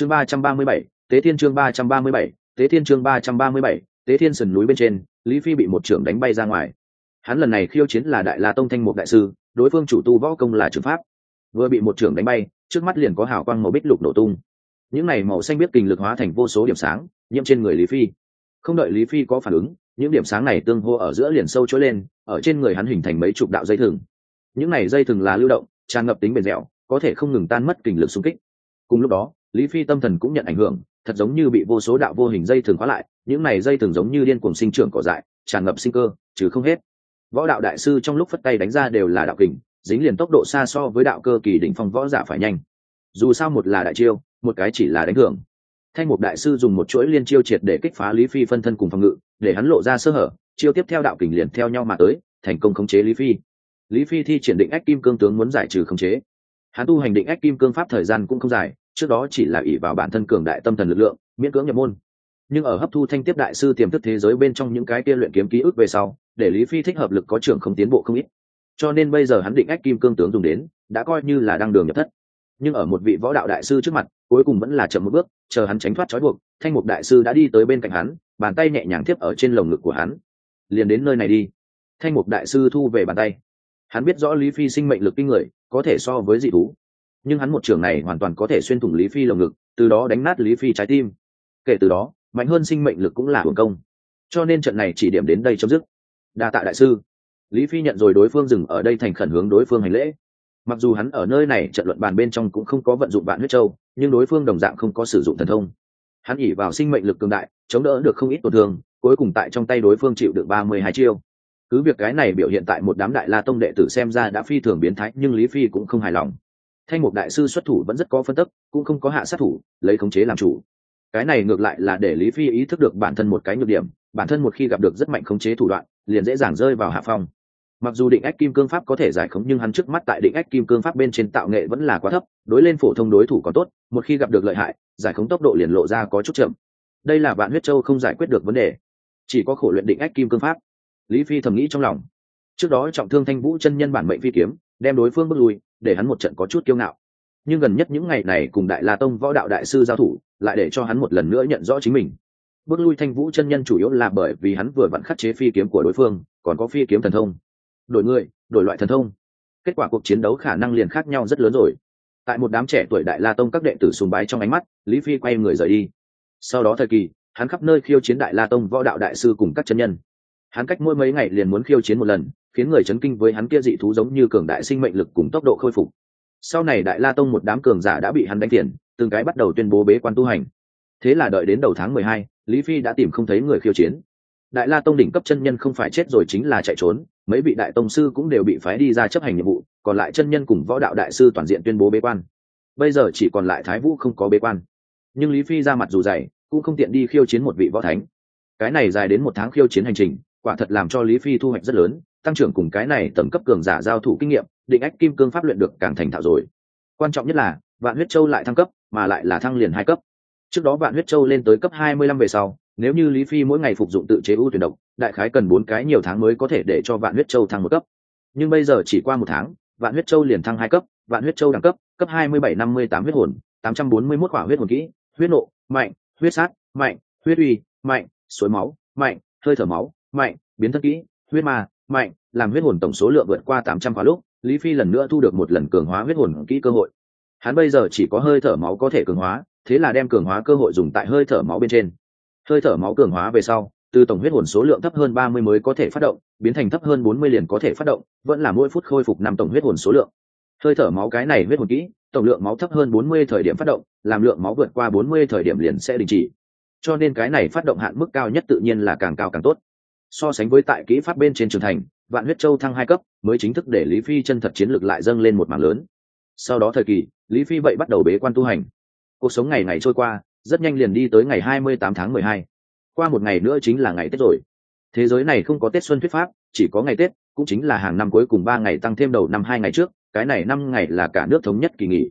chương ba trăm ba mươi bảy, tế thiên chương ba trăm ba mươi bảy, tế thiên chương ba trăm ba mươi bảy, tế thiên sườn núi bên trên, lý phi bị một trưởng đánh bay ra ngoài. Hắn lần này khiêu chiến là đại la tông thanh một đại sư, đối phương chủ tu võ công là trường pháp. Vừa bị một trưởng đánh bay, trước mắt liền có hào quang màu bích lục nổ tung. Những này màu xanh biết kinh lực hóa thành vô số điểm sáng, nhiễm trên người lý phi. Không đợi lý phi có phản ứng, những điểm sáng này tương hô ở giữa liền sâu trỗi lên, ở trên người hắn hình thành mấy chục đạo dây thừng. Những này dây thừng là lưu động, tràn ngập tính bền dẻo, có thể không ngừng tan mất kinh lực xung kích. Cùng lúc đó lý phi tâm thần cũng nhận ảnh hưởng, thật giống như bị vô số đạo vô hình dây thường khóa lại, những này dây thường giống như điên cuồng sinh trưởng cỏ dại, tràn ngập sinh cơ, trừ không hết. Võ đạo đại sư trong lúc phất tay đánh ra đều là đạo kình, dính liền tốc độ xa so với đạo cơ kỳ đỉnh phong võ giả phải nhanh. Dù sao một là đại chiêu, một cái chỉ là đánh hưởng. thanh mục đại sư dùng một chuỗi liên chiêu triệt để kích phá lý phi phân thân cùng phòng ngự, để hắn lộ ra sơ hở, chiêu tiếp theo đạo kình liền theo nhau mà tới, thành công khống chế lý phi. Lý phi thi triển định ách kim cương tướng muốn giải trừ khống chế. Hắn tu hành định ách kim cương pháp thời gian cũng không dài trước đó chỉ là ỷ vào bản thân cường đại tâm thần lực lượng, miễn cưỡng nhập môn. Nhưng ở hấp thu thanh tiếp đại sư tiềm thức thế giới bên trong những cái kia luyện kiếm ký ức về sau, để lý phi thích hợp lực có trưởng không tiến bộ không ít. Cho nên bây giờ hắn định ách kim cương tướng dùng đến, đã coi như là đang đường nhập thất. Nhưng ở một vị võ đạo đại sư trước mặt, cuối cùng vẫn là chậm một bước, chờ hắn tránh thoát trói buộc, thanh mục đại sư đã đi tới bên cạnh hắn, bàn tay nhẹ nhàng tiếp ở trên lồng ngực của hắn. Liền đến nơi này đi. Thanh mục đại sư thu về bàn tay. Hắn biết rõ lý phi sinh mệnh lực kinh người, có thể so với dị thú nhưng hắn một trường này hoàn toàn có thể xuyên thủng lý phi lồng ngực, từ đó đánh nát lý phi trái tim. Kể từ đó, mạnh hơn sinh mệnh lực cũng là hưởng công. Cho nên trận này chỉ điểm đến đây chấm dứt. Đa tạ đại sư. Lý phi nhận rồi đối phương dừng ở đây thành khẩn hướng đối phương hành lễ. Mặc dù hắn ở nơi này trận luận bàn bên trong cũng không có vận dụng vạn huyết châu, nhưng đối phương đồng dạng không có sử dụng thần thông. Hắn ỉ vào sinh mệnh lực cường đại, chống đỡ được không ít tổn thương, cuối cùng tại trong tay đối phương chịu được ba mươi hai chiêu. Cứ việc cái này biểu hiện tại một đám đại la tông đệ tử xem ra đã phi thường biến thái, nhưng lý phi cũng không hài lòng thanh mục đại sư xuất thủ vẫn rất có phân tức, cũng không có hạ sát thủ, lấy khống chế làm chủ. Cái này ngược lại là để lý phi ý thức được bản thân một cái nhược điểm, bản thân một khi gặp được rất mạnh khống chế thủ đoạn, liền dễ dàng rơi vào hạ phong. Mặc dù định ách kim cương pháp có thể giải khống nhưng hắn trước mắt tại định ách kim cương pháp bên trên tạo nghệ vẫn là quá thấp, đối lên phổ thông đối thủ còn tốt, một khi gặp được lợi hại, giải khống tốc độ liền lộ ra có chút chậm. Đây là vạn huyết châu không giải quyết được vấn đề. Chỉ có khổ luyện định ách kim cương pháp. Lý phi thầm nghĩ trong lòng. Trước đó trọng thương thanh vũ chân nhân bản mệnh phi kiếm, đem đối phương bước lui để hắn một trận có chút kiêu ngạo. Nhưng gần nhất những ngày này cùng đại la tông võ đạo đại sư giao thủ, lại để cho hắn một lần nữa nhận rõ chính mình. Bước lui thanh vũ chân nhân chủ yếu là bởi vì hắn vừa vặn khắc chế phi kiếm của đối phương, còn có phi kiếm thần thông. Đổi người, đổi loại thần thông. Kết quả cuộc chiến đấu khả năng liền khác nhau rất lớn rồi. Tại một đám trẻ tuổi đại la tông các đệ tử sùng bái trong ánh mắt, lý phi quay người rời đi. Sau đó thời kỳ, hắn khắp nơi khiêu chiến đại la tông võ đạo đại sư cùng các chân nhân. Hắn cách mỗi mấy ngày liền muốn khiêu chiến một lần khiến người chấn kinh với hắn kia dị thú giống như cường đại sinh mệnh lực cùng tốc độ khôi phục. Sau này đại la tông một đám cường giả đã bị hắn đánh tiền từng cái bắt đầu tuyên bố bế quan tu hành. Thế là đợi đến đầu tháng mười hai, lý phi đã tìm không thấy người khiêu chiến. Đại la tông đỉnh cấp chân nhân không phải chết rồi chính là chạy trốn, mấy vị đại tông sư cũng đều bị phái đi ra chấp hành nhiệm vụ, còn lại chân nhân cùng võ đạo đại sư toàn diện tuyên bố bế quan. Bây giờ chỉ còn lại thái vũ không có bế quan. Nhưng lý phi ra mặt dù dày, cũng không tiện đi khiêu chiến một vị võ thánh. Cái này dài đến một tháng khiêu chiến hành trình, quả thật làm cho lý phi thu hoạch rất lớn tăng trưởng cùng cái này tầm cấp cường giả giao thủ kinh nghiệm, định ách kim cương pháp luyện được càng thành thạo rồi. Quan trọng nhất là, vạn huyết châu lại thăng cấp, mà lại là thăng liền hai cấp. Trước đó vạn huyết châu lên tới cấp hai mươi lăm về sau, nếu như lý phi mỗi ngày phục dụng tự chế ưu tuyển độc, đại khái cần bốn cái nhiều tháng mới có thể để cho vạn huyết châu thăng một cấp. Nhưng bây giờ chỉ qua một tháng, vạn huyết châu liền thăng hai cấp, vạn huyết châu đẳng cấp cấp hai mươi bảy năm mươi tám huyết hồn, tám trăm bốn mươi mốt quả huyết hồn kỹ, huyết nộ, mạnh, huyết sát, mạnh, huyết uy, mạnh, suối máu, mạnh, hơi thở máu, mạnh, biến thân kỹ, huyết ma mạnh, làm huyết hồn tổng số lượng vượt qua tám trăm khóa lúc, lý phi lần nữa thu được một lần cường hóa huyết hồn kỹ cơ hội. Hắn bây giờ chỉ có hơi thở máu có thể cường hóa, thế là đem cường hóa cơ hội dùng tại hơi thở máu bên trên. Hơi thở máu cường hóa về sau, từ tổng huyết hồn số lượng thấp hơn ba mươi mới có thể phát động, biến thành thấp hơn bốn mươi liền có thể phát động, vẫn là mỗi phút khôi phục năm tổng huyết hồn số lượng. Hơi thở máu cái này huyết hồn kỹ, tổng lượng máu thấp hơn bốn mươi thời điểm phát động, làm lượng máu vượt qua bốn mươi thời điểm liền sẽ đình chỉ. Cho nên cái này phát động hạn mức cao nhất tự nhiên là càng cao càng tốt so sánh với tại kỹ pháp bên trên trường thành, vạn huyết châu thăng hai cấp mới chính thức để lý phi chân thật chiến lược lại dâng lên một mảng lớn. Sau đó thời kỳ, lý phi vậy bắt đầu bế quan tu hành. Cuộc sống ngày ngày trôi qua, rất nhanh liền đi tới ngày hai mươi tám tháng mười hai. Qua một ngày nữa chính là ngày tết rồi. Thế giới này không có tết xuân thuyết pháp, chỉ có ngày tết, cũng chính là hàng năm cuối cùng ba ngày tăng thêm đầu năm hai ngày trước, cái này năm ngày là cả nước thống nhất kỳ nghỉ.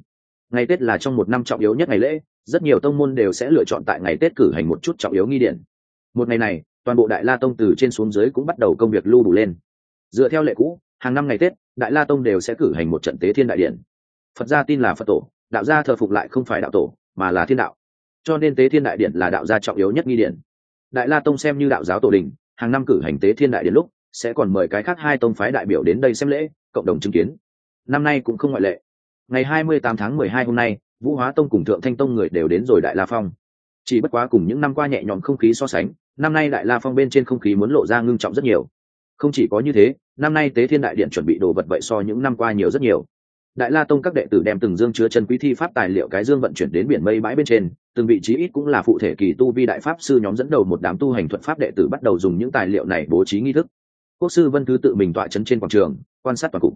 Ngày tết là trong một năm trọng yếu nhất ngày lễ, rất nhiều tông môn đều sẽ lựa chọn tại ngày tết cử hành một chút trọng yếu nghi điện một ngày này toàn bộ đại la tông từ trên xuống dưới cũng bắt đầu công việc lưu đủ lên. Dựa theo lệ cũ, hàng năm ngày tết, đại la tông đều sẽ cử hành một trận tế thiên đại điện. Phật gia tin là phật tổ, đạo gia thờ phục lại không phải đạo tổ, mà là thiên đạo. Cho nên tế thiên đại điện là đạo gia trọng yếu nhất nghi điện. Đại la tông xem như đạo giáo tổ đình, hàng năm cử hành tế thiên đại điện lúc, sẽ còn mời cái khác hai tông phái đại biểu đến đây xem lễ, cộng đồng chứng kiến. Năm nay cũng không ngoại lệ. Ngày hai mươi tám tháng mười hai hôm nay, vũ hóa tông cùng thượng thanh tông người đều đến rồi đại la phong. Chỉ bất quá cùng những năm qua nhẹ nhõm không khí so sánh năm nay đại la phong bên trên không khí muốn lộ ra ngưng trọng rất nhiều. Không chỉ có như thế, năm nay tế thiên đại điện chuẩn bị đồ vật vậy so những năm qua nhiều rất nhiều. Đại la tông các đệ tử đem từng dương chứa chân quý thi pháp tài liệu cái dương vận chuyển đến biển mây bãi bên trên, từng vị trí ít cũng là phụ thể kỳ tu vi đại pháp sư nhóm dẫn đầu một đám tu hành thuật pháp đệ tử bắt đầu dùng những tài liệu này bố trí nghi thức. Quốc sư vân thứ tự mình tọa chấn trên quảng trường, quan sát toàn cục.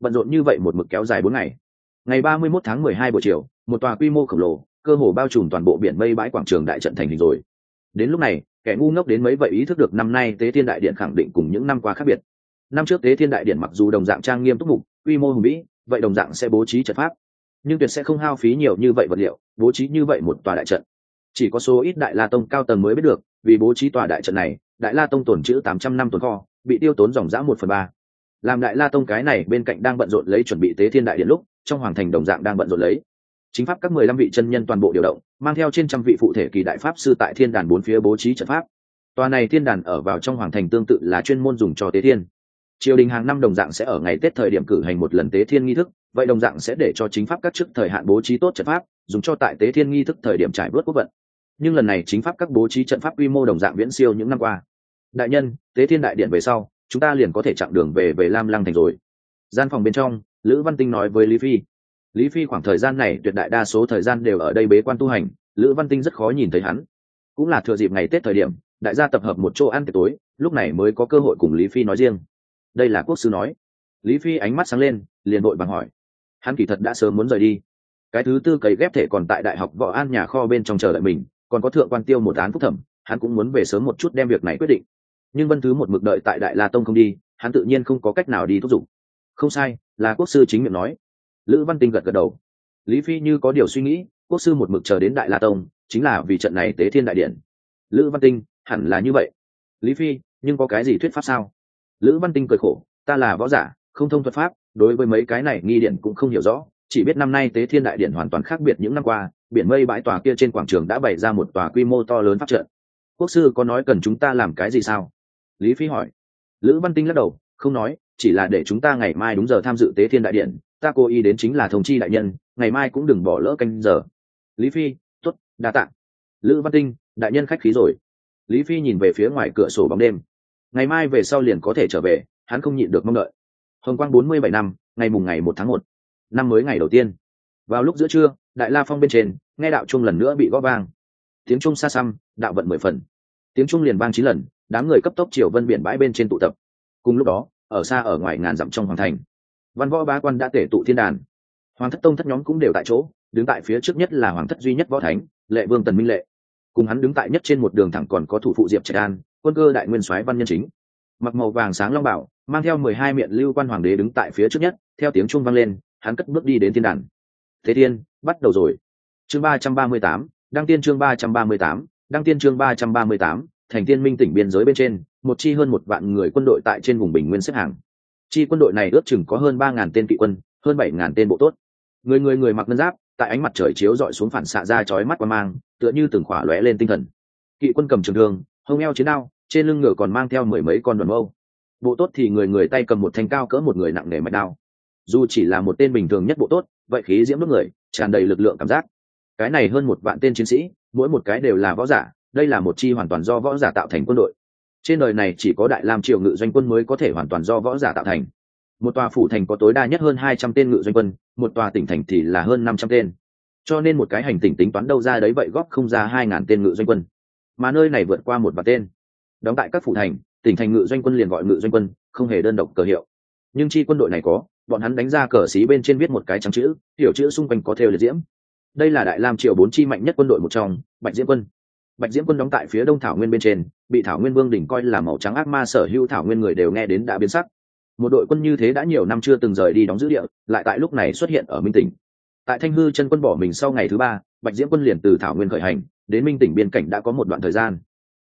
Bận rộn như vậy một mực kéo dài bốn ngày. Ngày ba mươi 31 tháng mười hai buổi chiều, một tòa quy mô khổng lồ, cơ hồ bao trùm toàn bộ biển mây bãi quảng trường đại trận thành hình rồi. Đến lúc này kẻ ngu ngốc đến mấy vậy ý thức được năm nay tế thiên đại điện khẳng định cùng những năm qua khác biệt. Năm trước tế thiên đại điện mặc dù đồng dạng trang nghiêm túc mục, quy mô hùng vĩ, vậy đồng dạng sẽ bố trí trận pháp. Nhưng tuyệt sẽ không hao phí nhiều như vậy vật liệu, bố trí như vậy một tòa đại trận. Chỉ có số ít đại la tông cao tầng mới biết được, vì bố trí tòa đại trận này, đại la tông tồn chữ tám trăm năm tồn kho, bị tiêu tốn dòng dã một phần ba. Làm đại la tông cái này bên cạnh đang bận rộn lấy chuẩn bị tế thiên đại điện lúc, trong hoàng thành đồng dạng đang bận rộn lấy chính pháp các mười lăm vị chân nhân toàn bộ điều động, mang theo trên trăm vị phụ thể kỳ đại pháp sư tại thiên đàn bốn phía bố trí trận pháp. Tòa này thiên đàn ở vào trong hoàng thành tương tự là chuyên môn dùng cho tế thiên. Triều đình hàng năm đồng dạng sẽ ở ngày tết thời điểm cử hành một lần tế thiên nghi thức, vậy đồng dạng sẽ để cho chính pháp các chức thời hạn bố trí tốt trận pháp, dùng cho tại tế thiên nghi thức thời điểm trải bớt quốc vận. Nhưng lần này chính pháp các bố trí trận pháp quy mô đồng dạng viễn siêu những năm qua. Đại nhân, tế thiên đại điện về sau, chúng ta liền có thể chặng đường về về lam lăng thành rồi. Gian phòng bên trong, lữ văn tinh nói với lý phi lý phi khoảng thời gian này tuyệt đại đa số thời gian đều ở đây bế quan tu hành, lữ văn tinh rất khó nhìn thấy hắn. Cũng là thừa dịp ngày tết thời điểm, đại gia tập hợp một chỗ ăn tiệc tối, lúc này mới có cơ hội cùng lý phi nói riêng. Đây là quốc sư nói. Lý phi ánh mắt sáng lên, liền vội bằng hỏi. Hắn kỳ thật đã sớm muốn rời đi. Cái thứ tư cấy ghép thể còn tại đại học võ an nhà kho bên trong chờ đợi mình, còn có thượng quan tiêu một án phúc thẩm, hắn cũng muốn về sớm một chút đem việc này quyết định. Nhưng vân thứ một mực đợi tại đại la tông không đi, hắn tự nhiên không có cách nào đi thúc giục. Không sai, là quốc sư chính miệng nói lữ văn tinh gật gật đầu. Lý phi như có điều suy nghĩ, quốc sư một mực chờ đến đại la tông, chính là vì trận này tế thiên đại điện. Lữ văn tinh, hẳn là như vậy. Lý phi, nhưng có cái gì thuyết pháp sao? Lữ văn tinh cười khổ, ta là võ giả, không thông thuật pháp, đối với mấy cái này nghi điện cũng không hiểu rõ, chỉ biết năm nay tế thiên đại điện hoàn toàn khác biệt những năm qua, biển mây bãi tòa kia trên quảng trường đã bày ra một tòa quy mô to lớn phát trận. Quốc sư có nói cần chúng ta làm cái gì sao? Lý phi hỏi. Lữ văn tinh lắc đầu, không nói, chỉ là để chúng ta ngày mai đúng giờ tham dự tế thiên đại điện ta cố ý đến chính là thông chi đại nhân, ngày mai cũng đừng bỏ lỡ canh giờ. Lý phi t ố t đa t ạ lữ văn tinh, đại nhân khách khí rồi. Lý phi nhìn về phía ngoài cửa sổ bóng đêm. Ngày mai về sau liền có thể trở về, hắn không nhịn được mong đợi. Hồng quang bốn mươi bảy năm, ngày mùng ngày một tháng một. Năm mới ngày đầu tiên. Vào lúc giữa trưa, đại la phong bên trên, nghe đạo trung lần nữa bị gõ vang. Tiếng trung xa xăm, đạo vận mười phần. Tiếng trung liền vang chín lần, đám người cấp tốc chiều vân biển bãi bên trên tụ tập. Cùng lúc đó, ở xa ở ngoài ngàn dặm trong hoàng thành văn võ ba quan đã tể tụ thiên đàn. Hoàng thất tông thất nhóm cũng đều tại chỗ, đứng tại phía trước nhất là hoàng thất duy nhất võ thánh, lệ vương tần minh lệ. Cùng hắn đứng tại nhất trên một đường thẳng còn có thủ phụ diệp trạch an quân cơ đại nguyên soái văn nhân chính. Mặc màu vàng sáng long bảo, mang theo mười hai miệng lưu quan hoàng đế đứng tại phía trước nhất, theo tiếng trung vang lên, hắn cất bước đi đến thiên đàn. Thế thiên bắt đầu rồi. Chương ba trăm ba mươi tám, đăng tiên chương ba trăm ba mươi tám, đăng tiên chương ba trăm ba mươi tám, thành tiên minh tỉnh biên giới bên trên, một chi hơn một vạn người quân đội tại trên vùng bình nguyên xếp hàng chi quân đội này ước chừng có hơn ba ngàn tên kỵ quân, hơn bảy ngàn tên bộ tốt. Người người người mặc ngân giáp, tại ánh mặt trời chiếu dọi xuống phản xạ ra chói mắt qua mang, tựa như từng khỏa lóe lên tinh thần. Kỵ quân cầm trường thương, hông eo chiến đao, trên lưng ngựa còn mang theo mười mấy con đoàn mâu. Bộ tốt thì người người tay cầm một thanh cao cỡ một người nặng nề mạch đao. Dù chỉ là một tên bình thường nhất bộ tốt, vậy khí diễm nước người, tràn đầy lực lượng cảm giác. Cái này hơn một vạn tên chiến sĩ, mỗi một cái đều là võ giả, đây là một chi hoàn toàn do võ giả tạo thành quân đội trên đời này chỉ có đại lam triều ngự doanh quân mới có thể hoàn toàn do võ giả tạo thành. Một tòa phủ thành có tối đa nhất hơn hai trăm tên ngự doanh quân, một tòa tỉnh thành thì là hơn năm trăm tên. Cho nên một cái hành tỉnh tính toán đâu ra đấy vậy góp không ra hai ngàn tên ngự doanh quân. Mà nơi này vượt qua một vạn tên. Đóng tại các phủ thành, tỉnh thành ngự doanh quân liền gọi ngự doanh quân, không hề đơn độc cờ hiệu. Nhưng chi quân đội này có, bọn hắn đánh ra cờ xí bên trên viết một cái trắng chữ hiểu chữ xung quanh có theo liệt diễm. Đây là đại lam triều bốn chi mạnh nhất quân đội một trong, bạch diễm quân bạch diễm quân đóng tại phía đông thảo nguyên bên trên, bị thảo nguyên vương đỉnh coi là màu trắng ác ma sở hữu thảo nguyên người đều nghe đến đã biến sắc. Một đội quân như thế đã nhiều năm chưa từng rời đi đóng giữ địa, lại tại lúc này xuất hiện ở minh tỉnh. Tại thanh hư chân quân bỏ mình sau ngày thứ ba, bạch diễm quân liền từ thảo nguyên khởi hành, đến minh tỉnh biên cảnh đã có một đoạn thời gian.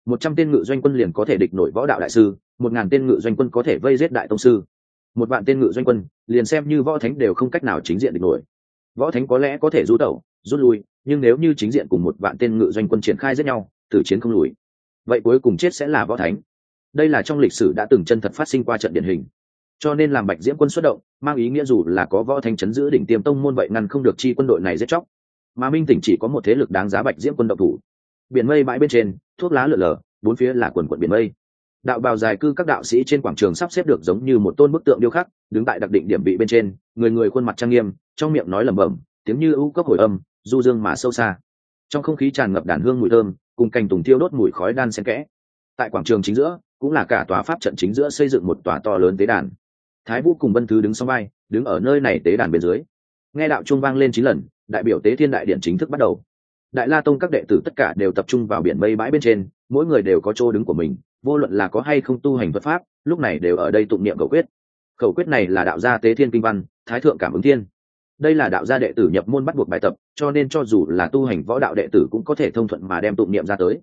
Một trăm tên ngự doanh quân liền có thể địch nổi võ đạo đại sư, một ngàn tên ngự doanh quân có thể vây giết đại tông sư. Một vạn tên ngự doanh quân liền xem như võ thánh đều không cách nào chính diện địch nổi. Võ thánh có lẽ có thể rút tẩu, rút lui nhưng nếu như chính diện cùng một vạn tên ngự doanh quân triển khai giết nhau, tử chiến không lùi, vậy cuối cùng chết sẽ là võ thánh. Đây là trong lịch sử đã từng chân thật phát sinh qua trận điển hình. Cho nên làm bạch diễm quân xuất động, mang ý nghĩa dù là có võ thánh chấn giữ đỉnh tiêm tông môn vậy ngăn không được chi quân đội này giết chóc. Mà minh tỉnh chỉ có một thế lực đáng giá bạch diễm quân động thủ. Biển mây bãi bên trên, thuốc lá lửa lở, bốn phía là quần quận biển mây. Đạo bào dài cư các đạo sĩ trên quảng trường sắp xếp được giống như một tôn bức tượng điêu khắc, đứng tại đặc định điểm vị bên trên, người người khuôn mặt trang nghiêm, trong miệng nói lẩm bẩm, tiếng như ưu cấp hồi âm du dương mà sâu xa. Trong không khí tràn ngập đàn hương mùi thơm, cùng cành tùng thiêu đốt mùi khói đan xen kẽ. Tại quảng trường chính giữa, cũng là cả tòa pháp trận chính giữa xây dựng một tòa to lớn tế đàn. Thái vũ cùng vân thứ đứng sau vai, đứng ở nơi này tế đàn bên dưới. Nghe đạo trung vang lên chín lần, đại biểu tế thiên đại điện chính thức bắt đầu. Đại la tông các đệ tử tất cả đều tập trung vào biển mây bãi bên trên, mỗi người đều có chỗ đứng của mình, vô luận là có hay không tu hành vật pháp, lúc này đều ở đây tụng niệm khẩu quyết. Khẩu quyết này là đạo gia tế thiên kinh văn, thái thượng cảm ứng thiên đây là đạo gia đệ tử nhập môn bắt buộc bài tập, cho nên cho dù là tu hành võ đạo đệ tử cũng có thể thông thuận mà đem tụng niệm ra tới.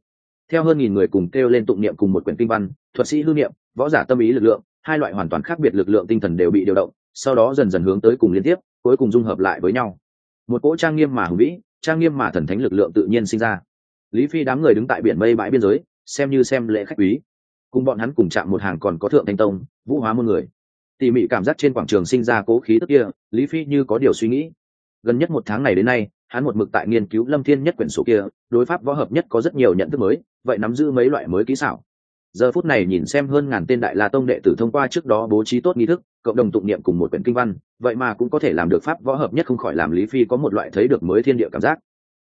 Theo hơn nghìn người cùng kêu lên tụng niệm cùng một quyển kinh văn, thuật sĩ hư niệm, võ giả tâm ý lực lượng, hai loại hoàn toàn khác biệt lực lượng tinh thần đều bị điều động, sau đó dần dần hướng tới cùng liên tiếp, cuối cùng dung hợp lại với nhau. Một cỗ trang nghiêm mà hùng vĩ, trang nghiêm mà thần thánh lực lượng tự nhiên sinh ra. Lý phi đám người đứng tại biển mây bãi biên giới, xem như xem lễ khách quý. Cùng bọn hắn cùng chạm một hàng còn có thượng thanh tông, vũ hóa muôn người tỉ mỉ cảm giác trên quảng trường sinh ra cố khí tức kia, lý phi như có điều suy nghĩ. Gần nhất một tháng này đến nay, hắn một mực tại nghiên cứu lâm thiên nhất quyển sổ kia, đối pháp võ hợp nhất có rất nhiều nhận thức mới, vậy nắm giữ mấy loại mới kỹ xảo. Giờ phút này nhìn xem hơn ngàn tên đại la tông đệ tử thông qua trước đó bố trí tốt nghi thức, cộng đồng tụng niệm cùng một quyển kinh văn, vậy mà cũng có thể làm được pháp võ hợp nhất không khỏi làm lý phi có một loại thấy được mới thiên địa cảm giác.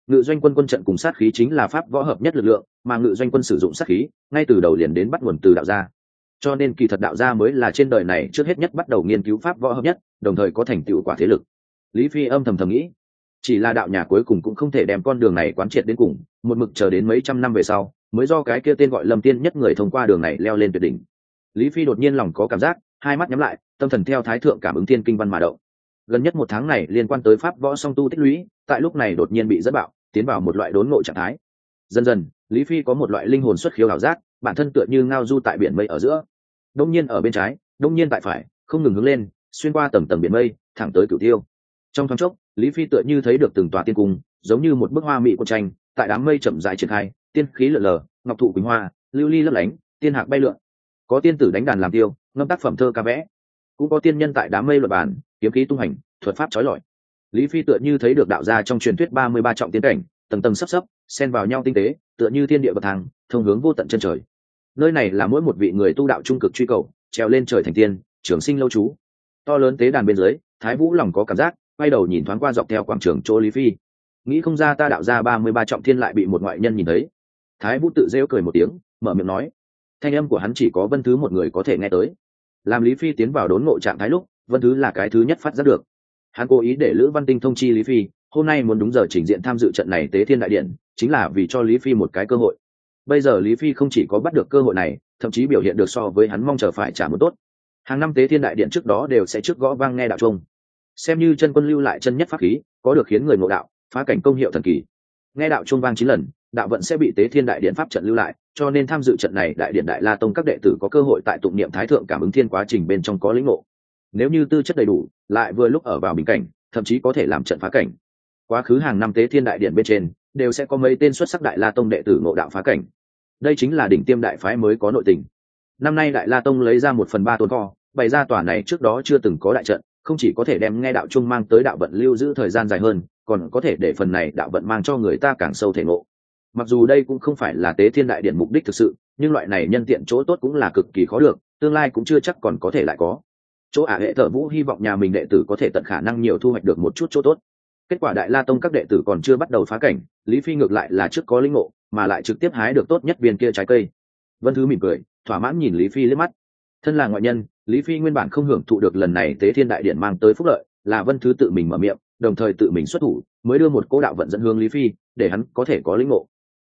Ngự doanh quân quân trận cùng sát khí chính là pháp võ hợp nhất lực lượng, mà ngự doanh quân sử dụng sát khí, ngay từ đầu liền đến bắt nguồn từ đạo gia cho nên kỳ thật đạo gia mới là trên đời này trước hết nhất bắt đầu nghiên cứu pháp võ hợp nhất, đồng thời có thành tựu quả thế lực. Lý phi âm thầm thầm nghĩ, chỉ là đạo nhà cuối cùng cũng không thể đem con đường này quán triệt đến cùng, một mực chờ đến mấy trăm năm về sau, mới do cái kia tên gọi lâm tiên nhất người thông qua đường này leo lên tuyệt đỉnh. Lý phi đột nhiên lòng có cảm giác, hai mắt nhắm lại, tâm thần theo thái thượng cảm ứng thiên kinh văn mà động. Gần nhất một tháng này liên quan tới pháp võ song tu tích lũy, tại lúc này đột nhiên bị dẫn bạo, tiến vào một loại đốn ngộ trạng thái. Dần dần, lý phi có một loại linh hồn xuất khiếu ảo giác bản thân tựa như ngao du tại biển mây ở giữa. Đông nhiên ở bên trái, đông nhiên tại phải, không ngừng hướng lên, xuyên qua tầng tầng biển mây, thẳng tới cửu tiêu. Trong thoáng chốc, lý phi tựa như thấy được từng tòa tiên cung, giống như một bức hoa mỹ của tranh, tại đám mây chậm dài triển khai, tiên khí lượn lờ, ngọc thụ quỳnh hoa, lưu ly lấp lánh, tiên hạc bay lượn. Có tiên tử đánh đàn làm tiêu, ngâm tác phẩm thơ ca vẽ. Cũng có tiên nhân tại đám mây luật bản kiếm khí tung hành, thuật pháp trói lọi. Lý phi tựa như thấy được đạo gia trong truyền thuyết ba mươi ba trọng tiến cảnh, tầng tầng sắp sắp xen vào nhau tinh tế, tựa như thiên địa bậc thang, thông hướng vô tận chân trời. Nơi này là mỗi một vị người tu đạo trung cực truy cầu, trèo lên trời thành tiên, trường sinh lâu trú. To lớn tế đàn bên dưới, thái vũ lòng có cảm giác, quay đầu nhìn thoáng qua dọc theo quảng trường chỗ lý phi. Nghĩ không ra ta đạo ra ba mươi ba trọng thiên lại bị một ngoại nhân nhìn thấy. Thái vũ tự rêu cười một tiếng, mở miệng nói. Thanh âm của hắn chỉ có vân thứ một người có thể nghe tới. Làm lý phi tiến vào đốn ngộ trạng thái lúc, vân thứ là cái thứ nhất phát giác được. Hắn cố ý để lữ văn tinh thông chi lý phi, hôm nay muốn đúng giờ trình diện tham dự trận này tế thiên đại điện chính là vì cho lý phi một cái cơ hội. Bây giờ lý phi không chỉ có bắt được cơ hội này, thậm chí biểu hiện được so với hắn mong chờ phải trả một tốt. Hàng năm tế thiên đại điện trước đó đều sẽ trước gõ vang nghe đạo trung xem như chân quân lưu lại chân nhất pháp khí, có được khiến người ngộ đạo, phá cảnh công hiệu thần kỳ. Nghe đạo trung vang chín lần, đạo vận sẽ bị tế thiên đại điện pháp trận lưu lại, cho nên tham dự trận này đại điện đại la tông các đệ tử có cơ hội tại tụng niệm thái thượng cảm ứng thiên quá trình bên trong có lĩnh ngộ. Nếu như tư chất đầy đủ, lại vừa lúc ở vào bình cảnh, thậm chí có thể làm trận phá cảnh. Quá khứ hàng năm tế thiên đại điện bên trên đều sẽ có mấy tên xuất sắc đại la tông đệ tử ngộ đạo phá cảnh. Đây chính là đỉnh tiêm đại phái mới có nội tình. Năm nay đại la tông lấy ra một phần ba tôn kho, bày ra tòa này trước đó chưa từng có đại trận, không chỉ có thể đem nghe đạo trung mang tới đạo vận lưu giữ thời gian dài hơn, còn có thể để phần này đạo vận mang cho người ta càng sâu thể ngộ. Mặc dù đây cũng không phải là tế thiên đại điện mục đích thực sự, nhưng loại này nhân tiện chỗ tốt cũng là cực kỳ khó được, tương lai cũng chưa chắc còn có thể lại có. Chỗ ả hệ thợ vũ hy vọng nhà mình đệ tử có thể tận khả năng nhiều thu hoạch được một chút chỗ tốt. Kết quả đại la tông các đệ tử còn chưa bắt đầu phá cảnh lý phi ngược lại là trước có linh ngộ, mà lại trực tiếp hái được tốt nhất viên kia trái cây. Vân thứ mỉm cười, thỏa mãn nhìn lý phi liếc mắt. Thân là ngoại nhân, lý phi nguyên bản không hưởng thụ được lần này tế thiên đại điện mang tới phúc lợi, là vân thứ tự mình mở miệng, đồng thời tự mình xuất thủ, mới đưa một cố đạo vận dẫn hướng lý phi, để hắn có thể có linh ngộ.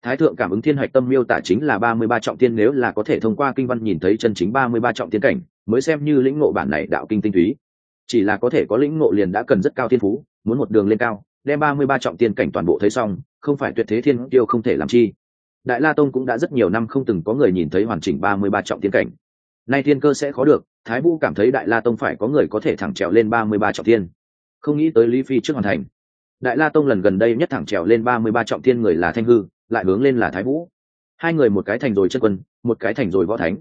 Thái thượng cảm ứng thiên hạch tâm miêu tả chính là ba mươi ba trọng tiên nếu là có thể thông qua kinh văn nhìn thấy chân chính ba mươi ba trọng tiên cảnh, mới xem như lĩnh ngộ bản này đạo kinh tinh túy. Chỉ là có thể có lĩnh ngộ liền đã cần rất cao thiên phú, muốn một đường lên cao đem ba mươi ba trọng tiên cảnh toàn bộ thấy xong, không phải tuyệt thế thiên tiêu không thể làm chi. Đại la tông cũng đã rất nhiều năm không từng có người nhìn thấy hoàn chỉnh ba mươi ba trọng tiên cảnh. Nay thiên cơ sẽ khó được, thái vũ cảm thấy đại la tông phải có người có thể thẳng trèo lên ba mươi ba trọng tiên. Không nghĩ tới lý phi trước hoàn thành. Đại la tông lần gần đây nhất thẳng trèo lên ba mươi ba trọng thiên người là thanh hư, lại hướng lên là thái vũ. Hai người một cái thành rồi chân quân, một cái thành rồi võ thánh.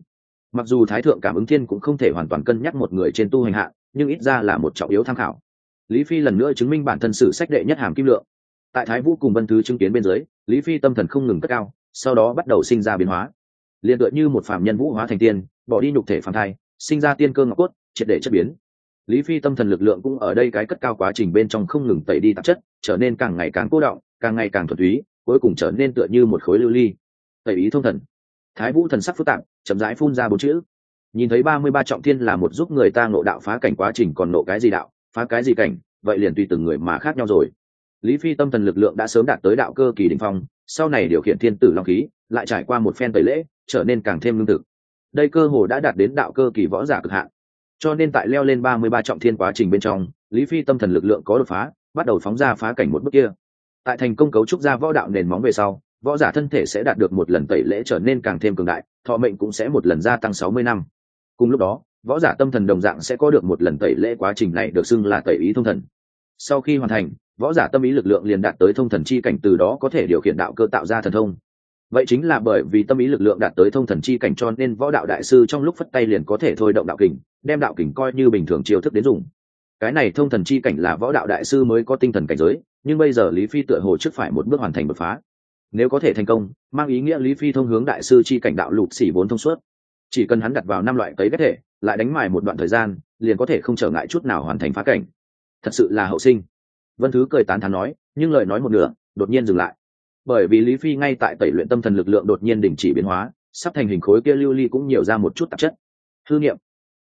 Mặc dù thái thượng cảm ứng thiên cũng không thể hoàn toàn cân nhắc một người trên tu hành hạ, nhưng ít ra là một trọng yếu tham khảo lý phi lần nữa chứng minh bản thân sử sách đệ nhất hàm kim lượng. Tại thái vũ cùng vân thứ chứng kiến bên dưới, lý phi tâm thần không ngừng cất cao, sau đó bắt đầu sinh ra biến hóa. Liền tựa như một phạm nhân vũ hóa thành tiên, bỏ đi nhục thể phản thai, sinh ra tiên cơ ngọc cốt, triệt để chất biến. Lý phi tâm thần lực lượng cũng ở đây cái cất cao quá trình bên trong không ngừng tẩy đi tạp chất, trở nên càng ngày càng cô động càng ngày càng thuật túy, cuối cùng trở nên tựa như một khối lưu ly. Tẩy ý thông thần. Thái vũ thần sắc phức tạp, chậm rãi phun ra bốn chữ. Nhìn thấy ba mươi ba trọng thiên là một giúp người ta ngộ đạo phá cảnh quá trình còn nộ cái gì đạo? Phá cái gì cảnh, vậy liền tùy từng người mà khác nhau rồi. Lý phi tâm thần lực lượng đã sớm đạt tới đạo cơ kỳ đ ỉ n h phong, sau này điều khiển thiên tử long khí, lại trải qua một phen tẩy lễ, trở nên càng thêm lương thực. Đây cơ hồ đã đạt đến đạo cơ kỳ võ giả cực hạn. Cho nên tại leo lên ba mươi ba trọng thiên quá trình bên trong, lý phi tâm thần lực lượng có đột phá, bắt đầu phóng ra phá cảnh một bước kia. Tại thành công cấu trúc ra võ đạo nền móng về sau, võ giả thân thể sẽ đạt được một lần tẩy lễ trở nên càng thêm cường đại, thọ mệnh cũng sẽ một lần gia tăng sáu mươi năm. Cùng lúc đó võ giả tâm thần đồng dạng sẽ có được một lần tẩy lễ quá trình này được xưng là tẩy ý thông thần. Sau khi hoàn thành, võ giả tâm ý lực lượng liền đạt tới thông thần chi cảnh, từ đó có thể điều khiển đạo cơ tạo ra thần thông. Vậy chính là bởi vì tâm ý lực lượng đạt tới thông thần chi cảnh cho nên võ đạo đại sư trong lúc phất tay liền có thể thôi động đạo kình, đem đạo kình coi như bình thường chiêu thức đến dùng. Cái này thông thần chi cảnh là võ đạo đại sư mới có tinh thần cảnh giới, nhưng bây giờ lý phi tựa hồ trước phải một bước hoàn thành đột phá. Nếu có thể thành công, mang ý nghĩa lý phi thông hướng đại sư chi cảnh đạo lục xỉ vốn thông suốt chỉ cần hắn đặt vào năm loại cấy ghép thể, lại đánh mài một đoạn thời gian, liền có thể không trở ngại chút nào hoàn thành phá cảnh. Thật sự là hậu sinh. Vân thứ cười tán thán nói, nhưng lời nói một nửa, đột nhiên dừng lại. Bởi vì lý phi ngay tại tẩy luyện tâm thần lực lượng đột nhiên đình chỉ biến hóa, sắp thành hình khối kia lưu ly cũng nhiều ra một chút tạp chất. Thư nghiệm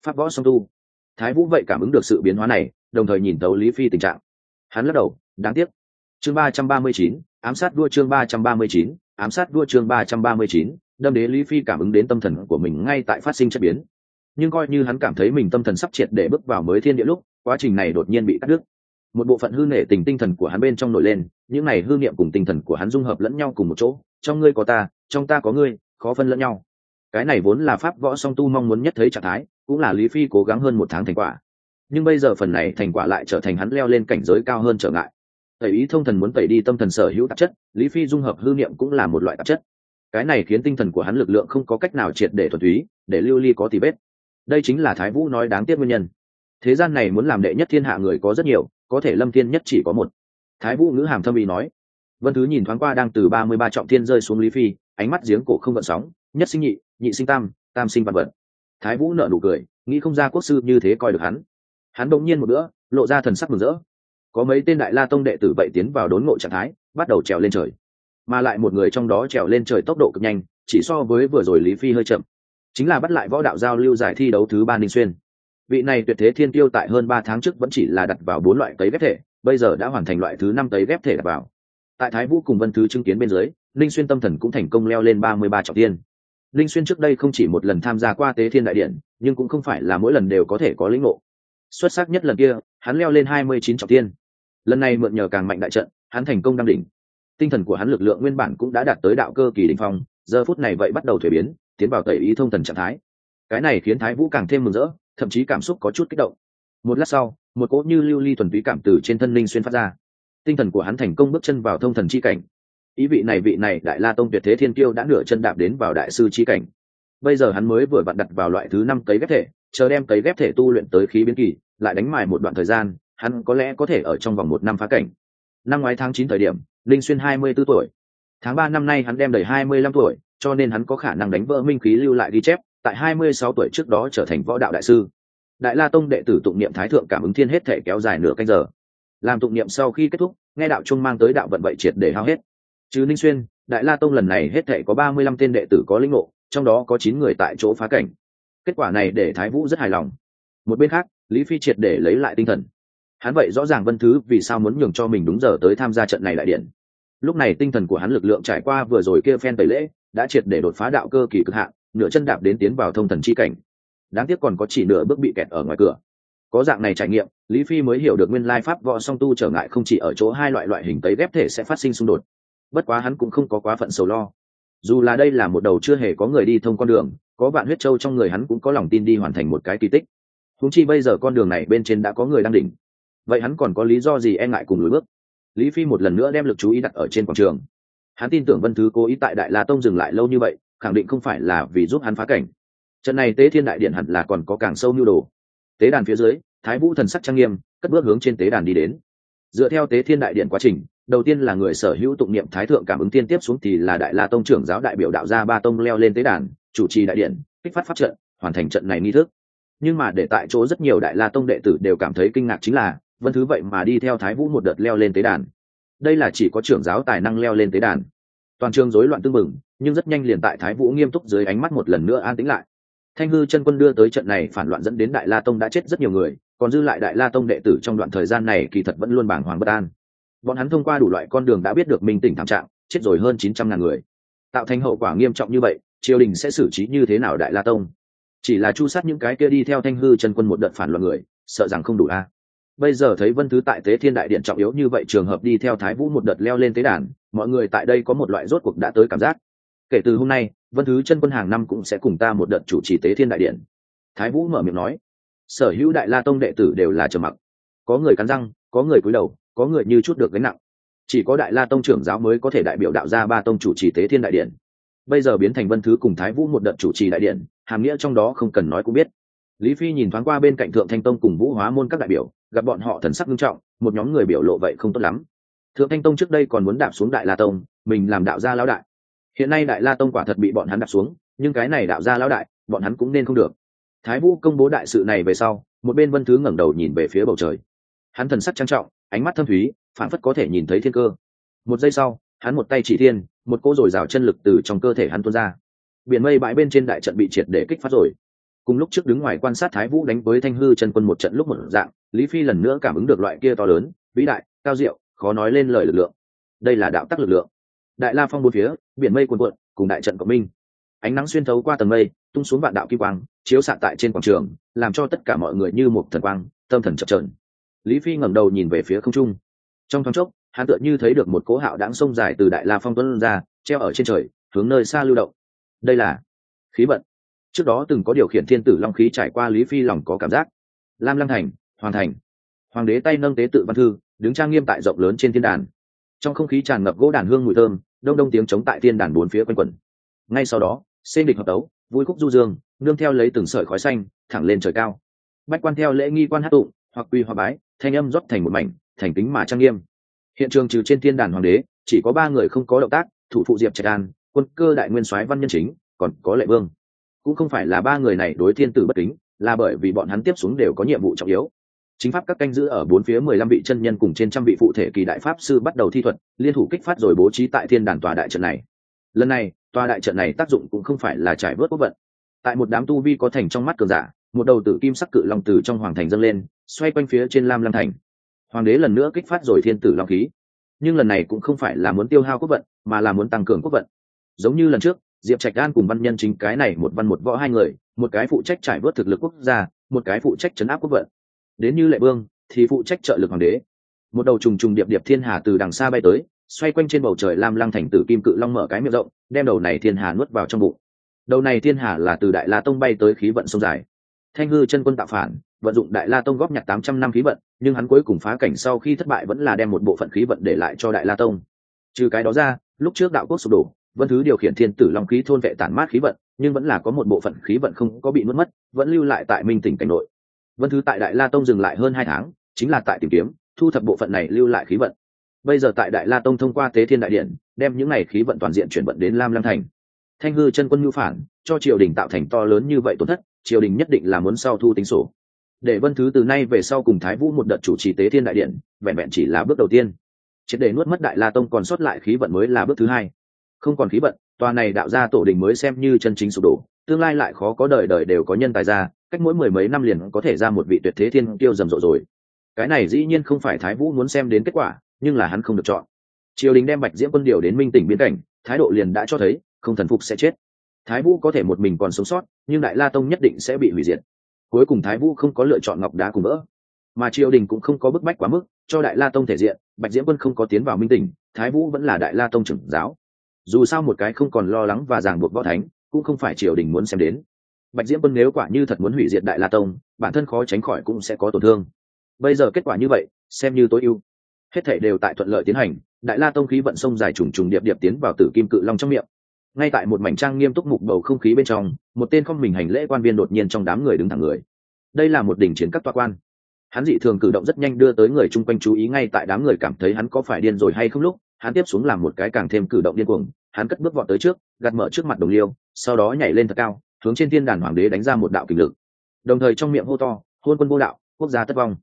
pháp võ song tu. Thái vũ vậy cảm ứng được sự biến hóa này, đồng thời nhìn tấu lý phi tình trạng. Hắn lắc đầu, đáng tiếc. Chương ba trăm ba mươi chín, ám sát đua chương ba trăm ba mươi chín ám sát đua chương ba trăm ba mươi chín, đâm đế lý phi cảm ứng đến tâm thần của mình ngay tại phát sinh chất biến. Nhưng coi như hắn cảm thấy mình tâm thần sắp triệt để bước vào mới thiên địa lúc, quá trình này đột nhiên bị cắt đứt. Một bộ phận hư nể tình tinh thần của hắn bên trong nổi lên, những này hư niệm cùng tinh thần của hắn dung hợp lẫn nhau cùng một chỗ, trong ngươi có ta, trong ta có ngươi, khó phân lẫn nhau. Cái này vốn là pháp võ song tu mong muốn nhất thấy trạng thái, cũng là lý phi cố gắng hơn một tháng thành quả. Nhưng bây giờ phần này thành quả lại trở thành hắn leo lên cảnh giới cao hơn trở ngại tẩy ý thông thần muốn tẩy đi tâm thần sở hữu tạp chất, lý phi dung hợp hư niệm cũng là một loại tạp chất. Cái này khiến tinh thần của hắn lực lượng không có cách nào triệt để thuần túy, để lưu ly có tì vết. Đây chính là thái vũ nói đáng tiếc nguyên nhân. Thế gian này muốn làm đệ nhất thiên hạ người có rất nhiều, có thể lâm thiên nhất chỉ có một. Thái vũ ngữ hàm thâm ý nói. Vân thứ nhìn thoáng qua đang từ ba mươi ba trọng thiên rơi xuống lý phi, ánh mắt giếng cổ không vận sóng, nhất sinh nhị nhị sinh tam tam sinh vật vật. Thái vũ nợ nụ cười, nghĩ không ra quốc sư như thế coi được hắn. Hắn bỗng nhiên một bữa, lộ ra thần sắc mừng rỡ có mấy tên đại la tông đệ tử vậy tiến vào đốn ngộ trạng thái, bắt đầu trèo lên trời. Mà lại một người trong đó trèo lên trời tốc độ cực nhanh, chỉ so với vừa rồi lý phi hơi chậm. Chính là bắt lại võ đạo giao lưu giải thi đấu thứ ba ninh xuyên. Vị này tuyệt thế thiên tiêu tại hơn ba tháng trước vẫn chỉ là đặt vào bốn loại cấy ghép thể, bây giờ đã hoàn thành loại thứ năm cấy ghép thể đặt vào. Tại thái vũ cùng vân thứ chứng kiến bên dưới, ninh xuyên tâm thần cũng thành công leo lên ba mươi ba trọng tiên ninh xuyên trước đây không chỉ một lần tham gia qua tế thiên đại điện, nhưng cũng không phải là mỗi lần đều có thể có lĩnh ngộ. Xuất sắc nhất lần kia, hắn leo lên hai mươi chín trọng tiên lần này mượn nhờ càng mạnh đại trận, hắn thành công đăng đỉnh. Tinh thần của hắn lực lượng nguyên bản cũng đã đạt tới đạo cơ kỳ đình phong, giờ phút này vậy bắt đầu thuế biến, tiến vào tẩy ý thông thần trạng thái. Cái này khiến thái vũ càng thêm mừng rỡ, thậm chí cảm xúc có chút kích động. Một lát sau, một cỗ như lưu ly thuần túy cảm từ trên thân linh xuyên phát ra. Tinh thần của hắn thành công bước chân vào thông thần chi cảnh. Ý vị này vị này đại la tông tuyệt thế thiên kiêu đã nửa chân đạp đến vào đại sư chi cảnh. Bây giờ hắn mới vừa vặn đặt vào loại thứ năm cấy ghép thể, chờ đem cấy ghép thể tu luyện tới khí biến kỳ, lại đánh mài một đoạn thời gian hắn có lẽ có thể ở trong vòng một năm phá cảnh. Năm ngoái tháng chín thời điểm linh xuyên hai mươi 24 tuổi. Tháng ba năm nay hắn đem đầy hai mươi lăm tuổi, cho nên hắn có khả năng đánh vỡ minh khí lưu lại ghi chép, tại hai mươi sáu tuổi trước đó trở thành võ đạo đại sư. Đại la tông đệ tử tụng niệm thái thượng cảm ứng thiên hết thể kéo dài nửa canh giờ. Làm tụng niệm sau khi kết thúc, nghe đạo trung mang tới đạo vận vậy triệt để hao hết. Chứ ninh xuyên, đại la tông lần này hết thể có ba mươi lăm tên đệ tử có linh ngộ, trong đó có chín người tại chỗ phá cảnh. Kết quả này để thái vũ rất hài lòng. Một bên khác, lý phi triệt để lấy lại tinh thần hắn vậy rõ ràng vân thứ vì sao muốn nhường cho mình đúng giờ tới tham gia trận này lại điện. Lúc này tinh thần của hắn lực lượng trải qua vừa rồi kia phen tẩy lễ, đã triệt để đột phá đạo cơ kỳ cực hạn, nửa chân đạp đến tiến vào thông thần chi cảnh. Đáng tiếc còn có chỉ nửa bước bị kẹt ở ngoài cửa. Có dạng này trải nghiệm, lý phi mới hiểu được nguyên lai pháp võ song tu trở ngại không chỉ ở chỗ hai loại loại hình tấy ghép thể sẽ phát sinh xung đột. Bất quá hắn cũng không có quá phận sầu lo. Dù là đây là một đầu chưa hề có người đi thông con đường, có vạn huyết châu trong người hắn cũng có lòng tin đi hoàn thành một cái kỳ tích. Húng chi bây giờ con đường này bên trên đã có người đang đỉnh vậy hắn còn có lý do gì e ngại cùng lối bước? Lý phi một lần nữa đem lực chú ý đặt ở trên quảng trường. Hắn tin tưởng vân thứ cố ý tại đại la tông dừng lại lâu như vậy, khẳng định không phải là vì giúp hắn phá cảnh. Trận này tế thiên đại điện hẳn là còn có càng sâu nhu đồ. Tế đàn phía dưới, thái vũ thần sắc trang nghiêm, cất bước hướng trên tế đàn đi đến. Dựa theo tế thiên đại điện quá trình, đầu tiên là người sở hữu tụng niệm thái thượng cảm ứng tiên tiếp xuống thì là đại la tông trưởng giáo đại biểu đạo gia ba tông leo lên tế đàn, chủ trì đại điện, kích phát phát trận, hoàn thành trận này nghi thức. Nhưng mà để tại chỗ rất nhiều đại la tông đệ tử đều cảm thấy kinh ngạc chính là vân thứ vậy mà đi theo thái vũ một đợt leo lên tế đàn. Đây là chỉ có trưởng giáo tài năng leo lên tế đàn. Toàn trường rối loạn tương mừng nhưng rất nhanh liền tại thái vũ nghiêm túc dưới ánh mắt một lần nữa an tĩnh lại. Thanh hư chân quân đưa tới trận này phản loạn dẫn đến đại la tông đã chết rất nhiều người, còn dư lại đại la tông đệ tử trong đoạn thời gian này kỳ thật vẫn luôn bàng hoàng bất an. Bọn hắn thông qua đủ loại con đường đã biết được minh tỉnh thảm trạng, chết rồi hơn chín trăm ngàn người. Tạo thành hậu quả nghiêm trọng như vậy, triều đình sẽ xử trí như thế nào đại la tông? Chỉ là chu sát những cái kia đi theo thanh hư chân quân một đợt phản loạn người, sợ rằng không đủ a bây giờ thấy vân thứ tại tế thiên đại điện trọng yếu như vậy, trường hợp đi theo thái vũ một đợt leo lên tế đàn, mọi người tại đây có một loại rốt cuộc đã tới cảm giác. Kể từ hôm nay, vân thứ chân quân hàng năm cũng sẽ cùng ta một đợt chủ trì tế thiên đại điện. Thái vũ mở miệng nói, sở hữu đại la tông đệ tử đều là trầm mặc. Có người cắn răng, có người cúi đầu, có người như chút được gánh nặng. Chỉ có đại la tông trưởng giáo mới có thể đại biểu đạo ra ba tông chủ trì tế thiên đại điện. Bây giờ biến thành vân thứ cùng thái vũ một đợt chủ trì đại điện, hàm nghĩa trong đó không cần nói cũng biết. Lý phi nhìn thoáng qua bên cạnh thượng thanh tông cùng vũ hóa môn các đại biểu gặp bọn họ thần sắc nghiêm trọng, một nhóm người biểu lộ vậy không tốt lắm. Thượng thanh tông trước đây còn muốn đạp xuống đại la tông, mình làm đạo gia lão đại. Hiện nay đại la tông quả thật bị bọn hắn đạp xuống, nhưng cái này đạo gia lão đại, bọn hắn cũng nên không được. Thái vũ công bố đại sự này về sau, một bên vân thứ ngẩng đầu nhìn về phía bầu trời. Hắn thần sắc trang trọng, ánh mắt thâm thúy phản phất có thể nhìn thấy thiên cơ. Một giây sau, hắn một tay chỉ thiên, một cỗ rồi rào chân lực từ trong cơ thể hắn tuôn ra. Biển mây bãi bên trên đại trận bị triệt để kích phát rồi cùng lúc trước đứng ngoài quan sát thái vũ đánh với thanh hư chân quân một trận lúc một dạng, lý phi lần nữa cảm ứng được loại kia to lớn, vĩ đại, cao diệu, khó nói lên lời lực lượng. Đây là đạo tắc lực lượng. Đại la phong bốn phía, biển mây cuồn cuộn, cùng đại trận cộng minh. Ánh nắng xuyên thấu qua tầng mây, tung xuống vạn đạo kim quang, chiếu xạ tại trên quảng trường, làm cho tất cả mọi người như một thần quang, tâm thần chập trờn lý phi ngẩng đầu nhìn về phía không trung. Trong thoáng chốc, hắn tựa như thấy được một cố hạo đáng sông dài từ đại la phong tuấn ra, treo ở trên trời, hướng nơi xa lưu động. Đây là khí vận trước đó từng có điều khiển thiên tử long khí trải qua lý phi lòng có cảm giác. Lam lăng thành hoàn thành. Hoàng đế tay nâng tế tự văn thư, đứng trang nghiêm tại rộng lớn trên thiên đàn. Trong không khí tràn ngập gỗ đàn hương mùi thơm, đông đông tiếng chống tại thiên đàn bốn phía quanh quẩn. Ngay sau đó, xê địch hợp tấu, vui khúc du dương, nương theo lấy từng sợi khói xanh, thẳng lên trời cao. Bách quan theo lễ nghi quan hát tụng, hoặc quy hoa bái, thanh âm rót thành một mảnh, thành kính mà trang nghiêm. Hiện trường trừ trên thiên đàn hoàng đế, chỉ có ba người không có động tác, thủ phụ diệp trạch an quân cơ đại nguyên soái văn nhân chính, còn có lệ vương cũng không phải là ba người này đối thiên tử bất kính, là bởi vì bọn hắn tiếp xuống đều có nhiệm vụ trọng yếu. Chính pháp các canh giữ ở bốn phía mười lăm vị chân nhân cùng trên trăm vị phụ thể kỳ đại pháp sư bắt đầu thi thuật, liên thủ kích phát rồi bố trí tại thiên đàn tòa đại trận này. Lần này, tòa đại trận này tác dụng cũng không phải là trải vớt quốc vận. Tại một đám tu vi có thành trong mắt cường giả, một đầu tử kim sắc cự long từ trong hoàng thành dâng lên, xoay quanh phía trên lam lam thành. Hoàng đế lần nữa kích phát rồi thiên tử long khí. Nhưng lần này cũng không phải là muốn tiêu hao quốc vận, mà là muốn tăng cường quốc vận. Giống như lần trước diệp trạch đan cùng văn nhân chính cái này một văn một võ hai người, một cái phụ trách trải vớt thực lực quốc gia, một cái phụ trách chấn áp quốc vận. Đến như lệ vương, thì phụ trách trợ lực hoàng đế. Một đầu trùng trùng điệp điệp thiên hà từ đằng xa bay tới, xoay quanh trên bầu trời lam lăng thành tử kim cự long mở cái miệng rộng, đem đầu này thiên hà nuốt vào trong bụng. Đầu này thiên hà là từ đại la tông bay tới khí vận sông dài. Thanh hư chân quân tạo phản, vận dụng đại la tông góp nhặt tám trăm năm khí vận, nhưng hắn cuối cùng phá cảnh sau khi thất bại vẫn là đem một bộ phận khí vận để lại cho đại la tông. Trừ cái đó ra, lúc trước đạo quốc sụp đổ vân thứ điều khiển thiên tử long khí thôn vệ tản mát khí vận, nhưng vẫn là có một bộ phận khí vận không có bị mất mất, vẫn lưu lại tại minh tỉnh cảnh nội. Vân thứ tại đại la tông dừng lại hơn hai tháng, chính là tại tìm kiếm, thu thập bộ phận này lưu lại khí vận. Bây giờ tại đại la tông thông qua tế thiên đại điện, đem những n à y khí vận toàn diện chuyển vận đến lam lam thành. Thanh hư chân quân nhu phản, cho triều đình tạo thành to lớn như vậy tổn thất, triều đình nhất định là muốn sau thu tính sổ. Để vân thứ từ nay về sau cùng thái vũ một đợt chủ trì tế thiên đại điện, vẹn vẹn chỉ là bước đầu tiên. Triệt để nuốt mất đại la tông còn sót lại khí vận mới là bước thứ hai không còn khí vận, tòa này đạo ra tổ đình mới xem như chân chính sụp đổ, tương lai lại khó có đời đời đều có nhân tài ra, cách mỗi mười mấy năm liền có thể ra một vị tuyệt thế thiên tiêu rầm rộ rồi. Cái này dĩ nhiên không phải thái vũ muốn xem đến kết quả, nhưng là hắn không được chọn. Triều đình đem bạch diễm quân điều đến minh tỉnh biên cảnh, thái độ liền đã cho thấy, không thần phục sẽ chết. Thái vũ có thể một mình còn sống sót, nhưng đại la tông nhất định sẽ bị hủy diệt. Cuối cùng thái vũ không có lựa chọn ngọc đá cùng vỡ. Mà triều đình cũng không có bức bách quá mức, cho đại la tông thể diện, bạch diễm quân không có tiến vào minh tỉnh, thái vũ vẫn là đại la tông trưởng giáo dù sao một cái không còn lo lắng và ràng buộc võ thánh, cũng không phải triều đình muốn xem đến. Bạch diễm quân nếu quả như thật muốn hủy diệt đại la tông, bản thân khó tránh khỏi cũng sẽ có tổn thương. Bây giờ kết quả như vậy, xem như tối ưu. Hết thể đều tại thuận lợi tiến hành, đại la tông khí vận sông dài trùng trùng điệp điệp tiến vào tử kim cự long trong miệng. Ngay tại một mảnh trang nghiêm túc mục bầu không khí bên trong, một tên không mình hành lễ quan viên đột nhiên trong đám người đứng thẳng người. Đây là một đỉnh chiến các toa quan. Hắn dị thường cử động rất nhanh đưa tới người chung quanh chú ý, ngay tại đám người cảm thấy hắn có phải điên rồi hay không lúc hắn tiếp xuống làm một cái càng thêm cử động điên cuồng, hắn cất bước vọt tới trước, gạt mở trước mặt đồng liêu, sau đó nhảy lên thật cao, hướng trên thiên đàn hoàng đế đánh ra một đạo kình lực. Đồng thời trong miệng hô to, hôn quân vô đạo, quốc gia tất vong.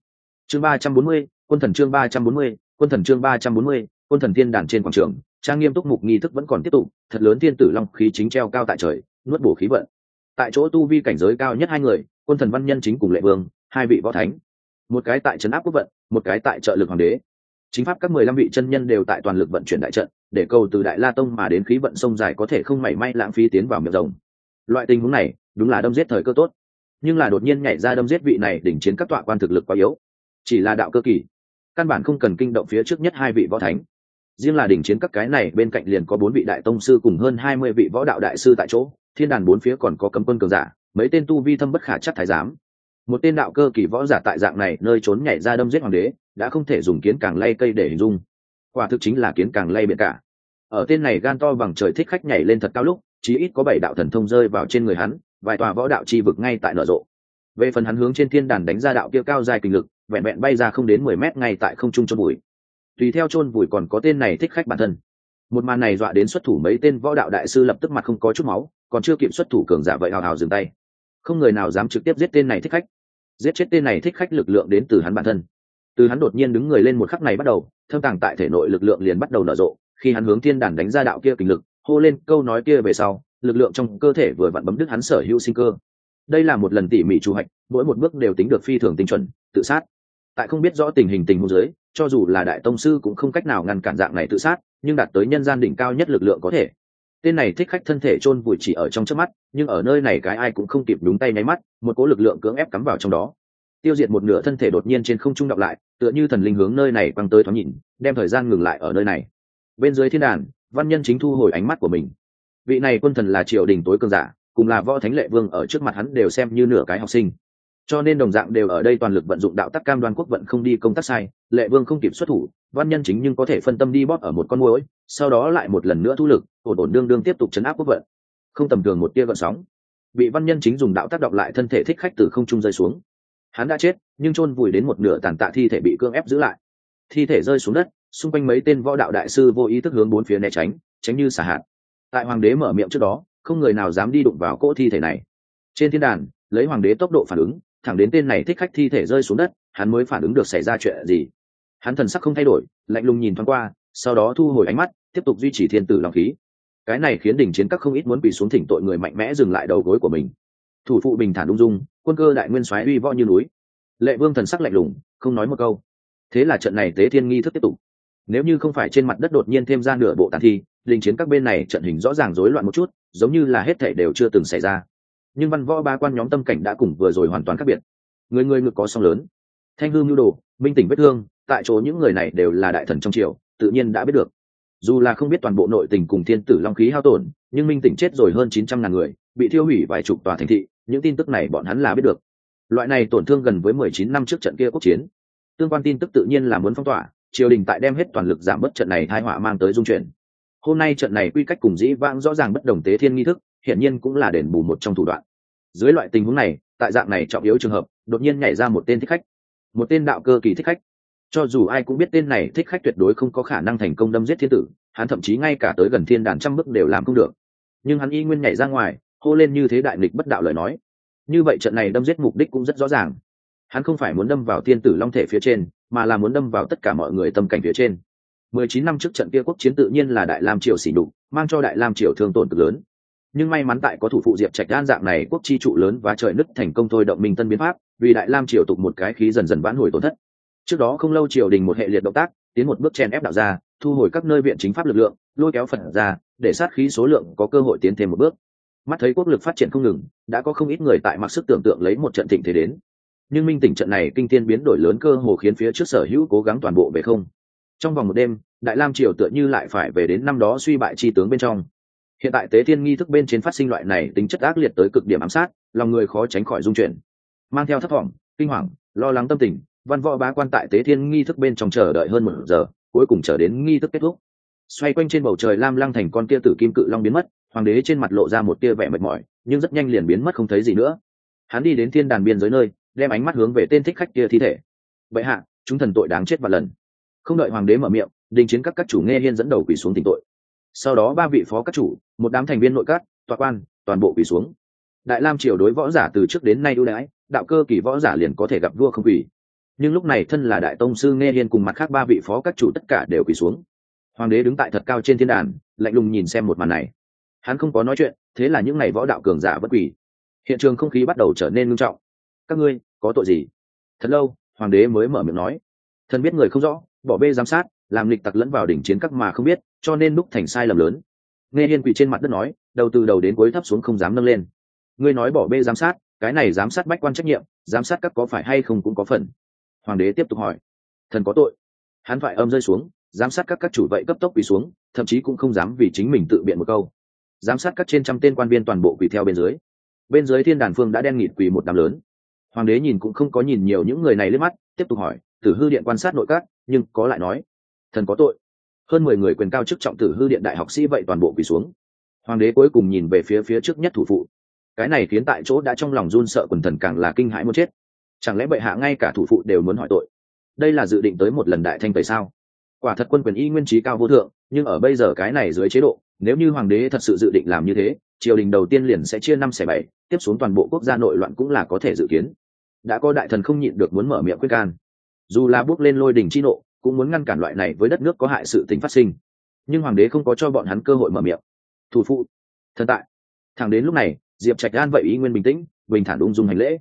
Chương ba trăm bốn mươi, quân thần chương ba trăm bốn mươi, quân thần chương ba trăm bốn mươi, quân thần thiên đàn trên quảng trường, trang nghiêm túc mục nghi thức vẫn còn tiếp tục, thật lớn thiên tử long khí chính treo cao tại trời, nuốt bổ khí vận. Tại chỗ tu vi cảnh giới cao nhất hai người, quân thần văn nhân chính cùng lệ vương, hai vị võ thánh. Một cái tại trấn áp quốc vận, một cái tại trợ lực hoàng đế chính pháp các mười lăm vị chân nhân đều tại toàn lực vận chuyển đại trận, để cầu từ đại la tông mà đến khí vận sông dài có thể không mảy may lãng phí tiến vào miệng rồng. Loại tình huống này, đúng là đâm giết thời cơ tốt. Nhưng là đột nhiên nhảy ra đâm giết vị này đỉnh chiến các tọa quan thực lực quá yếu. Chỉ là đạo cơ kỳ. Căn bản không cần kinh động phía trước nhất hai vị võ thánh. Riêng là đỉnh chiến các cái này, bên cạnh liền có bốn vị đại tông sư cùng hơn hai mươi vị võ đạo đại sư tại chỗ. Thiên đàn bốn phía còn có cấm quân cường giả, mấy tên tu vi thâm bất khả chắc thái giám một tên đạo cơ kỳ võ giả tại dạng này nơi trốn nhảy ra đâm giết hoàng đế, đã không thể dùng kiến càng lay cây để hình dung. Quả thực chính là kiến càng lay biệt cả. Ở tên này gan to bằng trời thích khách nhảy lên thật cao lúc, chí ít có bảy đạo thần thông rơi vào trên người hắn, vài tòa võ đạo chi vực ngay tại nở rộ. Về phần hắn hướng trên thiên đàn đánh ra đạo kia cao dài kinh lực, vẹn vẹn bay ra không đến mười mét ngay tại không trung chôn bụi tùy theo chôn bụi còn có tên này thích khách bản thân. Một màn này dọa đến xuất thủ mấy tên võ đạo đại sư lập tức mặt không có chút máu, còn chưa kịp xuất thủ cường giả vậy hào hào dừng tay không người nào dám trực tiếp giết tên này thích khách. Giết chết tên này thích khách lực lượng đến từ hắn bản thân. Từ hắn đột nhiên đứng người lên một khắc này bắt đầu, thâm tàng tại thể nội lực lượng liền bắt đầu nở rộ. Khi hắn hướng thiên đàn đánh ra đạo kia kình lực, hô lên câu nói kia về sau, lực lượng trong cơ thể vừa vặn bấm đứt hắn sở hữu sinh cơ. Đây là một lần tỉ mỉ chu hạch, mỗi một bước đều tính được phi thường tinh chuẩn, tự sát. Tại không biết rõ tình hình tình huống dưới, cho dù là đại tông sư cũng không cách nào ngăn cản dạng này tự sát, nhưng đạt tới nhân gian đỉnh cao nhất lực lượng có thể tên này thích khách thân thể chôn vùi chỉ ở trong trước mắt, nhưng ở nơi này cái ai cũng không kịp đúng tay nháy mắt, một cố lực lượng cưỡng ép cắm vào trong đó. Tiêu diệt một nửa thân thể đột nhiên trên không trung đọc lại, tựa như thần linh hướng nơi này quăng tới thoáng nhìn, đem thời gian ngừng lại ở nơi này. Bên dưới thiên đàn, văn nhân chính thu hồi ánh mắt của mình. Vị này quân thần là triều đình tối cường giả, cùng là võ thánh lệ vương ở trước mặt hắn đều xem như nửa cái học sinh cho nên đồng dạng đều ở đây toàn lực vận dụng đạo tắc cam đoan quốc vận không đi công tác sai, lệ vương không kịp xuất thủ, văn nhân chính nhưng có thể phân tâm đi bóp ở một con mối sau đó lại một lần nữa thu lực, ổn ổn đương đương tiếp tục chấn áp quốc vận. Không tầm thường một tia gợn sóng. Bị văn nhân chính dùng đạo tác động lại thân thể thích khách từ không trung rơi xuống. Hắn đã chết, nhưng chôn vùi đến một nửa tàn tạ thi thể bị cưỡng ép giữ lại. Thi thể rơi xuống đất, xung quanh mấy tên võ đạo đại sư vô ý thức hướng bốn phía né tránh tránh như xả hạt. Tại hoàng đế mở miệng trước đó, không người nào dám đi đụng vào cỗ thi thể này. Trên thiên đàn, lấy hoàng đế tốc độ phản ứng thẳng đến tên này thích khách thi thể rơi xuống đất, hắn mới phản ứng được xảy ra chuyện gì. Hắn thần sắc không thay đổi, lạnh lùng nhìn thoáng qua, sau đó thu hồi ánh mắt, tiếp tục duy trì thiên tử lòng khí. Cái này khiến đình chiến các không ít muốn bị xuống thỉnh tội người mạnh mẽ dừng lại đầu gối của mình. Thủ phụ bình thản ung dung, quân cơ đại nguyên soái uy võ như núi. Lệ vương thần sắc lạnh lùng, không nói một câu. Thế là trận này tế thiên nghi thức tiếp tục. Nếu như không phải trên mặt đất đột nhiên thêm ra nửa bộ tàn thi đình chiến các bên này trận hình rõ ràng rối loạn một chút, giống như là hết thể đều chưa từng xảy ra nhưng văn võ ba quan nhóm tâm cảnh đã cùng vừa rồi hoàn toàn khác biệt. Người người ngực có song lớn. Thanh hương nhu đồ minh tỉnh vết thương, tại chỗ những người này đều là đại thần trong triều, tự nhiên đã biết được. Dù là không biết toàn bộ nội tình cùng thiên tử long khí hao tổn, nhưng minh tỉnh chết rồi hơn chín trăm ngàn người, bị thiêu hủy vài chục tòa thành thị, những tin tức này bọn hắn là biết được. Loại này tổn thương gần với mười chín năm trước trận kia quốc chiến. Tương quan tin tức tự nhiên là muốn phong tỏa, triều đình tại đem hết toàn lực giảm bớt trận này thai họa mang tới dung chuyển. Hôm nay trận này quy cách cùng dĩ vãng rõ ràng bất đồng tế thiên nghi thức hiển nhiên cũng là đền bù một trong thủ đoạn. Dưới loại tình huống này, tại dạng này trọng yếu trường hợp, đột nhiên nhảy ra một tên thích khách. Một tên đạo cơ kỳ thích khách. Cho dù ai cũng biết tên này thích khách tuyệt đối không có khả năng thành công đâm giết thiên tử, hắn thậm chí ngay cả tới gần thiên đàn trăm bước đều làm không được. Nhưng hắn y nguyên nhảy ra ngoài, hô lên như thế đại nghịch bất đạo lời nói. Như vậy trận này đâm giết mục đích cũng rất rõ ràng. Hắn không phải muốn đâm vào thiên tử long thể phía trên, mà là muốn đâm vào tất cả mọi người tâm cảnh phía trên. Mười chín năm trước trận kia quốc chiến tự nhiên là đại lam triều xỉ đục mang cho đại lam triều thương tổn cực lớn nhưng may mắn tại có thủ phụ diệp trạch đan dạng này, quốc chi trụ lớn và trời nứt thành công thôi động minh tân biến pháp, vì đại lam triều tục một cái khí dần dần vãn hồi tổn thất. Trước đó không lâu triều đình một hệ liệt động tác, tiến một bước chen ép đạo ra thu hồi các nơi viện chính pháp lực lượng, lôi kéo phật ra, để sát khí số lượng có cơ hội tiến thêm một bước. Mắt thấy quốc lực phát triển không ngừng, đã có không ít người tại mặc sức tưởng tượng lấy một trận thịnh thế đến. Nhưng minh tỉnh trận này kinh thiên biến đổi lớn cơ hồ khiến phía trước sở hữu cố gắng toàn bộ về không. Trong vòng một đêm, đại lam triều tựa như lại phải về đến năm đó suy bại chi tướng bên trong hiện tại tế thiên nghi thức bên trên phát sinh loại này tính chất ác liệt tới cực điểm ám sát, lòng người khó tránh khỏi dung chuyển. Mang theo thất vọng kinh hoàng, lo lắng tâm tình, văn võ bá quan tại tế thiên nghi thức bên trong chờ đợi hơn một giờ, cuối cùng chờ đến nghi thức kết thúc. Xoay quanh trên bầu trời lam lăng thành con tia tử kim cự long biến mất, hoàng đế trên mặt lộ ra một tia vẻ mệt mỏi, nhưng rất nhanh liền biến mất không thấy gì nữa. Hắn đi đến thiên đàn biên giới nơi, đem ánh mắt hướng về tên thích khách kia thi thể. Bệ hạ, chúng thần tội đáng chết và lần. Không đợi hoàng đế mở miệng, đình chiến các các chủ nghe hiên dẫn đầu quỳ xuống tỉnh tội sau đó ba vị phó các chủ, một đám thành viên nội các, tọa quan, toàn bộ quỳ xuống. Đại lam triều đối võ giả từ trước đến nay ưu đãi, đạo cơ kỳ võ giả liền có thể gặp vua không quỳ. Nhưng lúc này thân là đại tông sư nghe hiên cùng mặt khác ba vị phó các chủ tất cả đều quỳ xuống. Hoàng đế đứng tại thật cao trên thiên đàn, lạnh lùng nhìn xem một màn này. Hắn không có nói chuyện, thế là những ngày võ đạo cường giả bất quỳ. Hiện trường không khí bắt đầu trở nên ngưng trọng. Các ngươi, có tội gì? Thật lâu, hoàng đế mới mở miệng nói. Thần biết người không rõ, bỏ bê giám sát làm lịch tặc lẫn vào đỉnh chiến các mà không biết, cho nên đúc thành sai lầm lớn. Nghe hiên quỳ trên mặt đất nói, đầu từ đầu đến cuối thấp xuống không dám nâng lên. Ngươi nói bỏ bê giám sát, cái này giám sát bách quan trách nhiệm, giám sát các có phải hay không cũng có phần. Hoàng đế tiếp tục hỏi. Thần có tội. Hắn phải âm rơi xuống, giám sát các các chủ vậy cấp tốc quỳ xuống, thậm chí cũng không dám vì chính mình tự biện một câu. Giám sát các trên trăm tên quan viên toàn bộ quỳ theo bên dưới. Bên dưới thiên đàn phương đã đen nghịt quỳ một đám lớn. Hoàng đế nhìn cũng không có nhìn nhiều những người này lên mắt, tiếp tục hỏi, tử hư điện quan sát nội các, nhưng có lại nói thần có tội. Hơn mười người quyền cao chức trọng tử hư điện đại học sĩ vậy toàn bộ quỳ xuống. Hoàng đế cuối cùng nhìn về phía phía trước nhất thủ phụ. Cái này khiến tại chỗ đã trong lòng run sợ quần thần càng là kinh hãi muốn chết. Chẳng lẽ bệ hạ ngay cả thủ phụ đều muốn hỏi tội? Đây là dự định tới một lần đại thanh tẩy sao? Quả thật quân quyền y nguyên trí cao vô thượng, nhưng ở bây giờ cái này dưới chế độ, nếu như hoàng đế thật sự dự định làm như thế, triều đình đầu tiên liền sẽ chia năm xẻ bảy, tiếp xuống toàn bộ quốc gia nội loạn cũng là có thể dự kiến. Đã có đại thần không nhịn được muốn mở miệng quyết can. Dù là bước lên lôi đình chi nộ cũng muốn ngăn cản loại này với đất nước có hại sự tình phát sinh. Nhưng hoàng đế không có cho bọn hắn cơ hội mở miệng. Thủ phụ, thần tại. Thẳng đến lúc này, diệp trạch an vậy ý nguyên bình tĩnh, bình thản ung dung hành lễ.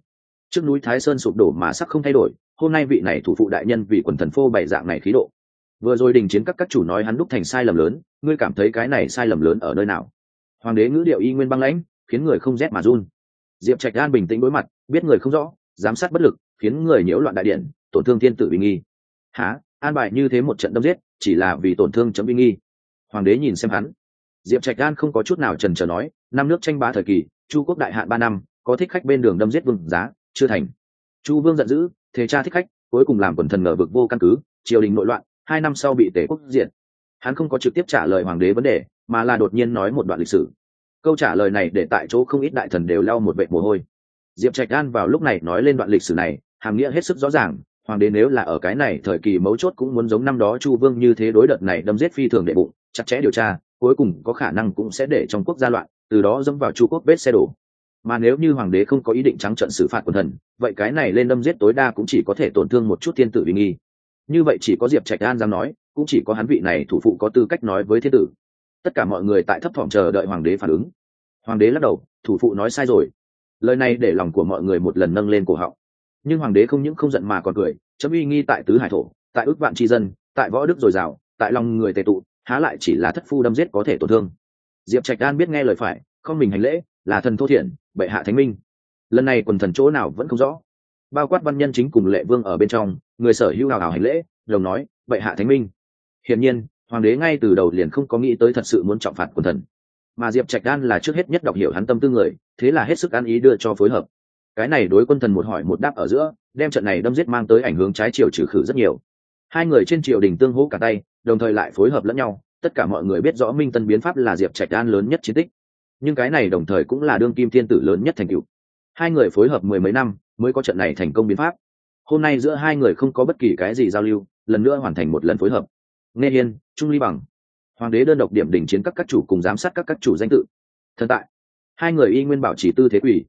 Trước núi thái sơn sụp đổ mà sắc không thay đổi, hôm nay vị này thủ phụ đại nhân vì quần thần phô bày dạng này khí độ. Vừa rồi đình chiến các các chủ nói hắn đúc thành sai lầm lớn, ngươi cảm thấy cái này sai lầm lớn ở nơi nào? Hoàng đế ngữ điệu y nguyên băng lãnh, khiến người không rét mà run. Diệp trạch an bình tĩnh đối mặt, biết người không rõ, giám sát bất lực, khiến người nhiễu loạn đại điện, tổn thương thiên tử bình nghi. Há an bài như thế một trận đâm giết, chỉ là vì tổn thương chấm uy nghi. Hoàng đế nhìn xem hắn. Diệp trạch an không có chút nào trần trờ nói, năm nước tranh bá thời kỳ, chu quốc đại hạn ba năm, có thích khách bên đường đâm giết vương giá chưa thành. Chu vương giận dữ, thế cha thích khách, cuối cùng làm quần thần ngờ vực vô căn cứ, triều đình nội loạn, hai năm sau bị tể quốc diện hắn không có trực tiếp trả lời hoàng đế vấn đề, mà là đột nhiên nói một đoạn lịch sử. Câu trả lời này để tại chỗ không ít đại thần đều lau một vệ mồ hôi. Diệp trạch an vào lúc này nói lên đoạn lịch sử này, hàm nghĩa hết sức rõ ràng hoàng đế nếu là ở cái này thời kỳ mấu chốt cũng muốn giống năm đó chu vương như thế đối đợt này đâm giết phi thường đệ bụng, chặt chẽ điều tra, cuối cùng có khả năng cũng sẽ để trong quốc gia loạn, từ đó dẫm vào chu quốc vết xe đổ. Mà nếu như hoàng đế không có ý định trắng trận xử phạt quần thần, vậy cái này lên đâm giết tối đa cũng chỉ có thể tổn thương một chút thiên tử vì nghi. Như vậy chỉ có diệp trạch an dám nói, cũng chỉ có hắn vị này thủ phụ có tư cách nói với thiên tử. Tất cả mọi người tại thấp thỏm chờ đợi hoàng đế phản ứng. Hoàng đế lắc đầu, thủ phụ nói sai rồi. Lời này để lòng của mọi người một lần nâng lên cổ họng nhưng hoàng đế không những không giận mà còn cười, chấm uy nghi tại tứ hải thổ, tại ước vạn tri dân, tại võ đức dồi dào, tại lòng người tề tụ, há lại chỉ là thất phu đâm giết có thể tổn thương. Diệp trạch Đan biết nghe lời phải, không mình hành lễ, là thần thô thiện, bệ hạ thánh minh. Lần này quần thần chỗ nào vẫn không rõ. Bao quát văn nhân chính cùng lệ vương ở bên trong, người sở hữu hào hào hành lễ, đồng nói, bệ hạ thánh minh. Hiển nhiên, hoàng đế ngay từ đầu liền không có nghĩ tới thật sự muốn trọng phạt quần thần. Mà diệp trạch đan là trước hết nhất đọc hiểu hắn tâm tư người, thế là hết sức ăn ý đưa cho phối hợp cái này đối quân thần một hỏi một đáp ở giữa, đem trận này đâm giết mang tới ảnh hướng trái chiều trừ khử rất nhiều. Hai người trên triều đình tương hỗ cả tay, đồng thời lại phối hợp lẫn nhau, tất cả mọi người biết rõ minh tân biến pháp là diệp trạch đan lớn nhất chiến tích. Nhưng cái này đồng thời cũng là đương kim thiên tử lớn nhất thành cựu hai người phối hợp mười mấy năm mới có trận này thành công biến pháp. Hôm nay giữa hai người không có bất kỳ cái gì giao lưu, lần nữa hoàn thành một lần phối hợp. Nghe hiên, trung ly bằng. Hoàng đế đơn độc điểm đỉnh chiến các các chủ cùng giám sát các các chủ danh tự. Thần tại. Hai người y nguyên bảo chỉ tư thế quỷ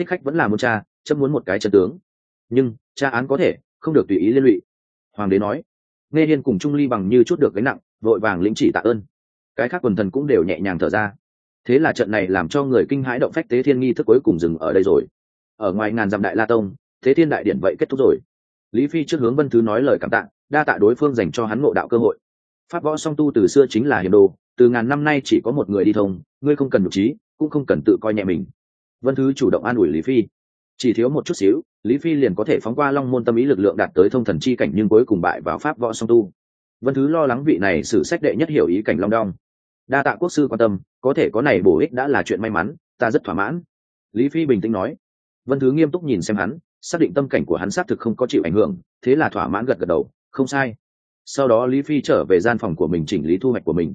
thích khách vẫn là một cha, chấm muốn một cái chân tướng. Nhưng, cha án có thể, không được tùy ý liên lụy. Hoàng đế nói. Nghe hiên cùng trung ly bằng như chút được gánh nặng, vội vàng lĩnh chỉ tạ ơn. Cái khác quần thần cũng đều nhẹ nhàng thở ra. Thế là trận này làm cho người kinh hãi động phách tế thiên nghi thức cuối cùng dừng ở đây rồi. Ở ngoài ngàn dặm đại la tông thế thiên đại điện vậy kết thúc rồi. Lý phi trước hướng vân thứ nói lời cảm tạ, đa tạ đối phương dành cho hắn ngộ đạo cơ hội. Pháp võ song tu từ xưa chính là hiểm đồ, từ ngàn năm nay chỉ có một người đi thông, ngươi không cần nhục trí, cũng không cần tự coi nhẹ mình vân thứ chủ động an ủi lý phi. Chỉ thiếu một chút xíu, lý phi liền có thể phóng qua long môn tâm ý lực lượng đạt tới thông thần chi cảnh nhưng cuối cùng bại vào pháp võ song tu. Vân thứ lo lắng vị này sử sách đệ nhất hiểu ý cảnh long đong. Đa tạ quốc sư quan tâm, có thể có này bổ ích đã là chuyện may mắn, ta rất thỏa mãn. Lý phi bình tĩnh nói. Vân thứ nghiêm túc nhìn xem hắn, xác định tâm cảnh của hắn xác thực không có chịu ảnh hưởng, thế là thỏa mãn gật gật đầu, không sai. Sau đó lý phi trở về gian phòng của mình chỉnh lý thu hoạch của mình.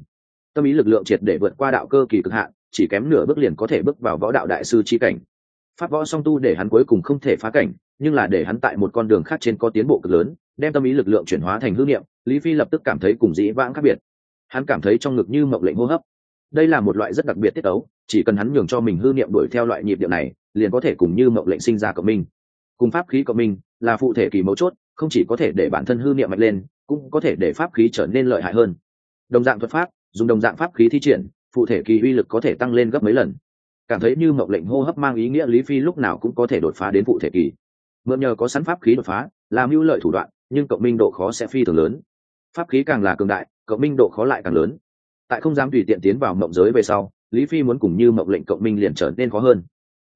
Tâm ý lực lượng triệt để vượt qua đạo cơ kỳ cực hạn chỉ kém nửa bước liền có thể bước vào võ đạo đại sư chi cảnh. Pháp võ song tu để hắn cuối cùng không thể phá cảnh, nhưng là để hắn tại một con đường khác trên có tiến bộ cực lớn, đem tâm ý lực lượng chuyển hóa thành hư niệm, lý phi lập tức cảm thấy cùng dĩ vãng khác biệt. Hắn cảm thấy trong ngực như mộng lệnh hô hấp. Đây là một loại rất đặc biệt tiết ấu chỉ cần hắn nhường cho mình hư niệm đuổi theo loại nhịp điệu này, liền có thể cùng như mộng lệnh sinh ra cộng minh. Cùng pháp khí cộng minh là phụ thể kỳ mấu chốt, không chỉ có thể để bản thân hư niệm mạnh lên, cũng có thể để pháp khí trở nên lợi hại hơn. Đồng dạng thuật pháp, dùng đồng dạng pháp khí thi triển phụ thể kỳ uy lực có thể tăng lên gấp mấy lần. Cảm thấy như mộng lệnh hô hấp mang ý nghĩa lý phi lúc nào cũng có thể đột phá đến phụ thể kỳ. Mượn nhờ có sẵn pháp khí đột phá làm hữu lợi thủ đoạn, nhưng cộng minh độ khó sẽ phi thường lớn. Pháp khí càng là cường đại, cộng minh độ khó lại càng lớn. Tại không dám tùy tiện tiến vào mộng giới về sau, lý phi muốn cùng như mộng lệnh cộng minh liền trở nên khó hơn.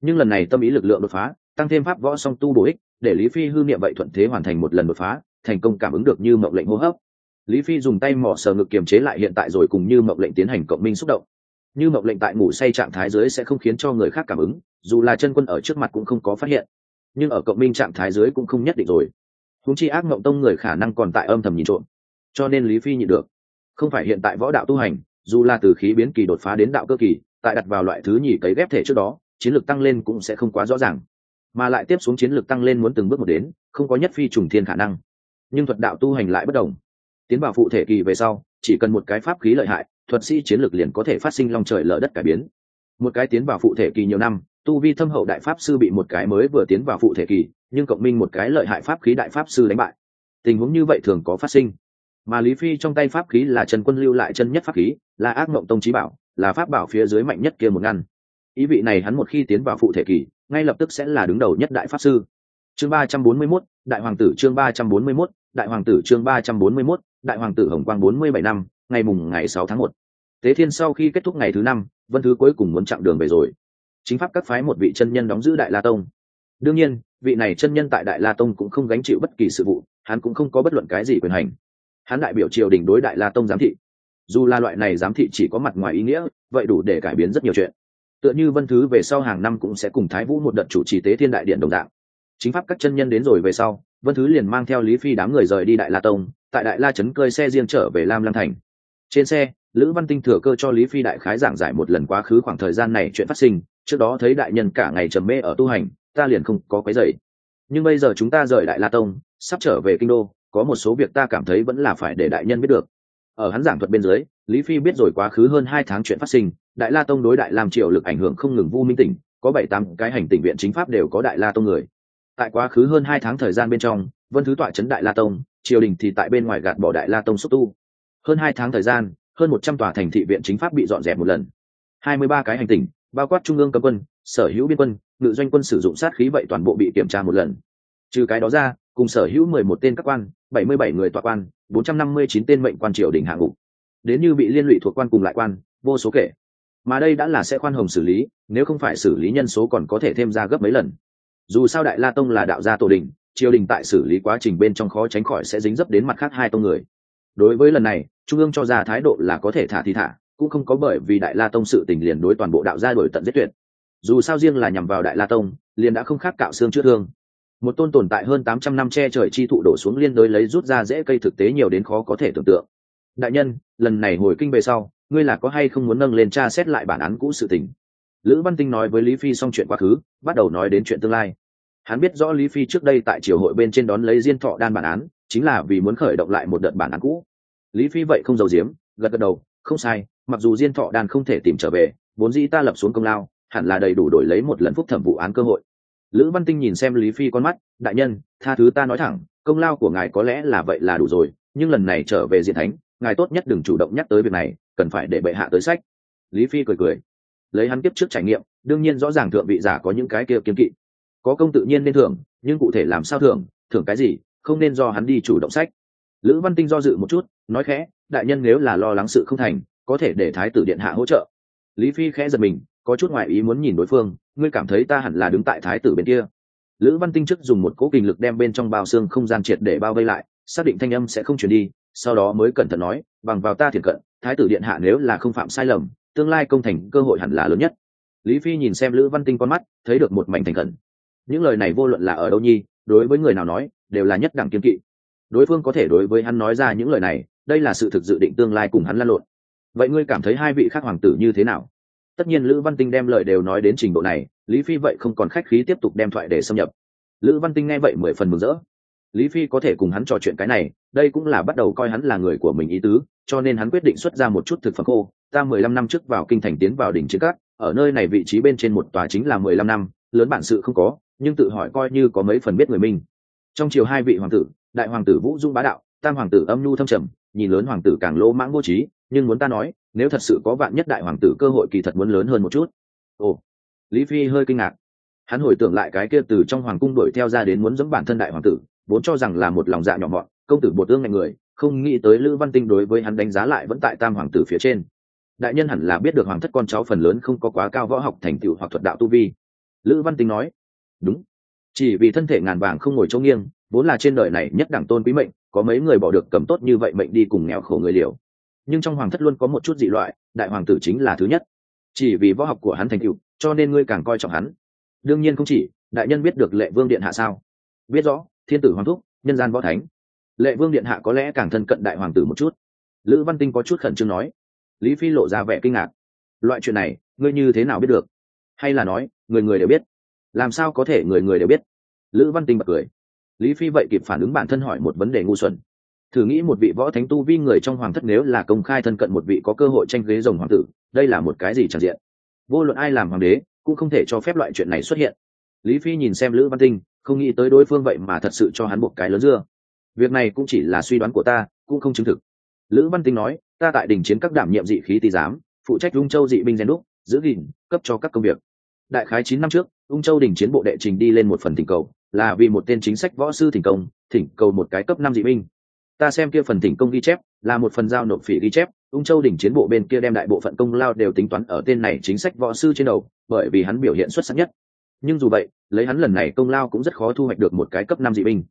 Nhưng lần này tâm ý lực lượng đột phá, tăng thêm pháp võ song tu bổ ích, để lý phi hư niệm vậy thuận thế hoàn thành một lần đột phá, thành công cảm ứng được như mộng lệnh hô hấp lý phi dùng tay mỏ sờ ngực kiềm chế lại hiện tại rồi cùng như mộng lệnh tiến hành cộng minh xúc động. Như mộng lệnh tại ngủ say trạng thái dưới sẽ không khiến cho người khác cảm ứng, dù là chân quân ở trước mặt cũng không có phát hiện. Nhưng ở cộng minh trạng thái dưới cũng không nhất định rồi. Húng chi ác mộng tông người khả năng còn tại âm thầm nhìn trộm. Cho nên lý phi nhịn được. Không phải hiện tại võ đạo tu hành, dù là từ khí biến kỳ đột phá đến đạo cơ kỳ, tại đặt vào loại thứ nhì cấy ghép thể trước đó, chiến lược tăng lên cũng sẽ không quá rõ ràng. Mà lại tiếp xuống chiến lược tăng lên muốn từng bước một đến, không có nhất phi trùng thiên khả năng. Nhưng thuật đạo tu hành lại bất đồng tiến vào phụ thể kỳ về sau, chỉ cần một cái pháp khí lợi hại, thuật sĩ chiến lược liền có thể phát sinh long trời lở đất cải biến. Một cái tiến vào phụ thể kỳ nhiều năm, tu vi thâm hậu đại pháp sư bị một cái mới vừa tiến vào phụ thể kỳ, nhưng cộng minh một cái lợi hại pháp khí đại pháp sư đánh bại. Tình huống như vậy thường có phát sinh. Mà lý phi trong tay pháp khí là chân quân lưu lại chân nhất pháp khí, là ác mộng tông trí bảo, là pháp bảo phía dưới mạnh nhất kia một ngăn. Ý vị này hắn một khi tiến vào phụ thể kỳ, ngay lập tức sẽ là đứng đầu nhất đại pháp sư. Chương ba trăm bốn mươi mốt, đại hoàng tử chương ba trăm bốn mươi mốt, đại hoàng tử chương ba trăm bốn mươi mốt đại hoàng tử hồng quang bốn mươi bảy năm, ngày mùng ngày sáu tháng một. Tế thiên sau khi kết thúc ngày thứ năm, vân thứ cuối cùng muốn chặng đường về rồi. Chính pháp các phái một vị chân nhân đóng giữ đại la tông. Đương nhiên, vị này chân nhân tại đại la tông cũng không gánh chịu bất kỳ sự vụ, hắn cũng không có bất luận cái gì quyền hành. Hắn đại biểu triều đình đối đại la tông giám thị. Dù là loại này giám thị chỉ có mặt ngoài ý nghĩa, vậy đủ để cải biến rất nhiều chuyện. Tựa như vân thứ về sau hàng năm cũng sẽ cùng thái vũ một đợt chủ trì tế thiên đại điện đồng dạng. Chính pháp các chân nhân đến rồi về sau vân thứ liền mang theo lý phi đám người rời đi đại la tông, tại đại la trấn cơi xe riêng trở về lam lăng thành. Trên xe, lữ văn tinh thừa cơ cho lý phi đại khái giảng giải một lần quá khứ khoảng thời gian này chuyện phát sinh, trước đó thấy đại nhân cả ngày trầm mê ở tu hành, ta liền không có quấy dậy nhưng bây giờ chúng ta rời đại la tông, sắp trở về kinh đô, có một số việc ta cảm thấy vẫn là phải để đại nhân biết được. Ở hắn giảng thuật bên dưới, lý phi biết rồi quá khứ hơn hai tháng chuyện phát sinh, đại la tông đối đại làm triệu lực ảnh hưởng không ngừng vu minh tỉnh, có bảy tám cái hành tỉnh viện chính pháp đều có đại la tông người tại quá khứ hơn hai tháng thời gian bên trong, vân thứ tọa trấn đại la tông, triều đình thì tại bên ngoài gạt bỏ đại la tông xúc tu. Hơn hai tháng thời gian, hơn một trăm tòa thành thị viện chính pháp bị dọn dẹp một lần. Hai mươi ba cái hành tỉnh, bao quát trung ương cấm quân, sở hữu biên quân, ngự doanh quân sử dụng sát khí vậy toàn bộ bị kiểm tra một lần. Trừ cái đó ra, cùng sở hữu mười một tên các quan, bảy mươi bảy người tọa quan, bốn trăm năm mươi chín tên mệnh quan triều đình hạng ngục. Đến như bị liên lụy thuộc quan cùng lại quan, vô số kể. Mà đây đã là sẽ khoan hồng xử lý, nếu không phải xử lý nhân số còn có thể thêm ra gấp mấy lần dù sao đại la tông là đạo gia tổ đình, triều đình tại xử lý quá trình bên trong khó tránh khỏi sẽ dính dấp đến mặt khác hai tông người. Đối với lần này, trung ương cho ra thái độ là có thể thả thì thả, cũng không có bởi vì đại la tông sự tình liền đối toàn bộ đạo gia đổi tận giết tuyệt. Dù sao riêng là nhằm vào đại la tông, liền đã không khác cạo xương chữa thương một tôn tồn tại hơn tám trăm năm che trời chi thụ đổ xuống liên đối lấy rút ra dễ cây thực tế nhiều đến khó có thể tưởng tượng. Đại nhân, lần này hồi kinh về sau, ngươi là có hay không muốn nâng lên tra xét lại bản án cũ sự tình? Lữ văn tinh nói với lý phi xong chuyện quá khứ, bắt đầu nói đến chuyện tương lai hắn biết rõ lý phi trước đây tại triều hội bên trên đón lấy diên thọ đan bản án, chính là vì muốn khởi động lại một đợt bản án cũ. Lý phi vậy không giàu diếm gật gật đầu, không sai, mặc dù diên thọ đan không thể tìm trở về, vốn dĩ ta lập xuống công lao, hẳn là đầy đủ đổi lấy một lần phúc thẩm vụ án cơ hội. Lữ văn tinh nhìn xem lý phi con mắt, đại nhân, tha thứ ta nói thẳng, công lao của ngài có lẽ là vậy là đủ rồi, nhưng lần này trở về diện thánh, ngài tốt nhất đừng chủ động nhắc tới việc này, cần phải để bệ hạ tới sách. Lý phi cười cười, lấy hắn kiếp trước trải nghiệm, đương nhiên rõ ràng thượng vị giả có những cái kia kiếm kỵ có công tự nhiên nên thưởng, nhưng cụ thể làm sao thưởng thưởng cái gì, không nên do hắn đi chủ động sách. Lữ văn tinh do dự một chút, nói khẽ, đại nhân nếu là lo lắng sự không thành, có thể để thái tử điện hạ hỗ trợ. Lý phi khẽ giật mình, có chút ngoại ý muốn nhìn đối phương, ngươi cảm thấy ta hẳn là đứng tại thái tử bên kia. Lữ văn tinh trước dùng một cố kinh lực đem bên trong bao xương không gian triệt để bao vây lại, xác định thanh âm sẽ không chuyển đi, sau đó mới cẩn thận nói, bằng vào ta thiệt cận, thái tử điện hạ nếu là không phạm sai lầm, tương lai công thành cơ hội hẳn là lớn nhất. Lý phi nhìn xem lữ văn tinh con mắt, thấy được một mảnh thành cận những lời này vô luận là ở đâu nhi, đối với người nào nói, đều là nhất đẳng kiên kỵ. Đối phương có thể đối với hắn nói ra những lời này, đây là sự thực dự định tương lai cùng hắn lan lộn. Vậy ngươi cảm thấy hai vị khác hoàng tử như thế nào? Tất nhiên lữ văn tinh đem lời đều nói đến trình độ này, lý phi vậy không còn khách khí tiếp tục đem thoại để xâm nhập. Lữ văn tinh nghe vậy mười phần mừng rỡ. Lý phi có thể cùng hắn trò chuyện cái này, đây cũng là bắt đầu coi hắn là người của mình ý tứ, cho nên hắn quyết định xuất ra một chút thực phẩm khô. Ta mười lăm năm trước vào kinh thành tiến vào đỉnh chiến cát ở nơi này vị trí bên trên một tòa chính là mười lăm năm, lớn bản sự không có nhưng tự hỏi coi như có mấy phần biết người mình. Trong chiều hai vị hoàng tử, đại hoàng tử vũ dung bá đạo, tam hoàng tử âm nhu thâm trầm, nhìn lớn hoàng tử càng lỗ mãng vô trí, nhưng muốn ta nói, nếu thật sự có vạn nhất đại hoàng tử cơ hội kỳ thật muốn lớn hơn một chút. Ồ, lý phi hơi kinh ngạc. Hắn hồi tưởng lại cái kia từ trong hoàng cung đuổi theo ra đến muốn giống bản thân đại hoàng tử, vốn cho rằng là một lòng dạ nhỏ mọn, công tử bột tương ngạnh người, không nghĩ tới lữ văn tinh đối với hắn đánh giá lại vẫn tại tam hoàng tử phía trên. Đại nhân hẳn là biết được hoàng thất con cháu phần lớn không có quá cao võ học thành tựu hoặc thuật đạo tu vi. Lữ văn tinh nói đúng. Chỉ vì thân thể ngàn vàng không ngồi chỗ nghiêng, vốn là trên đời này nhất đẳng tôn quý mệnh, có mấy người bỏ được cầm tốt như vậy mệnh đi cùng nghèo khổ người liều. Nhưng trong hoàng thất luôn có một chút dị loại, đại hoàng tử chính là thứ nhất. Chỉ vì võ học của hắn thành cựu cho nên ngươi càng coi trọng hắn. Đương nhiên không chỉ, đại nhân biết được lệ vương điện hạ sao? Biết rõ, thiên tử hoàng thúc, nhân gian võ thánh. Lệ vương điện hạ có lẽ càng thân cận đại hoàng tử một chút. Lữ văn tinh có chút khẩn trương nói. Lý phi lộ ra vẻ kinh ngạc. Loại chuyện này, ngươi như thế nào biết được? Hay là nói, người người đều biết? Làm sao có thể người người đều biết? Lữ văn tinh bật cười. Lý phi vậy kịp phản ứng bản thân hỏi một vấn đề ngu xuẩn. Thử nghĩ một vị võ thánh tu vi người trong hoàng thất nếu là công khai thân cận một vị có cơ hội tranh ghế rồng hoàng tử, đây là một cái gì tràn diện? Vô luận ai làm hoàng đế, cũng không thể cho phép loại chuyện này xuất hiện. Lý phi nhìn xem lữ văn tinh, không nghĩ tới đối phương vậy mà thật sự cho hắn một cái lớn dưa. Việc này cũng chỉ là suy đoán của ta, cũng không chứng thực. Lữ văn tinh nói, ta tại đình chiến các đảm nhiệm dị khí tì giám, phụ trách Lung châu dị binh gen đúc, giữ gìn, cấp cho các công việc. Đại khái chín năm trước ung châu đình chiến bộ đệ trình đi lên một phần thỉnh cầu, là vì một tên chính sách võ sư thỉnh công, thỉnh cầu một cái cấp năm dị binh. Ta xem kia phần thỉnh công ghi chép, là một phần giao nộp phỉ ghi chép, ung châu đỉnh chiến bộ bên kia đem đại bộ phận công lao đều tính toán ở tên này chính sách võ sư trên đầu, bởi vì hắn biểu hiện xuất sắc nhất. Nhưng dù vậy, lấy hắn lần này công lao cũng rất khó thu hoạch được một cái cấp năm dị binh.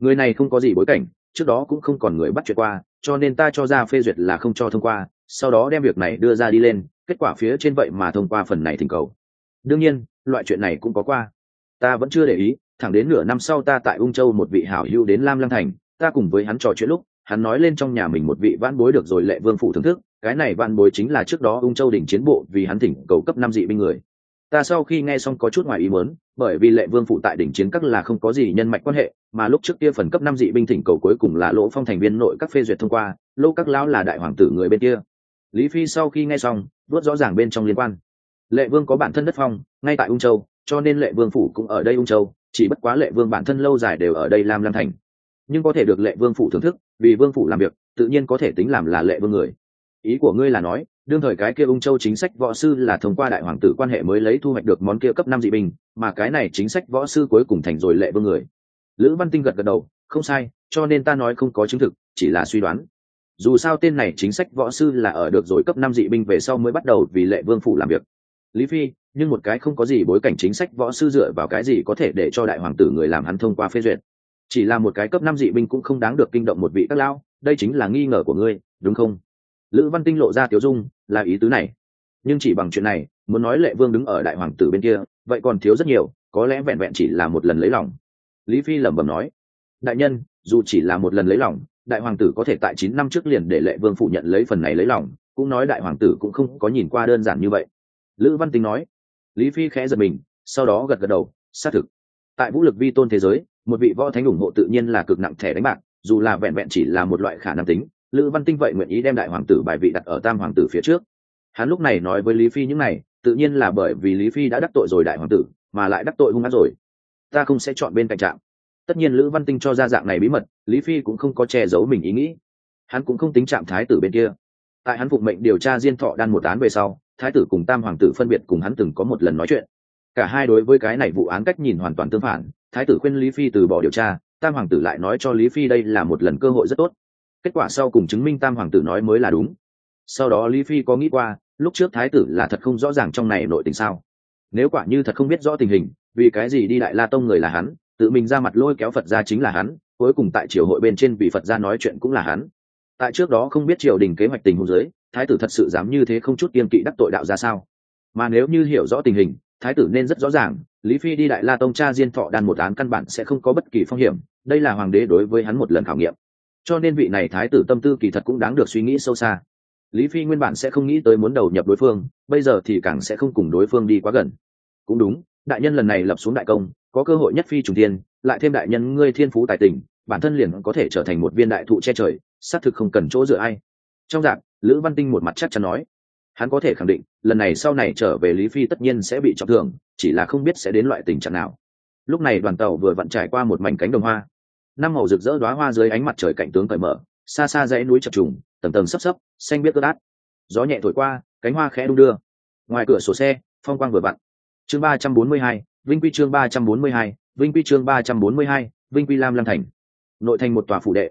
Người này không có gì bối cảnh, trước đó cũng không còn người bắt chuyện qua, cho nên ta cho ra phê duyệt là không cho thông qua, sau đó đem việc này đưa ra đi lên, kết quả phía trên vậy mà thông qua phần này thỉnh cầu. Đương nhiên loại chuyện này cũng có qua. Ta vẫn chưa để ý, thẳng đến nửa năm sau ta tại ung châu một vị hảo hữu đến lam lăng thành, ta cùng với hắn trò chuyện lúc, hắn nói lên trong nhà mình một vị văn bối được rồi lệ vương phủ thưởng thức, cái này văn bối chính là trước đó ung châu đỉnh chiến bộ vì hắn thỉnh cầu cấp năm dị binh người. Ta sau khi nghe xong có chút ngoài ý muốn, bởi vì lệ vương phụ tại đỉnh chiến các là không có gì nhân mạch quan hệ, mà lúc trước kia phần cấp năm dị binh thỉnh cầu cuối cùng là lỗ phong thành viên nội các phê duyệt thông qua, lỗ các lão là đại hoàng tử người bên kia. Lý phi sau khi nghe xong đuốt rõ ràng bên trong liên quan lệ vương có bản thân đất phong, ngay tại ung châu, cho nên lệ vương phủ cũng ở đây ung châu, chỉ bất quá lệ vương bản thân lâu dài đều ở đây lam lam thành. Nhưng có thể được lệ vương phủ thưởng thức, vì vương phủ làm việc, tự nhiên có thể tính làm là lệ vương người. Ý của ngươi là nói, đương thời cái kia ung châu chính sách võ sư là thông qua đại hoàng tử quan hệ mới lấy thu hoạch được món kia cấp năm dị binh, mà cái này chính sách võ sư cuối cùng thành rồi lệ vương người. Lữ văn tinh gật gật đầu, không sai, cho nên ta nói không có chứng thực, chỉ là suy đoán. Dù sao tên này chính sách võ sư là ở được rồi cấp năm dị binh về sau mới bắt đầu vì lệ vương phủ làm việc lý phi, nhưng một cái không có gì bối cảnh chính sách võ sư dựa vào cái gì có thể để cho đại hoàng tử người làm hắn thông qua phê duyệt. Chỉ là một cái cấp năm dị binh cũng không đáng được kinh động một vị các lão, đây chính là nghi ngờ của ngươi, đúng không? Lữ văn tinh lộ ra tiểu dung, là ý tứ này. Nhưng chỉ bằng chuyện này, muốn nói lệ vương đứng ở đại hoàng tử bên kia, vậy còn thiếu rất nhiều, có lẽ vẹn vẹn chỉ là một lần lấy lòng. Lý phi lẩm bẩm nói, đại nhân, dù chỉ là một lần lấy lòng, đại hoàng tử có thể tại chín năm trước liền để lệ vương phủ nhận lấy phần này lấy lòng, cũng nói đại hoàng tử cũng không có nhìn qua đơn giản như vậy lữ văn tinh nói. Lý phi khẽ giật mình, sau đó gật gật đầu, xác thực. Tại vũ lực vi tôn thế giới, một vị võ thánh ủng hộ tự nhiên là cực nặng thẻ đánh bạc, dù là vẹn vẹn chỉ là một loại khả năng tính, lữ văn tinh vậy nguyện ý đem đại hoàng tử bài vị đặt ở tam hoàng tử phía trước. Hắn lúc này nói với lý phi những này, tự nhiên là bởi vì lý phi đã đắc tội rồi đại hoàng tử, mà lại đắc tội hung ác rồi. Ta không sẽ chọn bên cạnh trạm tất nhiên lữ văn tinh cho ra dạng này bí mật, lý phi cũng không có che giấu mình ý nghĩ. Hắn cũng không tính chạm thái tử bên kia. Tại hắn phụng mệnh điều tra diên thọ đan một án về sau thái tử cùng tam hoàng tử phân biệt cùng hắn từng có một lần nói chuyện. Cả hai đối với cái này vụ án cách nhìn hoàn toàn tương phản, thái tử khuyên lý phi từ bỏ điều tra, tam hoàng tử lại nói cho lý phi đây là một lần cơ hội rất tốt. Kết quả sau cùng chứng minh tam hoàng tử nói mới là đúng. Sau đó lý phi có nghĩ qua, lúc trước thái tử là thật không rõ ràng trong này nội tình sao. Nếu quả như thật không biết rõ tình hình, vì cái gì đi đại la tông người là hắn, tự mình ra mặt lôi kéo phật ra chính là hắn, cuối cùng tại triều hội bên trên vì phật ra nói chuyện cũng là hắn. Tại trước đó không biết triều đình kế hoạch tình hôn giới thái tử thật sự dám như thế không chút kiên kỵ đắc tội đạo ra sao? Mà nếu như hiểu rõ tình hình, thái tử nên rất rõ ràng, lý phi đi đại la tông cha diên thọ đan một án căn bản sẽ không có bất kỳ phong hiểm, đây là hoàng đế đối với hắn một lần khảo nghiệm. Cho nên vị này thái tử tâm tư kỳ thật cũng đáng được suy nghĩ sâu xa. Lý phi nguyên bản sẽ không nghĩ tới muốn đầu nhập đối phương, bây giờ thì càng sẽ không cùng đối phương đi quá gần. Cũng đúng, đại nhân lần này lập xuống đại công, có cơ hội nhất phi trùng tiên lại thêm đại nhân ngươi thiên phú tài tình, bản thân liền có thể trở thành một viên đại thụ che trời, xác thực không cần chỗ dựa ai. Trong dạng lữ văn tinh một mặt chắc chắn nói. Hắn có thể khẳng định, lần này sau này trở về lý phi tất nhiên sẽ bị trọng thương chỉ là không biết sẽ đến loại tình trạng nào. Lúc này đoàn tàu vừa vặn trải qua một mảnh cánh đồng hoa. Năm màu rực rỡ đoá hoa dưới ánh mặt trời cạnh tướng cởi mở, xa xa dãy núi chập trùng, tầng tầng sấp sấp, xanh biết ướt át. Gió nhẹ thổi qua, cánh hoa khẽ đung đưa. Ngoài cửa sổ xe, phong quang vừa vặn. Chương ba trăm bốn mươi hai, vinh quy chương ba trăm bốn mươi hai, vinh quy chương ba trăm bốn mươi hai, vinh quy lam lam thành. Nội thành một tòa phủ đệ.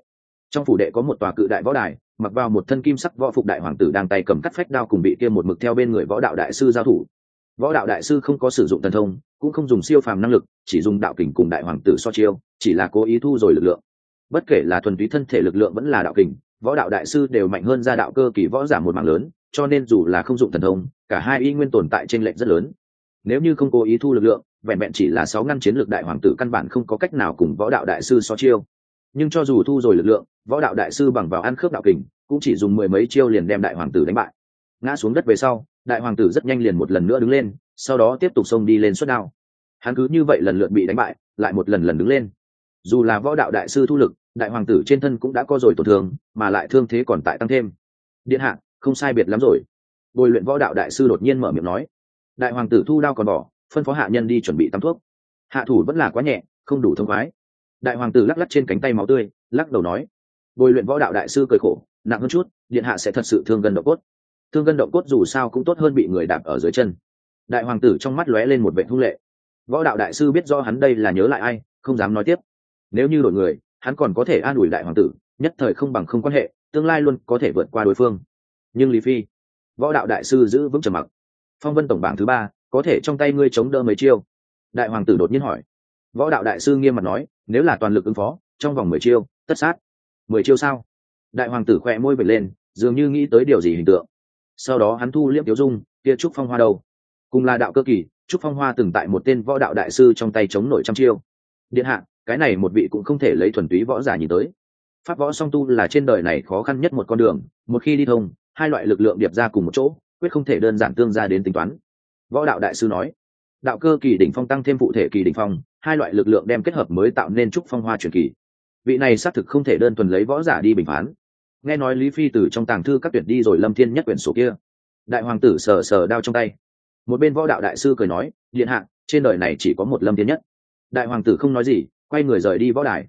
Trong phủ đệ có một tòa cự đại võ đài mặc vào một thân kim sắc võ phục đại hoàng tử đang tay cầm cắt phách đao cùng bị kia một mực theo bên người võ đạo đại sư giao thủ. Võ đạo đại sư không có sử dụng thần thông, cũng không dùng siêu phàm năng lực, chỉ dùng đạo kình cùng đại hoàng tử so chiêu, chỉ là cố ý thu rồi lực lượng. Bất kể là thuần túy thân thể lực lượng vẫn là đạo kình, võ đạo đại sư đều mạnh hơn ra đạo cơ kỳ võ giả một mạng lớn, cho nên dù là không dụng thần thông, cả hai y nguyên tồn tại trên lệnh rất lớn. Nếu như không cố ý thu lực lượng, vẹn vẹn chỉ là sáu ngăn chiến lược đại hoàng tử căn bản không có cách nào cùng võ đạo đại sư so chiêu nhưng cho dù thu rồi lực lượng, võ đạo đại sư bằng vào ăn khớp đạo kình, cũng chỉ dùng mười mấy chiêu liền đem đại hoàng tử đánh bại. Ngã xuống đất về sau, đại hoàng tử rất nhanh liền một lần nữa đứng lên, sau đó tiếp tục xông đi lên suốt đao. Hắn cứ như vậy lần lượt bị đánh bại, lại một lần lần đứng lên. Dù là võ đạo đại sư thu lực, đại hoàng tử trên thân cũng đã có rồi tổn thương, mà lại thương thế còn tại tăng thêm. Điện hạ, không sai biệt lắm rồi. Bồi luyện võ đạo đại sư đột nhiên mở miệng nói. Đại hoàng tử thu đao còn bỏ, phân phó hạ nhân đi chuẩn bị tắm thuốc. Hạ thủ vẫn là quá nhẹ, không đủ thông khoái đại hoàng tử lắc lắc trên cánh tay máu tươi, lắc đầu nói, bồi luyện võ đạo đại sư cười khổ, nặng hơn chút, điện hạ sẽ thật sự thương gần động cốt. Thương gân động cốt dù sao cũng tốt hơn bị người đạp ở dưới chân. Đại hoàng tử trong mắt lóe lên một vệ hung lệ. Võ đạo đại sư biết do hắn đây là nhớ lại ai, không dám nói tiếp. Nếu như đổi người, hắn còn có thể an ủi đại hoàng tử, nhất thời không bằng không quan hệ, tương lai luôn có thể vượt qua đối phương. Nhưng lý phi, võ đạo đại sư giữ vững trầm mặc. Phong vân tổng bảng thứ ba, có thể trong tay ngươi chống đỡ mấy chiêu? Đại hoàng tử đột nhiên hỏi võ đạo đại sư nghiêm mặt nói, nếu là toàn lực ứng phó, trong vòng mười chiêu, tất sát. Mười chiêu sao đại hoàng tử khỏe môi vệt lên, dường như nghĩ tới điều gì hình tượng. Sau đó hắn thu liễm tiểu dung, kia trúc phong hoa đầu cùng là đạo cơ kỳ, trúc phong hoa từng tại một tên võ đạo đại sư trong tay chống nổi trăm chiêu. Điện hạ, cái này một vị cũng không thể lấy thuần túy võ giả nhìn tới. Pháp võ song tu là trên đời này khó khăn nhất một con đường, một khi đi thông, hai loại lực lượng điệp ra cùng một chỗ, quyết không thể đơn giản tương ra đến tính toán. Võ đạo đại sư nói đạo cơ kỳ đỉnh phong tăng thêm phụ thể kỳ đỉnh phong, hai loại lực lượng đem kết hợp mới tạo nên trúc phong hoa truyền kỳ. Vị này xác thực không thể đơn thuần lấy võ giả đi bình phán. Nghe nói lý phi từ trong tàng thư các tuyển đi rồi lâm thiên nhất quyển sổ kia. Đại hoàng tử sờ sờ đao trong tay. Một bên võ đạo đại sư cười nói, điện hạ, trên đời này chỉ có một lâm thiên nhất. Đại hoàng tử không nói gì, quay người rời đi võ đài.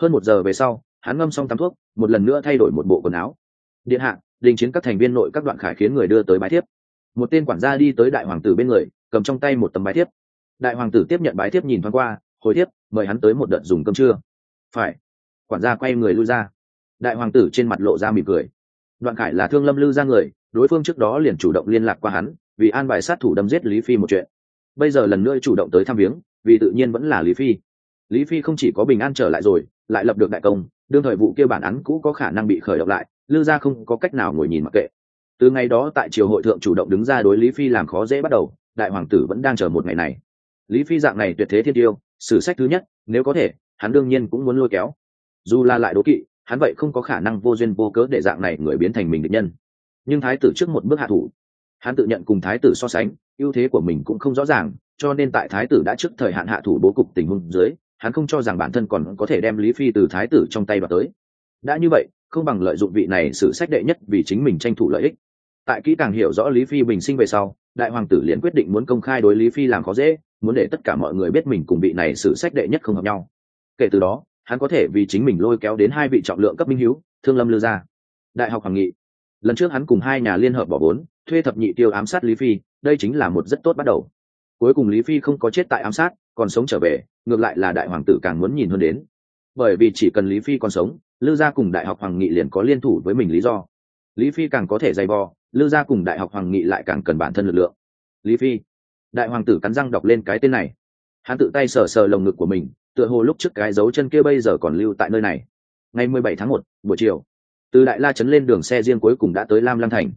Hơn một giờ về sau, hắn ngâm xong tắm thuốc, một lần nữa thay đổi một bộ quần áo. Điện hạ, đình chiến các thành viên nội các đoạn khải khiến người đưa tới bái thiếp. Một tên quản gia đi tới đại hoàng tử bên người cầm trong tay một tấm bái thiếp. Đại hoàng tử tiếp nhận bái thiếp nhìn thoáng qua, hồi thiếp, mời hắn tới một đợt dùng cơm trưa. Phải. Quản gia quay người lui ra. Đại hoàng tử trên mặt lộ ra mỉm cười. Đoạn khải là thương lâm lư ra người, đối phương trước đó liền chủ động liên lạc qua hắn, vì an bài sát thủ đâm giết lý phi một chuyện. Bây giờ lần nữa chủ động tới thăm viếng, vì tự nhiên vẫn là lý phi. Lý phi không chỉ có bình an trở lại rồi, lại lập được đại công, đương thời vụ kia bản án cũ có khả năng bị khởi động lại lư gia không có cách nào ngồi nhìn mặc kệ. Từ ngày đó tại triều hội thượng chủ động đứng ra đối lý phi làm khó dễ bắt đầu đại hoàng tử vẫn đang chờ một ngày này. Lý phi dạng này tuyệt thế thiên tiêu, sử sách thứ nhất, nếu có thể, hắn đương nhiên cũng muốn lôi kéo. Dù là lại đố kỵ, hắn vậy không có khả năng vô duyên vô cớ để dạng này người biến thành mình định nhân. Nhưng thái tử trước một bước hạ thủ, hắn tự nhận cùng thái tử so sánh, ưu thế của mình cũng không rõ ràng, cho nên tại thái tử đã trước thời hạn hạ thủ bố cục tình huống dưới, hắn không cho rằng bản thân còn có thể đem lý phi từ thái tử trong tay vào tới. Đã như vậy, không bằng lợi dụng vị này xử sách đệ nhất vì chính mình tranh thủ lợi ích. Tại kỹ càng hiểu rõ lý phi bình sinh về sau đại hoàng tử liền quyết định muốn công khai đối lý phi làm khó dễ, muốn để tất cả mọi người biết mình cùng vị này xử sách đệ nhất không hợp nhau. Kể từ đó, hắn có thể vì chính mình lôi kéo đến hai vị trọng lượng cấp minh hiếu thương lâm lư gia. Đại học hoàng nghị. Lần trước hắn cùng hai nhà liên hợp bỏ vốn, thuê thập nhị tiêu ám sát lý phi, đây chính là một rất tốt bắt đầu. Cuối cùng lý phi không có chết tại ám sát, còn sống trở về, ngược lại là đại hoàng tử càng muốn nhìn hơn đến. Bởi vì chỉ cần lý phi còn sống, lư gia cùng đại học hoàng nghị liền có liên thủ với mình lý do. Lý phi càng có thể dày vò lư gia cùng đại học hoàng nghị lại càng cần bản thân lực lượng. Lý phi, đại hoàng tử cắn răng đọc lên cái tên này. Hắn tự tay sờ sờ lồng ngực của mình, tựa hồ lúc trước cái dấu chân kia bây giờ còn lưu tại nơi này. Ngày mười bảy tháng một, buổi chiều, từ đại la trấn lên đường xe riêng cuối cùng đã tới lam lăng thành.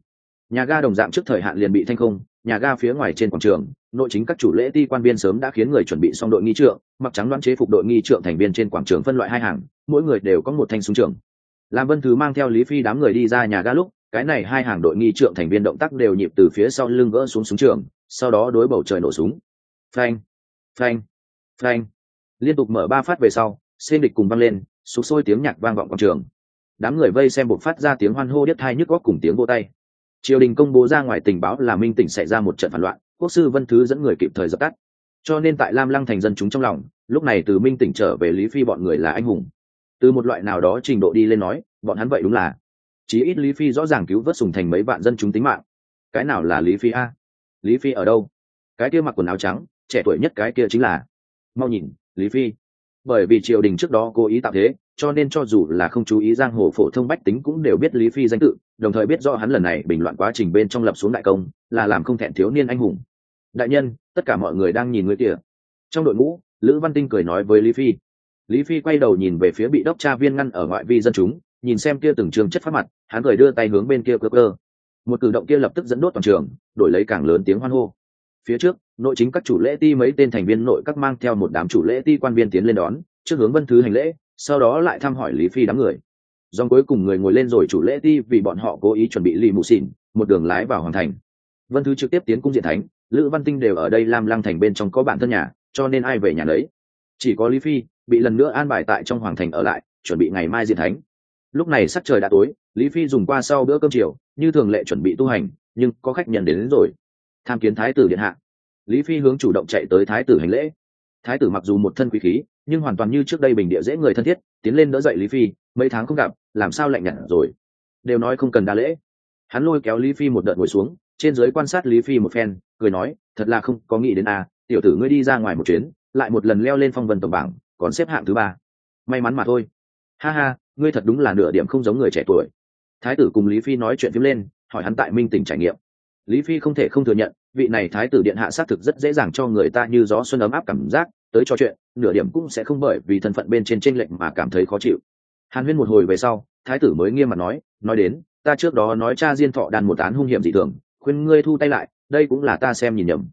Nhà ga đồng dạng trước thời hạn liền bị thanh không, nhà ga phía ngoài trên quảng trường, nội chính các chủ lễ ti quan viên sớm đã khiến người chuẩn bị xong đội nghi trượng, mặc trắng đoán chế phục đội nghi trượng thành viên trên quảng trường phân loại hai hàng, mỗi người đều có một thanh súng trường. Làm vân thứ mang theo lý phi đám người đi ra nhà ga lúc cái này hai hàng đội nghi trượng thành viên động tác đều nhịp từ phía sau lưng gỡ xuống súng trường, sau đó đối bầu trời nổ súng. Phanh phanh phanh. Liên tục mở ba phát về sau xên địch cùng văng lên sụp sôi tiếng nhạc vang vọng quảng trường. Đám người vây xem buộc phát ra tiếng hoan hô điếc thai nhức góc cùng tiếng vô tay. Triều đình công bố ra ngoài tình báo là minh tỉnh xảy ra một trận phản loạn, quốc sư vân thứ dẫn người kịp thời dập tắt. Cho nên tại lam lăng thành dân chúng trong lòng, lúc này từ minh tỉnh trở về lý phi bọn người là anh hùng. Từ một loại nào đó trình độ đi lên nói, bọn hắn vậy đúng là chí ít lý phi rõ ràng cứu vớt sùng thành mấy vạn dân chúng tính mạng. Cái nào là lý phi a? Lý phi ở đâu? Cái kia mặc quần áo trắng, trẻ tuổi nhất cái kia chính là. Mau nhìn, lý phi. Bởi vì triều đình trước đó cố ý tạo thế, cho nên cho dù là không chú ý giang hồ phổ thông bách tính cũng đều biết lý phi danh tự, đồng thời biết rõ hắn lần này bình loạn quá trình bên trong lập xuống đại công, là làm không thẹn thiếu niên anh hùng. Đại nhân, tất cả mọi người đang nhìn người kia trong đội ngũ, lữ văn tinh cười nói với lý phi. Lý phi quay đầu nhìn về phía bị đốc tra viên ngăn ở ngoại vi dân chúng nhìn xem kia từng trường chất phát mặt, hắn cười đưa tay hướng bên kia cơ cơ. Một cử động kia lập tức dẫn đốt toàn trường, đổi lấy càng lớn tiếng hoan hô. Phía trước, nội chính các chủ lễ ti mấy tên thành viên nội các mang theo một đám chủ lễ ti quan viên tiến lên đón, trước hướng vân thứ hành lễ, sau đó lại thăm hỏi lý phi đám người. Dòng cuối cùng người ngồi lên rồi chủ lễ ti vì bọn họ cố ý chuẩn bị lì mù xỉn, một đường lái vào hoàng thành. Vân thứ trực tiếp tiến cung diện thánh, lữ văn tinh đều ở đây lam lăng thành bên trong có bản thân nhà, cho nên ai về nhà đấy chỉ có lý phi bị lần nữa an bài tại trong hoàng thành ở lại, chuẩn bị ngày mai diện thánh lúc này sắc trời đã tối lý phi dùng qua sau bữa cơm chiều như thường lệ chuẩn bị tu hành nhưng có khách nhận đến, đến rồi. Tham kiến thái tử điện hạ. Lý phi hướng chủ động chạy tới thái tử hành lễ. Thái tử mặc dù một thân quý khí nhưng hoàn toàn như trước đây bình địa dễ người thân thiết tiến lên đỡ dậy lý phi mấy tháng không gặp làm sao lạnh nhạt rồi? Đều nói không cần đa lễ. Hắn lôi kéo lý phi một đợt ngồi xuống trên giới quan sát lý phi một phen cười nói thật là không có nghĩ đến à, tiểu tử ngươi đi ra ngoài một chuyến lại một lần leo lên phong vân tổng bảng còn xếp hạng thứ ba. May mắn mà thôi. Ha ha ngươi thật đúng là nửa điểm không giống người trẻ tuổi. Thái tử cùng lý phi nói chuyện phím lên, hỏi hắn tại minh tỉnh trải nghiệm. Lý phi không thể không thừa nhận, vị này thái tử điện hạ xác thực rất dễ dàng cho người ta như gió xuân ấm áp cảm giác, tới trò chuyện, nửa điểm cũng sẽ không bởi vì thân phận bên trên tranh lệnh mà cảm thấy khó chịu. Hàn huyên một hồi về sau, thái tử mới nghiêm mặt nói nói đến, ta trước đó nói cha diên thọ đàn một án hung hiểm dị thường, khuyên ngươi thu tay lại, đây cũng là ta xem nhìn nhầm.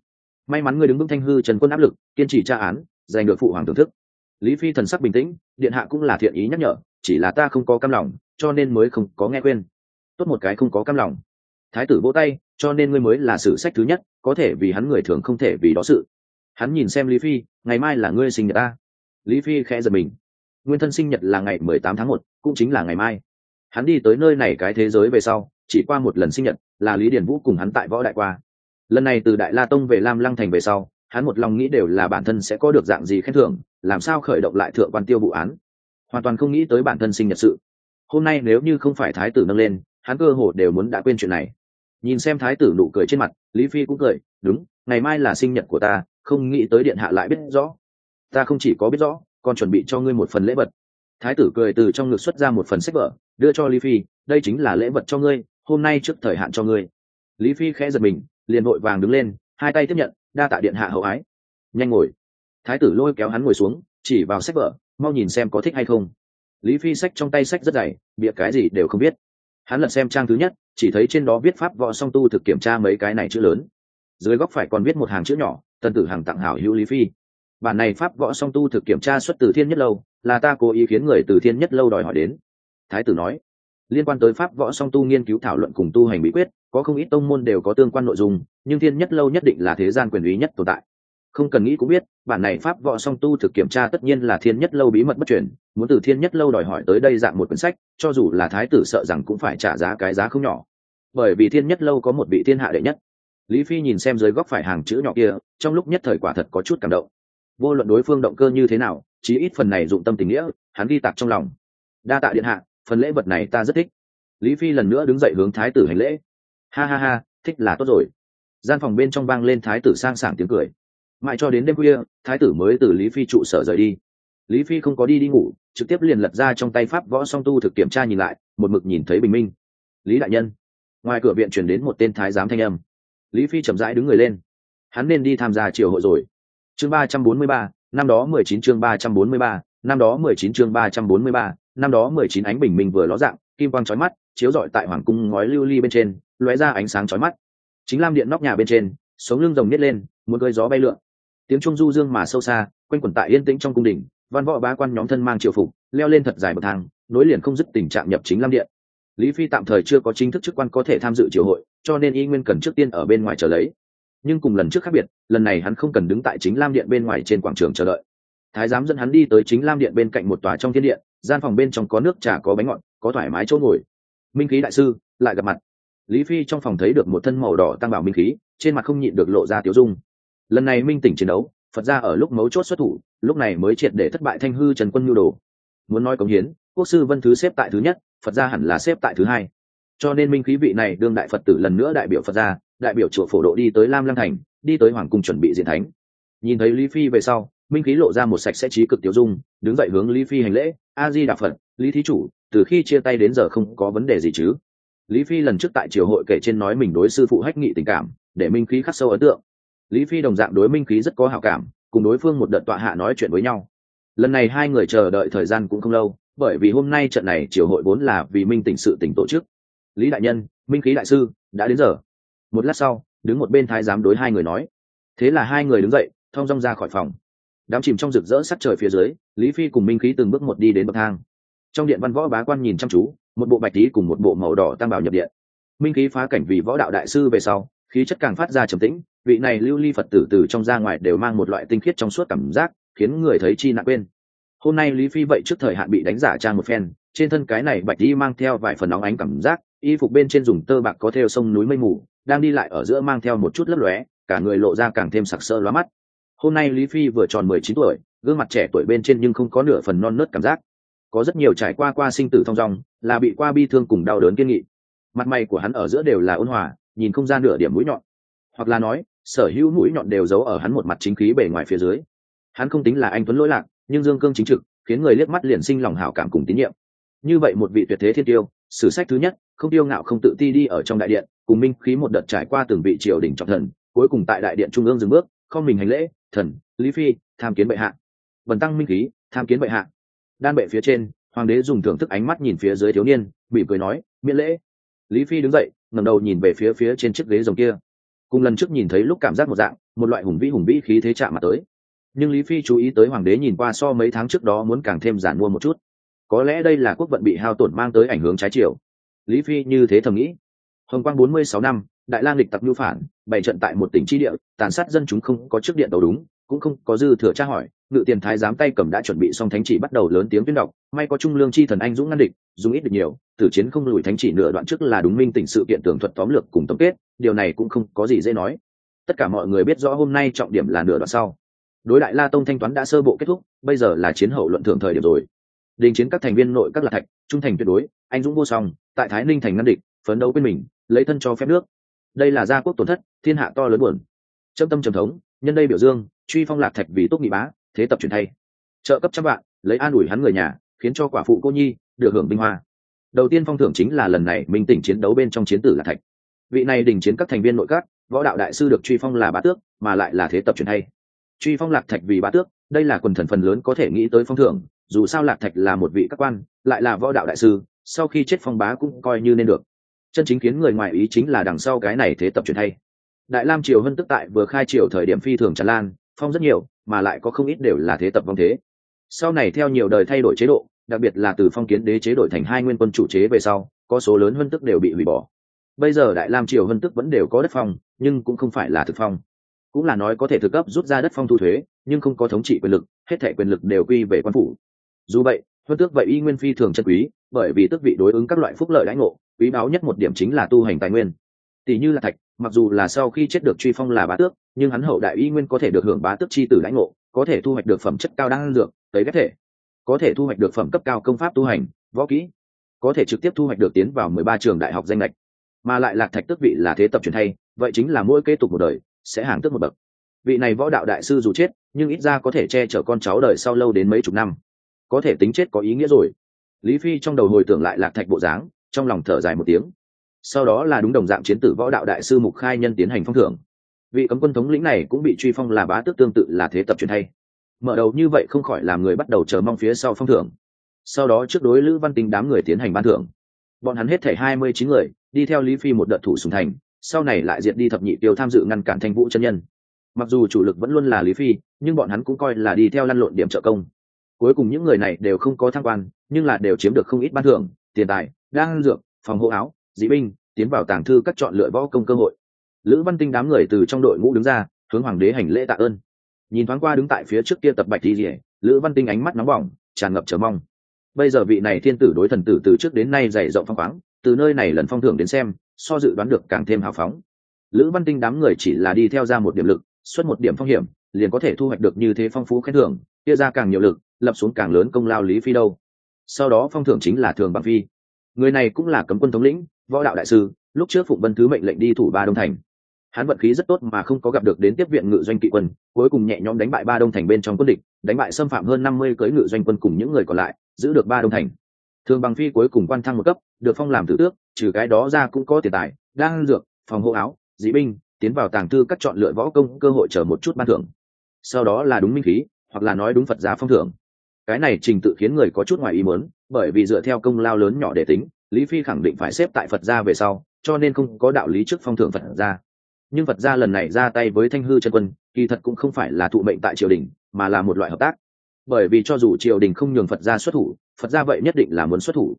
May mắn ngươi đứng vững thanh hư trần quân áp lực, kiên trì tra án, giành được phụ hoàng thưởng thức. Lý phi thần sắc bình tĩnh, điện hạ cũng là thiện ý nhắc nhở chỉ là ta không có cam lòng, cho nên mới không có nghe quên tốt một cái không có cam lòng. Thái tử vỗ tay, cho nên ngươi mới là sử sách thứ nhất, có thể vì hắn người thường không thể vì đó sự. Hắn nhìn xem lý phi, ngày mai là ngươi sinh nhật ta. Lý phi khẽ giật mình. Nguyên thân sinh nhật là ngày mười tám tháng một, cũng chính là ngày mai. Hắn đi tới nơi này cái thế giới về sau, chỉ qua một lần sinh nhật, là lý điển vũ cùng hắn tại võ đại qua. Lần này từ đại la tông về lam lăng thành về sau, hắn một lòng nghĩ đều là bản thân sẽ có được dạng gì khen thưởng, làm sao khởi động lại thượng quan tiêu vụ án hoàn toàn không nghĩ tới bản thân sinh nhật sự. Hôm nay nếu như không phải thái tử nâng lên, hắn cơ hồ đều muốn đã quên chuyện này. Nhìn xem thái tử nụ cười trên mặt, lý phi cũng cười, đúng, ngày mai là sinh nhật của ta, không nghĩ tới điện hạ lại biết rõ. Ta không chỉ có biết rõ, còn chuẩn bị cho ngươi một phần lễ vật. Thái tử cười từ trong ngực xuất ra một phần sách vở, đưa cho lý phi, đây chính là lễ vật cho ngươi, hôm nay trước thời hạn cho ngươi. Lý phi khẽ giật mình, liền vội vàng đứng lên, hai tay tiếp nhận, đa tạ điện hạ hậu ái. Nhanh ngồi. Thái tử lôi kéo hắn ngồi xuống, chỉ vào sách vở mau nhìn xem có thích hay không. Lý phi sách trong tay sách rất dày, bịa cái gì đều không biết. Hắn lật xem trang thứ nhất, chỉ thấy trên đó viết pháp võ song tu thực kiểm tra mấy cái này chữ lớn. Dưới góc phải còn viết một hàng chữ nhỏ tân tử hàng tặng hảo hữu lý phi. Bản này pháp võ song tu thực kiểm tra xuất từ thiên nhất lâu, là ta cố ý khiến người từ thiên nhất lâu đòi hỏi đến. Thái tử nói, liên quan tới pháp võ song tu nghiên cứu thảo luận cùng tu hành bí quyết, có không ít tông môn đều có tương quan nội dung, nhưng thiên nhất lâu nhất định là thế gian quyền lý nhất tồn tại không cần nghĩ cũng biết, bản này pháp võ song tu thực kiểm tra tất nhiên là thiên nhất lâu bí mật bất truyền, muốn từ thiên nhất lâu đòi hỏi tới đây dạng một cuốn sách, cho dù là thái tử sợ rằng cũng phải trả giá cái giá không nhỏ. Bởi vì thiên nhất lâu có một vị thiên hạ đệ nhất. Lý phi nhìn xem dưới góc phải hàng chữ nhỏ kia, trong lúc nhất thời quả thật có chút cảm động. Vô luận đối phương động cơ như thế nào, chí ít phần này dụng tâm tình nghĩa, hắn ghi tạc trong lòng. Đa tạ điện hạ, phần lễ vật này ta rất thích. Lý phi lần nữa đứng dậy hướng thái tử hành lễ. Ha ha ha, thích là tốt rồi. Gian phòng bên trong vang lên thái tử sang sảng tiếng cười mãi cho đến đêm khuya, thái tử mới từ lý phi trụ sở rời đi. Lý phi không có đi đi ngủ, trực tiếp liền lật ra trong tay pháp võ song tu thực kiểm tra nhìn lại, một mực nhìn thấy bình minh. Lý đại nhân, ngoài cửa viện chuyển đến một tên thái giám thanh âm. Lý phi chậm rãi đứng người lên. Hắn nên đi tham gia triều hội rồi. Chương ba trăm bốn mươi ba, năm đó mười chín chương ba trăm bốn mươi ba, năm đó mười chín chương ba trăm bốn mươi ba, năm đó mười chín ánh bình minh vừa ló dạng, kim quang trói mắt, chiếu rọi tại hoàng cung ngói lưu ly bên trên, lóe ra ánh sáng chói mắt. Chính lam điện nóc nhà bên trên, sống lưng rồng nhét lên, muốn cơi gió bay lượn tiếng trung du dương mà sâu xa, quanh quẩn tại yên tĩnh trong cung đình, văn võ bá quan nhóm thân mang triều phục, leo lên thật dài bậc thang, nối liền không dứt tình trạng nhập chính lam điện. Lý phi tạm thời chưa có chính thức chức quan có thể tham dự triều hội, cho nên y nguyên cần trước tiên ở bên ngoài chờ lấy. Nhưng cùng lần trước khác biệt, lần này hắn không cần đứng tại chính lam điện bên ngoài trên quảng trường chờ đợi. Thái giám dẫn hắn đi tới chính lam điện bên cạnh một tòa trong thiên điện gian phòng bên trong có nước trà, có bánh ngọt, có thoải mái chỗ ngồi. Minh khí đại sư, lại gặp mặt. Lý phi trong phòng thấy được một thân màu đỏ, tăng bảo minh khí, trên mặt không nhịn được lộ ra tiếu dung lần này minh tỉnh chiến đấu, phật ra ở lúc mấu chốt xuất thủ, lúc này mới triệt để thất bại thanh hư trần quân nhu đồ. Muốn nói cống hiến, quốc sư vân thứ xếp tại thứ nhất, phật gia hẳn là xếp tại thứ hai. Cho nên minh khí vị này đương đại phật tử lần nữa đại biểu phật gia, đại biểu chùa phổ độ đi tới lam lăng thành, đi tới hoàng cung chuẩn bị diện thánh. Nhìn thấy lý phi về sau, minh khí lộ ra một sạch sẽ trí cực tiểu dung, đứng dậy hướng lý phi hành lễ, a di đà phật, lý thí chủ, từ khi chia tay đến giờ không có vấn đề gì chứ? Lý phi lần trước tại triều hội kể trên nói mình đối sư phụ hách nghị tình cảm, để minh khí khắc sâu ấn tượng lý phi đồng dạng đối minh khí rất có hảo cảm, cùng đối phương một đợt tọa hạ nói chuyện với nhau. Lần này hai người chờ đợi thời gian cũng không lâu, bởi vì hôm nay trận này triều hội vốn là vì minh tỉnh sự tỉnh tổ chức. Lý đại nhân, minh khí đại sư, đã đến giờ. Một lát sau, đứng một bên thái giám đối hai người nói. Thế là hai người đứng dậy, thong dong ra khỏi phòng. Đám chìm trong rực rỡ sắc trời phía dưới, lý phi cùng minh khí từng bước một đi đến bậc thang. Trong điện văn võ bá quan nhìn chăm chú, một bộ bạch tí cùng một bộ màu đỏ tăng bảo nhập điện. Minh khí phá cảnh vì võ đạo đại sư về sau, khí chất càng phát ra trầm tĩnh vị này lưu ly phật tử từ trong ra ngoài đều mang một loại tinh khiết trong suốt cảm giác, khiến người thấy chi nặng quên. Hôm nay lý phi vậy trước thời hạn bị đánh giả trang một phen, trên thân cái này bạch đi mang theo vài phần óng ánh cảm giác, y phục bên trên dùng tơ bạc có theo sông núi mây mù, đang đi lại ở giữa mang theo một chút lấp lóe, cả người lộ ra càng thêm sặc sỡ lóa mắt. Hôm nay lý phi vừa tròn mười chín tuổi, gương mặt trẻ tuổi bên trên nhưng không có nửa phần non nớt cảm giác. Có rất nhiều trải qua qua sinh tử thong dong, là bị qua bi thương cùng đau đớn kiên nghị. Mặt mày của hắn ở giữa đều là ôn hòa, nhìn không ra nửa điểm mũi nhọn. Hoặc là nói sở hữu mũi nhọn đều giấu ở hắn một mặt chính khí bề ngoài phía dưới. Hắn không tính là anh tuấn lỗi lạc, nhưng dương cương chính trực, khiến người liếc mắt liền sinh lòng hảo cảm cùng tín nhiệm. Như vậy một vị tuyệt thế thiên tiêu, sử sách thứ nhất, không tiêu ngạo không tự ti đi ở trong đại điện, cùng minh khí một đợt trải qua từng vị triều đình trọng thần, cuối cùng tại đại điện trung ương dừng bước, không mình hành lễ, thần, lý phi, tham kiến bệ hạ. Vần tăng minh khí, tham kiến bệ hạ. Đan bệ phía trên, hoàng đế dùng thưởng thức ánh mắt nhìn phía dưới thiếu niên bị cười nói, miễn lễ. Lý phi đứng dậy, ngẩng đầu nhìn về phía phía trên chiếc ghế rồng kia cùng lần trước nhìn thấy lúc cảm giác một dạng, một loại hùng vĩ hùng vĩ khí thế chạm mặt tới. Nhưng lý phi chú ý tới hoàng đế nhìn qua so mấy tháng trước đó muốn càng thêm giản mua một chút. Có lẽ đây là quốc vận bị hao tổn mang tới ảnh hưởng trái chiều. Lý phi như thế thầm nghĩ. Hồng quang bốn mươi sáu năm, đại lang lịch tặc nhu phản bày trận tại một tỉnh tri địa, tàn sát dân chúng không có trước điện đầu đúng, cũng không có dư thừa tra hỏi, ngự tiền thái giám tay cầm đã chuẩn bị xong thánh chỉ bắt đầu lớn tiếng tuyên đọc, may có trung lương chi thần anh dũng ngăn địch, dùng ít được nhiều, tử chiến không lùi thánh chỉ nửa đoạn trước là đúng minh tỉnh sự kiện tường thuật tóm lược cùng tổng kết điều này cũng không có gì dễ nói. Tất cả mọi người biết rõ hôm nay trọng điểm là nửa đoạn sau. Đối đại la tông thanh toán đã sơ bộ kết thúc, bây giờ là chiến hậu luận thưởng thời điểm rồi. Đình chiến các thành viên nội các lạc thạch, trung thành tuyệt đối, anh dũng vô song, tại thái ninh thành ngăn địch, phấn đấu bên mình, lấy thân cho phép nước. Đây là gia quốc tổn thất, thiên hạ to lớn buồn. Trâm tâm trầm thống, nhân đây biểu dương, truy phong lạc thạch vì tốt nghị bá, thế tập truyền thay. Trợ cấp trăm vạn, lấy an ủi hắn người nhà, khiến cho quả phụ cô nhi, được hưởng binh hoa. Đầu tiên phong thưởng chính là lần này minh tỉnh chiến đấu bên trong chiến tử lạc thạch vị này đình chiến các thành viên nội các, võ đạo đại sư được truy phong là bá tước, mà lại là thế tập truyền hay. Truy phong lạc thạch vì bá tước, đây là quần thần phần lớn có thể nghĩ tới phong thưởng, dù sao lạc thạch là một vị các quan, lại là võ đạo đại sư, sau khi chết phong bá cũng coi như nên được. Chân chính khiến người ngoài ý chính là đằng sau cái này thế tập truyền hay. Đại lam triều hân tức tại vừa khai triều thời điểm phi thường tràn lan, phong rất nhiều, mà lại có không ít đều là thế tập vong thế. Sau này theo nhiều đời thay đổi chế độ, đặc biệt là từ phong kiến đế chế đổi thành hai nguyên quân chủ chế về sau, có số lớn hân tức đều bị hủy bỏ bây giờ đại lam triều hân tức vẫn đều có đất phong, nhưng cũng không phải là thực phong. Cũng là nói có thể thực cấp rút ra đất phong thu thuế, nhưng không có thống trị quyền lực, hết thẻ quyền lực đều quy về quan phủ. Dù vậy huân tước vậy y nguyên phi thường chân quý, bởi vì tước vị đối ứng các loại phúc lợi lãnh ngộ, quý báo nhất một điểm chính là tu hành tài nguyên. Tỷ như là thạch, mặc dù là sau khi chết được truy phong là bá tước, nhưng hắn hậu đại y nguyên có thể được hưởng bá tước chi tử lãnh ngộ, có thể thu hoạch được phẩm chất cao đăng dược tới ghép thể. Có thể thu hoạch được phẩm cấp cao công pháp tu hành, võ kỹ. Có thể trực tiếp thu hoạch được tiến vào mười ba trường đại học danh lệch mà lại lạc thạch tước vị là thế tập truyền thay, vậy chính là mỗi kế tục một đời, sẽ hàng tước một bậc. Vị này võ đạo đại sư dù chết, nhưng ít ra có thể che chở con cháu đời sau lâu đến mấy chục năm. Có thể tính chết có ý nghĩa rồi. Lý phi trong đầu hồi tưởng lại lạc thạch bộ dáng, trong lòng thở dài một tiếng. Sau đó là đúng đồng dạng chiến tử võ đạo đại sư mục khai nhân tiến hành phong thưởng. Vị cấm quân thống lĩnh này cũng bị truy phong là bá tước tương tự là thế tập truyền thay. Mở đầu như vậy không khỏi làm người bắt đầu chờ mong phía sau phong thưởng. Sau đó trước đối lữ văn tính đám người tiến hành ban thưởng bọn hắn hết thể hai mươi chín người, đi theo lý phi một đợt thủ sùng thành, sau này lại diệt đi thập nhị tiêu tham dự ngăn cản thanh vũ chân nhân. Mặc dù chủ lực vẫn luôn là lý phi, nhưng bọn hắn cũng coi là đi theo lăn lộn điểm trợ công. Cuối cùng những người này đều không có thăng quan, nhưng là đều chiếm được không ít ban thưởng, tiền tài đang dược, phòng hộ áo dĩ binh, tiến vào tàng thư các chọn lựa võ công cơ hội. Lữ văn tinh đám người từ trong đội ngũ đứng ra, hướng hoàng đế hành lễ tạ ơn. Nhìn thoáng qua đứng tại phía trước kia tập bạch đi rỉa lữ văn tinh ánh mắt nóng bỏng, tràn ngập chờ mong bây giờ vị này thiên tử đối thần tử từ trước đến nay dày rộng phong khoáng, từ nơi này lần phong thưởng đến xem, so dự đoán được càng thêm hào phóng. Lữ văn tinh đám người chỉ là đi theo ra một điểm lực, xuất một điểm phong hiểm, liền có thể thu hoạch được như thế phong phú khen thưởng, kia ra càng nhiều lực, lập xuống càng lớn công lao lý phi đâu. Sau đó phong thưởng chính là thường bằng phi. Người này cũng là cấm quân thống lĩnh, võ đạo đại sư, lúc trước phụng vân thứ mệnh lệnh đi thủ ba đông thành. Hắn vận khí rất tốt mà không có gặp được đến tiếp viện ngự doanh kỵ quân, cuối cùng nhẹ nhõm đánh bại ba đông thành bên trong quân địch, đánh bại xâm phạm hơn năm mươi cưới ngự doanh quân cùng những người còn lại giữ được ba đông thành. Thường bằng phi cuối cùng quan thăng một cấp, được phong làm tử tước, trừ cái đó ra cũng có tiền tài đang dược, phòng hộ áo dĩ binh, tiến vào tàng thư các chọn lựa võ công, cơ hội chờ một chút ban thưởng. Sau đó là đúng minh khí, hoặc là nói đúng phật giá phong thưởng. Cái này trình tự khiến người có chút ngoài ý muốn, bởi vì dựa theo công lao lớn nhỏ để tính, lý phi khẳng định phải xếp tại phật gia về sau, cho nên không có đạo lý trước phong thưởng phật gia. Nhưng phật gia lần này ra tay với thanh hư chân quân, kỳ thật cũng không phải là thụ mệnh tại triều đình, mà là một loại hợp tác bởi vì cho dù triều đình không nhường phật gia xuất thủ, phật gia vậy nhất định là muốn xuất thủ.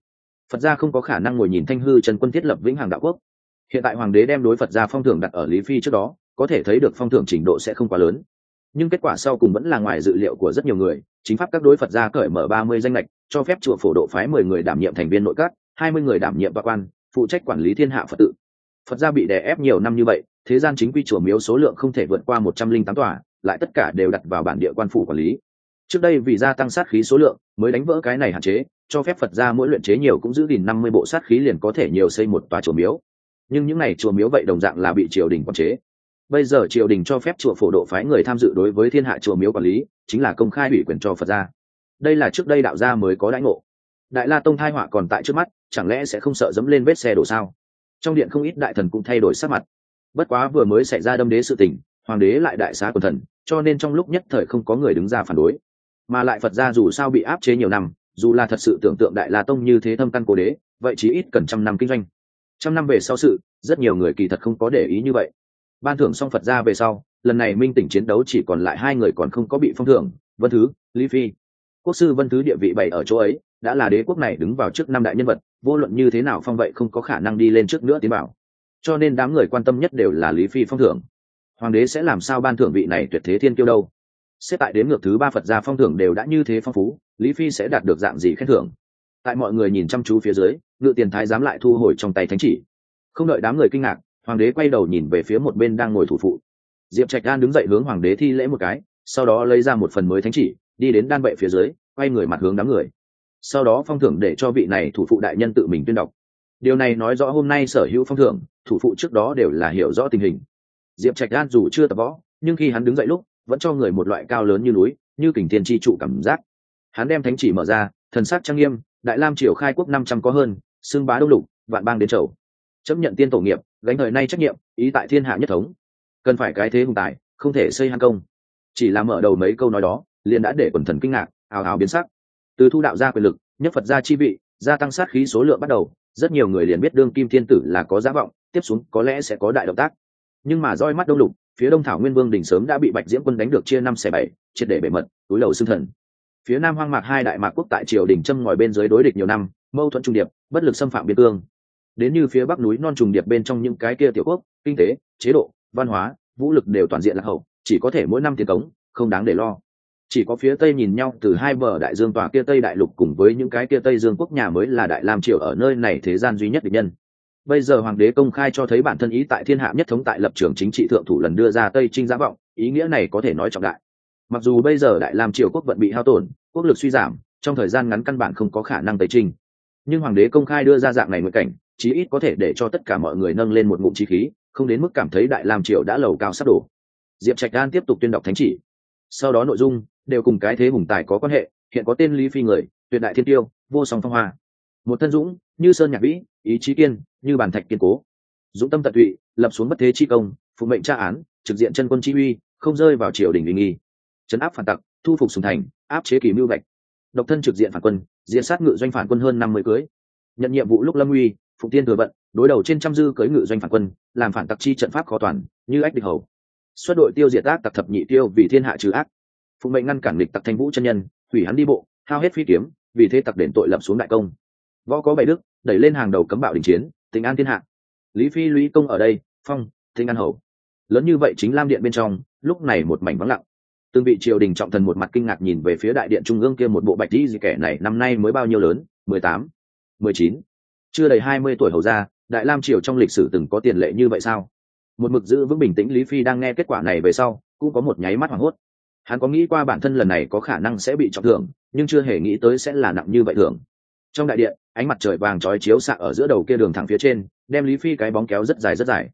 Phật gia không có khả năng ngồi nhìn thanh hư Trần quân thiết lập vĩnh hằng đạo quốc. Hiện tại hoàng đế đem đối phật gia phong thưởng đặt ở lý phi trước đó, có thể thấy được phong thưởng trình độ sẽ không quá lớn. Nhưng kết quả sau cùng vẫn là ngoài dự liệu của rất nhiều người, chính pháp các đối phật gia cởi mở ba mươi danh lệch cho phép chùa phổ độ phái mười người đảm nhiệm thành viên nội các, hai mươi người đảm nhiệm và quan, phụ trách quản lý thiên hạ phật tự. Phật gia bị đè ép nhiều năm như vậy, thế gian chính quy chùa miếu số lượng không thể vượt qua một trăm linh tám tòa, lại tất cả đều đặt vào bản địa quan phủ quản lý trước đây vì gia tăng sát khí số lượng, mới đánh vỡ cái này hạn chế, cho phép phật gia mỗi luyện chế nhiều cũng giữ gìn năm mươi bộ sát khí liền có thể nhiều xây một tòa chùa miếu. Nhưng những n à y chùa miếu vậy đồng dạng là bị triều đình quản chế. Bây giờ triều đình cho phép chùa phổ độ phái người tham dự đối với thiên hạ chùa miếu quản lý, chính là công khai ủy quyền cho phật gia. Đây là trước đây đạo gia mới có đãi ngộ. Đại la tông thai họa còn tại trước mắt, chẳng lẽ sẽ không sợ dẫm lên vết xe đổ sao? Trong điện không ít đại thần cũng thay đổi sắc mặt. Bất quá vừa mới xảy ra đâm đế sự tình, hoàng đế lại đại xá quần thần, cho nên trong lúc nhất thời không có người đứng ra phản đối mà lại phật gia dù sao bị áp chế nhiều năm, dù là thật sự tưởng tượng đại la tông như thế thâm căn cố đế, vậy chỉ ít cần trăm năm kinh doanh. Trăm năm về sau sự, rất nhiều người kỳ thật không có để ý như vậy. Ban thưởng xong phật gia về sau, lần này minh tỉnh chiến đấu chỉ còn lại hai người còn không có bị phong thưởng, vân thứ, lý phi. Quốc sư vân thứ địa vị bảy ở chỗ ấy, đã là đế quốc này đứng vào trước năm đại nhân vật, vô luận như thế nào phong vậy không có khả năng đi lên trước nữa tiến bảo. Cho nên đám người quan tâm nhất đều là lý phi phong thưởng. Hoàng đế sẽ làm sao ban thưởng vị này tuyệt thế thiên kiêu đâu? Xếp tại đến ngược thứ ba phật gia phong thưởng đều đã như thế phong phú, lý phi sẽ đạt được dạng gì khen thưởng? Tại mọi người nhìn chăm chú phía dưới, ngự tiền thái dám lại thu hồi trong tay thánh chỉ. Không đợi đám người kinh ngạc, hoàng đế quay đầu nhìn về phía một bên đang ngồi thủ phụ. Diệp trạch đan đứng dậy hướng hoàng đế thi lễ một cái, sau đó lấy ra một phần mới thánh chỉ, đi đến đan bệ phía dưới, quay người mặt hướng đám người. Sau đó phong thưởng để cho vị này thủ phụ đại nhân tự mình tuyên đọc. Điều này nói rõ hôm nay sở hữu phong thưởng, thủ phụ trước đó đều là hiểu rõ tình hình. Diệp trạch đan dù chưa tập võ, nhưng khi hắn đứng dậy lúc vẫn cho người một loại cao lớn như núi, như kình thiên tri trụ cảm giác. Hắn đem thánh chỉ mở ra, thần sát trang nghiêm, đại lam triều khai quốc năm trăm có hơn, xưng bá đông lục, vạn bang đến chầu. Chấp nhận tiên tổ nghiệp, gánh thời nay trách nhiệm, ý tại thiên hạ nhất thống. Cần phải cái thế hùng tài, không thể xây hang công. Chỉ là mở đầu mấy câu nói đó, liền đã để quần thần kinh ngạc ào ào biến sắc. Từ thu đạo ra quyền lực, nhất phật gia chi vị, gia tăng sát khí số lượng bắt đầu, rất nhiều người liền biết đương kim thiên tử là có giá vọng, tiếp xuống có lẽ sẽ có đại động tác. Nhưng mà roi mắt đông lục phía đông thảo nguyên vương đình sớm đã bị bạch diễm quân đánh được chia năm xẻ bảy, triệt để bể mật, túi đầu xương thần. Phía nam hoang mạc hai đại mạc quốc tại triều đình châm ngòi bên dưới đối địch nhiều năm, mâu thuẫn trung điệp, bất lực xâm phạm biên cương. Đến như phía bắc núi non trùng điệp bên trong những cái kia tiểu quốc, kinh tế, chế độ, văn hóa, vũ lực đều toàn diện lạc hậu, chỉ có thể mỗi năm tiền cống, không đáng để lo. Chỉ có phía tây nhìn nhau từ hai bờ đại dương tòa kia tây đại lục cùng với những cái kia tây dương quốc nhà mới là đại lam triều ở nơi này thế gian duy nhất địch nhân bây giờ hoàng đế công khai cho thấy bản thân ý tại thiên hạ nhất thống tại lập trường chính trị thượng thủ lần đưa ra tây trinh giã vọng, ý nghĩa này có thể nói trọng đại. Mặc dù bây giờ đại lam triều quốc vận bị hao tổn, quốc lực suy giảm, trong thời gian ngắn căn bản không có khả năng tây trinh. Nhưng hoàng đế công khai đưa ra dạng này nguyện cảnh, chí ít có thể để cho tất cả mọi người nâng lên một ngụm chi khí, không đến mức cảm thấy đại lam triều đã lầu cao sắp đổ. Diệp trạch đan tiếp tục tuyên đọc thánh chỉ. Sau đó nội dung đều cùng cái thế hùng tài có quan hệ, hiện có tên lý phi người, tuyệt đại thiên tiêu, vô song phong hoa. Một thân dũng, như sơn nhạc vĩ ý chí kiên, như bàn thạch kiên cố. Dũng tâm tận tụy, lập xuống bất thế chi công, phụ mệnh tra án, trực diện chân quân chi uy, không rơi vào triều đình uy nghi. Chấn áp phản tặc, thu phục sùng thành, áp chế kỳ mưu vạch độc thân trực diện phản quân, diện sát ngự doanh phản quân hơn năm mươi cưới. Nhận nhiệm vụ lúc lâm uy phụ tiên thừa vận, đối đầu trên trăm dư cưới ngự doanh phản quân, làm phản tặc chi trận pháp khó toàn, như ách địch hầu. Xuất đội tiêu diệt ác tặc thập nhị tiêu vì thiên hạ trừ ác. Phụ mệnh ngăn cản địch tặc thanh vũ chân nhân, hủy hắn đi bộ, hao hết phi kiếm, vì thế tặc đền tội lập xuống đại công. Võ có bảy đức đẩy lên hàng đầu cấm bạo đình chiến tình an thiên hạ. Lý phi lũy công ở đây, phong thinh an hầu. Lớn như vậy chính lam điện bên trong, lúc này một mảnh vắng lặng. Từng vị triều đình trọng thần một mặt kinh ngạc nhìn về phía đại điện trung ương kia một bộ bạch đi gì kẻ này, năm nay mới bao nhiêu lớn? Mười tám, mười chín. Chưa đầy hai mươi tuổi hầu ra đại lam triều trong lịch sử từng có tiền lệ như vậy sao? Một mực giữ vững bình tĩnh, lý phi đang nghe kết quả này về sau, cũng có một nháy mắt hoảng hốt. Hắn có nghĩ qua bản thân lần này có khả năng sẽ bị trọng thưởng, nhưng chưa hề nghĩ tới sẽ là nặng như vậy thưởng trong đại điện, ánh mặt trời vàng trói chiếu xạ ở giữa đầu kia đường thẳng phía trên, đem lý phi cái bóng kéo rất dài rất dài.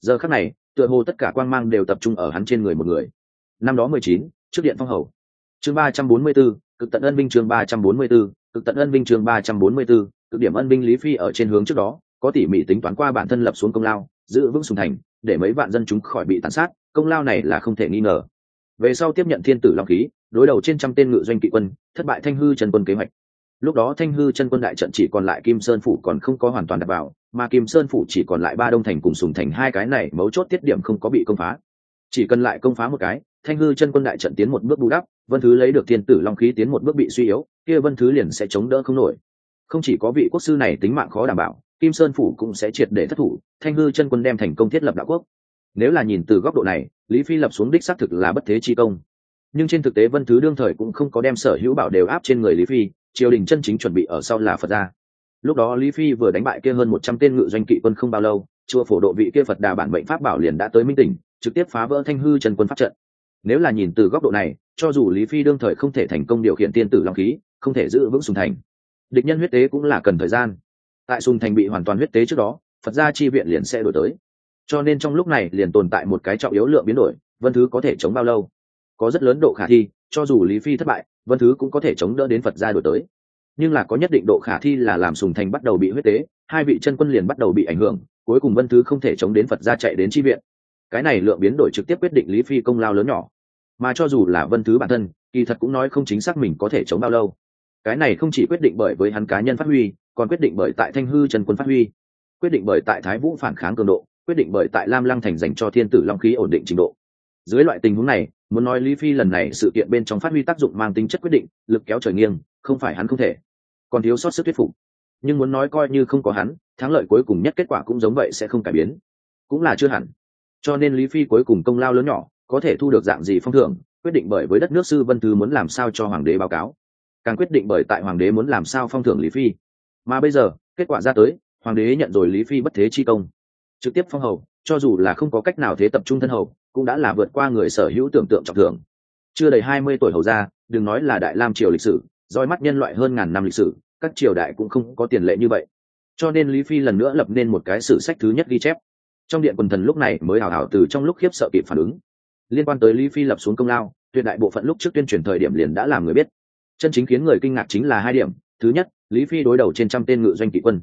Giờ khắc này, tựa hồ tất cả quang mang đều tập trung ở hắn trên người một người. Năm đó mười chín, trước điện phong hầu. Chương ba trăm bốn mươi b ố cực tận ân binh chương ba trăm bốn mươi b ố cực tận ân binh chương ba trăm bốn mươi b ố cực điểm ân binh lý phi ở trên hướng trước đó, có tỉ mỉ tính toán qua bản thân lập xuống công lao, giữ vững sùng thành, để mấy vạn dân chúng khỏi bị tàn sát, công lao này là không thể nghi ngờ. Về sau tiếp nhận thiên tử long khí, đối đầu trên trăm tên ngự doanh kỵ quân, thất bại thanh hư trần quân kế hoạch lúc đó thanh hư chân quân đại trận chỉ còn lại kim sơn phủ còn không có hoàn toàn đặt vào, mà kim sơn phủ chỉ còn lại ba đông thành cùng sùng thành hai cái này mấu chốt tiết điểm không có bị công phá. Chỉ cần lại công phá một cái, thanh hư chân quân đại trận tiến một bước bù đắp, vân thứ lấy được thiên tử long khí tiến một bước bị suy yếu, kia vân thứ liền sẽ chống đỡ không nổi. Không chỉ có vị quốc sư này tính mạng khó đảm bảo, kim sơn phủ cũng sẽ triệt để thất thủ, thanh hư chân quân đem thành công thiết lập đạo quốc. Nếu là nhìn từ góc độ này, lý phi lập xuống đích xác thực là bất thế chi công nhưng trên thực tế vân thứ đương thời cũng không có đem sở hữu bảo đều áp trên người lý phi, triều đình chân chính chuẩn bị ở sau là phật gia. Lúc đó lý phi vừa đánh bại kia hơn một trăm tên ngự doanh kỵ quân không bao lâu, chùa phổ độ vị kia phật đà bản bệnh pháp bảo liền đã tới minh tỉnh, trực tiếp phá vỡ thanh hư trần quân pháp trận. Nếu là nhìn từ góc độ này, cho dù lý phi đương thời không thể thành công điều khiển tiên tử long khí, không thể giữ vững sùng thành. Địch nhân huyết tế cũng là cần thời gian. Tại sùng thành bị hoàn toàn huyết tế trước đó, phật gia chi viện liền sẽ đổi tới. Cho nên trong lúc này liền tồn tại một cái trọng yếu lượng biến đổi, vân thứ có thể chống bao lâu? Có rất lớn độ khả thi, cho dù lý phi thất bại, vân thứ cũng có thể chống đỡ đến phật gia đổi tới. Nhưng là có nhất định độ khả thi là làm sùng thành bắt đầu bị huyết tế, hai vị chân quân liền bắt đầu bị ảnh hưởng, cuối cùng vân thứ không thể chống đến phật gia chạy đến tri viện. Cái này lượng biến đổi trực tiếp quyết định lý phi công lao lớn nhỏ. Mà cho dù là vân thứ bản thân, kỳ thật cũng nói không chính xác mình có thể chống bao lâu. Cái này không chỉ quyết định bởi với hắn cá nhân phát huy, còn quyết định bởi tại thanh hư trần quân phát huy. Quyết định bởi tại thái vũ phản kháng cường độ, quyết định bởi tại lam lăng thành dành cho thiên tử long khí ổn định trình độ. Dưới loại tình huống này muốn nói lý phi lần này sự kiện bên trong phát huy tác dụng mang tính chất quyết định, lực kéo trời nghiêng, không phải hắn không thể. Còn thiếu sót sức thuyết phục. Nhưng muốn nói coi như không có hắn, thắng lợi cuối cùng nhất kết quả cũng giống vậy sẽ không cải biến. Cũng là chưa hẳn. Cho nên lý phi cuối cùng công lao lớn nhỏ, có thể thu được dạng gì phong thưởng, quyết định bởi với đất nước sư vân thứ muốn làm sao cho hoàng đế báo cáo. Càng quyết định bởi tại hoàng đế muốn làm sao phong thưởng lý phi. Mà bây giờ, kết quả ra tới, hoàng đế nhận rồi lý phi bất thế chi công. Trực tiếp phong hầu, cho dù là không có cách nào thế tập trung thân hầu cũng đã là vượt qua người sở hữu tưởng tượng trọng thưởng. Chưa đầy hai mươi tuổi hầu ra, đừng nói là đại lam triều lịch sử roi mắt nhân loại hơn ngàn năm lịch sử, các triều đại cũng không có tiền lệ như vậy. Cho nên lý phi lần nữa lập nên một cái sử sách thứ nhất ghi chép. Trong điện quần thần lúc này mới hào hào từ trong lúc khiếp sợ kịp phản ứng. Liên quan tới lý phi lập xuống công lao, tuyệt đại bộ phận lúc trước tuyên truyền thời điểm liền đã làm người biết. Chân chính khiến người kinh ngạc chính là hai điểm. Thứ nhất, lý phi đối đầu trên trăm tên ngự doanh kỵ quân.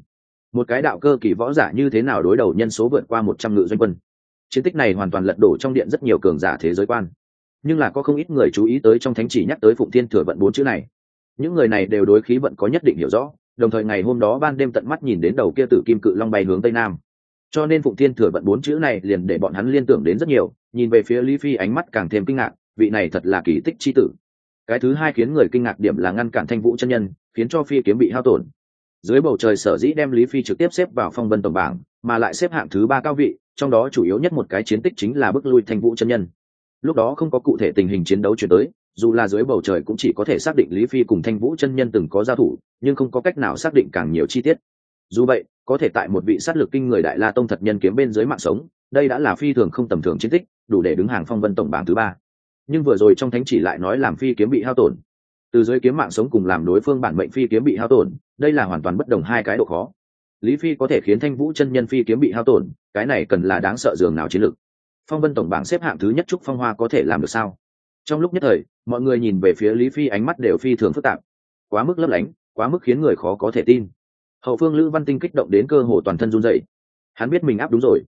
Một cái đạo cơ kỳ võ giả như thế nào đối đầu nhân số vượt qua một trăm ngự doanh quân? Chiến tích này hoàn toàn lật đổ trong điện rất nhiều cường giả thế giới quan. Nhưng là có không ít người chú ý tới trong thánh chỉ nhắc tới phụng thiên thừa vận bốn chữ này. Những người này đều đối khí vận có nhất định hiểu rõ, đồng thời ngày hôm đó ban đêm tận mắt nhìn đến đầu kia tử kim cự long bay hướng tây nam. Cho nên phụng thiên thừa vận bốn chữ này liền để bọn hắn liên tưởng đến rất nhiều, nhìn về phía lý phi ánh mắt càng thêm kinh ngạc, vị này thật là kỳ tích c h i tử. Cái thứ hai khiến người kinh ngạc điểm là ngăn cản thanh vũ chân nhân, khiến cho phi kiếm bị hao tổn. Dưới bầu trời sở dĩ đem lý phi trực tiếp xếp vào phong vân tổng bảng, mà lại xếp hạng thứ ba cao vị trong đó chủ yếu nhất một cái chiến tích chính là bức lui thanh vũ chân nhân. Lúc đó không có cụ thể tình hình chiến đấu chuyển tới, dù là dưới bầu trời cũng chỉ có thể xác định lý phi cùng thanh vũ chân nhân từng có giao thủ, nhưng không có cách nào xác định càng nhiều chi tiết. Dù vậy, có thể tại một vị sát lực kinh người đại la tông thật nhân kiếm bên dưới mạng sống, đây đã là phi thường không tầm thường chiến tích, đủ để đứng hàng phong vân tổng bảng thứ ba. Nhưng vừa rồi trong thánh chỉ lại nói làm phi kiếm bị hao tổn. Từ dưới kiếm mạng sống cùng làm đối phương bản mệnh phi kiếm bị hao tổn, đây là hoàn toàn bất đồng hai cái độ khó. Lý phi có thể khiến thanh vũ chân nhân phi kiếm bị hao tổn cái này cần là đáng sợ dường nào chiến lược. Phong vân tổng bảng xếp hạng thứ nhất trúc phong hoa có thể làm được sao? Trong lúc nhất thời, mọi người nhìn về phía lý phi ánh mắt đều phi thường phức tạp. Quá mức lấp lánh, quá mức khiến người khó có thể tin. Hậu phương lữ văn tinh kích động đến cơ hồ toàn thân run dậy hắn biết mình áp đúng rồi.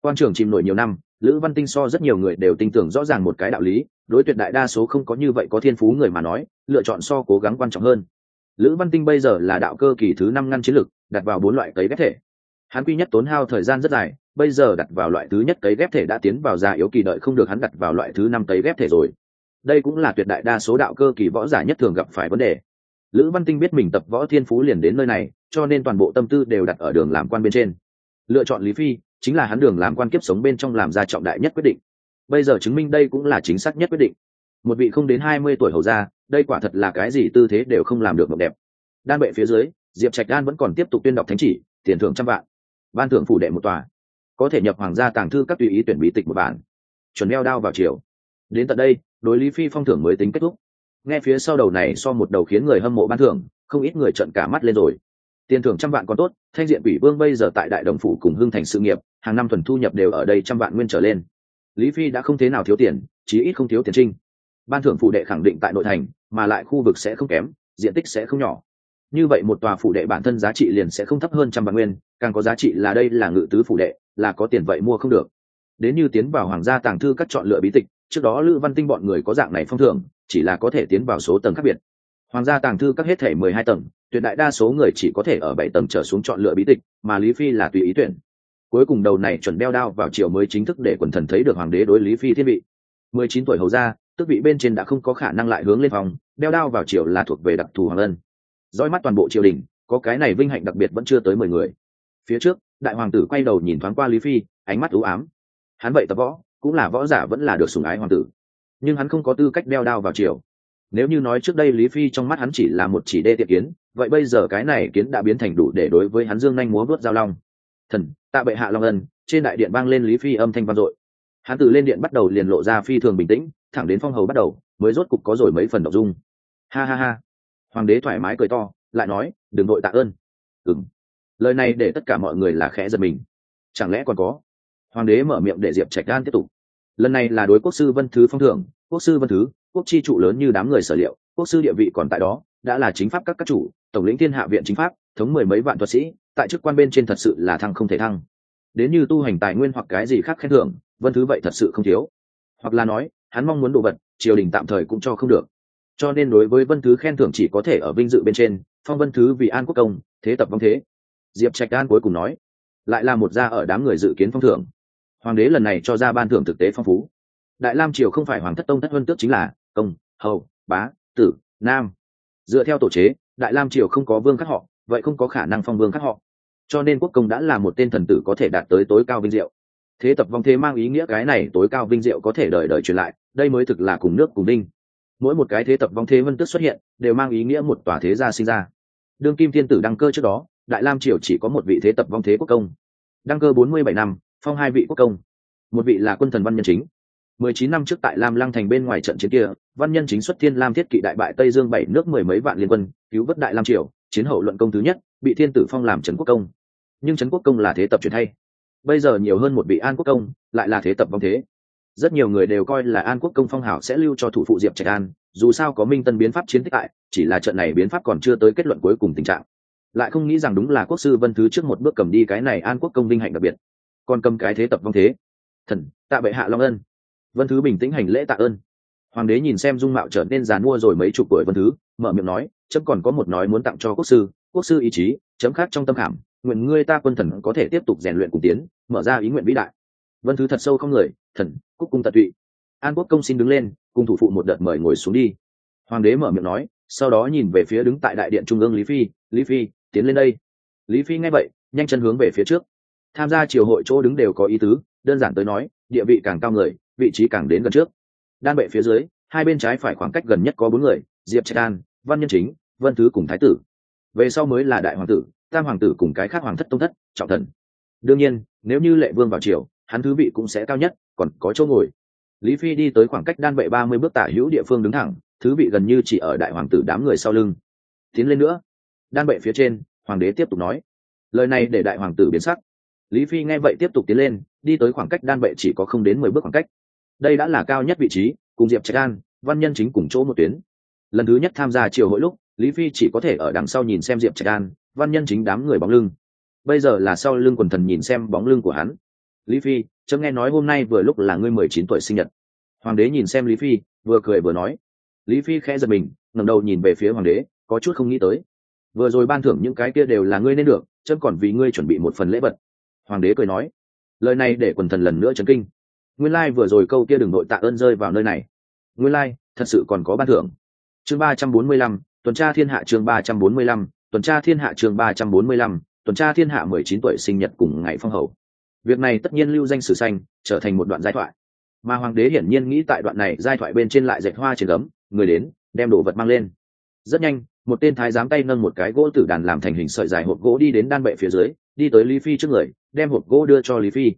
Quan trường chìm nổi nhiều năm, lữ văn tinh so rất nhiều người đều tin tưởng rõ ràng một cái đạo lý, đối tuyệt đại đa số không có như vậy có thiên phú người mà nói, lựa chọn so cố gắng quan trọng hơn. Lữ văn tinh bây giờ là đạo cơ kỳ thứ năm ngăn chiến lực đặt vào bốn loại cấy ghép thể. Hắn quy nhất tốn hao thời gian rất dài bây giờ đặt vào loại thứ nhất cấy ghép thể đã tiến vào già yếu kỳ đợi không được hắn đặt vào loại thứ năm cấy ghép thể rồi. Đây cũng là tuyệt đại đa số đạo cơ kỳ võ giả nhất thường gặp phải vấn đề. Lữ văn tinh biết mình tập võ thiên phú liền đến nơi này, cho nên toàn bộ tâm tư đều đặt ở đường làm quan bên trên. Lựa chọn lý phi, chính là hắn đường làm quan kiếp sống bên trong làm ra trọng đại nhất quyết định. Bây giờ chứng minh đây cũng là chính xác nhất quyết định. Một vị không đến hai mươi tuổi hầu ra đây quả thật là cái gì tư thế đều không làm được mộng đẹp. Đan bệ phía dưới, diệp trạch đan vẫn còn tiếp tục tuyên đọc thánh chỉ, tiền thưởng trăm vạn. Ban thưởng phủ đệ một tòa có thể nhập hoàng gia tàng thư các tùy ý tuyển bí tịch một bản. Chuẩn đeo đao vào chiều đến tận đây, đối lý phi phong thưởng mới tính kết thúc. Nghe phía sau đầu này so một đầu khiến người hâm mộ ban thưởng, không ít người trận cả mắt lên rồi. Tiền thưởng trăm vạn còn tốt, thanh diện quỷ vương bây giờ tại đại đồng phủ cùng hưng thành sự nghiệp, hàng năm thuần thu nhập đều ở đây trăm vạn nguyên trở lên. Lý phi đã không thế nào thiếu tiền, chí ít không thiếu tiền trinh. Ban thưởng phụ đệ khẳng định tại nội thành, mà lại khu vực sẽ không kém, diện tích sẽ không nhỏ như vậy một tòa phủ đệ bản thân giá trị liền sẽ không thấp hơn trăm vạn nguyên, càng có giá trị là đây là ngự tứ phủ đệ, là có tiền vậy mua không được. Đến như tiến vào hoàng gia tàng thư các chọn lựa bí tịch, trước đó lữ văn tinh bọn người có dạng này phong thưởng, chỉ là có thể tiến vào số tầng khác biệt. Hoàng gia tàng thư các hết thể mười hai tầng, tuyệt đại đa số người chỉ có thể ở bảy tầng trở xuống chọn lựa bí tịch, mà lý phi là tùy ý tuyển. Cuối cùng đầu này chuẩn đeo đao vào chiều mới chính thức để quần thần thấy được hoàng đế đối lý phi thiên vị. mười chín tuổi hầu ra tức vị bên trên đã không có khả năng lại hướng lên phòng, đeo đao vào chiều là thuộc về đặc thù hoàng ân roi mắt toàn bộ triều đình, có cái này vinh hạnh đặc biệt vẫn chưa tới mười người. Phía trước, đại hoàng tử quay đầu nhìn thoáng qua lý phi, ánh mắt ưu ám. Hắn vậy tập võ, cũng là võ giả vẫn là được sùng ái hoàng tử. Nhưng hắn không có tư cách đeo đao vào triều. nếu như nói trước đây lý phi trong mắt hắn chỉ là một chỉ đê tiện kiến, vậy bây giờ cái này kiến đã biến thành đủ để đối với hắn dương nhanh múa vớt giao long. Thần, tạ bệ hạ long ân, trên đại điện vang lên lý phi âm thanh vang dội. Hắn từ lên điện bắt đầu liền lộ ra phi thường bình tĩnh, thẳng đến phong hầu bắt đầu, mới rốt cục có rồi mấy phần đ ộ n g dung. Ha ha ha hoàng đế thoải mái cười to, lại nói, đừng đội tạ ơn. Ừng lời này để tất cả mọi người là khẽ giật mình. Chẳng lẽ còn có? Hoàng đế mở miệng để diệp trạch đan tiếp tục. Lần này là đối quốc sư vân thứ phong thưởng, quốc sư vân thứ, quốc chi trụ lớn như đám người sở liệu, quốc sư địa vị còn tại đó, đã là chính pháp các các chủ, tổng lĩnh thiên hạ viện chính pháp, thống mười mấy vạn thuật sĩ, tại chức quan bên trên thật sự là thăng không thể thăng. Đến như tu hành tài nguyên hoặc cái gì khác khen thưởng, vân thứ vậy thật sự không thiếu. Hoặc là nói, hắn mong muốn đồ vật, triều đình tạm thời cũng cho không được cho nên đối với vân thứ khen thưởng chỉ có thể ở vinh dự bên trên, phong vân thứ vì an quốc công, thế tập vong thế. Diệp trạch an cuối cùng nói, lại là một gia ở đám người dự kiến phong thưởng. Hoàng đế lần này cho ra ban thưởng thực tế phong phú. Đại lam triều không phải hoàng thất tông thất vân tước chính là công, hầu, bá, tử, nam. Dựa theo tổ chế, đại lam triều không có vương các họ, vậy không có khả năng phong vương các họ. Cho nên quốc công đã là một tên thần tử có thể đạt tới tối cao vinh diệu. Thế tập vong thế mang ý nghĩa cái này tối cao vinh diệu có thể đời đời truyền lại, đây mới thực là cùng nước cùng đinh mỗi một cái thế tập vong thế vân tức xuất hiện, đều mang ý nghĩa một tòa thế gia sinh ra. Đương kim thiên tử đăng cơ trước đó, đại lam triều chỉ có một vị thế tập vong thế quốc công. Đăng cơ bốn mươi bảy năm, phong hai vị quốc công. Một vị là quân thần văn nhân chính. mười chín năm trước tại lam lăng thành bên ngoài trận chiến kia, văn nhân chính xuất thiên lam thiết kỵ đại bại tây dương bảy nước mười mấy vạn liên quân, cứu vớt đại lam triều, chiến hậu luận công thứ nhất, bị thiên tử phong làm trấn quốc công. Nhưng trấn quốc công là thế tập truyền thay. Bây giờ nhiều hơn một vị an quốc công, lại là thế tập vong thế rất nhiều người đều coi là an quốc công phong hảo sẽ lưu cho thủ phụ diệp trạch an, dù sao có minh tân biến pháp chiến tích tại, chỉ là trận này biến pháp còn chưa tới kết luận cuối cùng tình trạng. Lại không nghĩ rằng đúng là quốc sư vân thứ trước một bước cầm đi cái này an quốc công vinh hạnh đặc biệt. Còn cầm cái thế tập vong thế. Thần, tạ bệ hạ long ân. Vân thứ bình tĩnh hành lễ tạ ơn. Hoàng đế nhìn xem dung mạo trở nên giàn mua rồi mấy chục tuổi vân thứ, mở miệng nói, chấm còn có một nói muốn tặng cho quốc sư quốc sư ý chí, chấm khác trong tâm khảm, nguyện ngươi ta quân thần có thể tiếp tục rèn luyện cùng tiến, mở ra ý nguyện vĩ đại vân thứ thật sâu không người, thần cúc cung tận tụy. An quốc công xin đứng lên cùng thủ phụ một đợt mời ngồi xuống đi. Hoàng đế mở miệng nói, sau đó nhìn về phía đứng tại đại điện trung ương lý phi lý phi, tiến lên đây. Lý phi nghe vậy, nhanh chân hướng về phía trước. Tham gia triều hội chỗ đứng đều có ý tứ, đơn giản tới nói, địa vị càng cao người, vị trí càng đến gần trước. Đan bệ phía dưới, hai bên trái phải khoảng cách gần nhất có bốn người, diệp trạch đan văn nhân chính, vân thứ cùng thái tử. Về sau mới là đại hoàng tử, tam hoàng tử cùng cái khác hoàng thất tông thất, trọng thần. Đương nhiên, nếu như lệ vương vào triều hắn thứ vị cũng sẽ cao nhất, còn có chỗ ngồi. Lý phi đi tới khoảng cách đan vệ ba mươi bước tả hữu địa phương đứng thẳng, thứ vị gần như chỉ ở đại hoàng tử đám người sau lưng. Tiến lên nữa. Đan vệ phía trên, hoàng đế tiếp tục nói. Lời này để đại hoàng tử biến sắc. Lý phi nghe vậy tiếp tục tiến lên, đi tới khoảng cách đan vệ chỉ có không đến mười bước khoảng cách. Đây đã là cao nhất vị trí, cùng diệp trạch an, văn nhân chính cùng chỗ một tuyến. Lần thứ nhất tham gia triều hội lúc, lý phi chỉ có thể ở đằng sau nhìn xem diệp trạch an, văn nhân chính đám người bóng lưng. Bây giờ là sau lưng quần thần nhìn xem bóng lưng của hắn lý phi, chấm nghe nói hôm nay vừa lúc là ngươi mười chín tuổi sinh nhật. Hoàng đế nhìn xem lý phi, vừa cười vừa nói. Lý phi khẽ giật mình, ngẩng đầu nhìn về phía hoàng đế, có chút không nghĩ tới. Vừa rồi ban thưởng những cái kia đều là ngươi nên được, chấm còn vì ngươi chuẩn bị một phần lễ vật. Hoàng đế cười nói. Lời này để quần thần lần nữa chấn kinh. Nguyên lai vừa rồi câu kia đừng nội tạ ơn rơi vào nơi này. Nguyên lai, thật sự còn có ban thưởng. Chương ba trăm bốn mươi lăm, tuần tra thiên hạ chương ba trăm bốn mươi lăm, tuần tra thiên hạ chương ba trăm bốn mươi lăm, tuần tra thiên hạ mười chín tuổi sinh nhật cùng ngày phong hầu việc này tất nhiên lưu danh sử xanh, trở thành một đoạn giai thoại. Mà hoàng đế hiển nhiên nghĩ tại đoạn này giai thoại bên trên lại dệt hoa trên gấm, người đến, đem đồ vật mang lên. Rất nhanh, một tên thái giám tay nâng một cái gỗ tử đàn làm thành hình sợi dài hộp gỗ đi đến đan bệ phía dưới, đi tới lý phi trước người, đem hộp gỗ đưa cho lý phi.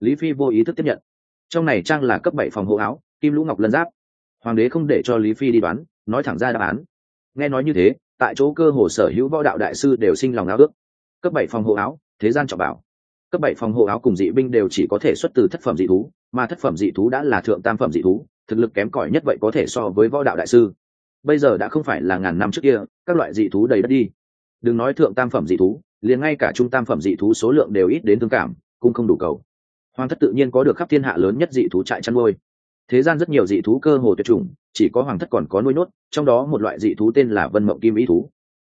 Lý phi vô ý thức tiếp nhận. Trong này trang là cấp bảy phòng hộ áo, kim lũ ngọc lân giáp. Hoàng đế không để cho lý phi đi đoán, nói thẳng ra đáp án. Nghe nói như thế, tại chỗ cơ hồ sở hữu võ đạo đại sư đều sinh lòng áo ước. Cấp bảy phòng hộ áo, thế gian trọng bảo cấp bảy phòng hộ áo cùng dị binh đều chỉ có thể xuất từ thất phẩm dị thú, mà thất phẩm dị thú đã là thượng tam phẩm dị thú, thực lực kém cỏi nhất vậy có thể so với võ đạo đại sư. Bây giờ đã không phải là ngàn năm trước kia, các loại dị thú đầy đất đi. Đừng nói thượng tam phẩm dị thú, liền ngay cả trung tam phẩm dị thú số lượng đều ít đến thương cảm, cũng không đủ cầu. Hoàng thất tự nhiên có được khắp thiên hạ lớn nhất dị thú trại chăn nuôi. Thế gian rất nhiều dị thú cơ hồ tuyệt chủng, chỉ có hoàng thất còn có nuôi nốt trong đó một loại dị thú tên là vân mộng kim ý thú.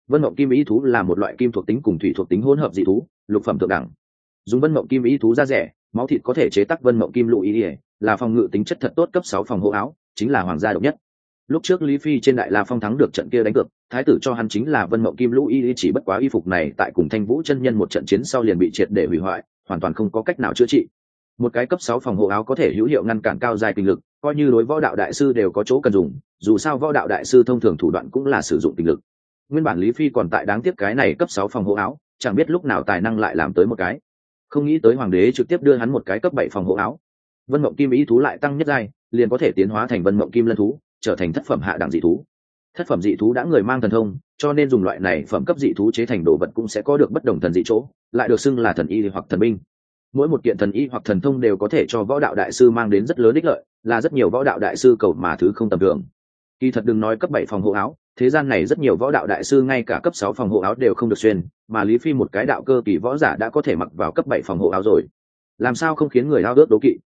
Vân mộng kim ý thú là một loại kim thuộc tính cùng thủy thuộc tính hỗn hợp dị thú, lục phẩm thượng đẳng dùng vân mộng kim ý thú ra rẻ, máu thịt có thể chế tắc vân mộng kim lụ ý ỉa, là phòng ngự tính chất thật tốt cấp sáu phòng hộ áo, chính là hoàng gia độc nhất. Lúc trước lý phi trên đại la phong thắng được trận kia đánh cược, thái tử cho hắn chính là vân mộng kim lũ y chỉ bất quá y phục này tại cùng thanh vũ chân nhân một trận chiến sau liền bị triệt để hủy hoại, hoàn toàn không có cách nào chữa trị. Một cái cấp sáu phòng hộ áo có thể hữu hiệu ngăn cản cao dài kinh lực, coi như đối võ đạo đại sư đều có chỗ cần dùng, dù sao võ đạo đại sư thông thường thủ đoạn cũng là sử dụng kinh lực. Nguyên bản lý phi còn tại đáng tiếc cái này cấp sáu phòng hộ áo, chẳng biết lúc nào tài năng lại làm tới một cái không nghĩ tới hoàng đế trực tiếp đưa hắn một cái cấp bảy phòng hộ áo. Vân mộng kim ý thú lại tăng nhất giai, liền có thể tiến hóa thành vân mộng kim lân thú, trở thành thất phẩm hạ đẳng dị thú. Thất phẩm dị thú đã người mang thần thông, cho nên dùng loại này phẩm cấp dị thú chế thành đồ vật cũng sẽ có được bất đồng thần dị chỗ, lại được xưng là thần y hoặc thần binh. Mỗi một kiện thần y hoặc thần thông đều có thể cho võ đạo đại sư mang đến rất lớn ích lợi, là rất nhiều võ đạo đại sư cầu mà thứ không tầm thường kỳ thật đừng nói cấp bảy phòng hộ áo, thế gian này rất nhiều võ đạo đại sư ngay cả cấp sáu phòng hộ áo đều không được xuyên, mà lý phi một cái đạo cơ kỳ võ giả đã có thể mặc vào cấp bảy phòng hộ áo rồi. Làm sao không khiến người lao ước đố kỵ?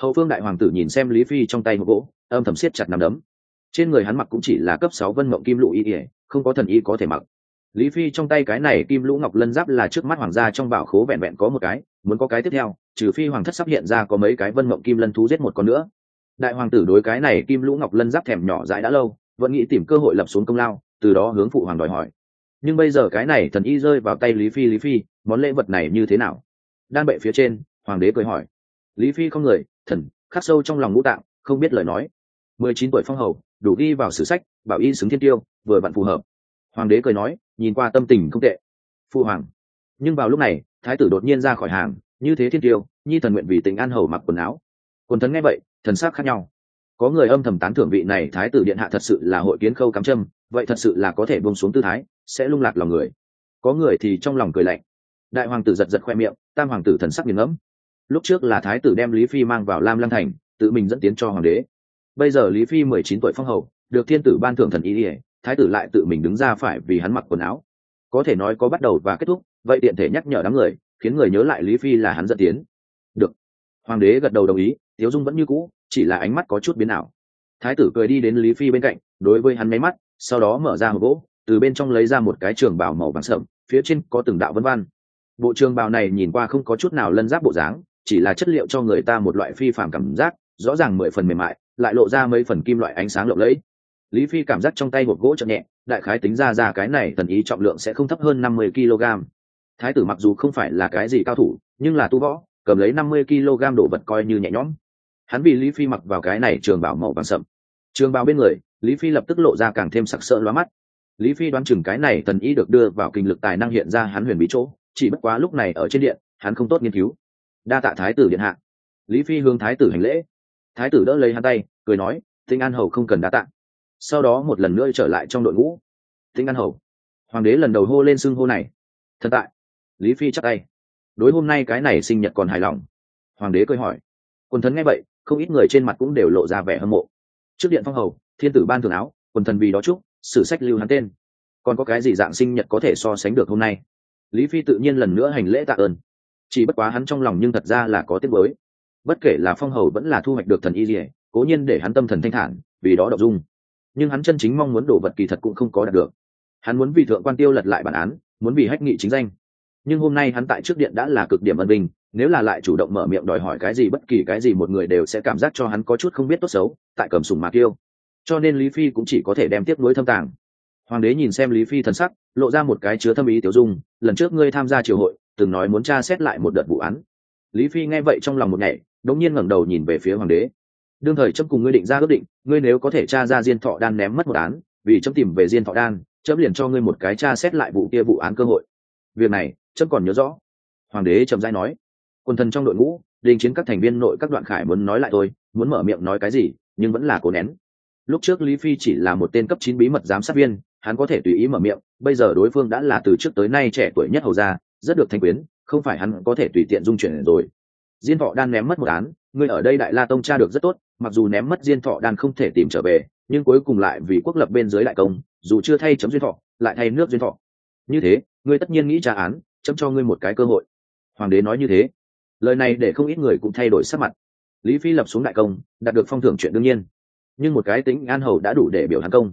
Hậu phương đại hoàng tử nhìn xem lý phi trong tay một gỗ âm thầm siết chặt nằm đấm. Trên người hắn mặc cũng chỉ là cấp sáu vân mộng kim lũ y ỉa không có thần y có thể mặc. Lý phi trong tay cái này kim lũ ngọc lân giáp là trước mắt hoàng gia trong bảo khố vẹn vẹn có một cái, muốn có cái tiếp theo, trừ phi hoàng thất sắp hiện ra có mấy cái vân mộng kim lân thú giết một con nữa đại hoàng tử đối cái này kim lũ ngọc lân giáp thèm nhỏ dãi đã lâu, vẫn nghĩ tìm cơ hội lập xuống công lao, từ đó hướng phụ hoàng đòi hỏi. Nhưng bây giờ cái này thần y rơi vào tay lý phi lý phi, món lễ vật này như thế nào? Đan bệ phía trên, hoàng đế cười hỏi. Lý phi không người, thần, khắc sâu trong lòng ngũ tạng, không biết lời nói. Mười chín tuổi phong hầu, đủ ghi vào sử sách, bảo y xứng thiên tiêu, vừa vặn phù hợp. Hoàng đế cười nói, nhìn qua tâm tình không tệ. Phu hoàng. Nhưng vào lúc này, thái tử đột nhiên ra khỏi hàng, như thế thiên tiêu, nhi thần nguyện vì tình an hầu mặc quần áo quần thần nghe vậy, thần sắc khác nhau. Có người âm thầm tán thưởng vị này thái tử điện hạ thật sự là hội kiến khâu cắm châm, vậy thật sự là có thể buông xuống tư thái, sẽ lung lạc lòng người. Có người thì trong lòng cười lạnh. Đại hoàng tử giật giật khoe miệng, tam hoàng tử thần sắc nghiền ngẫm. Lúc trước là thái tử đem lý phi mang vào lam lăng thành, tự mình dẫn tiến cho hoàng đế. Bây giờ lý phi mười chín tuổi phong hầu, được thiên tử ban thưởng thần ý ỉa thái tử lại tự mình đứng ra phải vì hắn mặc quần áo. Có thể nói có bắt đầu và kết thúc, vậy tiện thể nhắc nhở đám người, khiến người nhớ lại lý phi là hắn dẫn tiến. Được hoàng đế gật đầu đồng ý, tiếu dung vẫn như cũ, chỉ là ánh mắt có chút biến ảo. Thái tử cười đi đến lý phi bên cạnh, đối với hắn máy mắt, sau đó mở ra hộp gỗ, từ bên trong lấy ra một cái trường bảo màu vàng sậm phía trên có từng đạo vân văn. Bộ trường bào này nhìn qua không có chút nào lân giáp bộ dáng, chỉ là chất liệu cho người ta một loại phi phạm cảm giác, rõ ràng mười phần mềm mại, lại lộ ra mấy phần kim loại ánh sáng lộng lẫy. Lý phi cảm giác trong tay hộp gỗ chậm nhẹ, đại khái tính ra ra cái này tần ý trọng lượng sẽ không thấp hơn năm mươi kg thái tử mặc dù không phải là cái gì cao thủ, nhưng là tu võ cầm lấy năm mươi kg đồ vật coi như nhẹ nhõm. Hắn vì lý phi mặc vào cái này trường bảo màu vàng sậm. Trường bảo bên người, lý phi lập tức lộ ra càng thêm sặc sỡ lóa mắt. Lý phi đoán chừng cái này thần ý được đưa vào kinh lực tài năng hiện ra hắn huyền bí chỗ, chỉ bất quá lúc này ở trên điện, hắn không tốt nghiên cứu. Đa tạ thái tử điện hạ. Lý phi hướng thái tử hành lễ. Thái tử đỡ lấy hắn tay, cười nói, tinh an hầu không cần đa tạ. Sau đó một lần nữa trở lại trong đội ngũ. Tinh an hầu. Hoàng đế lần đầu hô lên xưng hô này. Thật tại. Lý phi chắc tay đối hôm nay cái này sinh nhật còn hài lòng. Hoàng đế cười hỏi. Quần thần nghe vậy, không ít người trên mặt cũng đều lộ ra vẻ hâm mộ. Trước điện phong hầu, thiên tử ban thường áo, quần thần vì đó chúc, sử sách lưu hắn tên. Còn có cái gì dạng sinh nhật có thể so sánh được hôm nay? Lý phi tự nhiên lần nữa hành lễ tạ ơn. Chỉ bất quá hắn trong lòng nhưng thật ra là có tiếc mới bất kể là phong hầu vẫn là thu hoạch được thần y dỉa cố nhiên để hắn tâm thần thanh thản, vì đó đọc dung. Nhưng hắn chân chính mong muốn đổ vật kỳ thật cũng không có đạt được. Hắn muốn vì thượng quan tiêu lật lại bản án, muốn vì hách nghị chính danh nhưng hôm nay hắn tại trước điện đã là cực điểm ân bình nếu là lại chủ động mở miệng đòi hỏi cái gì bất kỳ cái gì một người đều sẽ cảm giác cho hắn có chút không biết tốt xấu, tại cầm sùng mạc yêu cho nên lý phi cũng chỉ có thể đem tiếp nối thâm tàng. Hoàng đế nhìn xem lý phi thần sắc, lộ ra một cái chứa thâm ý tiểu dung, lần trước ngươi tham gia triều hội, từng nói muốn tra xét lại một đợt vụ án. Lý phi nghe vậy trong lòng một ngày đống nhiên ngẩng đầu nhìn về phía hoàng đế. Đương thời chấm cùng ngươi định ra ước định, ngươi nếu có thể tra ra diên thọ đan ném mất một án, vì chấm tìm về diên thọ đan, chấm liền cho ngươi một cái tra xét lại vụ kia vụ án cơ hội. Việc này chấm còn nhớ rõ. Hoàng đế trầm dai nói, quân thần trong đội ngũ, đình chiến các thành viên nội các đoạn khải muốn nói lại tôi, muốn mở miệng nói cái gì, nhưng vẫn là cố nén. Lúc trước lý phi chỉ là một tên cấp chín bí mật giám sát viên, hắn có thể tùy ý mở miệng, bây giờ đối phương đã là từ trước tới nay trẻ tuổi nhất hầu gia, rất được thanh quyến, không phải hắn có thể tùy tiện dung chuyển rồi. Diên thọ đan ném mất một án người ở đây đại la tông tra được rất tốt, mặc dù ném mất diên thọ đan không thể tìm trở về, nhưng cuối cùng lại vì quốc lập bên dưới đại công, dù chưa thay chấm duyên thọ, lại thay nước duyên thọ. Như thế, ngươi tất nhiên nghĩ trả án chấm cho ngươi một cái cơ hội. Hoàng đế nói như thế. Lời này để không ít người cũng thay đổi sắc mặt. Lý phi lập xuống đại công, đạt được phong thưởng chuyện đương nhiên. Nhưng một cái tính an hầu đã đủ để biểu hắn công.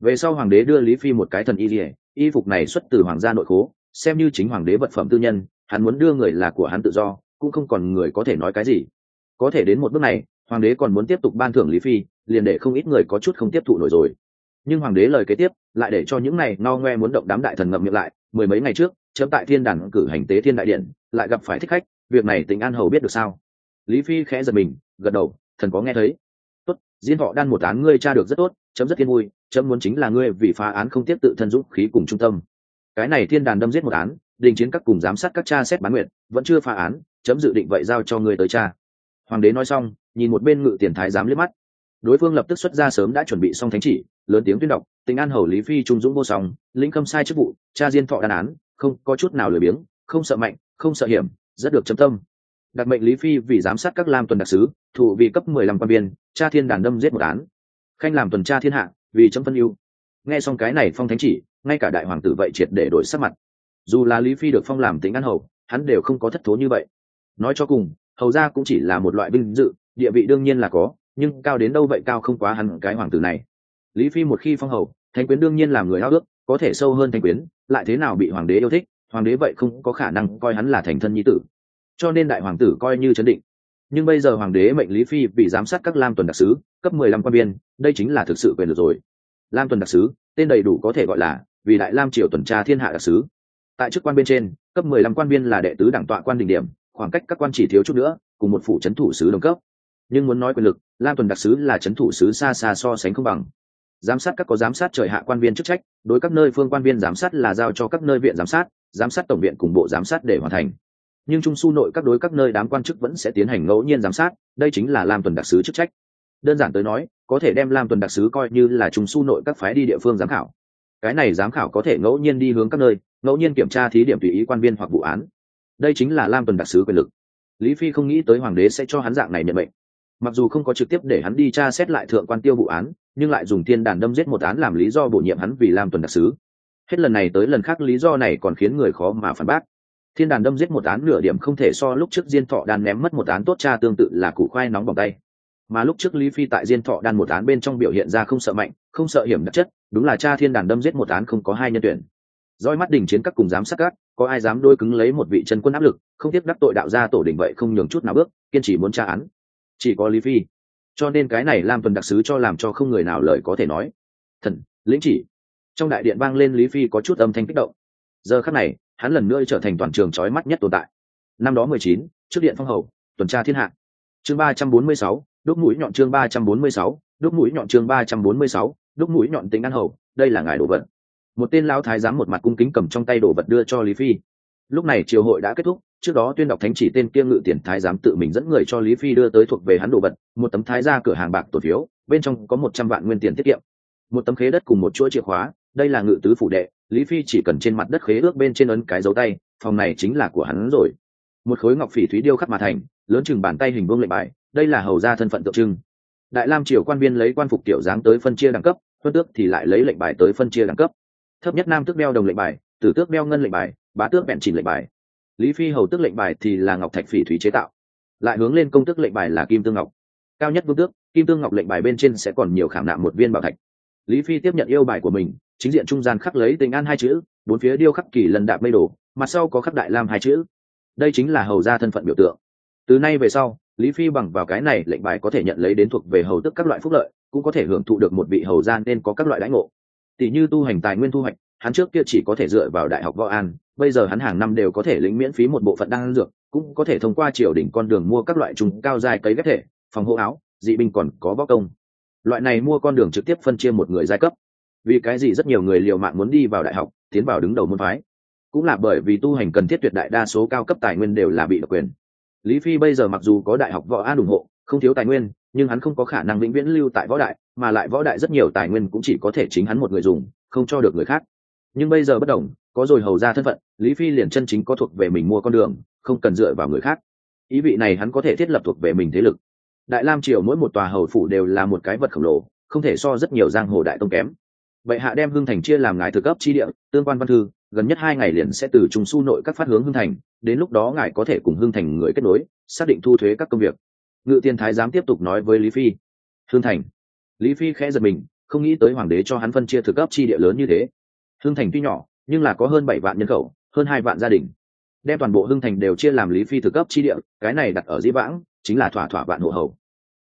Về sau hoàng đế đưa lý phi một cái thần y dỉa y phục này xuất từ hoàng gia nội khố, xem như chính hoàng đế vật phẩm tư nhân, hắn muốn đưa người là của hắn tự do, cũng không còn người có thể nói cái gì. Có thể đến một bước này, hoàng đế còn muốn tiếp tục ban thưởng lý phi, liền để không ít người có chút không tiếp thụ nổi rồi. Nhưng hoàng đế lời kế tiếp, lại để cho những này no ngoe muốn động đám đại thần ngậm miệng lại, mười mấy ngày trước chấm tại thiên đàn cử hành tế thiên đại điện, lại gặp phải thích khách, việc này tình an hầu biết được sao? Lý phi khẽ giật mình, gật đầu, thần có nghe thấy. Tốt, diên thọ đan một án ngươi tra được rất tốt, chấm rất thiên vui, chấm muốn chính là ngươi vì phá án không tiếp tự thân dũng khí cùng trung tâm. Cái này thiên đàn đâm giết một án, đình chiến các cùng giám sát các cha xét bán nguyện vẫn chưa phá án, chấm dự định vậy giao cho ngươi tới cha hoàng đế nói xong, nhìn một bên ngự tiền thái giám liếc mắt. Đối phương lập tức xuất ra sớm đã chuẩn bị xong thánh chỉ, lớn tiếng tuyên đọc, tình an hầu lý phi trung dũng vô song lĩnh khâm sai chức vụ, cha diên thọ đàn án không có chút nào lười biếng, không sợ mạnh, không sợ hiểm, rất được chấm tâm. Đặc mệnh lý phi vì giám sát các lam tuần đặc sứ, thụ vị cấp mười lăm quan biên cha thiên đàn đâm giết một án. Khanh làm tuần tra thiên hạ, vì chấm phân ưu. Nghe xong cái này phong thánh chỉ, ngay cả đại hoàng tử vậy triệt để đổi sắc mặt. Dù là lý phi được phong làm tính an hầu, hắn đều không có thất thố như vậy. Nói cho cùng, hầu ra cũng chỉ là một loại vinh dự, địa vị đương nhiên là có, nhưng cao đến đâu vậy cao không quá hẳn cái hoàng tử này. Lý phi một khi phong hầu, thánh quyến đương nhiên làm người háo ước có thể sâu hơn thanh quyến, lại thế nào bị hoàng đế yêu thích, hoàng đế vậy không có khả năng coi hắn là thành thân nhi tử. Cho nên đại hoàng tử coi như chấn định. Nhưng bây giờ hoàng đế mệnh lý phi bị giám sát các lam tuần đặc sứ, cấp mười lăm quan biên, đây chính là thực sự quyền lực rồi. Lam tuần đặc sứ, tên đầy đủ có thể gọi là vì đại lam triều tuần tra thiên hạ đặc sứ. Tại chức quan bên trên, cấp mười lăm quan biên là đệ tứ đảng tọa quan đỉnh điểm, khoảng cách các quan chỉ thiếu chút nữa, cùng một phủ c thủ sứ đồng cấp. Nhưng muốn nói quyền lực, lam tuần đặc sứ là c thủ sứ xa xa so sánh không bằng giám sát các có giám sát trời hạ quan viên chức trách, đối các nơi phương quan viên giám sát là giao cho các nơi viện giám sát giám sát tổng viện cùng bộ giám sát để hoàn thành. Nhưng trung su nội các đối các nơi đám quan chức vẫn sẽ tiến hành ngẫu nhiên giám sát, đây chính là lam tuần đặc sứ chức trách. Đơn giản tới nói, có thể đem lam tuần đặc sứ coi như là trung su nội các phái đi địa phương giám khảo. Cái này giám khảo có thể ngẫu nhiên đi hướng các nơi, ngẫu nhiên kiểm tra thí điểm tùy ý quan viên hoặc vụ án. Đây chính là lam tuần đặc sứ quyền lực. Lý phi không nghĩ tới hoàng đế sẽ cho hắn dạng này nhận bệnh mặc dù không có trực tiếp để hắn đi tra xét lại thượng quan tiêu vụ án, nhưng lại dùng thiên đàn đâm giết một án làm lý do bổ nhiệm hắn vì làm tuần đặc sứ. Hết lần này tới lần khác lý do này còn khiến người khó mà phản bác. Thiên đàn đâm giết một án nửa điểm không thể so lúc trước diên thọ đan ném mất một án tốt cha tương tự là củ khoai nóng bằng tay. Mà lúc trước lý phi tại diên thọ đan một án bên trong biểu hiện ra không sợ mạnh, không sợ hiểm đặc chất, đúng là cha thiên đàn đâm giết một án không có hai nhân tuyển. Roi mắt đình chiến các cùng giám sát các, có ai dám đôi cứng lấy một vị chân quân áp lực, không tiếp đắc tội đạo gia tổ đình vậy không nhường chút nào bước, kiên trì muốn tra án chỉ có lý phi. Cho nên cái này làm tuần đặc sứ cho làm cho không người nào lời có thể nói. Thần, lĩnh chỉ. Trong đại điện vang lên lý phi có chút âm thanh kích động. Giờ khắc này, hắn lần nữa trở thành toàn trường trói mắt nhất tồn tại. Năm đó mười chín, trước điện phong hầu, tuần tra thiên hạ. Chương ba trăm bốn mươi sáu, đúc mũi nhọn chương ba trăm bốn mươi sáu, đúc mũi nhọn chương ba trăm bốn mươi sáu, đúc mũi nhọn tính ăn hầu, đây là ngài đồ vật. Một tên lão thái giám một mặt cung kính cầm trong tay đồ vật đưa cho lý phi lúc này triều hội đã kết thúc, trước đó tuyên đọc thánh chỉ tên kia ngự tiền thái giám tự mình dẫn người cho lý phi đưa tới thuộc về hắn đồ vật, một tấm thái ra cửa hàng bạc tổ phiếu, bên trong có một trăm vạn nguyên tiền tiết kiệm. Một tấm khế đất cùng một chuỗi chìa khóa, đây là ngự tứ phủ đệ, lý phi chỉ cần trên mặt đất khế ước bên trên ấn cái dấu tay, phòng này chính là của hắn rồi. Một khối ngọc phỉ thúy điêu khắc mà thành, lớn chừng bàn tay hình vương lệnh bài, đây là hầu ra thân phận tượng trưng. Đại lam triều quan viên lấy quan phục tiểu dáng tới phân chia đẳng cấp huân tước thì lại lấy lệnh bài tới phân chia đẳng cấp. Thấp nhất nam tước đeo đồng lệnh bài, tử tước đeo ngân lệnh bài bá tước bèn chỉnh lệnh bài. Lý phi hầu tước lệnh bài thì là ngọc thạch phỉ thúy chế tạo. Lại hướng lên công tước lệnh bài là kim tương ngọc. Cao nhất vương tước, kim tương ngọc lệnh bài bên trên sẽ còn nhiều khảm nạm một viên bảo thạch. Lý phi tiếp nhận yêu bài của mình, chính diện trung gian khắc lấy tình an hai chữ, bốn phía điêu khắc kỳ lần đạp mây đổ, mặt sau có khắc đại lam hai chữ. Đây chính là hầu gia thân phận biểu tượng. Từ nay về sau, lý phi bằng vào cái này lệnh bài có thể nhận lấy đến thuộc về hầu tức các loại phúc lợi, cũng có thể hưởng thụ được một vị hầu gia nên có các loại đãi ngộ. Tỷ như tu hành tài nguyên thu hoạch hắn trước kia chỉ có thể dựa vào đại học võ an, bây giờ hắn hàng năm đều có thể lĩnh miễn phí một bộ phận đan dược, cũng có thể thông qua triều đỉnh con đường mua các loại trùng cao dài cấy ghép thể, phòng hộ áo, dị binh còn có võ công. Loại này mua con đường trực tiếp phân chia một người giai cấp. Vì cái gì rất nhiều người liều mạng muốn đi vào đại học, tiến vào đứng đầu môn phái. Cũng là bởi vì tu hành cần thiết tuyệt đại đa số cao cấp tài nguyên đều là bị độc quyền. Lý phi bây giờ mặc dù có đại học võ an ủng hộ, không thiếu tài nguyên, nhưng hắn không có khả năng vĩnh viễn lưu tại võ đại, mà lại võ đại rất nhiều tài nguyên cũng chỉ có thể chính hắn một người dùng, không cho được người khác nhưng bây giờ bất đồng, có rồi hầu ra thân phận, lý phi liền chân chính có thuộc về mình mua con đường, không cần dựa vào người khác. Ý vị này hắn có thể thiết lập thuộc về mình thế lực. Đại lam triều mỗi một tòa hầu phủ đều là một cái vật khổng lồ, không thể so rất nhiều giang hồ đại tông kém. Vậy hạ đem hưng thành chia làm ngài thực cấp chi địa, tương quan văn thư, gần nhất hai ngày liền sẽ từ trung su nội các phát hướng hưng thành, đến lúc đó ngài có thể cùng hưng thành người kết nối, xác định thu thuế các công việc. Ngự tiên thái giám tiếp tục nói với lý phi. Hưng thành. Lý phi khẽ giật mình, không nghĩ tới hoàng đế cho hắn phân chia thực cấp chi địa lớn như thế hưng thành tuy nhỏ, nhưng là có hơn bảy vạn nhân khẩu, hơn hai vạn gia đình. Đem toàn bộ hưng thành đều chia làm lý phi thực cấp chi địa, cái này đặt ở dĩ vãng, chính là thỏa thỏa vạn hộ hầu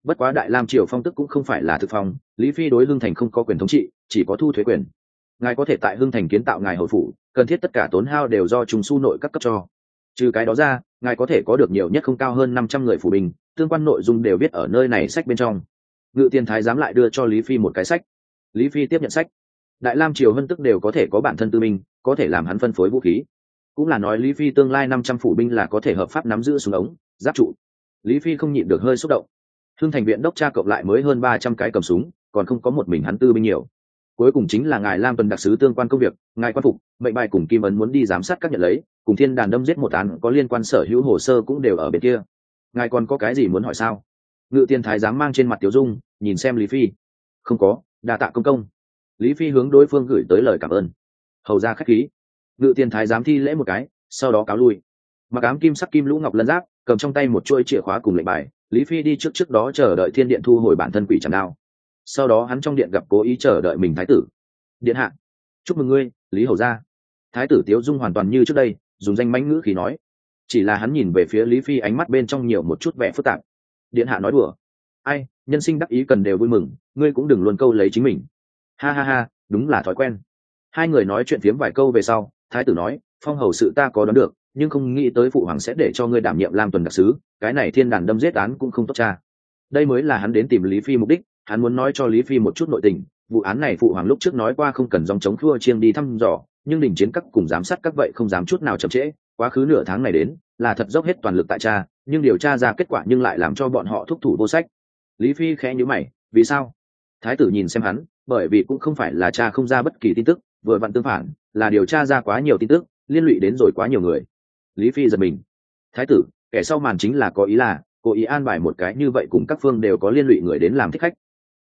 bất quá đại lam triều phong tức cũng không phải là thực phong, lý phi đối hưng thành không có quyền thống trị, chỉ có thu thuế quyền. Ngài có thể tại hưng thành kiến tạo ngài hồi phủ, cần thiết tất cả tốn hao đều do trùng su nội các cấp cho. Trừ cái đó ra, ngài có thể có được nhiều nhất không cao hơn năm trăm người phủ bình, tương quan nội dung đều viết ở nơi này sách bên trong. Ngự tiền thái giám lại đưa cho lý phi một cái sách. Lý phi tiếp nhận sách đại lam triều hân tức đều có thể có bản thân tư minh, có thể làm hắn phân phối vũ khí. Cũng là nói lý phi tương lai năm trăm phủ binh là có thể hợp pháp nắm giữ súng ống, giáp trụ. Lý phi không nhịn được hơi xúc động. Hưng thành viện đốc tra cộng lại mới hơn ba trăm cái cầm súng, còn không có một mình hắn tư binh nhiều. Cuối cùng chính là ngài lam tuần đặc sứ tương quan công việc, ngài quan phục, mệnh bài cùng kim ấn muốn đi giám sát các nhận lấy, cùng thiên đàn đâm giết một án có liên quan sở hữu hồ sơ cũng đều ở bên kia. Ngài còn có cái gì muốn hỏi sao? Ngự tiên thái dám mang trên mặt tiểu dung, nhìn xem lý phi. Không có, đa tạ công công lý phi hướng đối phương gửi tới lời cảm ơn. Hầu ra khách khí. Ngự tiền thái giám thi lễ một cái, sau đó cáo lui. Mặc ám kim sắc kim lũ ngọc lân giáp, cầm trong tay một chuôi chìa khóa cùng lệnh bài, lý phi đi trước trước đó chờ đợi thiên điện thu hồi bản thân quỷ tràn đao. Sau đó hắn trong điện gặp cố ý chờ đợi mình thái tử. Điện hạ, chúc mừng ngươi, lý hầu ra thái tử tiếu dung hoàn toàn như trước đây, dùng danh mánh ngữ khí nói. Chỉ là hắn nhìn về phía lý phi ánh mắt bên trong nhiều một chút vẻ phức tạp. Điện hạ nói đùa. Ai, nhân sinh đắc ý cần đều vui mừng, ngươi cũng đừng luôn câu lấy chính mình ha ha ha, đúng là thói quen. Hai người nói chuyện phiếm vài câu về sau, thái tử nói, phong hầu sự ta có đoán được, nhưng không nghĩ tới phụ hoàng sẽ để cho ngươi đảm nhiệm làm tuần đặc sứ, cái này thiên đàn đâm giết án cũng không tốt cha. Đây mới là hắn đến tìm lý phi mục đích, hắn muốn nói cho lý phi một chút nội tình, vụ án này phụ hoàng lúc trước nói qua không cần dòng chống khua chiêng đi thăm dò, nhưng đình chiến các cùng giám sát các vậy không dám chút nào chậm trễ, quá khứ nửa tháng này đến, là thật dốc hết toàn lực tại cha, nhưng điều tra ra kết quả nhưng lại làm cho bọn họ thúc thủ vô sách. Lý phi khẽ nhữ mày, vì sao? Thái tử nhìn xem hắn bởi vì cũng không phải là cha không ra bất kỳ tin tức, vừa vặn tương phản, là điều tra ra quá nhiều tin tức, liên lụy đến rồi quá nhiều người. Lý phi giật mình. Thái tử, kẻ sau màn chính là có ý là, cố ý an bài một cái như vậy cùng các phương đều có liên lụy người đến làm thích khách.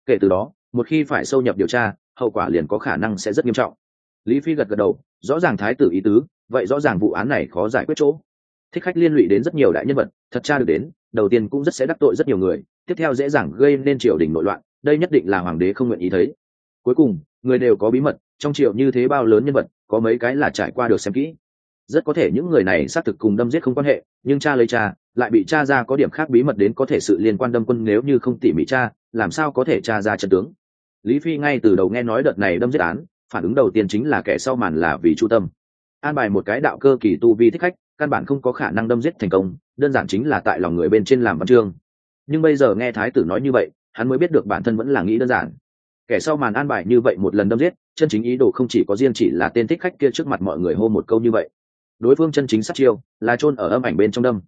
Kể từ đó, một khi phải sâu nhập điều tra, hậu quả liền có khả năng sẽ rất nghiêm trọng. Lý phi gật gật đầu, rõ ràng thái tử ý tứ, vậy rõ ràng vụ án này khó giải quyết chỗ. Thích khách liên lụy đến rất nhiều đại nhân vật, thật tra được đến, đầu tiên cũng rất sẽ đắc tội rất nhiều người, tiếp theo dễ dàng gây nên triều đình nội loạn, đây nhất định là hoàng đế không nguyện ý thấy cuối cùng, người đều có bí mật, trong triệu như thế bao lớn nhân vật, có mấy cái là trải qua được xem kỹ. Rất có thể những người này xác thực cùng đâm giết không quan hệ, nhưng cha lấy cha, lại bị cha ra có điểm khác bí mật đến có thể sự liên quan đâm quân nếu như không tỉ mỉ cha, làm sao có thể cha ra trận tướng? Lý phi ngay từ đầu nghe nói đợt này đâm giết án, phản ứng đầu tiên chính là kẻ sau màn là vì chu tâm. An bài một cái đạo cơ kỳ tu vi thích khách, căn bản không có khả năng đâm giết thành công, đơn giản chính là tại lòng người bên trên làm văn chương. Nhưng bây giờ nghe thái tử nói như vậy, hắn mới biết được bản thân vẫn là nghĩ đơn giản kẻ sau màn an bài như vậy một lần đâm giết chân chính ý đồ không chỉ có riêng chỉ là tên thích khách kia trước mặt mọi người hô một câu như vậy. Đối phương chân chính sát chiêu là chôn ở âm ảnh bên trong đâm.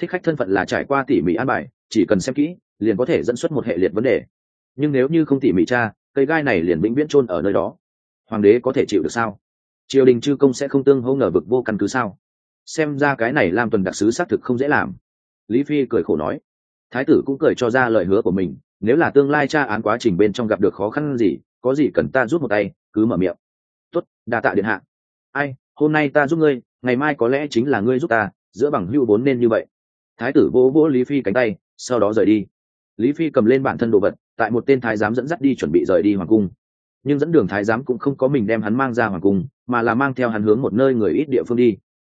Thích khách thân phận là trải qua tỉ mỉ an bài chỉ cần xem kỹ liền có thể dẫn xuất một hệ liệt vấn đề. Nhưng nếu như không tỉ mỉ cha, cây gai này liền vĩnh viễn chôn ở nơi đó. Hoàng đế có thể chịu được sao? Triều đình chư công sẽ không tương hô ngờ vực vô căn cứ sao? Xem ra cái này làm tuần đặc sứ xác thực không dễ làm. Lý phi cười khổ nói. Thái tử cũng cười cho ra lời hứa của mình nếu là tương lai tra án quá trình bên trong gặp được khó khăn gì, có gì cần ta giúp một tay, cứ mở miệng. Tốt, đa tạ điện hạ. Ai, hôm nay ta giúp ngươi, ngày mai có lẽ chính là ngươi giúp ta, giữa bằng hưu vốn nên như vậy. Thái tử vỗ vỗ lý phi cánh tay, sau đó rời đi. Lý phi cầm lên bản thân đồ vật, tại một tên thái giám dẫn dắt đi chuẩn bị rời đi hoàng cung. Nhưng dẫn đường thái giám cũng không có mình đem hắn mang ra hoàng cung, mà là mang theo hắn hướng một nơi người ít địa phương đi.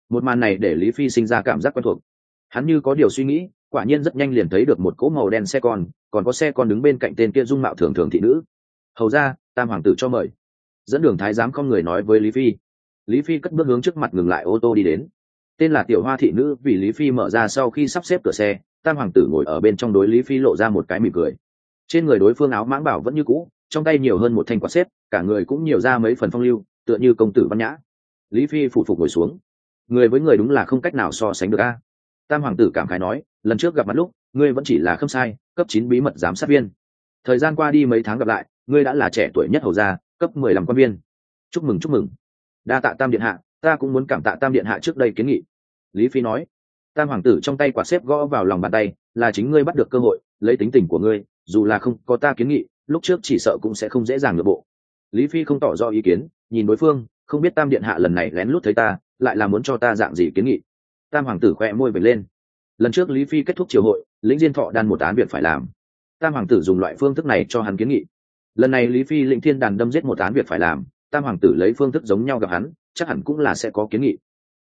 Một màn này để lý phi sinh ra cảm giác quen thuộc. Hắn như có điều suy nghĩ quả nhiên rất nhanh liền thấy được một cỗ màu đen xe con, còn có xe con đứng bên cạnh tên kia dung mạo thường thường thị nữ. Hầu ra tam hoàng tử cho mời. Dẫn đường thái giám không người nói với lý phi. Lý phi cất bước hướng trước mặt ngừng lại ô tô đi đến. Tên là tiểu hoa thị nữ, vì lý phi mở ra sau khi sắp xếp cửa xe, tam hoàng tử ngồi ở bên trong đối lý phi lộ ra một cái mỉm cười. Trên người đối phương áo mãng bảo vẫn như cũ, trong tay nhiều hơn một thanh quạt xếp, cả người cũng nhiều ra mấy phần phong lưu, tựa như công tử văn nhã. Lý phi phủ phục ngồi xuống. Người với người đúng là không cách nào so sánh được a. Tam hoàng tử cảm khái nói lần trước gặp mặt lúc, ngươi vẫn chỉ là khâm sai, cấp chín bí mật giám sát viên. Thời gian qua đi mấy tháng gặp lại, ngươi đã là trẻ tuổi nhất hầu gia, cấp mười lăm quan viên. Chúc mừng chúc mừng. Đa tạ tam điện hạ, ta cũng muốn cảm tạ tam điện hạ trước đây kiến nghị. Lý phi nói, tam hoàng tử trong tay quả xếp gõ vào lòng bàn tay, là chính ngươi bắt được cơ hội, lấy tính tình của ngươi, dù là không có ta kiến nghị, lúc trước chỉ sợ cũng sẽ không dễ dàng nội bộ. Lý phi không tỏ rõ ý kiến, nhìn đối phương, không biết tam điện hạ lần này lén lút thấy ta, lại là muốn cho ta dạng gì kiến nghị. Tam hoàng tử khoe môi vệt lên lần trước lý phi kết thúc triều hội, lĩnh diên thọ đan một án việc phải làm. Tam hoàng tử dùng loại phương thức này cho hắn kiến nghị. Lần này lý phi lĩnh thiên đàn đâm giết một án việc phải làm, tam hoàng tử lấy phương thức giống nhau gặp hắn, chắc hẳn cũng là sẽ có kiến nghị.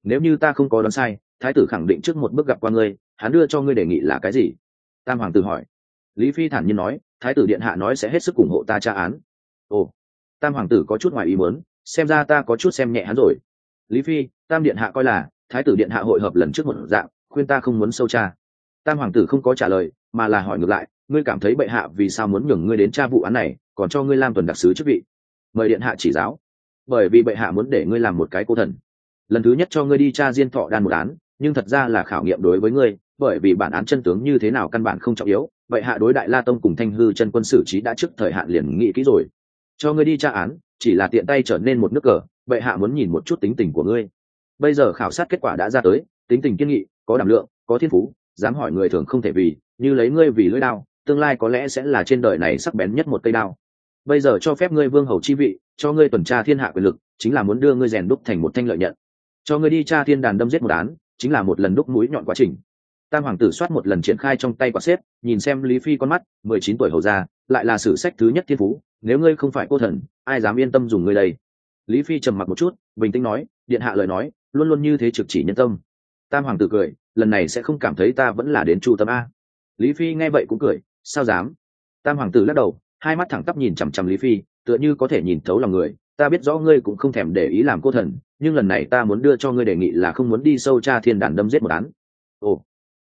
Nếu như ta không có đoán sai, thái tử khẳng định trước một bước gặp qua ngươi, hắn đưa cho ngươi đề nghị là cái gì? Tam hoàng tử hỏi. Lý phi thản nhiên nói, thái tử điện hạ nói sẽ hết sức ủng hộ ta tra án. Ồ. Tam hoàng tử có chút ngoài ý muốn, xem ra ta có chút xem nhẹ hắn rồi. Lý phi, tam điện hạ coi là, thái tử điện hạ hội hợp lần trước một dạng khuyên ta không muốn sâu tra tam hoàng tử không có trả lời, mà là hỏi ngược lại, ngươi cảm thấy bệ hạ vì sao muốn nhường ngươi đến tra vụ án này, còn cho ngươi làm tuần đặc sứ chức vị? Mời điện hạ chỉ giáo. Bởi vì bệ hạ muốn để ngươi làm một cái cô thần. Lần thứ nhất cho ngươi đi tra diên thọ đan một án, nhưng thật ra là khảo nghiệm đối với ngươi, bởi vì bản án chân tướng như thế nào căn bản không trọng yếu vậy hạ đối đại la tông cùng thanh hư chân quân xử trí đã trước thời hạn liền nghĩ kỹ rồi. Cho ngươi đi tra án, chỉ là tiện tay trở nên một nước cờ vậy hạ muốn nhìn một chút tính tình của ngươi. Bây giờ khảo sát kết quả đã ra tới tính tình kiên nghị, có đảm lượng, có thiên phú, dám hỏi người thường không thể vì, như lấy ngươi vì lưỡi đao, tương lai có lẽ sẽ là trên đời này sắc bén nhất một cây đao. Bây giờ cho phép ngươi vương hầu chi vị, cho ngươi tuần tra thiên hạ quyền lực, chính là muốn đưa ngươi rèn đúc thành một thanh lợi nhận. Cho ngươi đi tra thiên đàn đâm giết một án, chính là một lần đúc mũi nhọn quá trình. Tam hoàng tử soát một lần triển khai trong tay quả xếp, nhìn xem lý phi con mắt, mười chín tuổi hầu ra lại là sử sách thứ nhất thiên phú, nếu ngươi không phải cô thần, ai dám yên tâm dùng ngươi đây? Lý phi trầm mặc một chút, bình tĩnh nói, điện hạ lời nói, luôn luôn như thế trực chỉ nhân tâm tam hoàng tử cười, lần này sẽ không cảm thấy ta vẫn là đến chu tâm a. Lý phi nghe vậy cũng cười, sao dám? Tam hoàng tử lắc đầu, hai mắt thẳng tắp nhìn chằm chằm lý phi, tựa như có thể nhìn thấu lòng người, ta biết rõ ngươi cũng không thèm để ý làm cô thần, nhưng lần này ta muốn đưa cho ngươi đề nghị là không muốn đi sâu tra thiên đàn đâm giết một án. Ồ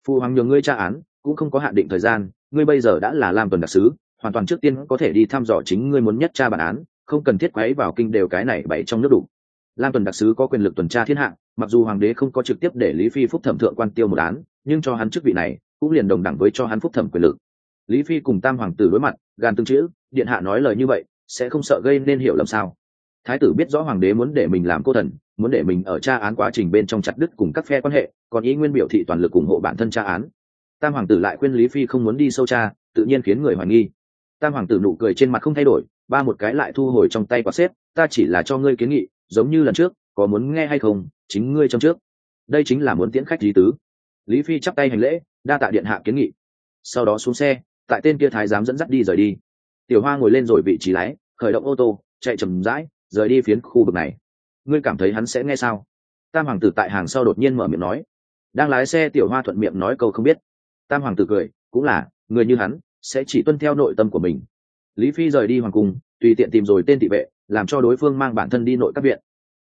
phụ hoàng nhường ngươi tra án, cũng không có hạn định thời gian, ngươi bây giờ đã là làm tuần đặc sứ, hoàn toàn trước tiên có thể đi thăm dò chính ngươi muốn nhất tra bản án, không cần thiết quấy vào kinh đều cái này bậy trong nước đủ lam tuần đặc sứ có quyền lực tuần tra thiên hạ, mặc dù hoàng đế không có trực tiếp để lý phi phúc thẩm thượng quan tiêu một án, nhưng cho hắn chức vị này, cũng liền đồng đẳng với cho hắn phúc thẩm quyền lực. Lý phi cùng tam hoàng tử đối mặt gan tương chữ, điện hạ nói lời như vậy, sẽ không sợ gây nên hiểu lầm sao? Thái tử biết rõ hoàng đế muốn để mình làm cô thần, muốn để mình ở tra án quá trình bên trong chặt đứt cùng các phe quan hệ, còn ý nguyên biểu thị toàn lực ủng hộ bản thân tra án. Tam hoàng tử lại khuyên lý phi không muốn đi sâu tra, tự nhiên khiến người hoài nghi. Tam hoàng tử nụ cười trên mặt không thay đổi, ba một cái lại thu hồi trong tay quả xếp, ta chỉ là cho ngươi kiến nghị giống như lần trước, có muốn nghe hay không, chính ngươi trong trước. Đây chính là muốn tiễn khách lý tứ. Lý phi chắp tay hành lễ, đa tạ điện hạ kiến nghị. Sau đó xuống xe, tại tên kia thái giám dẫn dắt đi rời đi. Tiểu hoa ngồi lên rồi vị trí lái, khởi động ô tô, chạy chầm rãi, rời đi phiến khu vực này. Ngươi cảm thấy hắn sẽ nghe sao? Tam hoàng tử tại hàng sau đột nhiên mở miệng nói. Đang lái xe, tiểu hoa thuận miệng nói câu không biết. Tam hoàng tử cười, cũng là, người như hắn, sẽ chỉ tuân theo nội tâm của mình. Lý phi rời đi hoàng cung, tùy tiện tìm rồi tên thị vệ làm cho đối phương mang bản thân đi nội các viện.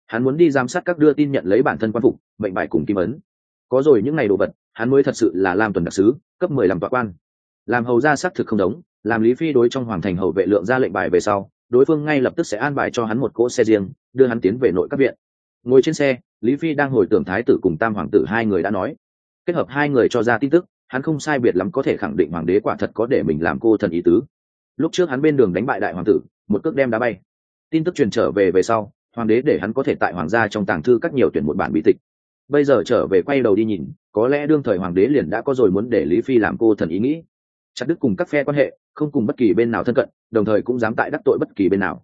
Hắn muốn đi giám sát các đưa tin nhận lấy bản thân quan phục, mệnh bài cùng kim ấn. Có rồi những ngày đồ vật, hắn mới thật sự là làm tuần đặc sứ, cấp mười làm tọa quan. Làm hầu ra xác thực không đống làm lý phi đối trong hoàng thành hầu vệ lượng ra lệnh bài về sau, đối phương ngay lập tức sẽ an bài cho hắn một cỗ xe riêng, đưa hắn tiến về nội các viện. Ngồi trên xe, lý phi đang hồi tưởng thái tử cùng tam hoàng tử hai người đã nói. Kết hợp hai người cho ra tin tức, hắn không sai biệt lắm có thể khẳng định hoàng đế quả thật có để mình làm cô thần ý tứ. Lúc trước hắn bên đường đánh bại đại hoàng tử, một cước đem đá bay tin tức truyền trở về về sau, hoàng đế để hắn có thể tại hoàng gia trong tàng thư các nhiều tuyển một bản bí tịch. Bây giờ trở về quay đầu đi nhìn, có lẽ đương thời hoàng đế liền đã có rồi muốn để lý phi làm cô thần ý nghĩ. Chặt đứt cùng các phe quan hệ, không cùng bất kỳ bên nào thân cận, đồng thời cũng dám tại đắc tội bất kỳ bên nào.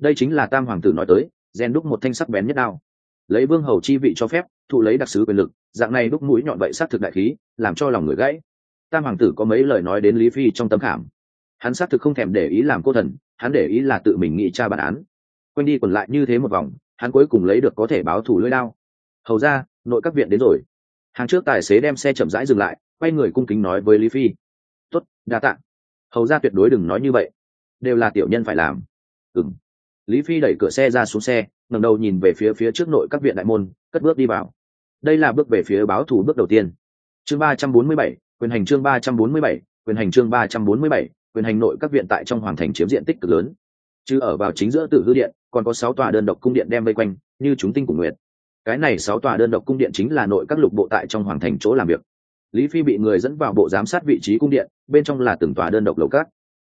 Đây chính là tam hoàng tử nói tới gen đúc một thanh sắc bén nhất đao. Lấy vương hầu chi vị cho phép, thụ lấy đặc sứ quyền lực, dạng này đúc mũi nhọn vậy sát thực đại khí, làm cho lòng người gãy. Tam hoàng tử có mấy lời nói đến lý phi trong tấm khảm. Hắn xác thực không thèm để ý làm cô thần, hắn để ý là tự mình nghĩ tra bản án quanh đi quẩn lại như thế một vòng hắn cuối cùng lấy được có thể báo thủ lưỡi đao. Hầu ra nội các viện đến rồi. Hàng trước tài xế đem xe chậm rãi dừng lại quay người cung kính nói với lý phi. Tốt, đa tạ. Hầu ra tuyệt đối đừng nói như vậy. Đều là tiểu nhân phải làm. Ừng lý phi đẩy cửa xe ra xuống xe ngẩng đầu nhìn về phía phía trước nội các viện đại môn cất bước đi vào. Đây là bước về phía báo thù bước đầu tiên. Chương ba trăm bốn mươi bảy quyền hành chương ba trăm bốn mươi bảy quyền hành chương ba trăm bốn mươi bảy quyền hành nội các viện tại trong hoàng thành chiếm diện tích cực lớn. Chứ ở vào chính giữa tử hư điện còn có sáu tòa đơn độc cung điện đem vây quanh, như chúng tinh của nguyệt. Cái này sáu tòa đơn độc cung điện chính là nội các lục bộ tại trong hoàng thành chỗ làm việc. Lý phi bị người dẫn vào bộ giám sát vị trí cung điện, bên trong là từng tòa đơn độc lầu các.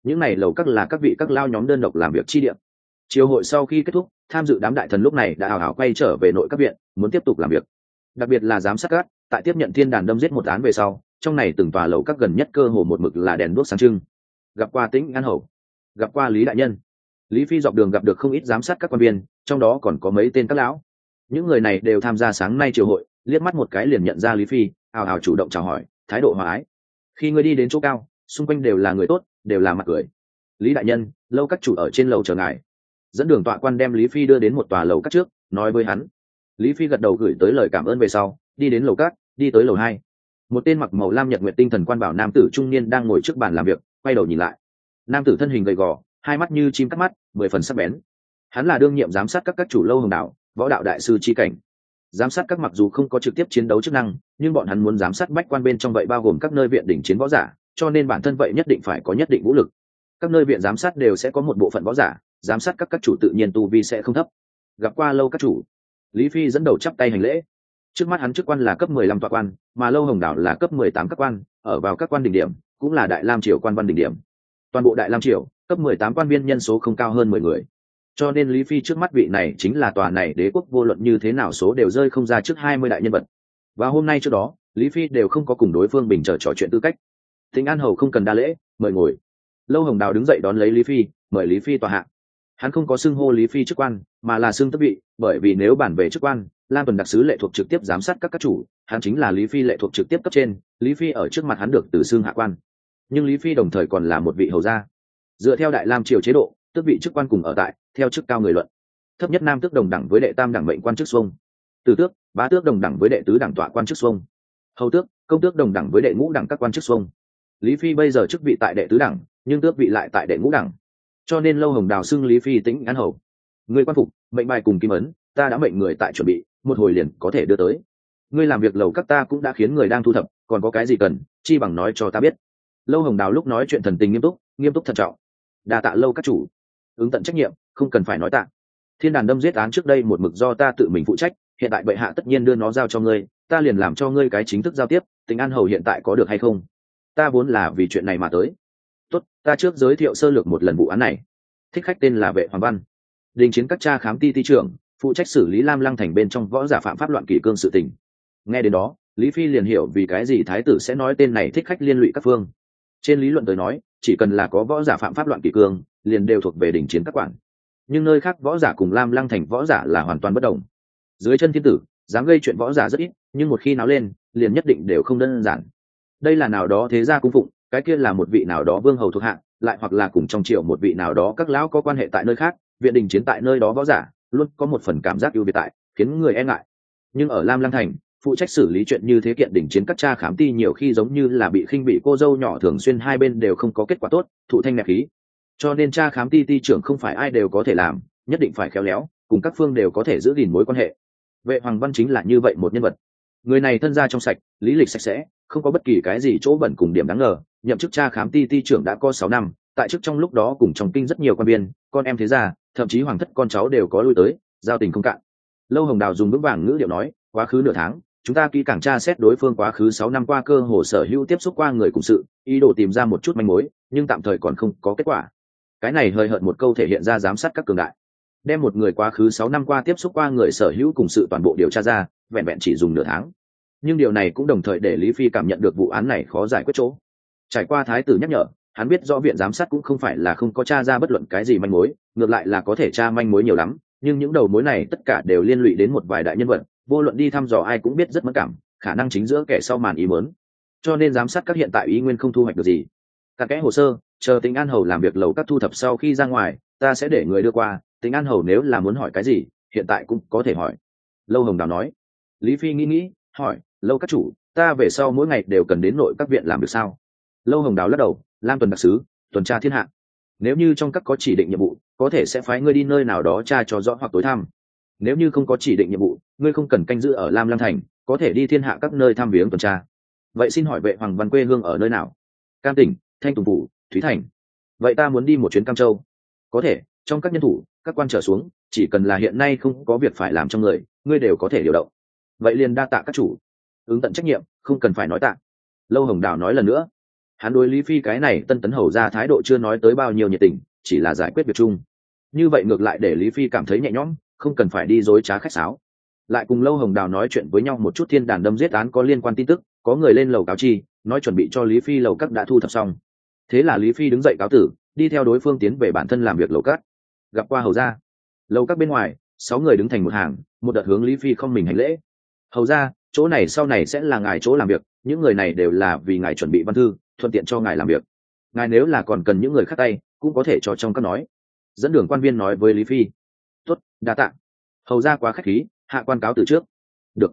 Những này lầu các là các vị các lao nhóm đơn độc làm việc chi điện chiều hội sau khi kết thúc, tham dự đám đại thần lúc này đã hào hào quay trở về nội các viện, muốn tiếp tục làm việc. Đặc biệt là giám sát các, tại tiếp nhận thiên đàn đâm giết một án về sau, trong này từng tòa lầu các gần nhất cơ hồ một mực là đèn đuốc sáng trưng. Gặp qua tĩnh an hầu, gặp qua lý đại nhân lý phi dọc đường gặp được không ít giám sát các quan viên, trong đó còn có mấy tên các lão. Những người này đều tham gia sáng nay triều hội, liếc mắt một cái liền nhận ra lý phi, ào ào chủ động chào hỏi, thái độ hòa ái. Khi ngươi đi đến chỗ cao, xung quanh đều là người tốt, đều là mặt cười. Lý đại nhân, lâu các chủ ở trên lầu chờ ngài. Dẫn đường tọa quan đem lý phi đưa đến một tòa lầu các trước, nói với hắn. Lý phi gật đầu gửi tới lời cảm ơn về sau, đi đến lầu các, đi tới lầu hai. Một tên mặc màu lam nhật nguyện tinh thần quan bảo nam tử trung niên đang ngồi trước bàn làm việc, quay đầu nhìn lại. Nam tử thân hình gầy gò hai mắt như chim cắt mắt, mười phần sắc bén. Hắn là đương nhiệm giám sát các các chủ lâu hồng đạo võ đạo đại sư chi cảnh. Giám sát các mặc dù không có trực tiếp chiến đấu chức năng, nhưng bọn hắn muốn giám sát bách quan bên trong vậy bao gồm các nơi viện đỉnh chiến võ giả, cho nên bản thân vậy nhất định phải có nhất định vũ lực. Các nơi viện giám sát đều sẽ có một bộ phận võ giả, giám sát các các chủ tự nhiên tu vi sẽ không thấp. Gặp qua lâu các chủ. Lý phi dẫn đầu chắp tay hành lễ. Trước mắt hắn chức quan là cấp mười lăm tọa quan, mà lâu hồng đảo là cấp mười tám các quan, ở vào các quan đỉnh điểm, cũng là đại lam triều quan văn đỉnh điểm. Toàn bộ đại lam triều cấp mười tám quan viên nhân số không cao hơn mười người. Cho nên lý phi trước mắt vị này chính là tòa này đế quốc, vô luận như thế nào số đều rơi không ra trước hai mươi đại nhân vật. Và hôm nay trước đó, lý phi đều không có cùng đối phương bình chờ trò chuyện tư cách. Thịnh an hầu không cần đa lễ, mời ngồi. Lâu hồng đào đứng dậy đón lấy lý phi, mời lý phi tòa hạ. Hắn không có xưng hô lý phi chức quan, mà là xưng tất vị, bởi vì nếu bản về chức quan, lam tuần đặc sứ lệ thuộc trực tiếp giám sát các các chủ, hắn chính là lý phi lệ thuộc trực tiếp cấp trên, lý phi ở trước mặt hắn được từ xưng hạ quan. Nhưng lý phi đồng thời còn là một vị hầu gia dựa theo đại lam triều chế độ, tước vị chức quan cùng ở tại, theo chức cao người luận. Thấp nhất nam tước đồng đẳng với đệ tam đẳng mệnh quan chức xuông. Từ tước, bá tước đồng đẳng với đệ tứ đẳng tọa quan chức xuông. Hầu tước, công tước đồng đẳng với đệ ngũ đẳng các quan chức xuông. Lý phi bây giờ chức vị tại đệ tứ đẳng, nhưng tước vị lại tại đệ ngũ đẳng. Cho nên lâu hồng đào xưng lý phi tĩnh an hầu. Người quan phục, mệnh bài cùng kim ấn, ta đã mệnh người tại chuẩn bị, một hồi liền có thể đưa tới. Ngươi làm việc lầu các ta cũng đã khiến người đang thu thập, còn có cái gì cần, chi bằng nói cho ta biết. Lâu hồng đào lúc nói chuyện thần tình nghiêm túc nghiêm túc thận trọng đa tạ lâu các chủ. Ứng tận trách nhiệm, không cần phải nói tạ. Thiên đàn đâm giết án trước đây một mực do ta tự mình phụ trách, hiện tại bệ hạ tất nhiên đưa nó giao cho ngươi, ta liền làm cho ngươi cái chính thức giao tiếp, tình an hầu hiện tại có được hay không? Ta vốn là vì chuyện này mà tới. Tốt, ta trước giới thiệu sơ lược một lần vụ án này. Thích khách tên là vệ hoàng văn. Đình chiến các cha khám ti ti trưởng, phụ trách xử lý lam lăng thành bên trong võ giả phạm pháp loạn kỷ cương sự tình. Nghe đến đó, lý phi liền hiểu vì cái gì thái tử sẽ nói tên này thích khách liên lụy các phương trên lý luận tới nói, chỉ cần là có võ giả phạm pháp loạn kỷ cương, liền đều thuộc về đình chiến các quản. Nhưng nơi khác võ giả cùng lam lăng thành võ giả là hoàn toàn bất đồng. Dưới chân thiên tử, dám gây chuyện võ giả rất ít, nhưng một khi náo lên, liền nhất định đều không đơn giản. Đây là nào đó thế gia cung phụng, cái kia là một vị nào đó vương hầu thuộc hạng lại hoặc là cùng trong triều một vị nào đó các lão có quan hệ tại nơi khác, viện đình chiến tại nơi đó võ giả, luôn có một phần cảm giác ưu việt tại, khiến người e ngại. Nhưng ở lam lăng thành phụ trách xử lý chuyện như thế kiện đỉnh chiến các cha khám ti nhiều khi giống như là bị khinh bị cô dâu nhỏ thường xuyên hai bên đều không có kết quả tốt, thụ thanh nẹp khí. Cho nên cha khám ti ti trưởng không phải ai đều có thể làm, nhất định phải khéo léo, cùng các phương đều có thể giữ gìn mối quan hệ. Vệ hoàng văn chính là như vậy một nhân vật. Người này thân gia trong sạch, lý lịch sạch sẽ, không có bất kỳ cái gì chỗ bẩn cùng điểm đáng ngờ, nhậm chức cha khám ti ti trưởng đã có sáu năm, tại chức trong lúc đó cùng trong kinh rất nhiều quan viên, con em thế gia, thậm chí hoàng thất con cháu đều có lui tới, giao tình không cạn. Lâu hồng đào dùng vững vàng ngữ điệu nói, quá khứ nửa tháng chúng ta kỹ càng tra xét đối phương quá khứ sáu năm qua cơ hồ sở hữu tiếp xúc qua người cùng sự, ý đồ tìm ra một chút manh mối, nhưng tạm thời còn không có kết quả. Cái này hơi hợt một câu thể hiện ra giám sát các cường đại. Đem một người quá khứ sáu năm qua tiếp xúc qua người sở hữu cùng sự toàn bộ điều tra ra, vẹn vẹn chỉ dùng nửa tháng. Nhưng điều này cũng đồng thời để lý phi cảm nhận được vụ án này khó giải quyết chỗ. Trải qua thái tử nhắc nhở, hắn biết rõ viện giám sát cũng không phải là không có tra ra bất luận cái gì manh mối, ngược lại là có thể tra manh mối nhiều lắm, nhưng những đầu mối này tất cả đều liên lụy đến một vài đại nhân vật vô luận đi thăm dò ai cũng biết rất mất cảm, khả năng chính giữa kẻ sau màn ý mớn cho nên giám sát các hiện tại ý nguyên không thu hoạch được gì. Cả kẽ hồ sơ, chờ tính an hầu làm việc lầu các thu thập sau khi ra ngoài, ta sẽ để người đưa qua. Tính an hầu nếu là muốn hỏi cái gì, hiện tại cũng có thể hỏi. Lâu hồng đào nói. Lý phi nghĩ nghĩ, hỏi, lâu các chủ, ta về sau mỗi ngày đều cần đến nội các viện làm được sao? Lâu hồng đào lắc đầu, lam tuần đặc sứ, tuần tra thiên hạ. Nếu như trong các có chỉ định nhiệm vụ, có thể sẽ phái ngươi đi nơi nào đó tra cho rõ hoặc tối thăm. Nếu như không có chỉ định nhiệm vụ ngươi không cần canh giữ ở lam lam thành, có thể đi thiên hạ các nơi tham viếng tuần tra. Vậy xin hỏi vệ hoàng văn quê hương ở nơi nào? Cam tỉnh, thanh tùng phủ, thúy thành. Vậy ta muốn đi một chuyến cam châu. Có thể, trong các nhân thủ, các quan trở xuống, chỉ cần là hiện nay không có việc phải làm trong người, ngươi đều có thể điều động. Vậy liền đa tạ các chủ. Ứng tận trách nhiệm, không cần phải nói tạ. Lâu hồng đào nói lần nữa. Hắn đối lý phi cái này tân tấn hầu ra thái độ chưa nói tới bao nhiêu nhiệt tình, chỉ là giải quyết việc chung. Như vậy ngược lại để lý phi cảm thấy nhẹ nhõm, không cần phải đi dối trá khách sáo lại cùng lâu hồng đào nói chuyện với nhau một chút thiên đàn đâm giết án có liên quan tin tức, có người lên lầu cáo chi, nói chuẩn bị cho lý phi lầu các đã thu thập xong. Thế là lý phi đứng dậy cáo tử, đi theo đối phương tiến về bản thân làm việc lầu cắt. Gặp qua hầu ra lầu các bên ngoài, sáu người đứng thành một hàng, một đợt hướng lý phi không mình hành lễ. Hầu ra chỗ này sau này sẽ là ngài chỗ làm việc, những người này đều là vì ngài chuẩn bị văn thư, thuận tiện cho ngài làm việc. Ngài nếu là còn cần những người khác tay, cũng có thể cho trong các nói. Dẫn đường quan viên nói với lý phi. Tuất đa tạ. Hầu ra quá k h á c h khí hạ quan cáo từ trước. Được.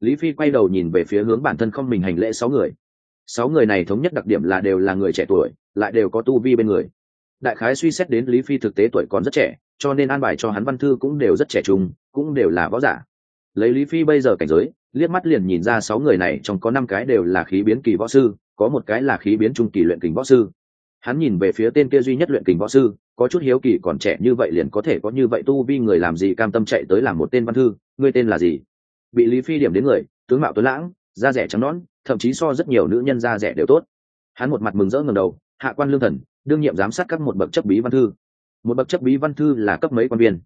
Lý phi quay đầu nhìn về phía hướng bản thân không mình hành lễ sáu người. Sáu người này thống nhất đặc điểm là đều là người trẻ tuổi, lại đều có tu vi bên người. Đại khái suy xét đến lý phi thực tế tuổi còn rất trẻ, cho nên an bài cho hắn văn thư cũng đều rất trẻ trung, cũng đều là võ giả. Lấy lý phi bây giờ cảnh giới, liếc mắt liền nhìn ra sáu người này trong có năm cái đều là khí biến kỳ võ sư, có một cái là khí biến trung kỳ luyện kình võ sư. Hắn nhìn về phía tên kia duy nhất luyện kình võ sư có chút hiếu kỳ còn trẻ như vậy liền có thể có như vậy tu vi người làm gì cam tâm chạy tới làm một tên văn thư, ngươi tên là gì? Bị lý phi điểm đến người, tướng mạo tuấn lãng, da rẻ trắng nõn, thậm chí so rất nhiều nữ nhân da rẻ đều tốt. Hắn một mặt mừng rỡ ngầm đầu, hạ quan lương thần, đương nhiệm giám sát các một bậc chấp bí văn thư. Một bậc chấp bí văn thư là cấp mấy quan viên?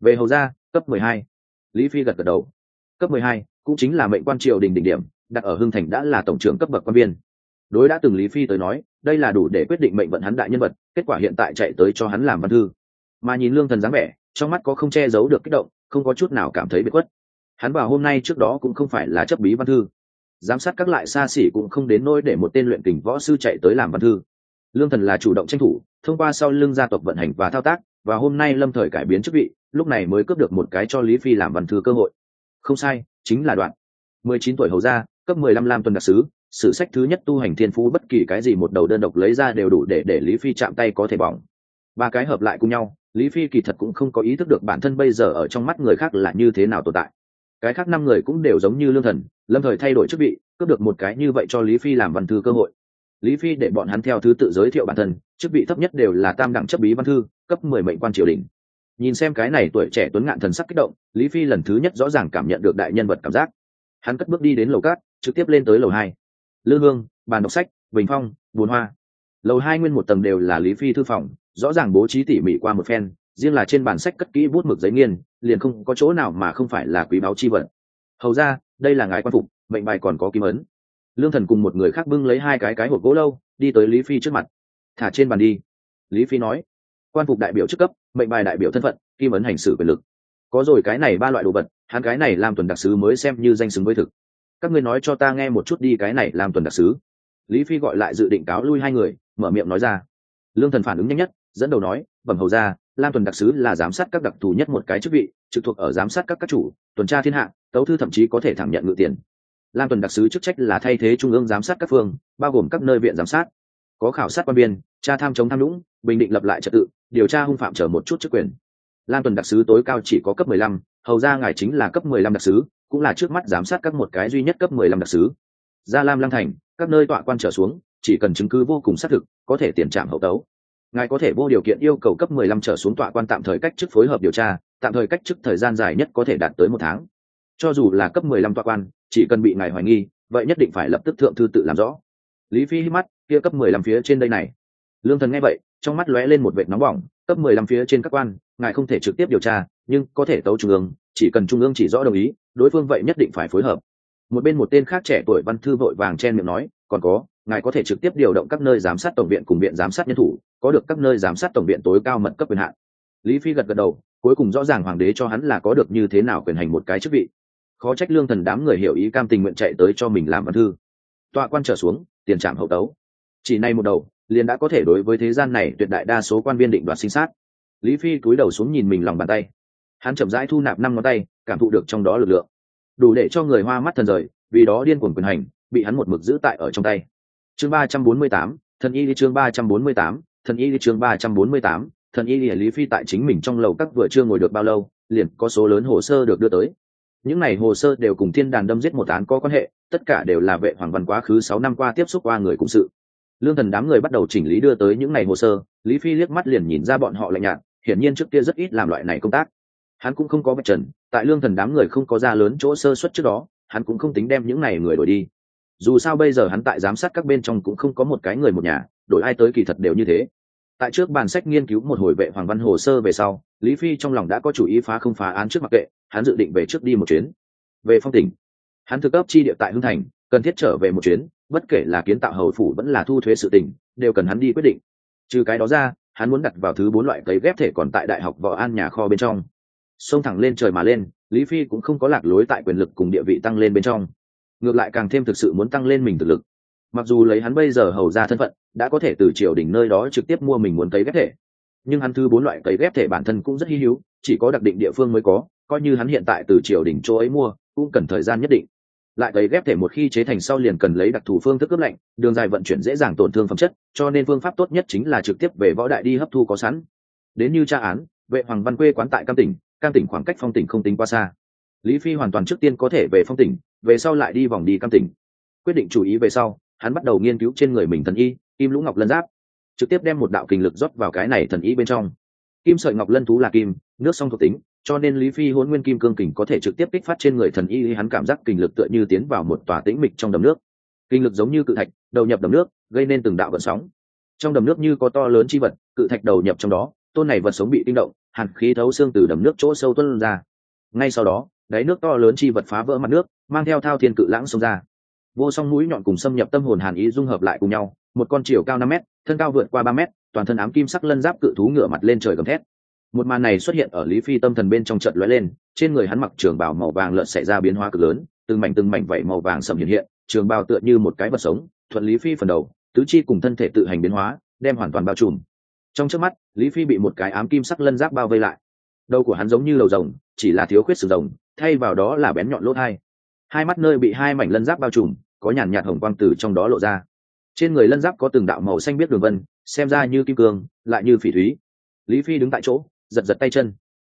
Về hầu ra cấp mười hai. Lý phi gật gật đầu. Cấp mười hai cũng chính là mệnh quan triều đình đỉnh điểm, đặt ở hưng thành đã là tổng trưởng cấp bậc quan viên đối đã từng lý phi tới nói, đây là đủ để quyết định mệnh vận hắn đại nhân vật, kết quả hiện tại chạy tới cho hắn làm văn thư. Mà nhìn lương thần dáng vẻ, trong mắt có không che giấu được kích động, không có chút nào cảm thấy bị khuất. Hắn vào hôm nay trước đó cũng không phải là chấp bí văn thư. Giám sát các lại xa xỉ cũng không đến nôi để một tên luyện tình võ sư chạy tới làm văn thư. Lương thần là chủ động tranh thủ, thông qua sau lưng gia tộc vận hành và thao tác, và hôm nay lâm thời cải biến chức vị, lúc này mới cướp được một cái cho lý phi làm văn thư cơ hội. Không sai, chính là đoạn. Mười chín tuổi hầu ra cấp mười lăm lam tuần đặc sứ sử sách thứ nhất tu hành thiên phú bất kỳ cái gì một đầu đơn độc lấy ra đều đủ để để lý phi chạm tay có thể bỏng. Ba cái hợp lại cùng nhau, lý phi kỳ thật cũng không có ý thức được bản thân bây giờ ở trong mắt người khác là như thế nào tồn tại. Cái khác năm người cũng đều giống như lương thần, lâm thời thay đổi chức vị, cướp được một cái như vậy cho lý phi làm văn thư cơ hội. Lý phi để bọn hắn theo thứ tự giới thiệu bản thân, chức vị thấp nhất đều là tam đẳng chấp bí văn thư, cấp mười mệnh quan triều đình. Nhìn xem cái này tuổi trẻ tuấn ngạn thần sắc kích động, lý phi lần thứ nhất rõ ràng cảm nhận được đại nhân vật cảm giác. Hắn cất bước đi đến lầu cát, trực tiếp lên tới lầu hai lư hương, bàn đọc sách, bình phong bùn hoa. Lầu hai nguyên một tầng đều là lý phi thư phòng, rõ ràng bố trí tỉ mỉ qua một phen, riêng là trên bàn sách cất kỹ bút mực giấy nghiên, liền không có chỗ nào mà không phải là quý báo chi vật. Hầu ra, đây là ngài quan phục, mệnh bài còn có kim ấn. Lương thần cùng một người khác bưng lấy hai cái cái hộp gỗ lâu, đi tới lý phi trước mặt. Thả trên bàn đi. Lý phi nói. Quan phục đại biểu chức cấp, mệnh bài đại biểu thân phận, kim ấn hành xử quyền lực. Có rồi cái này ba loại đồ vật, hắn cái này làm tuần đặc sứ mới xem như danh xứng với thực các ngươi nói cho ta nghe một chút đi, cái này làm tuần đặc sứ. Lý phi gọi lại dự định cáo lui hai người, mở miệng nói ra. Lương thần phản ứng nhanh nhất, dẫn đầu nói, bẩm hầu ra lam tuần đặc sứ là giám sát các đặc thù nhất một cái chức vị, trực thuộc ở giám sát các các chủ, tuần tra thiên hạ, tấu thư thậm chí có thể thẳng nhận ngự tiền. Lam tuần đặc sứ chức trách là thay thế trung ương giám sát các phương, bao gồm các nơi viện giám sát. Có khảo sát quan biên tra tham chống tham nhũng, bình định lập lại trật tự, điều tra hung phạm trở một chút chức quyền. Lam tuần đặc sứ tối cao chỉ có cấp mười lăm, hầu ra ngài chính là cấp mười lăm đặc sứ cũng là trước mắt giám sát các một cái duy nhất cấp mười lăm đặc sứ. Gia lam lăng thành, các nơi tọa quan trở xuống, chỉ cần chứng cứ vô cùng xác thực, có thể tiền trạm hậu tấu. Ngài có thể vô điều kiện yêu cầu cấp mười lăm trở xuống tọa quan tạm thời cách chức phối hợp điều tra, tạm thời cách chức thời gian dài nhất có thể đạt tới một tháng. Cho dù là cấp mười lăm tọa quan, chỉ cần bị ngài hoài nghi, vậy nhất định phải lập tức thượng thư tự làm rõ. Lý phi hít mắt, kia cấp mười lăm phía trên đây này. Lương thần nghe vậy, trong mắt lóe lên một vệt nóng bỏng, cấp mười lăm phía trên các quan, ngài không thể trực tiếp điều tra, nhưng có thể tấu trung ương, chỉ cần trung ương chỉ rõ đồng ý đối phương vậy nhất định phải phối hợp. Một bên một tên khác trẻ tuổi văn thư vội vàng chen miệng nói, còn có, ngài có thể trực tiếp điều động các nơi giám sát tổng viện cùng viện giám sát nhân thủ, có được các nơi giám sát tổng viện tối cao mật cấp quyền hạn. Lý phi gật gật đầu, cuối cùng rõ ràng hoàng đế cho hắn là có được như thế nào quyền hành một cái chức vị. Khó trách lương thần đám người hiểu ý cam tình nguyện chạy tới cho mình làm văn thư. Tọa quan trở xuống, tiền trạm hậu tấu. Chỉ nay một đầu, liền đã có thể đối với thế gian này tuyệt đại đa số quan viên định đoạt sinh sát. Lý phi cúi đầu xuống nhìn mình lòng bàn tay hắn chậm rãi thu nạp năm ngón tay, cảm thụ được trong đó lực lượng. Đủ để cho người hoa mắt thần rời, vì đó điên cuồng quyền hành, bị hắn một mực giữ tại ở trong tay. Chương ba trăm bốn mươi tám, thần y đi chương ba trăm bốn mươi tám, thần y đi chương ba trăm bốn mươi tám, thần y đi lý phi tại chính mình trong lầu các vừa chưa ngồi được bao lâu, liền có số lớn hồ sơ được đưa tới. Những này hồ sơ đều cùng thiên đàn đâm giết một án có quan hệ, tất cả đều là vệ hoàng văn quá khứ sáu năm qua tiếp xúc qua người cùng sự. Lương thần đám người bắt đầu chỉnh lý đưa tới những này hồ sơ, lý phi liếc mắt liền nhìn ra bọn họ lạnh nhạt, hiển nhiên trước kia rất ít làm loại này công tác hắn cũng không có vạch trần, tại lương thần đám người không có ra lớn chỗ sơ xuất trước đó, hắn cũng không tính đem những này người đổi đi. Dù sao bây giờ hắn tại giám sát các bên trong cũng không có một cái người một nhà, đổi ai tới kỳ thật đều như thế. Tại trước bàn sách nghiên cứu một hồi vệ hoàng văn hồ sơ về sau, lý phi trong lòng đã có chủ ý phá không phá án trước mặc kệ, hắn dự định về trước đi một chuyến. Về phong tỉnh, hắn thực cấp chi địa tại hưng thành, cần thiết trở về một chuyến, bất kể là kiến tạo hầu phủ vẫn là thu thuế sự tỉnh, đều cần hắn đi quyết định. Trừ cái đó ra, hắn muốn đặt vào thứ bốn loại cấy ghép thể còn tại đại học võ an nhà kho bên trong xông thẳng lên trời mà lên, lý phi cũng không có lạc lối tại quyền lực cùng địa vị tăng lên bên trong. Ngược lại càng thêm thực sự muốn tăng lên mình thực lực. Mặc dù lấy hắn bây giờ hầu ra thân phận, đã có thể từ triều đình nơi đó trực tiếp mua mình muốn cấy ghép thể. Nhưng hắn thứ bốn loại cấy ghép thể bản thân cũng rất hy hữu, chỉ có đặc định địa phương mới có, coi như hắn hiện tại từ triều đình chỗ ấy mua, cũng cần thời gian nhất định. Lại cấy ghép thể một khi chế thành sau liền cần lấy đặc thù phương thức ướp lạnh đường dài vận chuyển dễ dàng tổn thương phẩm chất, cho nên phương pháp tốt nhất chính là trực tiếp về võ đại đi hấp thu có sẵn. Đến như tra án, vệ hoàng văn quê quán tại cam tỉnh cam tỉnh khoảng cách phong tỉnh không tính quá xa. Lý phi hoàn toàn trước tiên có thể về phong tỉnh, về sau lại đi vòng đi cam tỉnh. Quyết định chú ý về sau, hắn bắt đầu nghiên cứu trên người mình thần y, kim lũ ngọc lân giáp. Trực tiếp đem một đạo kinh lực rót vào cái này thần y bên trong. Kim sợi ngọc lân thú là kim, nước song thuộc tính, cho nên lý phi hôn nguyên kim cương kình có thể trực tiếp kích phát trên người thần y, hắn cảm giác kinh lực tựa như tiến vào một tòa tĩnh mịch trong đầm nước. Kinh lực giống như cự thạch, đầu nhập đầm nước, gây nên từng đạo vận sóng. Trong đầm nước như có to lớn chi vật, cự thạch đầu nhập trong đó, tôn này vật sống bị kinh động hàn khí thấu xương từ đầm nước chỗ sâu tuân ra. Ngay sau đó, đáy nước to lớn chi vật phá vỡ mặt nước, mang theo thao thiên cự lãng xông ra. Vô song mũi nhọn cùng xâm nhập tâm hồn hàn ý dung hợp lại cùng nhau, một con chiều cao năm mét, thân cao vượt qua ba mét, toàn thân ám kim sắc lân giáp cự thú ngửa mặt lên trời gầm thét. Một màn này xuất hiện ở lý phi tâm thần bên trong trận lóe lên, trên người hắn mặc trường bào màu vàng lợn xảy ra biến hóa cực lớn, từng mảnh từng mảnh vảy màu vàng sầm hiện hiện, trường bào tựa như một cái vật sống, thuận lý phi phần đầu, tứ chi cùng thân thể tự hành biến hóa, đem hoàn toàn bao trùm trong trước mắt, lý phi bị một cái ám kim sắc lân giáp bao vây lại. Đầu của hắn giống như đầu rồng, chỉ là thiếu khuyết sừng rồng thay vào đó là bén nhọn lốt hai. Hai mắt nơi bị hai mảnh lân giáp bao trùm, có nhàn nhạt hồng quang từ trong đó lộ ra. Trên người lân giáp có từng đạo màu xanh biết đường vân, xem ra như kim cương, lại như phỉ thúy. Lý phi đứng tại chỗ, giật giật tay chân.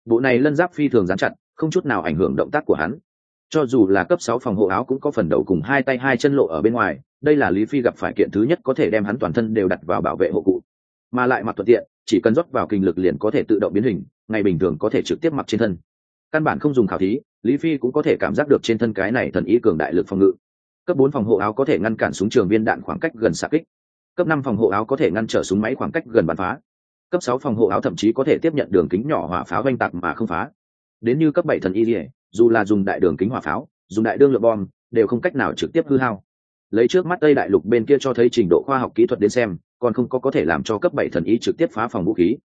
Bộ này lân giáp phi thường dán chặt, không chút nào ảnh hưởng động tác của hắn. Cho dù là cấp sáu phòng hộ áo cũng có phần đầu cùng hai tay hai chân lộ ở bên ngoài, đây là lý phi gặp phải kiện thứ nhất có thể đem hắn toàn thân đều đặt vào bảo vệ hộ cụ mà lại mặc thuận tiện, chỉ cần rót vào kinh lực liền có thể tự động biến hình, ngày bình thường có thể trực tiếp mặc trên thân. Căn bản không dùng khảo thí, lý phi cũng có thể cảm giác được trên thân cái này thần ý cường đại lực phòng ngự. Cấp bốn phòng hộ áo có thể ngăn cản súng trường viên đạn khoảng cách gần xạ kích. Cấp năm phòng hộ áo có thể ngăn trở súng máy khoảng cách gần bắn phá. Cấp sáu phòng hộ áo thậm chí có thể tiếp nhận đường kính nhỏ hỏa pháo oanh tạc mà không phá. Đến như cấp bảy thần y dỉa dù là dùng đại đường kính hỏa pháo, dùng đại đương lượng bom, đều không cách nào trực tiếp hư hao. Lấy trước mắt tây đại lục bên kia cho thấy trình độ khoa học kỹ thuật đến xem còn không có có thể làm cho cấp bảy thần y trực tiếp phá phòng vũ khí.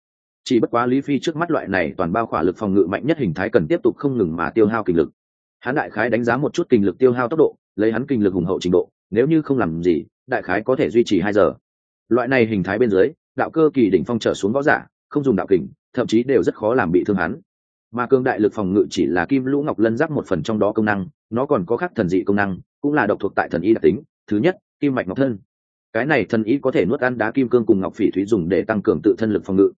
Chỉ bất quá lý phi trước mắt loại này toàn bao khỏa lực phòng ngự mạnh nhất hình thái cần tiếp tục không ngừng mà tiêu hao kinh lực. Hắn đại khái đánh giá một chút kinh lực tiêu hao tốc độ, lấy hắn kinh lực hùng hậu trình độ, nếu như không làm gì, đại khái có thể duy trì hai giờ. Loại này hình thái bên dưới, đạo cơ kỳ đỉnh phong trở xuống võ giả, không dùng đạo kình, thậm chí đều rất khó làm bị thương hắn. Mà cương đại lực phòng ngự chỉ là kim lũ ngọc lân giáp một phần trong đó công năng, nó còn có khác thần dị công năng, cũng là độc thuộc tại thần y đặc tính, thứ nhất, kim mạch ngọc thân cái này thần ý có thể nuốt ăn đá kim cương cùng ngọc phỉ thúy dùng để tăng cường tự thân lực phòng ngự.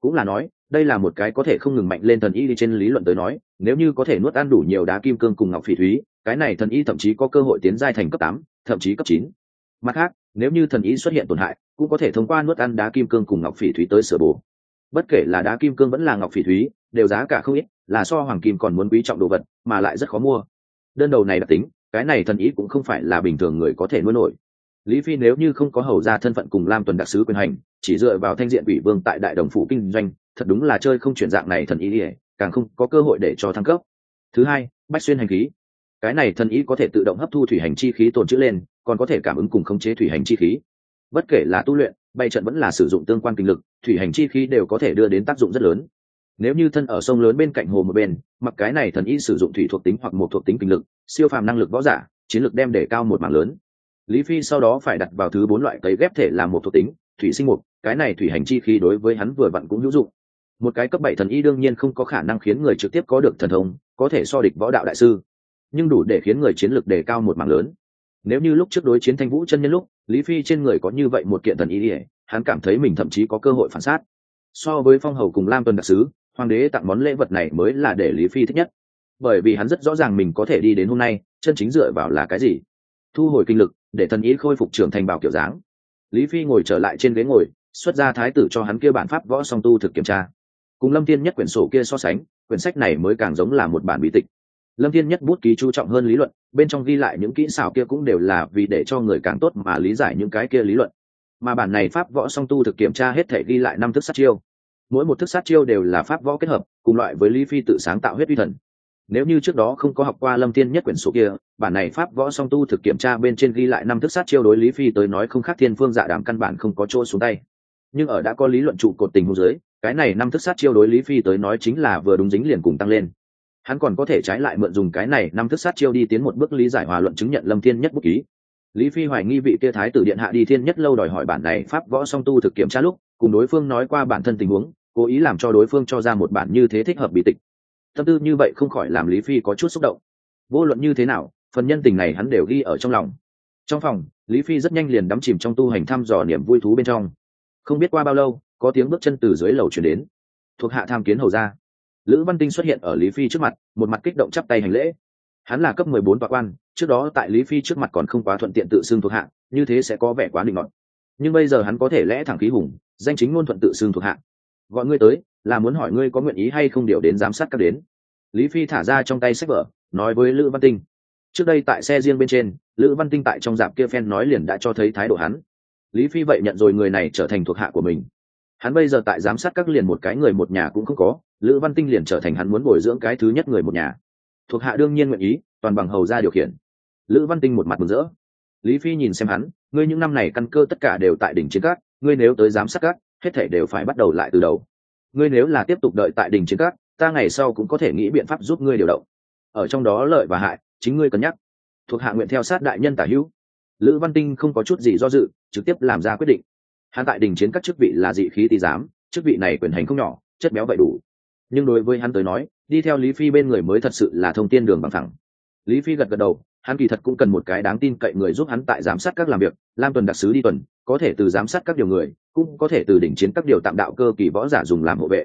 Cũng là nói, đây là một cái có thể không ngừng mạnh lên thần y đi trên lý luận tới nói, nếu như có thể nuốt ăn đủ nhiều đá kim cương cùng ngọc phỉ thúy, cái này thần y thậm chí có cơ hội tiến giai thành cấp tám, thậm chí cấp chín. Mặt khác, nếu như thần y xuất hiện tổn hại, cũng có thể thông qua nuốt ăn đá kim cương cùng ngọc phỉ thúy tới sửa bổ. Bất kể là đá kim cương vẫn là ngọc phỉ thúy, đều giá cả không ít, là so hoàng kim còn muốn quý trọng đồ vật, mà lại rất khó mua. Đơn đầu này đặc tính, cái này thần ý cũng không phải là bình thường người có thể nuôi nổi lý phi nếu như không có hầu ra thân phận cùng lam tuần đặc sứ quyền hành, chỉ dựa vào thanh diện ủy vương tại đại đồng phủ kinh doanh, thật đúng là chơi không chuyển dạng này thần ý ỉa càng không có cơ hội để cho thăng cấp. Thứ hai, bách xuyên hành khí. Cái này thần ý có thể tự động hấp thu thủy hành chi khí tồn trữ lên, còn có thể cảm ứng cùng khống chế thủy hành chi khí. Bất kể là tu luyện, bay trận vẫn là sử dụng tương quan kinh lực, thủy hành chi khí đều có thể đưa đến tác dụng rất lớn. Nếu như thân ở sông lớn bên cạnh hồ một bên, mặc cái này thần y sử dụng thủy thuộc tính hoặc một thuộc tính kinh lực, siêu phàm năng lực võ giả, chiến lược đem để cao một mảng lớn lý phi sau đó phải đặt vào thứ bốn loại cấy ghép thể làm một thuộc tính, thủy sinh mục. Cái này thủy hành chi khí đối với hắn vừa vặn cũng hữu dụng. Một cái cấp bảy thần y đương nhiên không có khả năng khiến người trực tiếp có được thần thông, có thể so địch võ đạo đại sư. Nhưng đủ để khiến người chiến lược đề cao một mảng lớn. Nếu như lúc trước đối chiến thanh vũ chân nhân lúc, lý phi trên người có như vậy một kiện thần y ỉa hắn cảm thấy mình thậm chí có cơ hội phản sát. So với phong hầu cùng lam tuần đặc sứ, hoàng đế tặng món lễ vật này mới là để lý phi thích nhất. Bởi vì hắn rất rõ ràng mình có thể đi đến hôm nay, chân chính dựa vào là cái gì. Thu hồi kinh lực để thần ý khôi phục trưởng thành bảo kiểu dáng. Lý phi ngồi trở lại trên ghế ngồi, xuất ra thái tử cho hắn kia bản pháp võ song tu thực kiểm tra. Cùng lâm thiên nhất quyển sổ kia so sánh, quyển sách này mới càng giống là một bản bí tịch. Lâm thiên nhất bút ký chú trọng hơn lý luận, bên trong ghi lại những kỹ xảo kia cũng đều là vì để cho người càng tốt mà lý giải những cái kia lý luận. Mà bản này pháp võ song tu thực kiểm tra hết thể ghi lại năm thức sát chiêu. Mỗi một thức sát chiêu đều là pháp võ kết hợp, cùng loại với lý phi tự sáng tạo huyết uy thần nếu như trước đó không có học qua lâm thiên nhất quyển sổ kia, bản này pháp võ song tu thực kiểm tra bên trên ghi lại năm thức sát chiêu đối lý phi tới nói không khác thiên phương dạ đàm căn bản không có chỗ xuống tay. Nhưng ở đã có lý luận trụ cột tình hô dưới, cái này năm thức sát chiêu đối lý phi tới nói chính là vừa đúng dính liền cùng tăng lên. Hắn còn có thể trái lại mượn dùng cái này năm thức sát chiêu đi tiến một bước lý giải hòa luận chứng nhận lâm thiên nhất bút ký. Lý phi hoài nghi vị kia thái tử điện hạ đi thiên nhất lâu đòi hỏi bản này pháp võ song tu thực kiểm tra lúc, cùng đối phương nói qua bản thân tình huống, cố ý làm cho đối phương cho ra một bản như thế thích hợp bị tịch tâm tư như vậy không khỏi làm lý phi có chút xúc động. Vô luận như thế nào, phần nhân tình này hắn đều ghi ở trong lòng. Trong phòng, lý phi rất nhanh liền đắm chìm trong tu hành thăm dò niềm vui thú bên trong. Không biết qua bao lâu, có tiếng bước chân từ dưới lầu chuyển đến. Thuộc hạ tham kiến hầu ra lữ văn tinh xuất hiện ở lý phi trước mặt, một mặt kích động chắp tay hành lễ. Hắn là cấp mười bốn tọa quan, trước đó tại lý phi trước mặt còn không quá thuận tiện tự xưng thuộc hạ, như thế sẽ có vẻ quá định ngọn nhưng bây giờ hắn có thể lẽ thẳng khí hùng, danh chính ngôn thuận tự xưng thuộc hạ gọi ngươi tới, là muốn hỏi ngươi có nguyện ý hay không điều đến giám sát các đến. Lý phi thả ra trong tay sách vở, nói với lữ văn tinh. Trước đây tại xe riêng bên trên, lữ văn tinh tại trong dạp kia phen nói liền đã cho thấy thái độ hắn. Lý phi vậy nhận rồi người này trở thành thuộc hạ của mình. Hắn bây giờ tại giám sát các liền một cái người một nhà cũng không có, lữ văn tinh liền trở thành hắn muốn bồi dưỡng cái thứ nhất người một nhà. Thuộc hạ đương nhiên nguyện ý, toàn bằng hầu ra điều khiển. Lữ văn tinh một mặt mừng rỡ. Lý phi nhìn xem hắn, ngươi những năm này căn cơ tất cả đều tại đỉnh chiến cát ngươi nếu tới giám sát cát hết thể đều phải bắt đầu lại từ đầu. Ngươi nếu là tiếp tục đợi tại đỉnh chiến các, ta ngày sau cũng có thể nghĩ biện pháp giúp ngươi điều động. Ở trong đó lợi và hại, chính ngươi cân nhắc. Thuộc hạ nguyện theo sát đại nhân tả hữu. Lữ văn tinh không có chút gì do dự, trực tiếp làm ra quyết định. Hắn tại đình chiến các chức vị là dị khí tý giám, chức vị này quyền hành không nhỏ, chất béo vậy đủ. Nhưng đối với hắn tới nói, đi theo lý phi bên người mới thật sự là thông tin đường bằng thẳng lý phi gật gật đầu, hắn kỳ thật cũng cần một cái đáng tin cậy người giúp hắn tại giám sát các làm việc, lam tuần đặc sứ đi tuần, có thể từ giám sát các điều người cũng có thể từ đỉnh chiến các điều tạm đạo cơ kỳ võ giả dùng làm hộ vệ.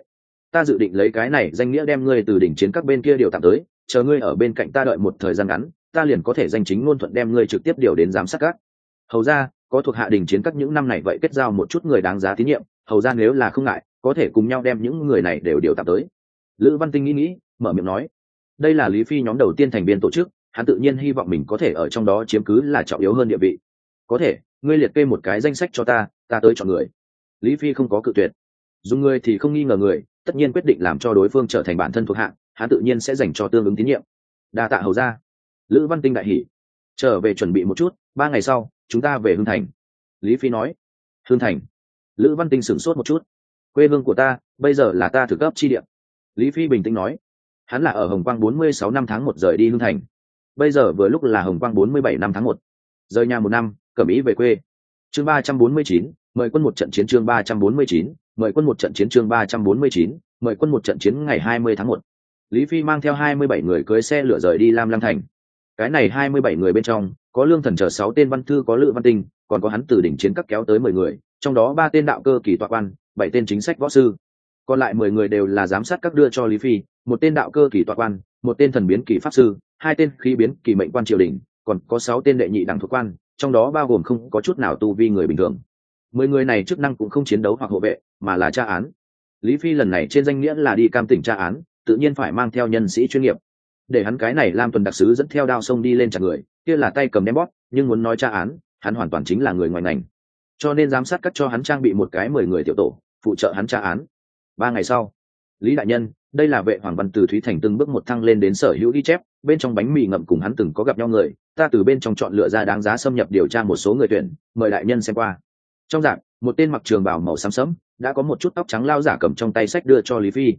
Ta dự định lấy cái này danh nghĩa đem ngươi từ đỉnh chiến các bên kia điều tạm tới, chờ ngươi ở bên cạnh ta đợi một thời gian ngắn, ta liền có thể danh chính ngôn thuận đem ngươi trực tiếp điều đến giám sát các. Hầu ra, có thuộc hạ đình chiến các những năm này vậy kết giao một chút người đáng giá tín nhiệm, hầu ra nếu là không ngại, có thể cùng nhau đem những người này đều điều tạm tới. Lữ văn tinh nghĩ nghĩ, mở miệng nói, đây là lý phi nhóm đầu tiên thành viên tổ chức, hắn tự nhiên hy vọng mình có thể ở trong đó chiếm cứ là trọng yếu hơn địa vị. Có thể, ngươi liệt kê một cái danh sách cho ta ta tới chọn người lý phi không có cự tuyệt. Dùng người thì không nghi ngờ người, tất nhiên quyết định làm cho đối phương trở thành bản thân thuộc hạ, hắn tự nhiên sẽ dành cho tương ứng tín nhiệm. Đa tạ hầu ra lữ văn tinh đại hỷ trở về chuẩn bị một chút, ba ngày sau, chúng ta về hương thành. Lý phi nói. Hương thành. Lữ văn tinh sửng sốt một chút. Quê hương của ta, bây giờ là ta thực cấp chi điện lý phi bình tĩnh nói. Hắn là ở hồng quang bốn mươi sáu năm tháng một rời đi hương thành. Bây giờ vừa lúc là hồng quang bốn mươi bảy năm tháng một. Rời nhà một năm, cẩm ý về quê. Chương ba trăm bốn mươi chín mời quân một trận chiến chương ba trăm bốn mươi chín, mời quân một trận chiến chương ba trăm bốn mươi chín, mời quân một trận chiến ngày hai mươi tháng một. Lý phi mang theo hai mươi bảy người cưới xe lửa rời đi lam lăng thành. Cái này hai mươi bảy người bên trong, có lương thần chờ sáu tên văn thư, có lự văn tinh, còn có hắn từ đỉnh chiến các kéo tới mười người, trong đó ba tên đạo cơ kỳ tọa quan, bảy tên chính sách võ sư. Còn lại mười người đều là giám sát các đưa cho lý phi, một tên đạo cơ kỳ tọa quan, một tên thần biến kỳ pháp sư, hai tên khí biến kỳ mệnh quan triều đình, còn có sáu tên đệ nhị đẳng thuộc quan, trong đó bao gồm không có chút nào tu vi người bình thường mười người này chức năng cũng không chiến đấu hoặc hộ vệ, mà là tra án. Lý phi lần này trên danh nghĩa là đi cam tỉnh tra án, tự nhiên phải mang theo nhân sĩ chuyên nghiệp. Để hắn cái này làm tuần đặc sứ dẫn theo đao sông đi lên chặt người, kia là tay cầm đem bóp, nhưng muốn nói tra án, hắn hoàn toàn chính là người ngoài ngành. Cho nên giám sát cắt cho hắn trang bị một cái mười người tiểu tổ, phụ trợ hắn tra án. Ba ngày sau, lý đại nhân, đây là vệ hoàng văn từ thúy thành từng bước một thăng lên đến sở hữu ghi chép, bên trong bánh mì ngậm cùng hắn từng có gặp nhau người, ta từ bên trong chọn lựa ra đáng giá xâm nhập điều tra một số người tuyển, mời đại nhân xem qua trong dạng, một tên mặc trường bảo màu xám sẫm, đã có một chút tóc trắng lao giả cầm trong tay sách đưa cho lý phi.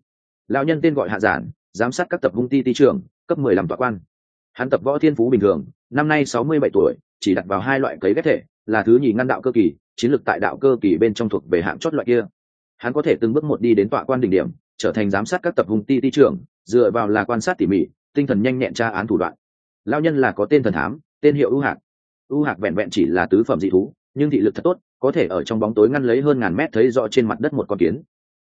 Lao nhân tên gọi hạ giản, giám sát các tập hung ti ti trường cấp mười làm tọa quan. Hắn tập võ thiên phú bình thường, năm nay sáu mươi bảy tuổi, chỉ đặt vào hai loại cấy ghép thể, là thứ nhì ngăn đạo cơ kỳ, chiến lược tại đạo cơ kỳ bên trong thuộc về hạng chót loại kia. Hắn có thể từng bước một đi đến tọa quan đỉnh điểm, trở thành giám sát các tập hung ti ti trường dựa vào là quan sát tỉ mỉ, tinh thần nhanh nhẹn tra án thủ đoạn. Lao nhân là có tên thần thám, tên hiệu ưu hạc. Ưu hạc vẹn vẹn chỉ là tứ phẩm dị thú, nhưng thị lực thật tốt có thể ở trong bóng tối ngăn lấy hơn ngàn mét thấy rõ trên mặt đất một con kiến.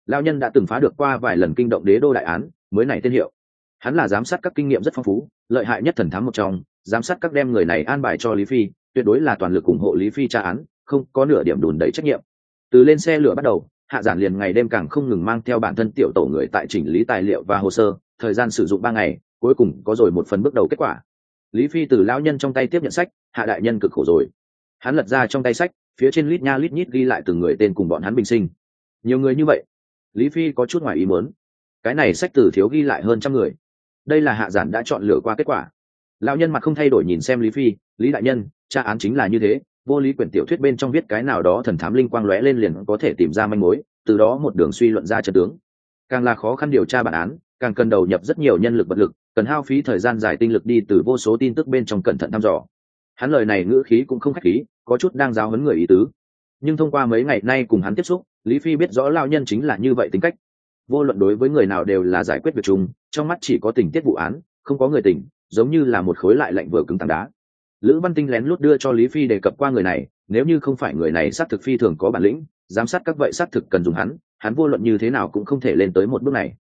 Lao nhân đã từng phá được qua vài lần kinh động đế đô đại án, mới này tên hiệu. Hắn là giám sát các kinh nghiệm rất phong phú, lợi hại nhất thần thám một trong, giám sát các đem người này an bài cho lý phi, tuyệt đối là toàn lực ủng hộ lý phi tra án, không có nửa điểm đùn đẩy trách nhiệm. Từ lên xe lửa bắt đầu, hạ giản liền ngày đêm càng không ngừng mang theo bản thân tiểu tổ người tại chỉnh lý tài liệu và hồ sơ, thời gian sử dụng ba ngày, cuối cùng có rồi một phần bước đầu kết quả. Lý phi từ lão nhân trong tay tiếp nhận sách, hạ đại nhân cực khổ rồi. Hắn lật ra trong tay sách phía trên lít nha lít nhít ghi lại từng người tên cùng bọn hắn bình sinh. Nhiều người như vậy, lý phi có chút ngoài ý muốn. Cái này sách từ thiếu ghi lại hơn trăm người. Đây là hạ giản đã chọn lựa qua kết quả. Lão nhân mặt không thay đổi nhìn xem lý phi, lý đại nhân, tra án chính là như thế, vô lý quyển tiểu thuyết bên trong viết cái nào đó thần thám linh quang lóe lên liền có thể tìm ra manh mối, từ đó một đường suy luận ra trận tướng. Càng là khó khăn điều tra bản án, càng cần đầu nhập rất nhiều nhân lực vật lực, cần hao phí thời gian dài tinh lực đi từ vô số tin tức bên trong cẩn thận thăm dò hắn lời này ngữ khí cũng không khách khí, có chút đang giáo huấn người ý tứ. Nhưng thông qua mấy ngày nay cùng hắn tiếp xúc, lý phi biết rõ lao nhân chính là như vậy tính cách. Vô luận đối với người nào đều là giải quyết việc chung, trong mắt chỉ có tình tiết vụ án, không có người tình, giống như là một khối lại lạnh vừa cứng tảng đá. Lữ văn tinh lén lút đưa cho lý phi đề cập qua người này, nếu như không phải người này xác thực phi thường có bản lĩnh, giám sát các vậy xác thực cần dùng hắn hắn vô luận như thế nào cũng không thể lên tới một bước này.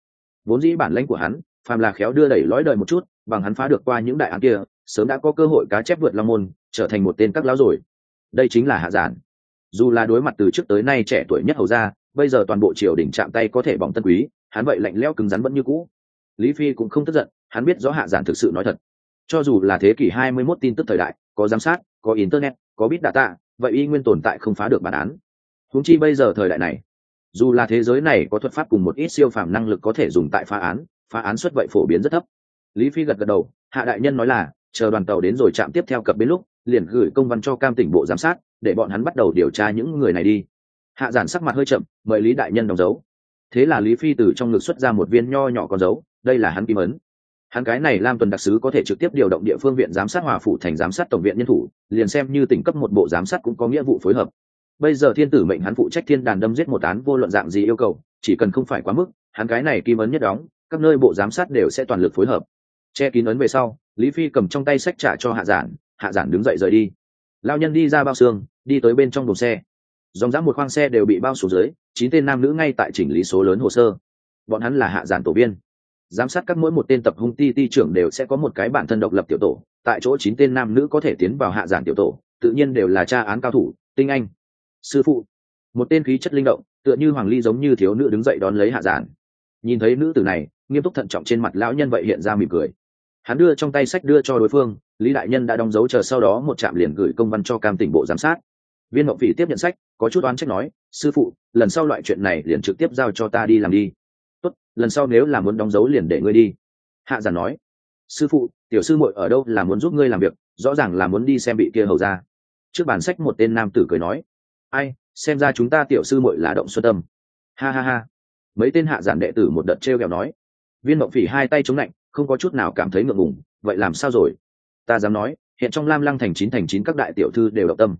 Vốn dĩ bản lãnh của hắn, phàm là khéo đưa đẩy lõi đời một chút, bằng hắn phá được qua những đại án kia sớm đã có cơ hội cá chép vượt long môn, trở thành một tên các lão rồi. Đây chính là hạ giản. Dù là đối mặt từ trước tới nay trẻ tuổi nhất hầu ra bây giờ toàn bộ triều đình chạm tay có thể bỏng tân quý, hắn vậy lạnh lẽo cứng rắn vẫn như cũ. Lý phi cũng không tức giận, hắn biết rõ hạ giản thực sự nói thật. Cho dù là thế kỷ 21 tin tức thời đại, có giám sát, có internet, có bit data vậy y nguyên tồn tại không phá được bản án. Huống chi bây giờ thời đại này, dù là thế giới này có thuật pháp cùng một ít siêu phàm năng lực có thể dùng tại phá án phá án suất vậy phổ biến rất thấp. Lý phi gật gật đầu, hạ đại nhân nói là chờ đoàn tàu đến rồi chạm tiếp theo cập bến lúc, liền gửi công văn cho cam tỉnh bộ giám sát, để bọn hắn bắt đầu điều tra những người này đi. Hạ giản sắc mặt hơi chậm, mời lý đại nhân đóng dấu. Thế là lý phi từ trong ngực xuất ra một viên nho nhỏ con dấu, đây là hắn kim ấn. Hắn cái này lam tuần đặc sứ có thể trực tiếp điều động địa phương viện giám sát hòa phủ thành giám sát tổng viện nhân thủ, liền xem như tỉnh cấp một bộ giám sát cũng có nghĩa vụ phối hợp. Bây giờ thiên tử mệnh hắn phụ trách thiên đàn đâm giết một án vô luận dạng gì yêu cầu, chỉ cần không phải quá mức, hắn cái này kim ấn nhất đóng, các nơi bộ giám sát đều sẽ toàn lực phối hợp. Che kín ấn về sau lý phi cầm trong tay sách trả cho hạ giản hạ giản đứng dậy rời đi. Lao nhân đi ra bao xương, đi tới bên trong đồn xe. Dòng dã một khoang xe đều bị bao xuống dưới, chín tên nam nữ ngay tại chỉnh lý số lớn hồ sơ. Bọn hắn là hạ giản tổ viên. Giám sát các mỗi một tên tập hung ti ti trưởng đều sẽ có một cái bản thân độc lập tiểu tổ. Tại chỗ chín tên nam nữ có thể tiến vào hạ giản tiểu tổ, tự nhiên đều là tra án cao thủ, tinh anh, sư phụ. Một tên khí chất linh động, tựa như hoàng ly giống như thiếu nữ đứng dậy đón lấy hạ giản. Nhìn thấy nữ tử này, nghiêm túc thận trọng trên mặt lão nhân vậy hiện ra mỉm cười hắn đưa trong tay sách đưa cho đối phương, lý đại nhân đã đóng dấu chờ sau đó một trạm liền gửi công văn cho cam tỉnh bộ giám sát. Viên mộng phỉ tiếp nhận sách, có chút oán trách nói, sư phụ, lần sau loại chuyện này liền trực tiếp giao cho ta đi làm đi. Tốt, lần sau nếu là muốn đóng dấu liền để ngươi đi. Hạ giản nói, sư phụ, tiểu sư muội ở đâu là muốn giúp ngươi làm việc, rõ ràng là muốn đi xem bị kia hầu ra. Trước bản sách một tên nam tử cười nói, ai, xem ra chúng ta tiểu sư muội là động xuân tâm. Ha ha ha. Mấy tên hạ giản đệ tử một đợt t r e o kẹo nói. Viên mộng phỉ hai tay chống lạnh không có chút nào cảm thấy ngượng ngùng, vậy làm sao rồi? Ta dám nói, hiện trong lam lăng thành chín thành chín các đại tiểu thư đều động tâm.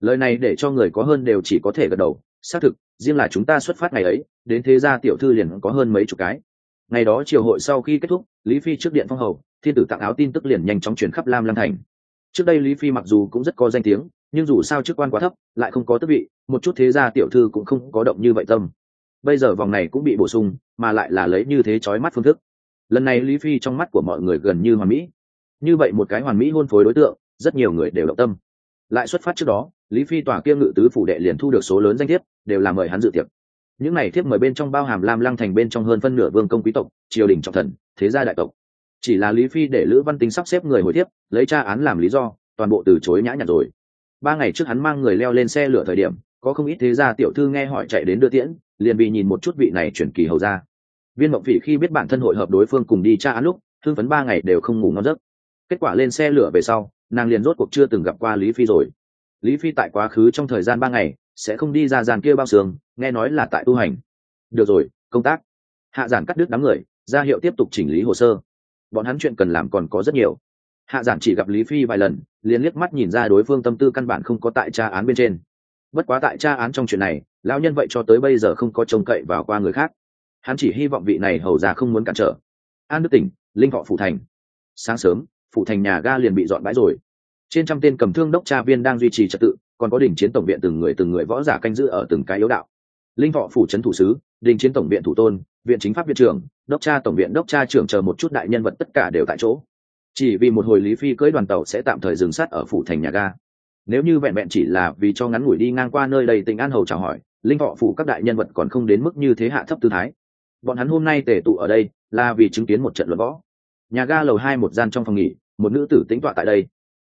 Lời này để cho người có hơn đều chỉ có thể gật đầu, xác thực, riêng là chúng ta xuất phát ngày ấy, đến thế gia tiểu thư liền có hơn mấy chục cái. Ngày đó triều hội sau khi kết thúc, lý phi trước điện phong hầu, thiên tử tặng áo tin tức liền nhanh chóng chuyển khắp lam lăng thành. Trước đây lý phi mặc dù cũng rất có danh tiếng, nhưng dù sao chức quan quá thấp, lại không có tước vị, một chút thế gia tiểu thư cũng không có động như vậy tâm. Bây giờ vòng này cũng bị bổ sung, mà lại là lấy như thế trói mắt phương thức lần này lý phi trong mắt của mọi người gần như hoàn mỹ. Như vậy một cái hoàn mỹ hôn phối đối tượng, rất nhiều người đều động tâm. Lại xuất phát trước đó, lý phi tòa kia ngự tứ phủ đệ liền thu được số lớn danh thiếp, đều là mời hắn dự tiệc. Những này thiếp mời bên trong bao hàm lam lăng thành bên trong hơn phân nửa vương công quý tộc, triều đình trọng thần, thế gia đại tộc. Chỉ là lý phi để lữ văn tính sắp xếp người hồi thiếp, lấy tra án làm lý do, toàn bộ từ chối nhã nhặn rồi. Ba ngày trước hắn mang người leo lên xe lửa thời điểm, có không ít thế gia tiểu thư nghe hỏi chạy đến đưa tiễn, liền bị nhìn một chút vị này chuyển kỳ hầu ra viên mộng phỉ khi biết bản thân hội hợp đối phương cùng đi tra án lúc thương phấn ba ngày đều không ngủ ngon giấc. Kết quả lên xe lửa về sau, nàng liền rốt cuộc chưa từng gặp qua lý phi rồi. Lý phi tại quá khứ trong thời gian ba ngày, sẽ không đi ra dàn kia bao sương nghe nói là tại tu hành. Được rồi, công tác. Hạ giản cắt đứt đám người, ra hiệu tiếp tục chỉnh lý hồ sơ. Bọn hắn chuyện cần làm còn có rất nhiều. Hạ giản chỉ gặp lý phi vài lần, liền liếc mắt nhìn ra đối phương tâm tư căn bản không có tại tra án bên trên. Bất quá tại tra án trong chuyện này, lão nhân vậy cho tới bây giờ không có trông cậy vào qua người khác hắn chỉ hy vọng vị này hầu ra không muốn cản trở. An đức tỉnh, linh thọ phủ thành. Sáng sớm, Phủ thành nhà ga liền bị dọn bãi rồi. Trên trăm tên cầm thương đốc tra viên đang duy trì trật tự, còn có đỉnh chiến tổng viện từng người từng người võ giả canh giữ ở từng cái yếu đạo. Linh thọ phủ trấn thủ sứ đình chiến tổng viện thủ tôn, viện chính pháp viện trưởng, đốc tra tổng viện đốc tra trưởng chờ một chút đại nhân vật tất cả đều tại chỗ. Chỉ vì một hồi lý phi cưỡi đoàn tàu sẽ tạm thời dừng sát ở phủ thành nhà ga. Nếu như vẹn vẹn chỉ là vì cho ngắn ngủi đi ngang qua nơi đây tỉnh an hầu chào hỏi, linh thọ phủ các đại nhân vật còn không đến mức như thế hạ thấp tư thái bọn hắn hôm nay tề tụ ở đây là vì chứng kiến một trận luận võ. Nhà ga lầu hai một gian trong phòng nghỉ, một nữ tử tính tọa tại đây.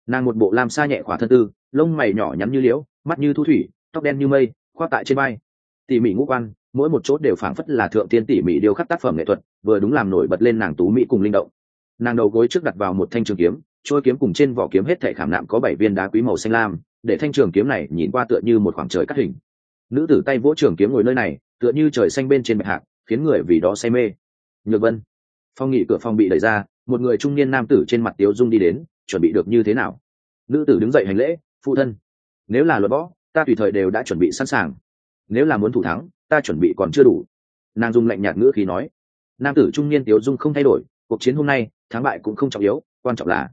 Nàng một bộ lam sa nhẹ khỏa thân tư, lông mày nhỏ nhắn như liễu, mắt như thu thủy, tóc đen như mây, khoác tại trên bay tỉ mỉ ngũ quan, mỗi một chốt đều phảng phất là thượng tiên tỉ mỉ điêu khắc tác phẩm nghệ thuật, vừa đúng làm nổi bật lên nàng tú mỹ cùng linh động. Nàng đầu gối trước đặt vào một thanh trường kiếm trôi kiếm cùng trên vỏ kiếm hết thể khảm nạm có bảy viên đá quý màu xanh lam, để thanh trường kiếm này nhìn qua tựa như một khoảng trời cắt hình. Nữ tử tay vỗ trường kiếm ngồi nơi này, tựa như trời xanh bên trên bạch hạc khiến người vì đó say mê. Nhược vân phong nghị cửa phòng bị đẩy ra, một người trung niên nam tử trên mặt tiếu dung đi đến, chuẩn bị được như thế nào? Nữ tử đứng dậy hành lễ, phụ thân, nếu là luật võ, ta tùy thời đều đã chuẩn bị sẵn sàng. Nếu là muốn thủ thắng, ta chuẩn bị còn chưa đủ. Nàng dung lạnh nhạt ngữ khí nói. Nam tử trung niên tiếu dung không thay đổi, cuộc chiến hôm nay, thắng bại cũng không trọng yếu, quan trọng là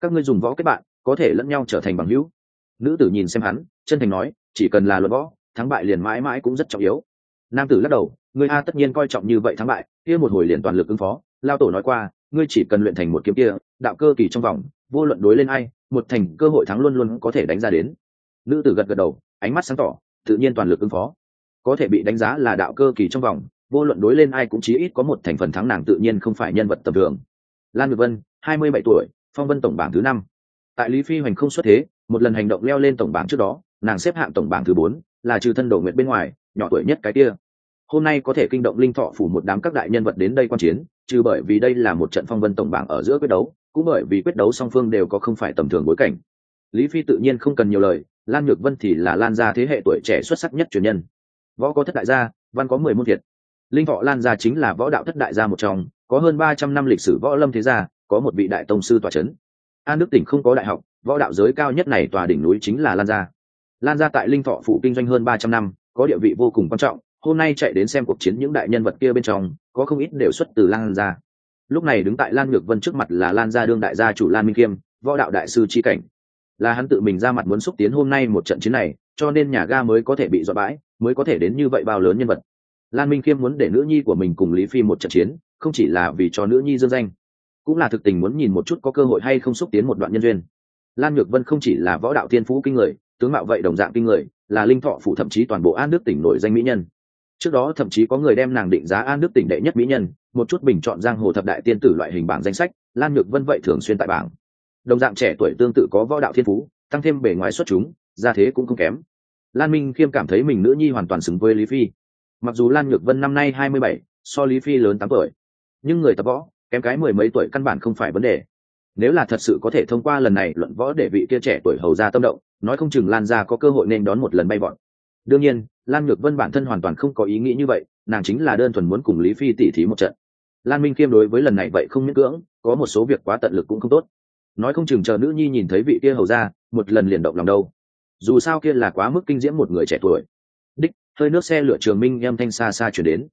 các ngươi dùng võ kết bạn, có thể lẫn nhau trở thành bằng hữu. Nữ tử nhìn xem hắn, chân thành nói, chỉ cần là luật võ, thắng bại liền mãi mãi cũng rất trọng yếu. Nam tử lắc đầu ngươi a tất nhiên coi trọng như vậy thắng bại, kia một hồi liền toàn lực ứng phó. Lao tổ nói qua, ngươi chỉ cần luyện thành một kiếm kia, đạo cơ kỳ trong vòng, vô luận đối lên ai, một thành cơ hội thắng luôn luôn có thể đánh ra đến. Nữ tử gật gật đầu, ánh mắt sáng tỏ, tự nhiên toàn lực ứng phó. Có thể bị đánh giá là đạo cơ kỳ trong vòng, vô luận đối lên ai cũng chí ít có một thành phần thắng nàng tự nhiên không phải nhân vật tầm thường. Lan ngược vân, hai mươi bảy tuổi, phong vân tổng bảng thứ năm. Tại lý phi hoành không xuất thế, một lần hành động leo lên tổng bảng trước đó, nàng xếp hạng tổng bảng thứ bốn, là trừ thân đồ nguyện bên ngoài, nhỏ tuổi nhất cái kia hôm nay có thể kinh động linh thọ phủ một đám các đại nhân vật đến đây quan chiến, trừ bởi vì đây là một trận phong vân tổng bảng ở giữa quyết đấu, cũng bởi vì quyết đấu song phương đều có không phải tầm thường bối cảnh. Lý phi tự nhiên không cần nhiều lời, lan nhược vân thì là lan gia thế hệ tuổi trẻ xuất sắc nhất truyền nhân. Võ có thất đại gia, văn có mười môn thiệt. Linh thọ lan gia chính là võ đạo thất đại gia một trong, có hơn ba trăm năm lịch sử võ lâm thế gia, có một vị đại tông sư tòa c h ấ n an đức tỉnh không có đại học, võ đạo giới cao nhất này tòa đỉnh núi chính là lan gia. Lan gia tại linh thọ phụ kinh doanh hơn ba trăm năm, có địa vị vô cùng quan trọng hôm nay chạy đến xem cuộc chiến những đại nhân vật kia bên trong, có không ít đều xuất từ lan gia. Lúc này đứng tại lan nhược vân trước mặt là lan gia đương đại gia chủ lan minh kiêm võ đạo đại sư tri cảnh. Là hắn tự mình ra mặt muốn xúc tiến hôm nay một trận chiến này, cho nên nhà ga mới có thể bị dọa bãi, mới có thể đến như vậy bao lớn nhân vật. Lan minh khiêm muốn để nữ nhi của mình cùng lý phi một trận chiến, không chỉ là vì cho nữ nhi dương danh, cũng là thực tình muốn nhìn một chút có cơ hội hay không xúc tiến một đoạn nhân duyên. Lan nhược vân không chỉ là võ đạo thiên phú kinh người, tướng mạo vậy đồng dạng kinh người, là linh thọ phủ thậm chí toàn bộ an nước tỉnh nổi danh mỹ nhân trước đó thậm chí có người đem nàng định giá an nước tỉnh đệ nhất mỹ nhân, một chút bình chọn giang hồ thập đại tiên tử loại hình bảng danh sách, lan nhược vân vậy thường xuyên tại bảng. Đồng dạng trẻ tuổi tương tự có võ đạo thiên phú, tăng thêm bề ngoài xuất chúng ra thế cũng không kém. Lan minh khiêm cảm thấy mình nữ nhi hoàn toàn xứng với lý phi. Mặc dù lan nhược vân năm nay hai mươi bảy, so lý phi lớn tám tuổi, nhưng người tập võ, kém cái mười mấy tuổi căn bản không phải vấn đề. Nếu là thật sự có thể thông qua lần này luận võ để vị kia trẻ tuổi hầu ra tâm động, nói không chừng lan ra có cơ hội nên đón một lần bay bọn đương nhiên, lan nhược vân bản thân hoàn toàn không có ý nghĩ như vậy, nàng chính là đơn thuần muốn cùng lý phi tỉ thí một trận. Lan minh khiêm đối với lần này vậy không miễn cưỡng, có một số việc quá tận lực cũng không tốt. Nói không chừng chờ nữ nhi nhìn thấy vị kia hầu ra một lần liền động lòng đâu. Dù sao kia là quá mức kinh diễm một người trẻ tuổi. Đích, hơi nước xe lửa trường minh em thanh xa xa chuyển đến.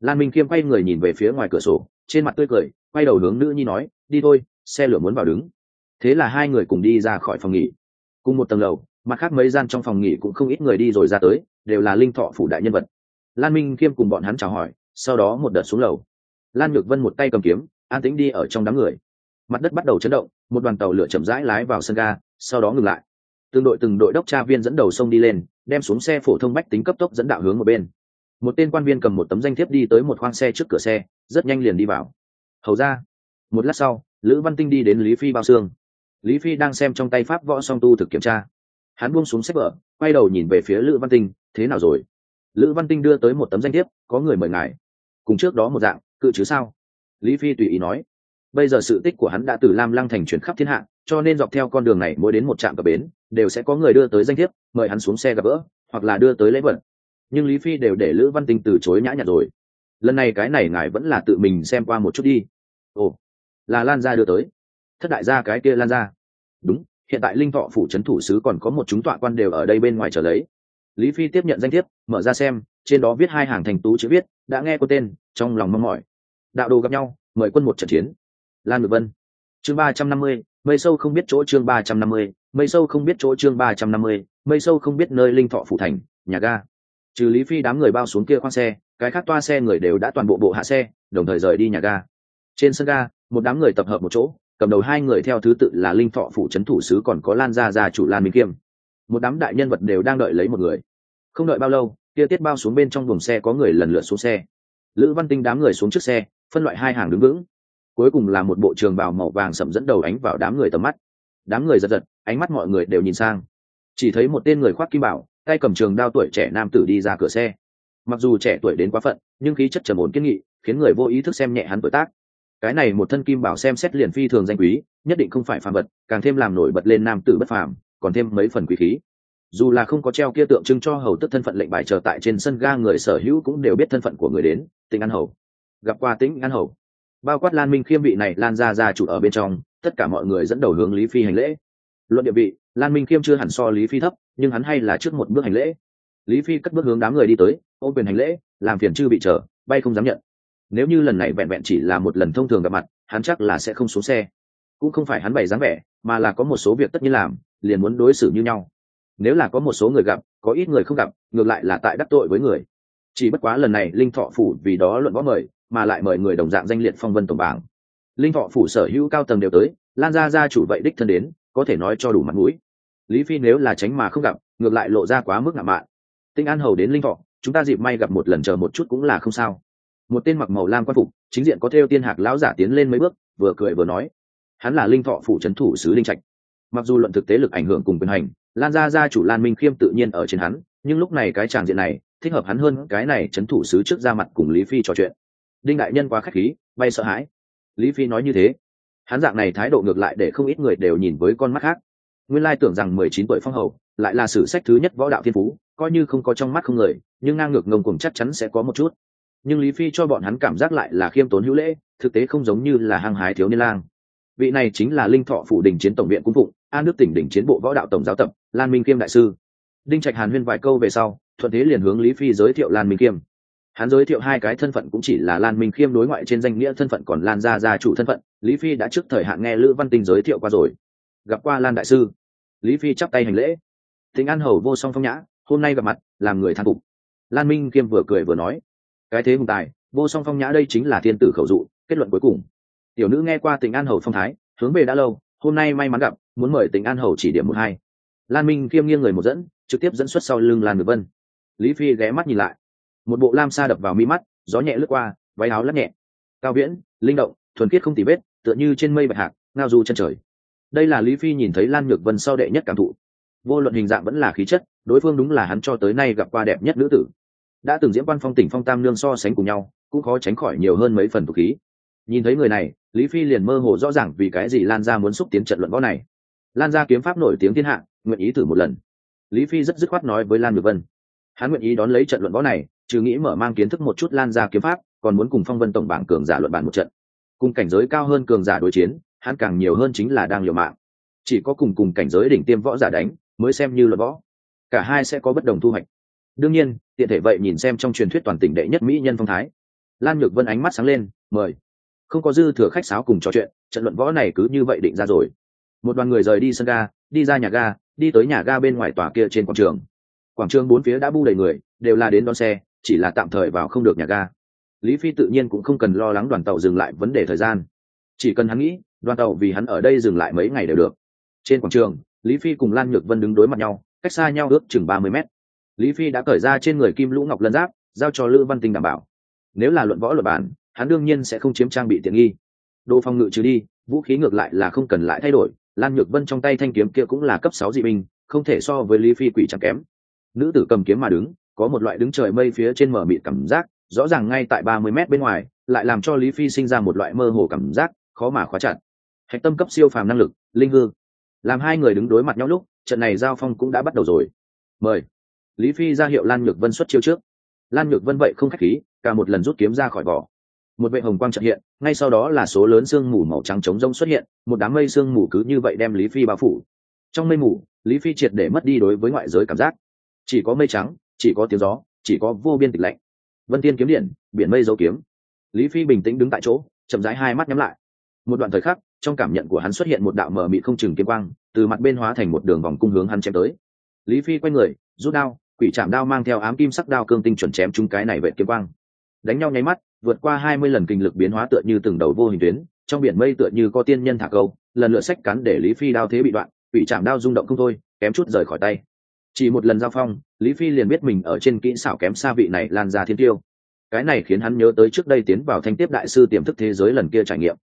Lan minh khiêm quay người nhìn về phía ngoài cửa sổ, trên mặt tươi cười, quay đầu hướng nữ nhi nói, đi thôi, xe lửa muốn vào đứng. Thế là hai người cùng đi ra khỏi phòng nghỉ. Cùng một tầng lầu mặt khác mấy gian trong phòng nghỉ cũng không ít người đi rồi ra tới, đều là linh thọ phủ đại nhân vật. Lan minh khiêm cùng bọn hắn chào hỏi, sau đó một đợt xuống lầu. Lan nhược vân một tay cầm kiếm, an tĩnh đi ở trong đám người. Mặt đất bắt đầu chấn động, một đoàn tàu lửa chậm rãi lái vào sân ga, sau đó ngừng lại. Từng đội từng đội đốc tra viên dẫn đầu sông đi lên, đem xuống xe phổ thông bách tính cấp tốc dẫn đạo hướng một bên. Một tên quan viên cầm một tấm danh thiếp đi tới một khoang xe trước cửa xe, rất nhanh liền đi vào. Hầu ra. Một lát sau, lữ văn tinh đi đến lý phi bao xương. Lý phi đang xem trong tay pháp võ song tu thực kiểm tra hắn buông xuống sách vở, quay đầu nhìn về phía lữ văn tinh, thế nào rồi? Lữ văn tinh đưa tới một tấm danh thiếp, có người mời ngài. Cùng trước đó một dạng, cự chứ sao? Lý phi tùy ý nói. Bây giờ sự tích của hắn đã từ lam lăng thành chuyển khắp thiên hạ, cho nên dọc theo con đường này mỗi đến một trạm cập bến, đều sẽ có người đưa tới danh thiếp, mời hắn xuống xe gặp gỡ, hoặc là đưa tới lễ vật. Nhưng lý phi đều để lữ văn tinh từ chối nhã nhặn rồi. Lần này cái này ngài vẫn là tự mình xem qua một chút đi. Ồ, là lan gia đưa tới. Thất đại gia cái kia lan gia. Đúng hiện tại linh thọ phủ trấn thủ sứ còn có một chúng tọa quan đều ở đây bên ngoài chờ lấy. Lý phi tiếp nhận danh thiếp, mở ra xem, trên đó viết hai hàng thành tú chữ viết, đã nghe có tên, trong lòng mong mỏi. Đạo đồ gặp nhau, mời quân một trận chiến. Lan ngược vân. Chương ba trăm năm mươi, mây sâu không biết chỗ chương ba trăm năm mươi, mây sâu không biết chỗ chương ba trăm năm mươi, mây sâu không biết nơi linh thọ phủ thành, nhà ga. Trừ lý phi đám người bao xuống kia khoang xe, cái khác toa xe người đều đã toàn bộ bộ hạ xe, đồng thời rời đi nhà ga. Trên sân ga, một đám người tập hợp một chỗ cầm đầu hai người theo thứ tự là linh thọ phủ trấn thủ sứ còn có lan gia gia chủ lan minh kiêm. Một đám đại nhân vật đều đang đợi lấy một người. Không đợi bao lâu, kia tiết bao xuống bên trong buồng xe có người lần lượt xuống xe. Lữ văn tinh đám người xuống trước xe, phân loại hai hàng đứng vững. Cuối cùng là một bộ trường bào màu vàng sậm dẫn đầu ánh vào đám người tầm mắt. Đám người giật giật, ánh mắt mọi người đều nhìn sang. Chỉ thấy một tên người khoác kim bảo, tay cầm trường đao tuổi trẻ nam tử đi ra cửa xe. Mặc dù trẻ tuổi đến quá phận, nhưng khí chất trầm ổn kiên nghị, khiến người vô ý thức xem nhẹ hắn tuổi tác cái này một thân kim bảo xem xét liền phi thường danh quý, nhất định không phải phàm vật, càng thêm làm nổi bật lên nam tử bất phàm, còn thêm mấy phần quý khí. Dù là không có treo kia tượng trưng cho hầu tức thân phận lệnh bài chờ tại trên sân ga người sở hữu cũng đều biết thân phận của người đến tỉnh an hầu. Gặp qua tĩnh an hầu. Bao quát lan minh khiêm vị này, lan ra ra chủ ở bên trong, tất cả mọi người dẫn đầu hướng lý phi hành lễ. Luận địa vị, lan minh khiêm chưa hẳn so lý phi thấp, nhưng hắn hay là trước một bước hành lễ. Lý phi cất bước hướng đám người đi tới, ô quyền hành lễ, làm phiền chư bị chờ, bay không dám nhận nếu như lần này vẹn vẹn chỉ là một lần thông thường gặp mặt, hắn chắc là sẽ không xuống xe. Cũng không phải hắn bày dáng vẻ, mà là có một số việc tất nhiên làm, liền muốn đối xử như nhau. Nếu là có một số người gặp, có ít người không gặp, ngược lại là tại đắc tội với người. Chỉ bất quá lần này linh thọ phủ vì đó luận võ mời, mà lại mời người đồng dạng danh liệt phong vân tổng bảng. Linh thọ phủ sở hữu cao tầng đều tới, lan ra gia chủ vậy đích thân đến, có thể nói cho đủ mặt mũi. Lý phi nếu là tránh mà không gặp, ngược lại lộ ra quá mức ngạo mạn. Tinh an hầu đến linh thọ, chúng ta dịp may gặp một lần chờ một chút cũng là không sao một tên mặc màu lam quan phục, chính diện có theo tiên hạc lão giả tiến lên mấy bước, vừa cười vừa nói, hắn là linh thọ phủ trấn thủ sứ linh trạch. Mặc dù luận thực tế lực ảnh hưởng cùng quyền hành, lan gia gia chủ lan minh khiêm tự nhiên ở trên hắn, nhưng lúc này cái tràng diện này, thích hợp hắn hơn cái này trấn thủ sứ trước ra mặt cùng lý phi trò chuyện. Đinh đại nhân quá khách khí, bay sợ hãi. Lý phi nói như thế. Hắn dạng này thái độ ngược lại để không ít người đều nhìn với con mắt khác. Nguyên lai tưởng rằng mười chín tuổi phong hầu, lại là sử sách thứ nhất võ đạo thiên phú, coi như không có trong mắt không người, nhưng ngang ngược ngông cùng chắc chắn sẽ có một chút nhưng lý phi cho bọn hắn cảm giác lại là khiêm tốn hữu lễ, thực tế không giống như là hăng hái thiếu niên lang. Vị này chính là linh thọ phủ đình chiến tổng viện cung phụng an nước tỉnh đỉnh chiến bộ võ đạo tổng giáo tập, lan minh kiêm đại sư. Đinh trạch hàn huyên vài câu về sau, thuận thế liền hướng lý phi giới thiệu lan minh kiêm hắn giới thiệu hai cái thân phận cũng chỉ là lan minh khiêm đối ngoại trên danh nghĩa thân phận còn lan ra gia chủ thân phận, lý phi đã trước thời hạn nghe lữ văn tinh giới thiệu qua rồi. Gặp qua lan đại sư. Lý phi chắp tay hành lễ. Thính an hầu vô song phong nhã, hôm nay gặp mặt, làm người thán phục. Lan minh khiêm vừa cười vừa nói cái thế hùng tài, vô song phong nhã đây chính là thiên tử khẩu dụ, kết luận cuối cùng. Tiểu nữ nghe qua tình an hầu phong thái, hướng về đã lâu, hôm nay may mắn gặp, muốn mời tình an hầu chỉ điểm một hai. Lan minh kiêm nghiêng người một dẫn, trực tiếp dẫn xuất sau lưng lan ngược vân. Lý phi ghé mắt nhìn lại. Một bộ lam sa đập vào mi mắt, gió nhẹ lướt qua, váy áo lắc nhẹ. Cao viễn, linh động, thuần khiết không tì vết, tựa như trên mây bạch hạc, ngao du chân trời. Đây là lý phi nhìn thấy lan nhược vân sau đệ nhất cảm thụ. Vô luận hình dạng vẫn là khí chất, đối phương đúng là hắn cho tới nay gặp qua đẹp nhất nữ tử đã từng diễn quan phong tỉnh phong tam nương so sánh cùng nhau, cũng khó tránh khỏi nhiều hơn mấy phần thuộc khí. Nhìn thấy người này, lý phi liền mơ hồ rõ ràng vì cái gì lan ra muốn xúc tiến trận luận võ này. Lan ra kiếm pháp nổi tiếng thiên hạ, nguyện ý thử một lần. Lý phi rất dứt khoát nói với lan nhược vân. Hắn nguyện ý đón lấy trận luận võ này, trừ nghĩ mở mang kiến thức một chút lan ra kiếm pháp, còn muốn cùng phong vân tổng bảng cường giả luận bàn một trận. Cùng cảnh giới cao hơn cường giả đối chiến, hắn càng nhiều hơn chính là đang liều mạng. Chỉ có cùng cùng cảnh giới đỉnh tiêm võ giả đánh, mới xem như luận võ. Cả hai sẽ có bất đồng thu hoạch. Đương nhiên tiện thể vậy nhìn xem trong truyền thuyết toàn tỉnh đệ nhất mỹ nhân phong thái. Lan nhược vân ánh mắt sáng lên, mời. Không có dư thừa khách sáo cùng trò chuyện, trận luận võ này cứ như vậy định ra rồi. Một đoàn người rời đi sân ga, đi ra nhà ga, đi tới nhà ga bên ngoài tòa kia trên quảng trường. Quảng trường bốn phía đã bu đầy người, đều là đến đón xe, chỉ là tạm thời vào không được nhà ga. Lý phi tự nhiên cũng không cần lo lắng đoàn tàu dừng lại vấn đề thời gian. Chỉ cần hắn nghĩ, đoàn tàu vì hắn ở đây dừng lại mấy ngày đều được. Trên quảng trường, lý phi cùng lan nhược vân đứng đối mặt nhau, cách xa nhau ước chừng ba mươi mét lý phi đã cởi ra trên người kim lũ ngọc lân giáp, giao cho lữ văn tinh đảm bảo. Nếu là luận võ luật bản hắn đương nhiên sẽ không chiếm trang bị tiện nghi. Đồ phòng ngự trừ đi, vũ khí ngược lại là không cần lại thay đổi. Lan nhược vân trong tay thanh kiếm kia cũng là cấp sáu dị binh, không thể so với lý phi quỷ chẳng kém. Nữ tử cầm kiếm mà đứng, có một loại đứng trời mây phía trên mở mịt cảm giác, rõ ràng ngay tại ba mươi mét bên ngoài, lại làm cho lý phi sinh ra một loại mơ hồ cảm giác, khó mà khóa chặt. Hạch tâm cấp siêu phàm năng lực, linh hư. Làm hai người đứng đối mặt nhau lúc, trận này giao phong cũng đã bắt đầu rồi. Mời lý phi ra hiệu lan nhược vân xuất chiêu trước. Lan nhược vân vậy không k h á c h khí, cả một lần rút kiếm ra khỏi vỏ. Một vệ hồng quang trợ hiện, ngay sau đó là số lớn sương mù màu trắng trống rông xuất hiện, một đám mây sương mù cứ như vậy đem lý phi bao phủ. Trong mây mù, lý phi triệt để mất đi đối với ngoại giới cảm giác. Chỉ có mây trắng, chỉ có tiếng gió, chỉ có vô biên tịch lạnh. Vân tiên kiếm điện, biển mây dấu kiếm. Lý phi bình tĩnh đứng tại chỗ, chậm rãi hai mắt nhắm lại. Một đoạn thời khắc, trong cảm nhận của hắn xuất hiện một đạo mờ mị không chừng kiếm quang, từ mặt bên hóa thành một đường vòng cung hướng hắn chém tới. Lý phi quay người, rút đao quỷ chạm đao mang theo ám kim sắc đao cương tinh chuẩn chém trúng cái này vệ kiếm quang. Đánh nhau nháy mắt, vượt qua hai mươi lần kinh lực biến hóa tựa như từng đầu vô hình tuyến, trong biển mây tựa như có tiên nhân thả câu, lần lượt sách cắn để lý phi đao thế bị đoạn, quỷ chạm đao rung động không thôi, kém chút rời khỏi tay. Chỉ một lần giao phong, lý phi liền biết mình ở trên kỹ xảo kém xa vị này lan ra thiên tiêu. Cái này khiến hắn nhớ tới trước đây tiến vào thanh tiếp đại sư tiềm thức thế giới lần kia trải nghiệm.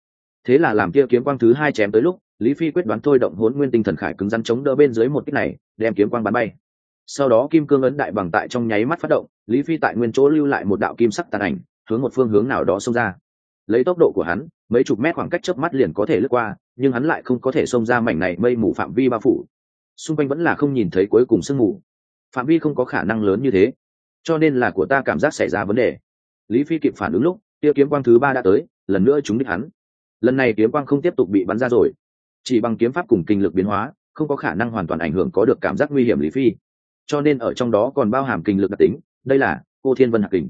Thế là làm kia kiếm quang thứ hai chém tới lúc, lý phi quyết đoán thôi động hốn nguyên tinh thần khải cứng rắn chống đỡ bên dưới một kích này, đem kiếm quang bắn bay sau đó kim cương ấn đại bằng tại trong nháy mắt phát động, lý phi tại nguyên chỗ lưu lại một đạo kim sắc tàn ảnh, hướng một phương hướng nào đó xông ra. Lấy tốc độ của hắn, mấy chục mét khoảng cách chớp mắt liền có thể lướt qua, nhưng hắn lại không có thể xông ra mảnh này mây mù phạm vi bao phủ. Xung quanh vẫn là không nhìn thấy cuối cùng sương mù. Phạm vi không có khả năng lớn như thế. Cho nên là của ta cảm giác xảy ra vấn đề. Lý phi kịp phản ứng lúc, tia kiếm quang thứ ba đã tới, lần nữa chúng đích hắn. Lần này kiếm quang không tiếp tục bị bắn ra rồi. Chỉ bằng kiếm pháp cùng kinh lực biến hóa, không có khả năng hoàn toàn ảnh hưởng có được cảm giác nguy hiểm lý phi cho nên ở trong đó còn bao hàm kinh lực đặc tính, đây là cô thiên vân hạc kình.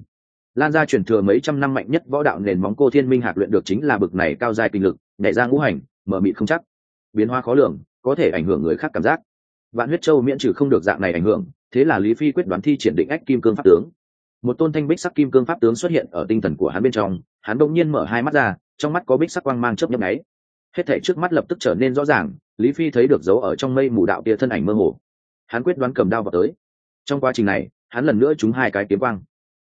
Lan ra truyền thừa mấy trăm năm mạnh nhất võ đạo nền móng cô thiên minh hạc luyện được chính là bực này cao dài kinh lực, nhảy ra ngũ hành, mở mịt không chắc. Biến hóa khó lường, có thể ảnh hưởng người khác cảm giác. Vạn huyết châu miễn trừ không được dạng này ảnh hưởng, thế là lý phi quyết đoán thi triển định ách kim cương pháp tướng. Một tôn thanh bích sắc kim cương pháp tướng xuất hiện ở tinh thần của hắn bên trong, hắn bỗng nhiên mở hai mắt ra, trong mắt có bích sắc quang mang chớp nhấp nháy. Hết thể trước mắt lập tức trở nên rõ ràng, lý phi thấy được dấu ở trong mây mù đạo tia thân ảnh mơ hồ hắn quyết đoán cầm đao vào tới. Trong quá trình này, hắn lần nữa trúng hai cái kiếm quang.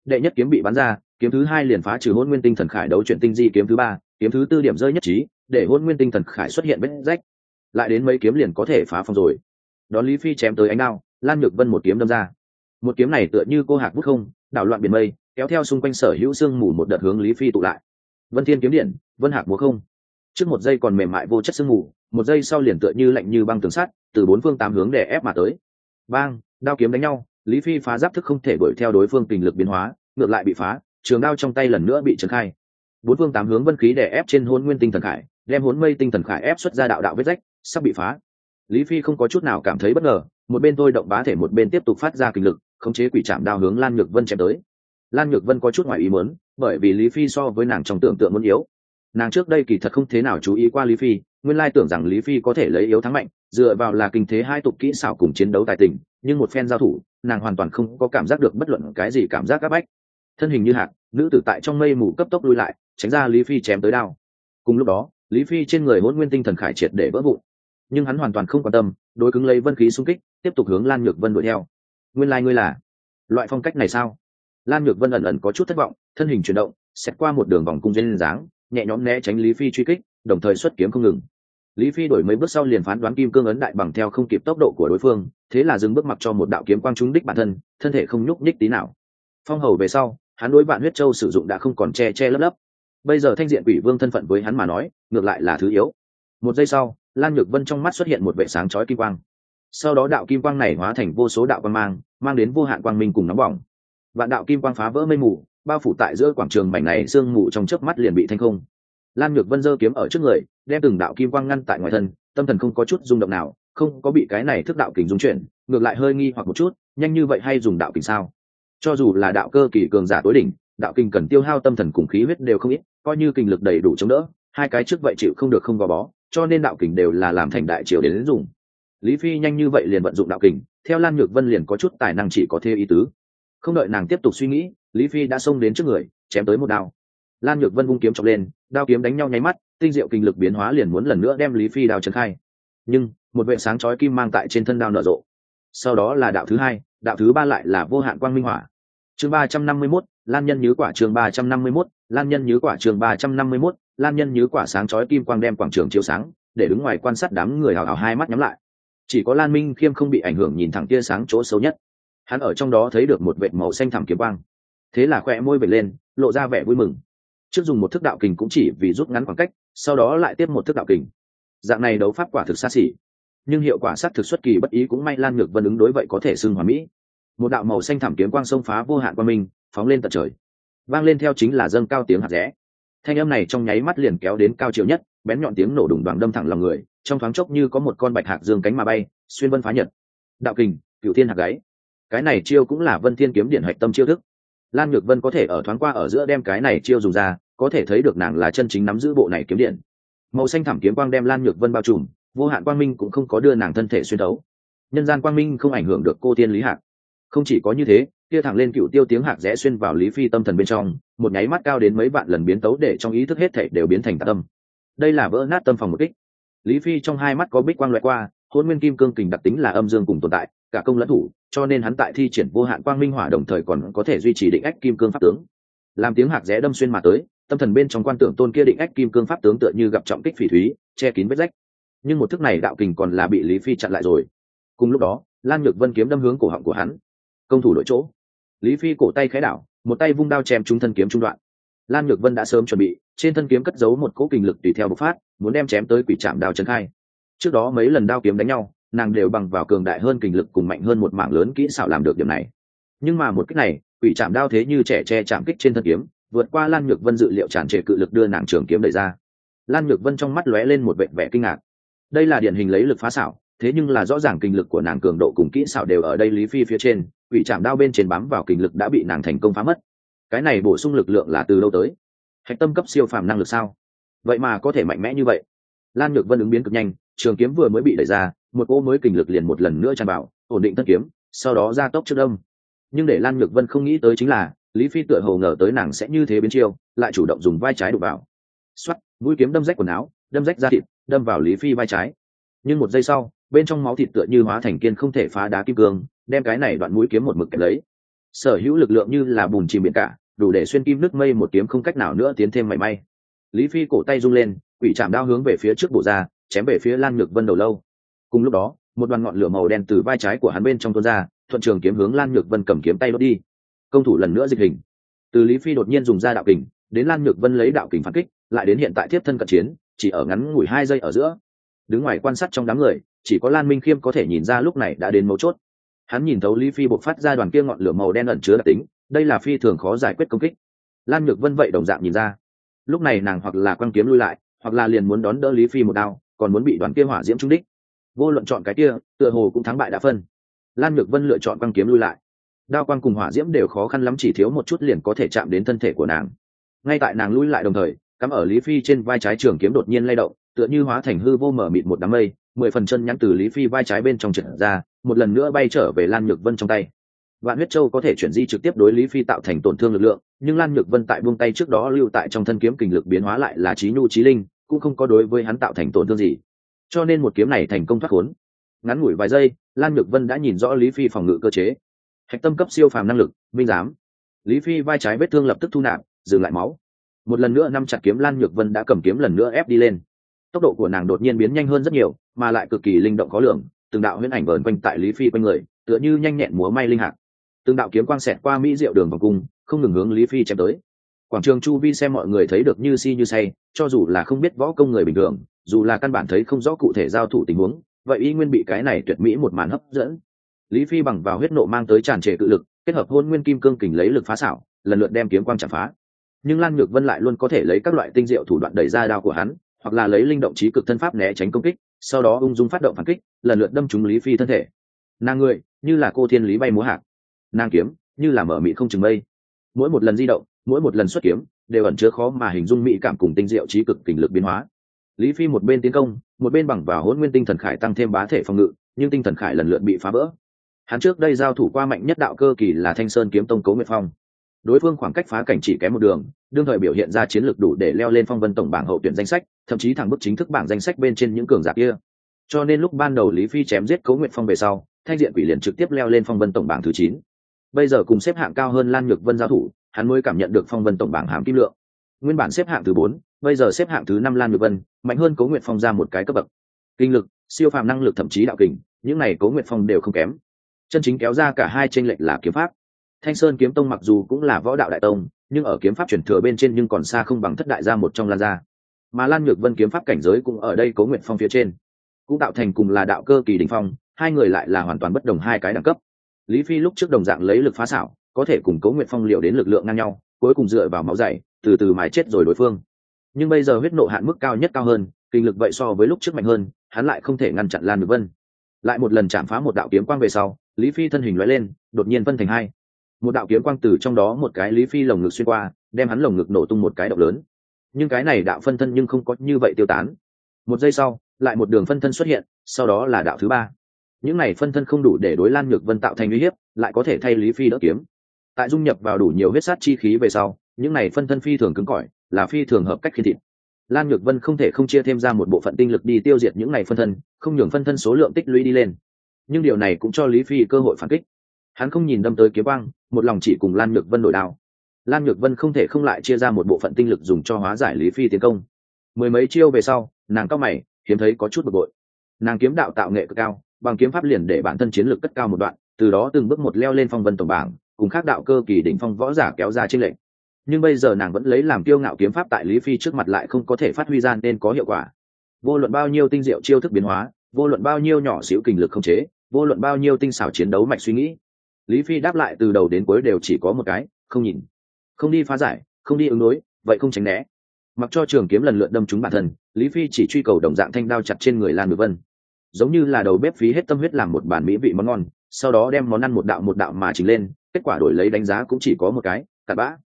Đệ nhất kiếm bị bắn ra, kiếm thứ hai liền phá trừ hôn nguyên tinh thần khải đấu chuyển tinh di kiếm thứ ba, kiếm thứ tư điểm rơi nhất trí, để hôn nguyên tinh thần khải xuất hiện vết rách. Lại đến mấy kiếm liền có thể phá phòng rồi. Đón lý phi chém tới ánh đao, lan nhược vân một kiếm đâm ra. Một kiếm này tựa như cô hạc bút không, đảo loạn biển mây, kéo theo xung quanh sở hữu sương mù một đợt hướng lý phi tụ lại. Vân thiên kiếm điện, vân hạc múa không. Trước một giây còn mềm mại vô chất sương mù một giây sau liền tựa như lạnh như băng tường sắt, từ bốn phương tám hướng để ép mà tới. Bang, đao kiếm đánh nhau, lý phi phá giáp thức không thể đuổi theo đối phương tình lực biến hóa, ngược lại bị phá, trường đao trong tay lần nữa bị trấn khai. Bốn phương tám hướng vân khí để ép trên hôn nguyên tinh thần khải, đem hốn mây tinh thần khải ép xuất ra đạo đạo vết rách, sắp bị phá. Lý phi không có chút nào cảm thấy bất ngờ, một bên tôi động bá thể một bên tiếp tục phát ra kinh lực, khống chế quỷ chạm đao hướng lan nhược vân chém tới. Lan nhược vân có chút ngoài ý muốn, bởi vì lý phi so với nàng trong tưởng tượng muốn yếu nàng trước đây kỳ thật không thế nào chú ý qua lý phi, nguyên lai tưởng rằng lý phi có thể lấy yếu thắng mạnh, dựa vào là kinh thế hai tục kỹ xảo cùng chiến đấu tài tình, nhưng một phen giao thủ, nàng hoàn toàn không có cảm giác được bất luận cái gì cảm giác áp bách. Thân hình như hạt, nữ tử tại trong mây mù cấp tốc lui lại, tránh ra lý phi chém tới đao. Cùng lúc đó, lý phi trên người hôn nguyên tinh thần khải triệt để vỡ vụn. Nhưng hắn hoàn toàn không quan tâm, đối cứng lấy vân khí xung kích, tiếp tục hướng lan nhược vân đuổi theo. Nguyên lai、like、ngươi là loại phong cách này sao? Lan nhược vân ẩn ẩn có chút thất vọng, thân hình chuyển động xét qua một đường vòng cung dây lên dáng nhẹ nhõm né tránh lý phi truy kích, đồng thời xuất kiếm không ngừng. Lý phi đổi mấy bước sau liền phán đoán kim cương ấn đại bằng theo không kịp tốc độ của đối phương, thế là dừng bước mặc cho một đạo kiếm quang trúng đích bản thân thân thể không nhúc nhích tí nào. Phong hầu về sau, hắn đối bạn huyết châu sử dụng đã không còn che che lấp lấp. Bây giờ thanh diện quỷ vương thân phận với hắn mà nói, ngược lại là thứ yếu. Một giây sau, lan nhược vân trong mắt xuất hiện một vệ sáng chói kim quang. Sau đó đạo kim quang này hóa thành vô số đạo quang mang mang đến vô hạn quang minh cùng nóng bỏng. Vạn đạo kim quang phá vỡ mây mù bao phủ tại giữa quảng trường mảnh này, sương mù trong chớp mắt liền bị thanh không. Lan nhược vân giơ kiếm ở trước người, đem từng đạo kim quang ngăn tại ngoài thân, tâm thần không có chút rung động nào, không có bị cái này thức đạo kình dung chuyển, ngược lại hơi nghi hoặc một chút, nhanh như vậy hay dùng đạo kình sao? Cho dù là đạo cơ kỳ cường giả tối đỉnh, đạo kình cần tiêu hao tâm thần cùng khí huyết đều không ít, coi như kình lực đầy đủ chống đỡ, hai cái trước vậy chịu không được không gò bó, cho nên đạo kình đều là làm thành đại triều đến dùng. Lý phi nhanh như vậy liền vận dụng đạo kình, theo lan nhược vân liền có chút tài năng chỉ có thê ý tứ. Không đợi nàng tiếp tục suy nghĩ lý phi đã xông đến trước người, chém tới một đao. Lan nhược vân vung kiếm chọc lên, đao kiếm đánh nhau nháy mắt, tinh diệu kinh lực biến hóa liền muốn lần nữa đem lý phi đao trấn khai. Nhưng, một vệ sáng chói kim mang tại trên thân đao nở rộ. Sau đó là đạo thứ hai, đạo thứ ba lại là vô hạn quang minh hỏa. Chương ba trăm năm mươi mốt, lan nhân nhứ quả chương ba trăm năm mươi mốt, lan nhân nhứ quả chương ba trăm năm mươi mốt, lan nhân nhứ quả sáng chói kim quang đem quảng trường chiếu sáng, để đứng ngoài quan sát đám người hào hào hai mắt nhắm lại. Chỉ có lan minh khiêm không bị ảnh hưởng nhìn thẳng tia sáng chỗ xấu nhất. Hắn ở trong đó thấy được một vệ màu xanh thẳm kiếm quang thế là khoe môi vệt lên, lộ ra vẻ vui mừng. Trước dùng một thức đạo kình cũng chỉ vì rút ngắn khoảng cách, sau đó lại tiếp một thức đạo kình. Dạng này đấu pháp quả thực xa xỉ. Nhưng hiệu quả s thực xuất kỳ bất ý cũng may lan ngược vân ứng đối vậy có thể xưng hòa mỹ. Một đạo màu xanh thảm kiếm quang sông phá vô hạn qua mình phóng lên tận trời. Vang lên theo chính là dâng cao tiếng hạt rẽ. Thanh âm này trong nháy mắt liền kéo đến cao chiều nhất, bén nhọn tiếng nổ đùng đoàn đâm thẳng lòng người, trong thoáng chốc như có một con bạch hạc dương cánh mà bay, xuyên vân phá nhật. Đạo kình cựu thiên hạc gáy. Cái này chiêu cũng là vân thiên kiếm điện hạch tâm chiêu thức lan nhược vân có thể ở thoáng qua ở giữa đem cái này chiêu dùng ra, có thể thấy được nàng là chân chính nắm giữ bộ này kiếm điện. Màu xanh thảm kiếm quang đem lan nhược vân bao trùm, vô hạn quang minh cũng không có đưa nàng thân thể xuyên tấu nhân gian quang minh không ảnh hưởng được cô tiên lý hạc. Không chỉ có như thế, kia thẳng lên cựu tiêu tiếng hạc rẽ xuyên vào lý phi tâm thần bên trong, một nháy mắt cao đến mấy vạn lần biến tấu để trong ý thức hết thể đều biến thành tạ tâm. Đây là vỡ nát tâm phòng một kích. Lý phi trong hai mắt có bích quang loại qua hôn nguyên kim cương kình đặc tính là âm dương cùng tồn tại, cả công lẫn thủ cho nên hắn tại thi triển vô hạn quang minh hỏa đồng thời còn có thể duy trì định ách kim cương pháp tướng. Làm tiếng hạc rẽ đâm xuyên mà tới, tâm thần bên trong quan tưởng tôn kia định ách kim cương pháp tướng tựa như gặp trọng kích phỉ thúy, che kín vết rách. Nhưng một thức này đạo kình còn là bị lý phi chặn lại rồi. Cùng lúc đó, lan nhược vân kiếm đâm hướng cổ họng của hắn. Công thủ đội chỗ. Lý phi cổ tay khẽ đảo, một tay vung đao chém trúng thân kiếm trung đoạn. Lan nhược vân đã sớm chuẩn bị, trên thân kiếm cất giấu một cỗ kình lực tùy theo bộc phát, muốn đem chém tới quỷ trạm đào trấn khai. Trước đó mấy lần đao kiếm đánh nhau nàng đều bằng vào cường đại hơn kình lực cùng mạnh hơn một mạng lớn kỹ xảo làm được điểm này. Nhưng mà một cách này, quỷ chạm đao thế như trẻ che chạm kích trên thân kiếm, vượt qua lan nhược vân dự liệu tràn trề cự lực đưa nàng trường kiếm đẩy ra. Lan nhược vân trong mắt lóe lên một vệ vẻ kinh ngạc. Đây là điển hình lấy lực phá xảo, thế nhưng là rõ ràng kinh lực của nàng cường độ cùng kỹ xảo đều ở đây lý phi phía trên, quỷ chạm đao bên trên bám vào kinh lực đã bị nàng thành công phá mất. Cái này bổ sung lực lượng là từ đâu tới? Hạch tâm cấp siêu phàm năng lực sao? Vậy mà có thể mạnh mẽ như vậy. Lan nhược vân ứng biến cực nhanh trường kiếm vừa mới bị đẩy ra, một cỗ mới kình lực liền một lần nữa tràn vào, ổn định thân kiếm, sau đó ra tốc trước đông. Nhưng để lan nhược vân không nghĩ tới chính là, lý phi tựa hồ ngờ tới nàng sẽ như thế biến chiêu, lại chủ động dùng vai trái đục vào. Xoắt mũi kiếm đâm rách quần áo, đâm rách da thịt, đâm vào lý phi vai trái. Nhưng một giây sau, bên trong máu thịt tựa như hóa thành kiên không thể phá đá kim cương, đem cái này đoạn mũi kiếm một mực kẹp lấy. Sở hữu lực lượng như là bùn chìm biển cả, đủ để xuyên kim nước mây một kiếm không cách nào nữa tiến thêm mảy may. Lý phi cổ tay rung lên, quỷ chạm đao hướng về phía trước bộ ra chém về phía lan nhược vân đầu lâu. Cùng lúc đó, một đoàn ngọn lửa màu đen từ vai trái của hắn bên trong tuôn ra, thuận trường kiếm hướng lan nhược vân cầm kiếm tay đốt đi. Công thủ lần nữa dịch hình. Từ lý phi đột nhiên dùng ra đạo kình, đến lan nhược vân lấy đạo kình phản kích, lại đến hiện tại tiếp thân cận chiến, chỉ ở ngắn ngủi hai giây ở giữa. Đứng ngoài quan sát trong đám người, chỉ có lan minh khiêm có thể nhìn ra lúc này đã đến mấu chốt. Hắn nhìn thấu lý phi buộc phát ra đoàn kia ngọn lửa màu đen ẩn chứa đặc tính, đây là phi thường khó giải quyết công kích. Lan nhược vân vậy đồng dạng nhìn ra. Lúc này nàng hoặc là quăng kiếm lui lại, hoặc là liền muốn đón đỡ lý phi một đao còn muốn bị đoàn kia hỏa diễm trung đích. Vô luận chọn cái kia, tựa hồ cũng thắng bại đã phân. Lan nhược vân lựa chọn quăng kiếm lui lại. Đao quang cùng hỏa diễm đều khó khăn lắm, chỉ thiếu một chút liền có thể chạm đến thân thể của nàng. Ngay tại nàng lui lại đồng thời, cắm ở lý phi trên vai trái trường kiếm đột nhiên lay động, tựa như hóa thành hư vô mở mịt một đám mây, mười phần chân nhắn từ lý phi vai trái bên trong trượt ra, một lần nữa bay trở về lan nhược vân trong tay. Vạn huyết châu có thể chuyển di trực tiếp đối lý phi tạo thành tổn thương lực lượng, nhưng lan nhược vân tại buông tay trước đó lưu tại trong thân kiếm kình lực biến hóa lại là trí nhu trí linh cũng không có đối với hắn tạo thành tổn thương gì. Cho nên một kiếm này thành công thoát khốn. Ngắn ngủi vài giây, lan nhược vân đã nhìn rõ lý phi phòng ngự cơ chế. Hạch tâm cấp siêu phàm năng lực minh giám. Lý phi vai trái vết thương lập tức thu nạp, dừng lại máu. Một lần nữa năm chặt kiếm lan nhược vân đã cầm kiếm lần nữa ép đi lên. Tốc độ của nàng đột nhiên biến nhanh hơn rất nhiều, mà lại cực kỳ linh động khó lường, từng đạo huyễn ảnh vờn quanh tại lý phi quanh người, tựa như nhanh nhẹn múa may linh hạt từng đạo kiếm quang xẹt qua mỹ diệu đường vòng cung, không ngừng hướng lý phi chém tới quảng trường chu vi xem mọi người thấy được như si như say, cho dù là không biết võ công người bình thường, dù là căn bản thấy không rõ cụ thể giao thủ tình huống, vậy y nguyên bị cái này tuyệt mỹ một màn hấp dẫn. Lý phi bằng vào huyết nộ mang tới tràn trề cự lực, kết hợp hôn nguyên kim cương kình lấy lực phá xảo, lần lượt đem kiếm quang chạm phá. Nhưng lan nhược vân lại luôn có thể lấy các loại tinh diệu thủ đoạn đẩy ra đao của hắn, hoặc là lấy linh động trí cực thân pháp né tránh công kích, sau đó ung dung phát động phản kích, lần lượt đâm trúng lý phi thân thể. Nàng người, như là cô thiên lý bay múa hạc. Nàng kiếm, như là mở mị không chừng mây. Mỗi một lần di động mỗi một lần xuất kiếm đều ẩn chứa khó mà hình dung mỹ cảm cùng tinh diệu trí cực kình lực biến hóa. Lý phi một bên tiến công, một bên bằng vào hôn nguyên tinh thần khải tăng thêm bá thể phòng ngự, nhưng tinh thần khải lần lượt bị phá vỡ. Hắn trước đây giao thủ qua mạnh nhất đạo cơ kỳ là thanh sơn kiếm tông cấu nguyệt phong. Đối phương khoảng cách phá cảnh chỉ kém một đường, đương thời biểu hiện ra chiến lược đủ để leo lên phong vân tổng bảng hậu tuyển danh sách, thậm chí thẳng bức chính thức bảng danh sách bên trên những cường giả kia. Cho nên lúc ban đầu lý phi chém giết cấu nguyệt phong về sau, thanh diện quỷ liền trực tiếp leo lên phong vân tổng bảng thứ chín. Bây giờ cùng xếp hạng cao hơn lan nhược vân giao thủ hắn mới cảm nhận được phong vân tổng bảng hàm kim lượng. Nguyên bản xếp hạng thứ bốn, bây giờ xếp hạng thứ năm lan nhược vân, mạnh hơn Cố nguyệt phong ra một cái cấp bậc. Kinh lực, siêu phàm năng lực thậm chí đạo kình, những này Cố nguyệt phong đều không kém. Chân chính kéo ra cả hai tranh lệch là kiếm pháp. Thanh sơn kiếm tông mặc dù cũng là võ đạo đại tông, nhưng ở kiếm pháp chuyển thừa bên trên nhưng còn xa không bằng thất đại gia một trong lan gia. Mà lan nhược vân kiếm pháp cảnh giới cũng ở đây cố nguyện phong phía trên. Cũng tạo thành cùng là đạo cơ kỳ đình phong, hai người lại là hoàn toàn bất đồng hai cái đẳng cấp. Lý phi lúc trước đồng dạng lấy lực phá xảo có thể cùng cố nguyện phong liệu đến lực lượng ngang nhau, cuối cùng dựa vào máu dày, từ từ mài chết rồi đối phương. Nhưng bây giờ huyết nộ hạn mức cao nhất cao hơn, kinh lực vậy so với lúc trước mạnh hơn, hắn lại không thể ngăn chặn lan nhược vân. Lại một lần chạm phá một đạo kiếm quang về sau, lý phi thân hình lóe lên, đột nhiên phân thành hai. Một đạo kiếm quang từ trong đó một cái lý phi lồng ngực xuyên qua, đem hắn lồng ngực nổ tung một cái động lớn. Nhưng cái này đạo phân thân nhưng không có như vậy tiêu tán. Một giây sau, lại một đường phân thân xuất hiện, sau đó là đạo thứ ba. Những này phân thân không đủ để đối lan nhược vân tạo thành uy hiếp, lại có thể thay lý phi đỡ kiếm tại dung nhập vào đủ nhiều huyết sát chi khí về sau, những này phân thân phi thường cứng cỏi, là phi thường hợp cách khi thịt. Lan nhược vân không thể không chia thêm ra một bộ phận tinh lực đi tiêu diệt những này phân thân, không nhường phân thân số lượng tích lũy đi lên. Nhưng điều này cũng cho lý phi cơ hội phản kích. Hắn không nhìn đâm tới kiếm băng một lòng chỉ cùng lan nhược vân đổi đao. Lan nhược vân không thể không lại chia ra một bộ phận tinh lực dùng cho hóa giải lý phi tiến công. Mười mấy chiêu về sau, nàng cao mày, hiếm thấy có chút bực bội. Nàng kiếm đạo tạo nghệ cực cao, bằng kiếm pháp liền để bản thân chiến lược cất cao một đoạn, từ đó từng bước một leo lên phong vân tổng bảng cùng khác đạo cơ kỳ đỉnh phong võ giả kéo ra trên lệnh nhưng bây giờ nàng vẫn lấy làm kiêu ngạo kiếm pháp tại lý phi trước mặt lại không có thể phát huy ra nên có hiệu quả. Vô luận bao nhiêu tinh diệu chiêu thức biến hóa, vô luận bao nhiêu nhỏ xíu kình lực không chế, vô luận bao nhiêu tinh xảo chiến đấu mạch suy nghĩ, lý phi đáp lại từ đầu đến cuối đều chỉ có một cái, không nhìn. Không đi phá giải, không đi ứng đối, vậy không tránh né. Mặc cho trường kiếm lần lượt đâm trúng bản thân, lý phi chỉ truy cầu đồng dạng thanh đao chặt trên người lan ngược vân. Giống như là đầu bếp phí hết tâm huyết làm một bản mỹ vị món ngon, sau đó đem món ăn một đạo một đạo mà trình lên kết quả đổi lấy đánh giá cũng chỉ có một cái, cặn bã.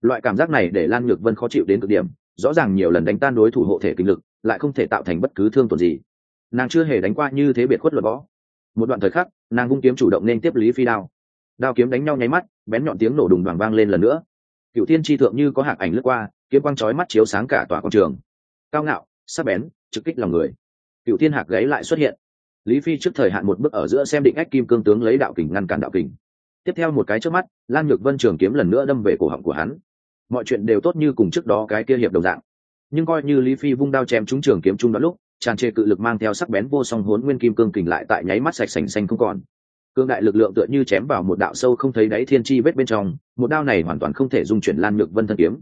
Loại cảm giác này để lan nhược vân khó chịu đến cực điểm, rõ ràng nhiều lần đánh tan đối thủ hộ thể kinh lực, lại không thể tạo thành bất cứ thương tổn gì. Nàng chưa hề đánh qua như thế biệt khuất luật võ. Một đoạn thời khắc, nàng vung kiếm chủ động nên tiếp lý phi đao. Đao kiếm đánh nhau nháy mắt, bén nhọn tiếng nổ đùng đoàn vang lên lần nữa. Cựu thiên tri thượng như có hạc ảnh lướt qua, kiếm quang chói mắt chiếu sáng cả tòa quảng trường. Cao ngạo, sắc bén, trực kích lòng người. Cựu thiên hạc gáy lại xuất hiện. Lý phi trước thời hạn một bước ở giữa xem định ách kim cương tướng lấy đạo kình ngăn cản đạo kình tiếp theo một cái trước mắt lan nhược vân trường kiếm lần nữa đâm về cổ họng của hắn. Mọi chuyện đều tốt như cùng trước đó cái kia hiệp đồng dạng. Nhưng coi như lý phi vung đao chém trúng trường kiếm trung đó lúc, tràn trề cự lực mang theo sắc bén vô song hốn nguyên kim cương kình lại tại nháy mắt sạch sành xanh không còn. Cương đại lực lượng tựa như chém vào một đạo sâu không thấy đáy thiên chi vết bên trong, một đao này hoàn toàn không thể dung chuyển lan nhược vân thân kiếm.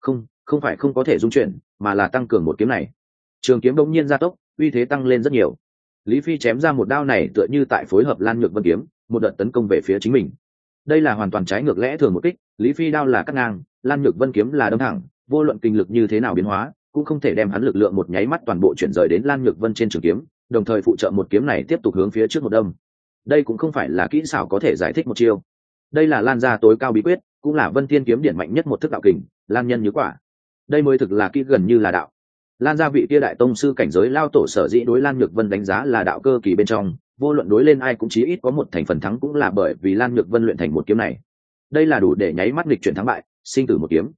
Không không phải không có thể dung chuyển, mà là tăng cường một kiếm này. Trường kiếm đông nhiên gia tốc, uy thế tăng lên rất nhiều. Lý phi chém ra một đao này tựa như tại phối hợp lan nhược vân kiếm, một đợt tấn công về phía chính mình đây là hoàn toàn trái ngược lẽ thường một kích, lý phi đao là cắt ngang, lan nhược vân kiếm là đâm thẳng, vô luận kinh lực như thế nào biến hóa, cũng không thể đem hắn lực lượng một nháy mắt toàn bộ chuyển rời đến lan nhược vân trên trường kiếm, đồng thời phụ trợ một kiếm này tiếp tục hướng phía trước một đâm. Đây cũng không phải là kỹ xảo có thể giải thích một chiêu. Đây là lan gia tối cao bí quyết, cũng là vân thiên kiếm điển mạnh nhất một thức đạo kình, lan nhân như quả. Đây mới thực là kỹ gần như là đạo. Lan gia vị kia đại tông sư cảnh giới lao tổ sở dĩ đối lan nhược vân đánh giá là đạo cơ kỳ bên trong vô luận đối lên ai cũng chí ít có một thành phần thắng cũng là bởi vì lan nhược vân luyện thành một kiếm này. Đây là đủ để nháy mắt nghịch chuyển thắng bại, sinh tử một kiếm.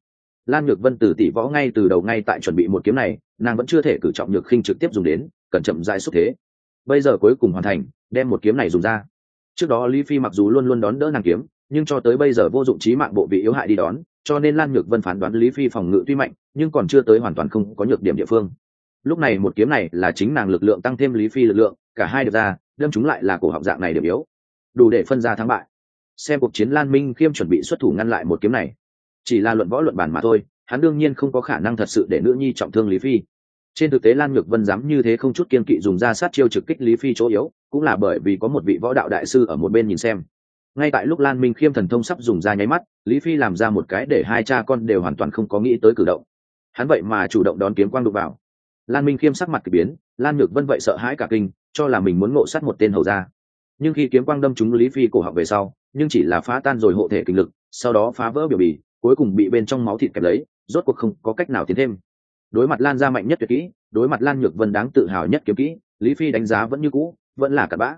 Lan nhược vân từ tỷ võ ngay từ đầu ngay tại chuẩn bị một kiếm này, nàng vẫn chưa thể cử trọng nhược khinh trực tiếp dùng đến, cần chậm rãi xúc thế. Bây giờ cuối cùng hoàn thành, đem một kiếm này dùng ra. Trước đó lý phi mặc dù luôn luôn đón đỡ nàng kiếm, nhưng cho tới bây giờ vô dụng trí mạng bộ vị yếu hại đi đón, cho nên lan nhược vân phán đoán lý phi phòng ngự tuy mạnh, nhưng còn chưa tới hoàn toàn không có nhược điểm địa phương. Lúc này một kiếm này là chính nàng lực lượng tăng thêm lý phi lực lượng cả hai được ra, đâm chúng lại là cổ họng dạng này điểm yếu. Đủ để phân ra thắng bại. Xem cuộc chiến lan minh khiêm chuẩn bị xuất thủ ngăn lại một kiếm này. Chỉ là luận võ luận bản mà thôi, hắn đương nhiên không có khả năng thật sự để nữ nhi trọng thương lý phi. Trên thực tế lan nhược vân dám như thế không chút kiên kỵ dùng ra sát chiêu trực kích lý phi chỗ yếu, cũng là bởi vì có một vị võ đạo đại sư ở một bên nhìn xem. Ngay tại lúc lan minh khiêm thần thông sắp dùng ra nháy mắt, lý phi làm ra một cái để hai cha con đều hoàn toàn không có nghĩ tới cử động. Hắn vậy mà chủ động đón kiếm quang đục vào. Lan minh khiêm sắc mặt k ỳ biến lan nhược vân vậy sợ hãi cả kinh, cho là mình muốn ngộ sát một tên hầu ra nhưng khi kiếm quang đâm trúng lý phi cổ họng về sau, nhưng chỉ là phá tan rồi hộ thể kinh lực, sau đó phá vỡ biểu bì, cuối cùng bị bên trong máu thịt kẹp lấy, rốt cuộc không có cách nào tiến thêm. Đối mặt lan ra mạnh nhất tuyệt kỹ, đối mặt lan nhược vân đáng tự hào nhất kiếm kỹ, lý phi đánh giá vẫn như cũ, vẫn là cặp bã.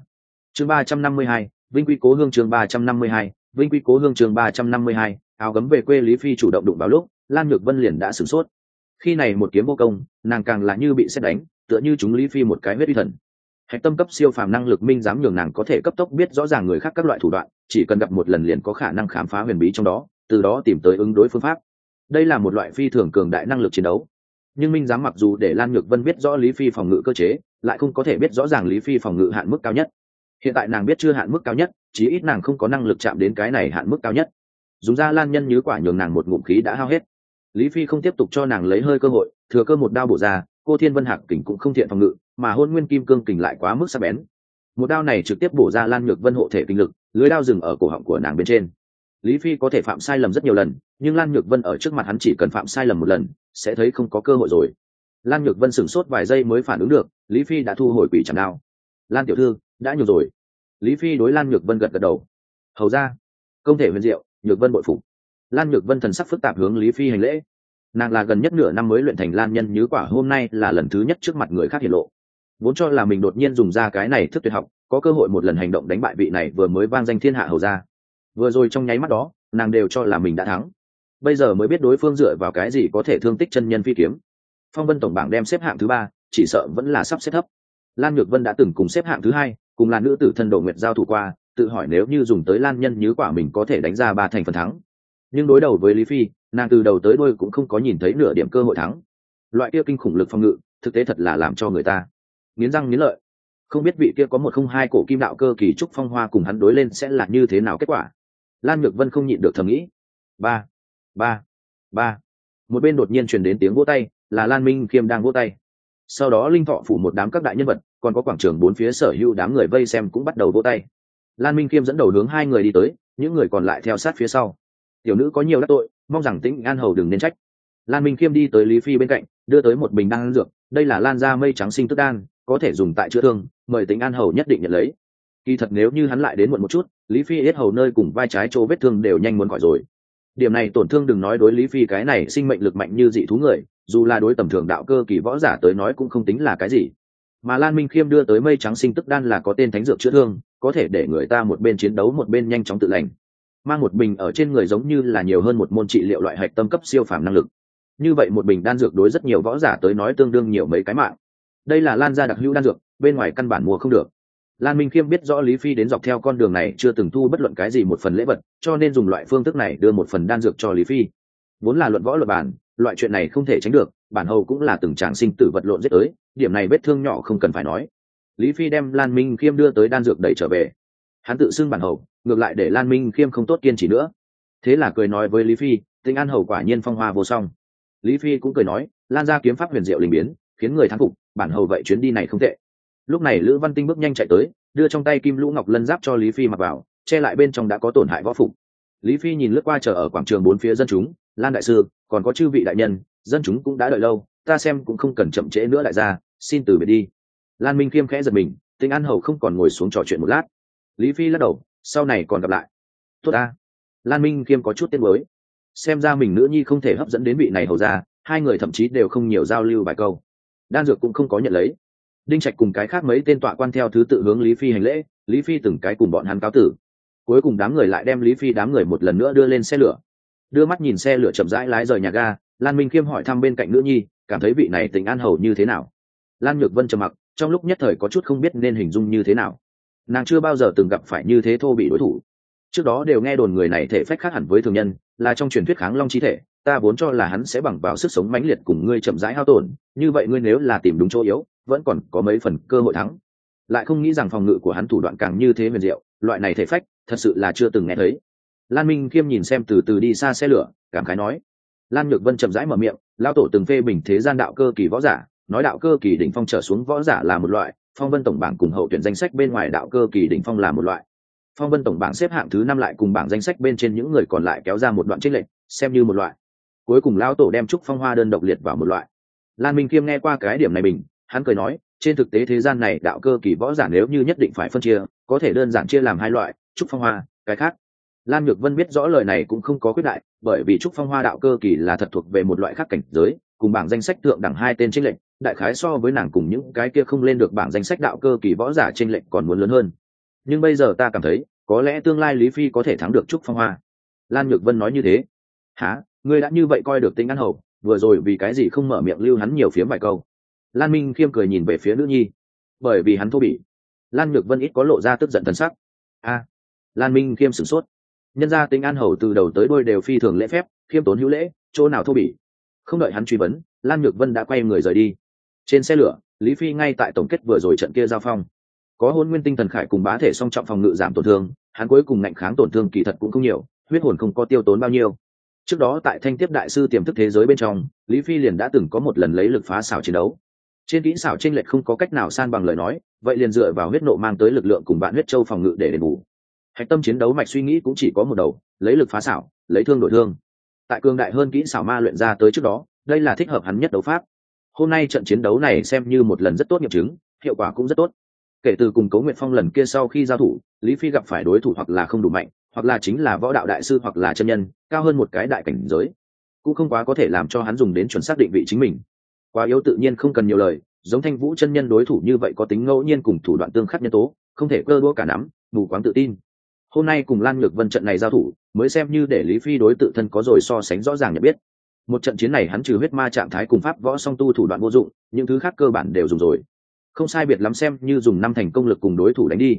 Chương ba trăm năm mươi hai, vinh quy cố hương chương ba trăm năm mươi hai, vinh quy cố hương chương ba trăm năm mươi hai, áo gấm về quê lý phi chủ động đụng vào lúc, lan nhược vân liền đã sửng sốt. Khi này một kiếm vô công, nàng càng là như bị xét đánh tựa như chúng lý phi một cái huyết uy thần. Hạch tâm cấp siêu phàm năng lực minh dám nhường nàng có thể cấp tốc biết rõ ràng người khác các loại thủ đoạn, chỉ cần gặp một lần liền có khả năng khám phá huyền bí trong đó, từ đó tìm tới ứng đối phương pháp. Đây là một loại phi thường cường đại năng lực chiến đấu. Nhưng minh giám mặc dù để lan nhược vân biết rõ lý phi phòng ngự cơ chế, lại không có thể biết rõ ràng lý phi phòng ngự hạn mức cao nhất. Hiện tại nàng biết chưa hạn mức cao nhất, chí ít nàng không có năng lực chạm đến cái này hạn mức cao nhất. Dùng ra lan nhân như quả nhường nàng một ngụm khí đã hao hết. Lý phi không tiếp tục cho nàng lấy hơi cơ hội, thừa cơ một đao bổ ra cô thiên vân hạc kình cũng không thiện phòng ngự, mà hôn nguyên kim cương kình lại quá mức sắc bén. Một đao này trực tiếp bổ ra lan nhược vân hộ thể kinh lực, lưới đao dừng ở cổ họng của nàng bên trên. Lý phi có thể phạm sai lầm rất nhiều lần, nhưng lan nhược vân ở trước mặt hắn chỉ cần phạm sai lầm một lần, sẽ thấy không có cơ hội rồi. Lan nhược vân sửng sốt vài giây mới phản ứng được, lý phi đã thu hồi quỷ chẳng đao. Lan tiểu thư, đã nhiều rồi. Lý phi đối lan nhược vân gật gật đầu. Hầu ra, công thể huyền diệu, nhược vân bội phục. Lan nhược vân thần sắc phức tạp hướng lý phi hành lễ nàng là gần nhất nửa năm mới luyện thành lan nhân, như quả hôm nay là lần thứ nhất trước mặt người khác hiển lộ. Vốn cho là mình đột nhiên dùng ra cái này thức tuyệt học, có cơ hội một lần hành động đánh bại vị này vừa mới vang danh thiên hạ hầu ra vừa rồi trong nháy mắt đó, nàng đều cho là mình đã thắng. Bây giờ mới biết đối phương dựa vào cái gì có thể thương tích chân nhân phi kiếm. Phong vân tổng bảng đem xếp hạng thứ ba, chỉ sợ vẫn là sắp xếp thấp. Lan nhược vân đã từng cùng xếp hạng thứ hai, cùng là nữ tử thân độ nguyệt giao thủ qua, tự hỏi nếu như dùng tới lan nhân, như quả mình có thể đánh ra ba thành phần thắng nhưng đối đầu với lý phi, nàng từ đầu tới đôi cũng không có nhìn thấy nửa điểm cơ hội thắng. Loại kia kinh khủng lực phòng ngự, thực tế thật là làm cho người ta nghiến răng nghiến lợi. Không biết vị kia có một không hai cổ kim đạo cơ kỳ trúc phong hoa cùng hắn đối lên sẽ là như thế nào kết quả. Lan nhược vân không nhịn được thầm nghĩ. Ba ba ba. Một bên đột nhiên truyền đến tiếng vỗ tay, là lan minh khiêm đang vỗ tay. Sau đó linh thọ phủ một đám các đại nhân vật, còn có quảng trường bốn phía sở hữu đám người vây xem cũng bắt đầu vỗ tay. Lan minh khiêm dẫn đầu hướng hai người đi tới, những người còn lại theo sát phía sau tiểu nữ có nhiều đắc tội, mong rằng tĩnh an hầu đừng nên trách. Lan minh khiêm đi tới lý phi bên cạnh, đưa tới một bình đan dược, đây là lan da mây trắng sinh tức đan, có thể dùng tại chữa thương, mời tĩnh an hầu nhất định nhận lấy. Kỳ thật nếu như hắn lại đến muộn một chút, lý phi hết hầu nơi cùng vai trái chỗ vết thương đều nhanh muốn khỏi rồi. Điểm này tổn thương đừng nói đối lý phi, cái này sinh mệnh lực mạnh như dị thú người, dù là đối tầm thường đạo cơ kỳ võ giả tới nói cũng không tính là cái gì. Mà lan minh khiêm đưa tới mây trắng sinh tức đan là có tên thánh dược chữa thương, có thể để người ta một bên chiến đấu một bên nhanh chóng tự lành mang một bình ở trên người giống như là nhiều hơn một môn trị liệu loại hạch tâm cấp siêu phàm năng lực. Như vậy một bình đan dược đối rất nhiều võ giả tới nói tương đương nhiều mấy cái mạng. Đây là lan gia đặc hữu đan dược, bên ngoài căn bản mua không được. Lan minh khiêm biết rõ lý phi đến dọc theo con đường này chưa từng thu bất luận cái gì một phần lễ vật, cho nên dùng loại phương thức này đưa một phần đan dược cho lý phi. Vốn là luận võ luật bản loại chuyện này không thể tránh được, bản hầu cũng là từng tràng sinh tử vật lộn giết tới, điểm này vết thương nhỏ không cần phải nói. Lý phi đem lan minh khiêm đưa tới đan dược đẩy trở về hắn tự xưng bản hầu, ngược lại để lan minh khiêm không tốt kiên trì nữa. Thế là cười nói với lý phi tình an hầu quả nhiên phong hoa vô song. Lý phi cũng cười nói, lan ra kiếm pháp huyền diệu linh biến, khiến người thắng phục, bản hầu vậy chuyến đi này không tệ. Lúc này lữ văn tinh bước nhanh chạy tới, đưa trong tay kim lũ ngọc lân giáp cho lý phi mặc vào, che lại bên trong đã có tổn hại võ phục. Lý phi nhìn lướt qua chờ ở quảng trường bốn phía dân chúng, lan đại sư, còn có chư vị đại nhân, dân chúng cũng đã đợi lâu, ta xem cũng không cần chậm trễ nữa đại gia, xin từ biệt đi. Lan minh khiêm khẽ giật mình, tinh an hầu không còn ngồi xuống trò chuyện một lát lý phi lắc đầu, sau này còn gặp lại. Tốt ta. Lan minh khiêm có chút tiết mới xem ra mình nữ nhi không thể hấp dẫn đến vị này hầu ra hai người thậm chí đều không nhiều giao lưu bài câu. Đan dược cũng không có nhận lấy. Đinh trạch cùng cái khác mấy tên tọa quan theo thứ tự hướng lý phi hành lễ, lý phi từng cái cùng bọn hắn cáo tử. Cuối cùng đám người lại đem lý phi đám người một lần nữa đưa lên xe lửa. Đưa mắt nhìn xe lửa chậm rãi lái rời nhà ga, lan minh khiêm hỏi thăm bên cạnh nữ nhi, cảm thấy vị này tình an hầu như thế nào? Lan nhược vân trầm mặc, trong lúc nhất thời có chút không biết nên hình dung như thế nào nàng chưa bao giờ từng gặp phải như thế thô bị đối thủ. Trước đó đều nghe đồn người này thể phách khác hẳn với thường nhân, là trong truyền thuyết kháng long chi thể, ta vốn cho là hắn sẽ bằng vào sức sống mãnh liệt cùng ngươi chậm rãi hao tổn, như vậy ngươi nếu là tìm đúng chỗ yếu, vẫn còn có mấy phần cơ hội thắng. Lại không nghĩ rằng phòng ngự của hắn thủ đoạn càng như thế huyền diệu, loại này thể phách, thật sự là chưa từng nghe thấy. Lan minh khiêm nhìn xem từ từ đi xa xe lửa, cảm khái nói. Lan nhược vân chậm rãi mở miệng lao tổ từng phê bình thế gian đạo cơ kỳ võ giả, nói đạo cơ kỳ đỉnh phong trở xuống võ giả là một loại phong vân tổng bảng cùng hậu tuyển danh sách bên ngoài đạo cơ kỳ đỉnh phong là một loại. Phong vân tổng bảng xếp hạng thứ năm lại cùng bảng danh sách bên trên những người còn lại kéo ra một đoạn trích lệnh xem như một loại. Cuối cùng lao tổ đem trúc phong hoa đơn độc liệt vào một loại. Lan minh khiêm nghe qua cái điểm này mình, hắn cười nói trên thực tế thế gian này đạo cơ kỳ võ giả nếu như nhất định phải phân chia có thể đơn giản chia làm hai loại trúc phong hoa cái khác. Lan nhược vân biết rõ lời này cũng không có quyết đại bởi vì trúc phong hoa đạo cơ kỳ là thật thuộc về một loại khác cảnh giới cùng bảng danh sách thượng đẳng hai tên trích lệnh đại khái so với nàng cùng những cái kia không lên được bảng danh sách đạo cơ kỳ võ giả trên lệnh còn muốn lớn hơn. Nhưng bây giờ ta cảm thấy, có lẽ tương lai lý phi có thể thắng được trúc phong hoa. Lan nhược vân nói như thế. Há ngươi đã như vậy coi được tính ăn hầu, vừa rồi vì cái gì không mở miệng lưu hắn nhiều phiếm vài câu? Lan minh khiêm cười nhìn về phía nữ nhi. Bởi vì hắn thô bỉ. Lan nhược vân ít có lộ ra tức giận thần sắc. A. Lan minh khiêm sửng sốt. Nhân ra tính an hầu từ đầu tới đôi đều phi thường lễ phép, khiêm tốn hữu lễ, chỗ nào thô bỉ? Không đợi hắn truy vấn, lan nhược vân đã quay người rời đi trên xe lửa, lý phi ngay tại tổng kết vừa rồi trận kia giao phong. Có hôn nguyên tinh thần khải cùng bá thể song trọng phòng ngự giảm tổn thương, hắn cuối cùng ngạnh kháng tổn thương kỳ thật cũng không nhiều, huyết hồn không có tiêu tốn bao nhiêu. Trước đó tại thanh tiếp đại sư tiềm thức thế giới bên trong, lý phi liền đã từng có một lần lấy lực phá xảo chiến đấu. Trên kỹ xảo tranh lệch không có cách nào san bằng lời nói, vậy liền dựa vào huyết nộ mang tới lực lượng cùng bạn huyết châu phòng ngự để đền bù. Hạch tâm chiến đấu mạch suy nghĩ cũng chỉ có một đầu, lấy lực phá xảo, lấy thương đổi thương. Tại cường đại hơn kỹ xảo ma luyện ra tới trước đó, đây là thích hợp hắn nhất đấu pháp hôm nay trận chiến đấu này xem như một lần rất tốt nghiệm chứng, hiệu quả cũng rất tốt. Kể từ cùng cấu nguyện phong lần kia sau khi giao thủ, lý phi gặp phải đối thủ hoặc là không đủ mạnh, hoặc là chính là võ đạo đại sư hoặc là chân nhân, cao hơn một cái đại cảnh giới. Cũng không quá có thể làm cho hắn dùng đến chuẩn xác định vị chính mình. Quá yếu tự nhiên không cần nhiều lời, giống thanh vũ chân nhân đối thủ như vậy có tính ngẫu nhiên cùng thủ đoạn tương khắc nhân tố, không thể cơ đũa cả nắm, mù quáng tự tin. Hôm nay cùng lan nhược vân trận này giao thủ, mới xem như để lý phi đối tự thân có rồi so sánh rõ ràng nhận biết một trận chiến này hắn trừ huyết ma trạng thái cùng pháp võ song tu thủ đoạn vô dụng, những thứ khác cơ bản đều dùng rồi. Không sai biệt lắm xem như dùng năm thành công lực cùng đối thủ đánh đi.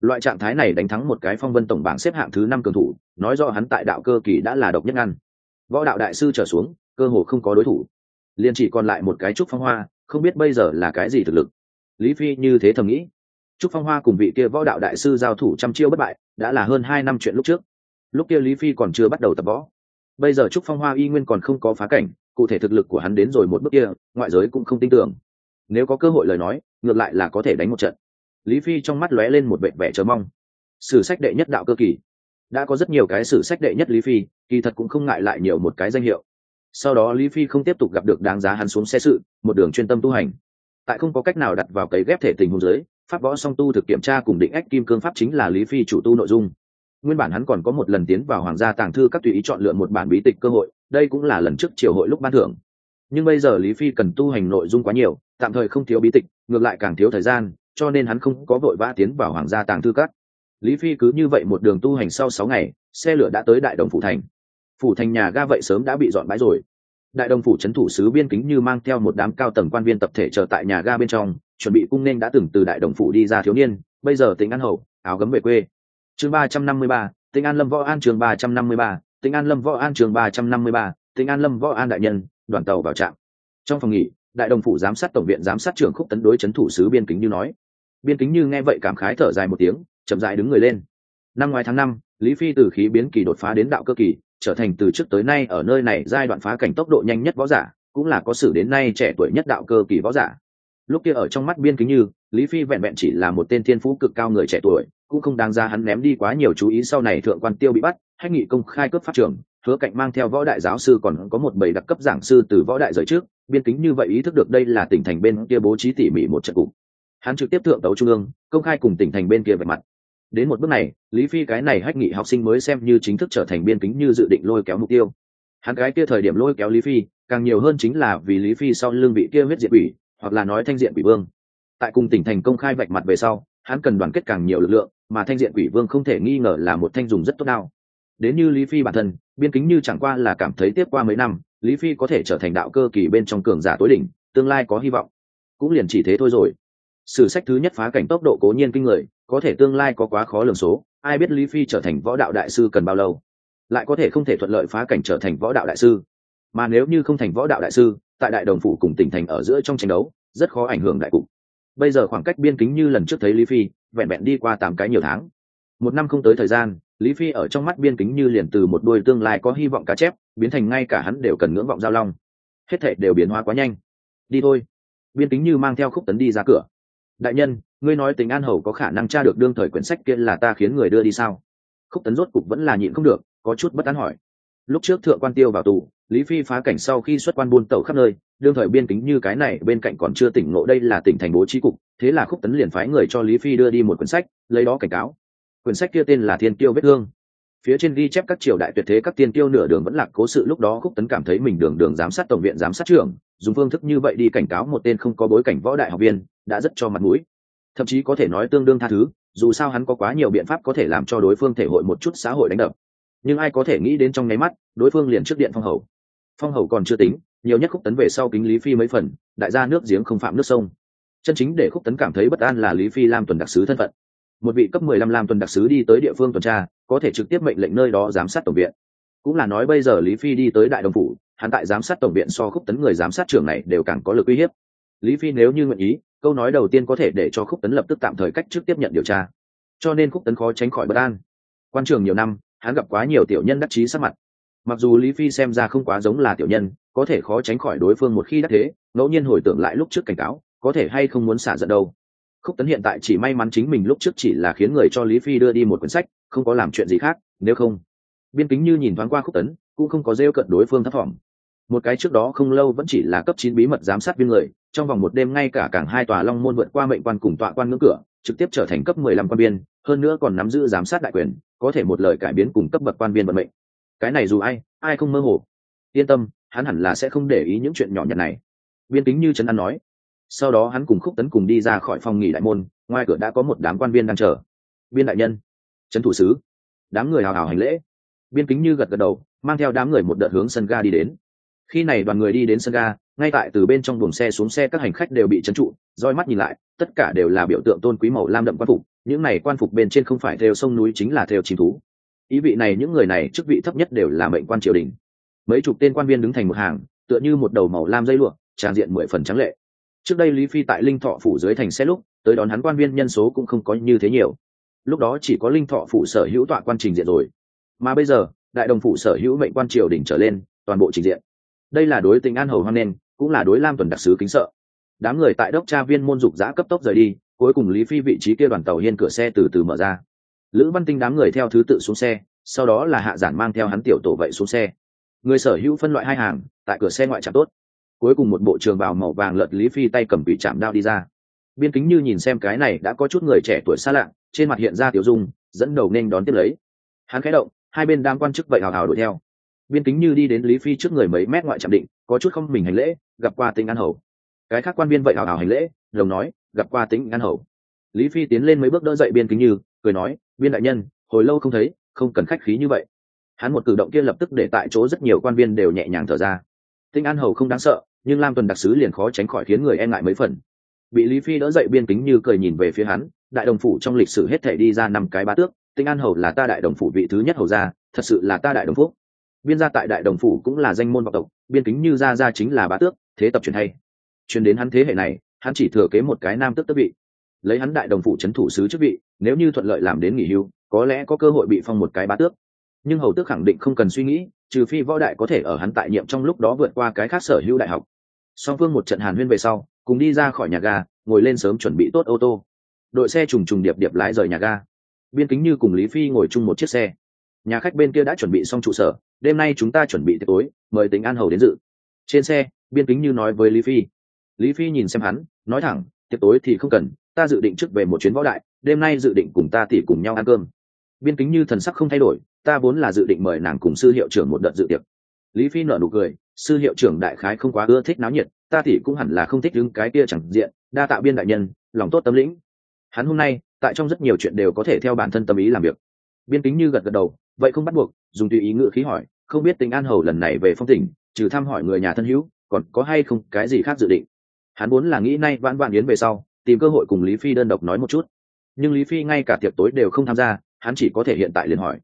Loại trạng thái này đánh thắng một cái phong vân tổng bảng xếp hạng thứ năm cường thủ, nói do hắn tại đạo cơ kỳ đã là độc nhất ngăn. Võ đạo đại sư trở xuống, cơ hồ không có đối thủ. Liền chỉ còn lại một cái trúc phong hoa, không biết bây giờ là cái gì thực lực. Lý phi như thế thầm nghĩ. Trúc phong hoa cùng vị kia võ đạo đại sư giao thủ trăm chiêu bất bại, đã là hơn hai năm chuyện lúc trước. Lúc kia lý phi còn chưa bắt đầu tập võ bây giờ trúc phong hoa y nguyên còn không có phá cảnh, cụ thể thực lực của hắn đến rồi một bước kia, ngoại giới cũng không tin tưởng. Nếu có cơ hội lời nói, ngược lại là có thể đánh một trận. Lý phi trong mắt lóe lên một vệ vẻ chờ mong. Sử sách đệ nhất đạo cơ kỳ. Đã có rất nhiều cái sử sách đệ nhất lý phi, kỳ thật cũng không ngại lại nhiều một cái danh hiệu. Sau đó lý phi không tiếp tục gặp được đáng giá hắn xuống xe sự, một đường chuyên tâm tu hành. Tại không có cách nào đặt vào cấy ghép thể tình hôn giới, pháp võ song tu thực kiểm tra cùng định ách kim cương pháp chính là lý phi chủ tu nội dung nguyên bản hắn còn có một lần tiến vào hoàng gia tàng thư các tùy ý chọn lựa một bản bí tịch cơ hội, đây cũng là lần trước triều hội lúc ban thưởng. Nhưng bây giờ lý phi cần tu hành nội dung quá nhiều, tạm thời không thiếu bí tịch, ngược lại càng thiếu thời gian, cho nên hắn không có vội vã tiến vào hoàng gia tàng thư các. Lý phi cứ như vậy một đường tu hành sau sáu ngày, xe lửa đã tới đại đồng phủ thành. Phủ thành nhà ga vậy sớm đã bị dọn bãi rồi. Đại đồng phủ c h ấ n thủ sứ biên kính như mang theo một đám cao tầng quan viên tập thể chờ tại nhà ga bên trong, chuẩn bị cung nên đã từng từ đại đồng phủ đi ra thiếu niên, bây giờ tính ăn hậu, áo gấm về quê chương ba trăm năm mươi ba tinh an lâm võ an trường ba trăm năm mươi ba tinh an lâm võ an trường ba trăm năm mươi ba tinh an lâm võ an đại nhân, đoàn tàu vào trạm. Trong phòng nghỉ, đại đồng phủ giám sát tổng viện giám sát trưởng khúc tấn đối c h ấ n thủ sứ biên kính như nói. Biên kính như nghe vậy cảm khái thở dài một tiếng, chậm dại đứng người lên. Năm ngoái tháng năm, lý phi từ khí biến kỳ đột phá đến đạo cơ kỳ, trở thành từ trước tới nay ở nơi này giai đoạn phá cảnh tốc độ nhanh nhất võ giả, cũng là có sử đến nay trẻ tuổi nhất đạo cơ kỳ võ giả lúc kia ở trong mắt biên kính như, lý phi vẹn vẹn chỉ là một tên thiên phú cực cao người trẻ tuổi, cũng không đáng ra hắn ném đi quá nhiều chú ý sau này thượng quan tiêu bị bắt, hay nghị công khai cướp pháp trường, hứa cạnh mang theo võ đại giáo sư còn có một bầy đặc cấp giảng sư từ võ đại rời trước, biên kính như vậy ý thức được đây là tỉnh thành bên kia bố trí tỉ mỉ một trận cục. Hắn trực tiếp thượng tấu trung ương, công khai cùng tỉnh thành bên kia về mặt. Đến một bước này, lý phi cái này hách nghị học sinh mới xem như chính thức trở thành biên kính như dự định lôi kéo mục tiêu. Hắn cái kia thời điểm lôi kéo lý phi, càng nhiều hơn chính là vì lý phi sau lương vị kia huyết diệt ủy hoặc là nói thanh diện quỷ vương. Tại cùng tỉnh thành công khai vạch mặt về sau, hắn cần đoàn kết càng nhiều lực lượng, mà thanh diện quỷ vương không thể nghi ngờ là một thanh dùng rất tốt đao. Đến như lý phi bản thân, biên kính như chẳng qua là cảm thấy tiếp qua mấy năm, lý phi có thể trở thành đạo cơ kỳ bên trong cường giả tối đỉnh, tương lai có hy vọng. Cũng liền chỉ thế thôi rồi. Sử sách thứ nhất phá cảnh tốc độ cố nhiên kinh người, có thể tương lai có quá khó lường số, ai biết lý phi trở thành võ đạo đại sư cần bao lâu. Lại có thể không thể thuận lợi phá cảnh trở thành võ đạo đại sư mà nếu như không thành võ đạo đại sư, tại đại đồng phủ cùng tỉnh thành ở giữa trong tranh đấu, rất khó ảnh hưởng đại cục. Bây giờ khoảng cách biên kính như lần trước thấy lý phi, vẹn vẹn đi qua tám cái nhiều tháng. Một năm không tới thời gian, lý phi ở trong mắt biên kính như liền từ một đôi tương lai có hy vọng cá chép, biến thành ngay cả hắn đều cần ngưỡng vọng giao long. Hết thể đều biến hóa quá nhanh. Đi thôi. Biên kính như mang theo khúc tấn đi ra cửa. Đại nhân, ngươi nói tình an hầu có khả năng tra được đương thời quyển sách kia là ta khiến người đưa đi sao? Khúc tấn rốt cục vẫn là nhịn không được, có chút bất tán hỏi lúc trước thượng quan tiêu vào tù, lý phi phá cảnh sau khi xuất quan buôn tẩu khắp nơi, đương thời biên kính như cái này, bên cạnh còn chưa tỉnh ngộ đây là tỉnh thành bố trí cục, thế là khúc tấn liền phái người cho lý phi đưa đi một quyển sách, lấy đó cảnh cáo. Quyển sách kia tên là thiên tiêu vết thương. Phía trên ghi chép các triều đại tuyệt thế các tiên tiêu nửa đường vẫn lạc cố sự, lúc đó khúc tấn cảm thấy mình đường đường giám sát tổng viện, giám sát trưởng, dùng phương thức như vậy đi cảnh cáo một tên không có bối cảnh võ đại học viên, đã rất cho mặt mũi. Thậm chí có thể nói tương đương tha thứ, dù sao hắn có quá nhiều biện pháp có thể làm cho đối phương thể hội một chút xã hội đánh đập nhưng ai có thể nghĩ đến trong nháy mắt, đối phương liền trước điện phong hầu. Phong hầu còn chưa tính, nhiều nhất khúc tấn về sau kính lý phi mấy phần, đại gia nước giếng không phạm nước sông. Chân chính để khúc tấn cảm thấy bất an là lý phi làm tuần đặc sứ thân phận. Một vị cấp mười lăm làm tuần đặc sứ đi tới địa phương tuần tra, có thể trực tiếp mệnh lệnh nơi đó giám sát tổng viện. Cũng là nói bây giờ lý phi đi tới đại đồng phủ, hắn tại giám sát tổng viện so khúc tấn người giám sát trưởng này đều càng có lực uy hiếp. Lý phi nếu như nguyện ý, câu nói đầu tiên có thể để cho khúc tấn lập tức tạm thời cách trước tiếp nhận điều tra. Cho nên khúc tấn khó tránh khỏi bất an. Quan trường nhiều năm hắn gặp quá nhiều tiểu nhân đắc chí sắc mặt. Mặc dù lý phi xem ra không quá giống là tiểu nhân, có thể khó tránh khỏi đối phương một khi đắc thế, ngẫu nhiên hồi tưởng lại lúc trước cảnh cáo, có thể hay không muốn xả giận đâu. Khúc tấn hiện tại chỉ may mắn chính mình lúc trước chỉ là khiến người cho lý phi đưa đi một quyển sách, không có làm chuyện gì khác, nếu không. Biên kính như nhìn thoáng qua khúc tấn, cũng không có rêu cận đối phương thấp thỏm. Một cái trước đó không lâu vẫn chỉ là cấp chín bí mật giám sát viên người, trong vòng một đêm ngay cả cảng hai tòa long môn vượt qua mệnh quan cùng tọa quan ngưỡng cửa, trực tiếp trở thành cấp mười lăm quan viên, hơn nữa còn nắm giữ giám sát đại quyền có thể một lời cải biến cùng cấp bậc quan viên vận mệnh. Cái này dù ai ai không mơ hồ. Yên tâm, hắn hẳn là sẽ không để ý những chuyện nhỏ nhặt này. Viên tính như trấn an nói. Sau đó hắn cùng khúc tấn cùng đi ra khỏi phòng nghỉ đại môn, ngoài cửa đã có một đám quan viên đang chờ. Biên đại nhân, trấn thủ sứ. Đám người hào hào hành lễ. Biên kính như gật gật đầu, mang theo đám người một đợt hướng sân ga đi đến. Khi này đoàn người đi đến sân ga, ngay tại từ bên trong buồng xe xuống xe các hành khách đều bị trấn trụ, roi mắt nhìn lại, tất cả đều là biểu tượng tôn quý màu lam đậm quan phục những này quan phục bên trên không phải theo sông núi chính là theo chim thú. Ý vị này những người này chức vị thấp nhất đều là mệnh quan triều đình. Mấy chục tên quan viên đứng thành một hàng, tựa như một đầu màu lam dây lụa, tràn diện mười phần trắng lệ. Trước đây lý phi tại linh thọ phủ dưới thành xe lúc, tới đón hắn quan viên nhân số cũng không có như thế nhiều. Lúc đó chỉ có linh thọ phủ sở hữu tọa quan trình diện rồi. Mà bây giờ, đại đồng phủ sở hữu mệnh quan triều đỉnh trở lên, toàn bộ trình diện. Đây là đối tình an hầu hoan nên, cũng là đối lam tuần đặc sứ kính sợ. Đám người tại đốc tra viên môn dục giã cấp tốc rời đi cuối cùng lý phi vị trí kia đoàn tàu hiên cửa xe từ từ mở ra. Lữ văn tinh đám người theo thứ tự xuống xe, sau đó là hạ giản mang theo hắn tiểu tổ vậy xuống xe. Người sở hữu phân loại hai hàng, tại cửa xe ngoại trạm tốt. Cuối cùng một bộ trường bào màu vàng lợt lý phi tay cầm bị chạm đao đi ra. Biên kính như nhìn xem cái này đã có chút người trẻ tuổi xa lạ, trên mặt hiện ra tiểu dung, dẫn đầu nên đón tiếp lấy. Hắn khẽ động, hai bên đang quan chức vậy hào hào đuổi theo. Biên kính như đi đến lý phi trước người mấy mét ngoại trạm định, có chút không mình hành lễ, gặp qua tinh an hầu. Cái khác quan viên vậy hào hào hành lễ, đồng nói gặp qua tĩnh an hầu. Lý phi tiến lên mấy bước đỡ dậy biên kính như, cười nói, biên đại nhân, hồi lâu không thấy, không cần khách khí như vậy. Hắn một cử động kia lập tức để tại chỗ rất nhiều quan viên đều nhẹ nhàng thở ra. Tinh an hầu không đáng sợ, nhưng lam tuần đặc sứ liền khó tránh khỏi khiến người e ngại mấy phần. Bị lý phi đỡ dậy biên kính như cười nhìn về phía hắn, đại đồng phủ trong lịch sử hết thể đi ra năm cái bá tước, tinh an hầu là ta đại đồng phủ vị thứ nhất hầu gia, thật sự là ta đại đồng phúc. Biên gia tại đại đồng phủ cũng là danh môn vọng tộc, biên kính như gia gia chính là bá tước, thế tập truyền hay. Truyền đến hắn thế hệ này hắn chỉ thừa kế một cái nam tước tước vị, lấy hắn đại đồng phụ c thủ sứ chức vị, nếu như thuận lợi làm đến nghỉ hưu, có lẽ có cơ hội bị phong một cái bá tước. Nhưng hầu tước khẳng định không cần suy nghĩ, trừ phi võ đại có thể ở hắn tại nhiệm trong lúc đó vượt qua cái khác sở hữu đại học. Song phương một trận hàn huyên về sau, cùng đi ra khỏi nhà ga, ngồi lên sớm chuẩn bị tốt ô tô. Đội xe trùng trùng điệp điệp lái rời nhà ga. Biên kính như cùng lý phi ngồi chung một chiếc xe. Nhà khách bên kia đã chuẩn bị xong trụ sở, đêm nay chúng ta chuẩn bị tiệc tối, mời tính an hầu đến dự. Trên xe, biên kính như nói với lý phi lý phi nhìn xem hắn, nói thẳng, tiệc tối thì không cần, ta dự định trước về một chuyến võ đại, đêm nay dự định cùng ta tỉ cùng nhau ăn cơm. Biên kính như thần sắc không thay đổi, ta vốn là dự định mời nàng cùng sư hiệu trưởng một đợt dự tiệc. Lý phi nở nụ cười, sư hiệu trưởng đại khái không quá ưa thích náo nhiệt, ta thì cũng hẳn là không thích đứng cái kia chẳng diện, đa tạo biên đại nhân, lòng tốt tâm lĩnh. Hắn hôm nay, tại trong rất nhiều chuyện đều có thể theo bản thân tâm ý làm việc. Biên kính như gật gật đầu, vậy không bắt buộc, dùng tùy ý ngự khí hỏi, không biết tính an hầu lần này về phong tỉnh, trừ thăm hỏi người nhà thân hữu, còn có hay không cái gì khác dự định? Hắn muốn là nghĩ nay vãn vãn yến về sau, tìm cơ hội cùng lý phi đơn độc nói một chút. Nhưng lý phi ngay cả tiệc tối đều không tham gia, hắn chỉ có thể hiện tại liền hỏi.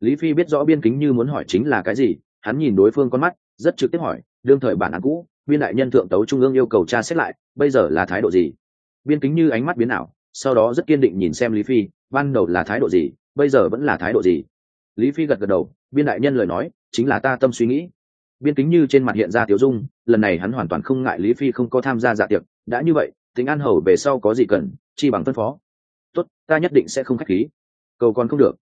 Lý phi biết rõ biên kính như muốn hỏi chính là cái gì, hắn nhìn đối phương con mắt, rất trực tiếp hỏi, đương thời bản án cũ, biên đại nhân thượng tấu trung ương yêu cầu tra xét lại, bây giờ là thái độ gì? Biên kính như ánh mắt biến ảo, sau đó rất kiên định nhìn xem lý phi, ban đầu là thái độ gì, bây giờ vẫn là thái độ gì? Lý phi gật gật đầu, biên đại nhân lời nói, chính là ta tâm suy nghĩ biên kính như trên mặt hiện ra tiểu dung, lần này hắn hoàn toàn không ngại lý phi không có tham gia dạ tiệc, đã như vậy, tính an hầu về sau có gì cần, chi bằng phân phó. Tốt, ta nhất định sẽ không k h á c h khí. Cầu còn không được.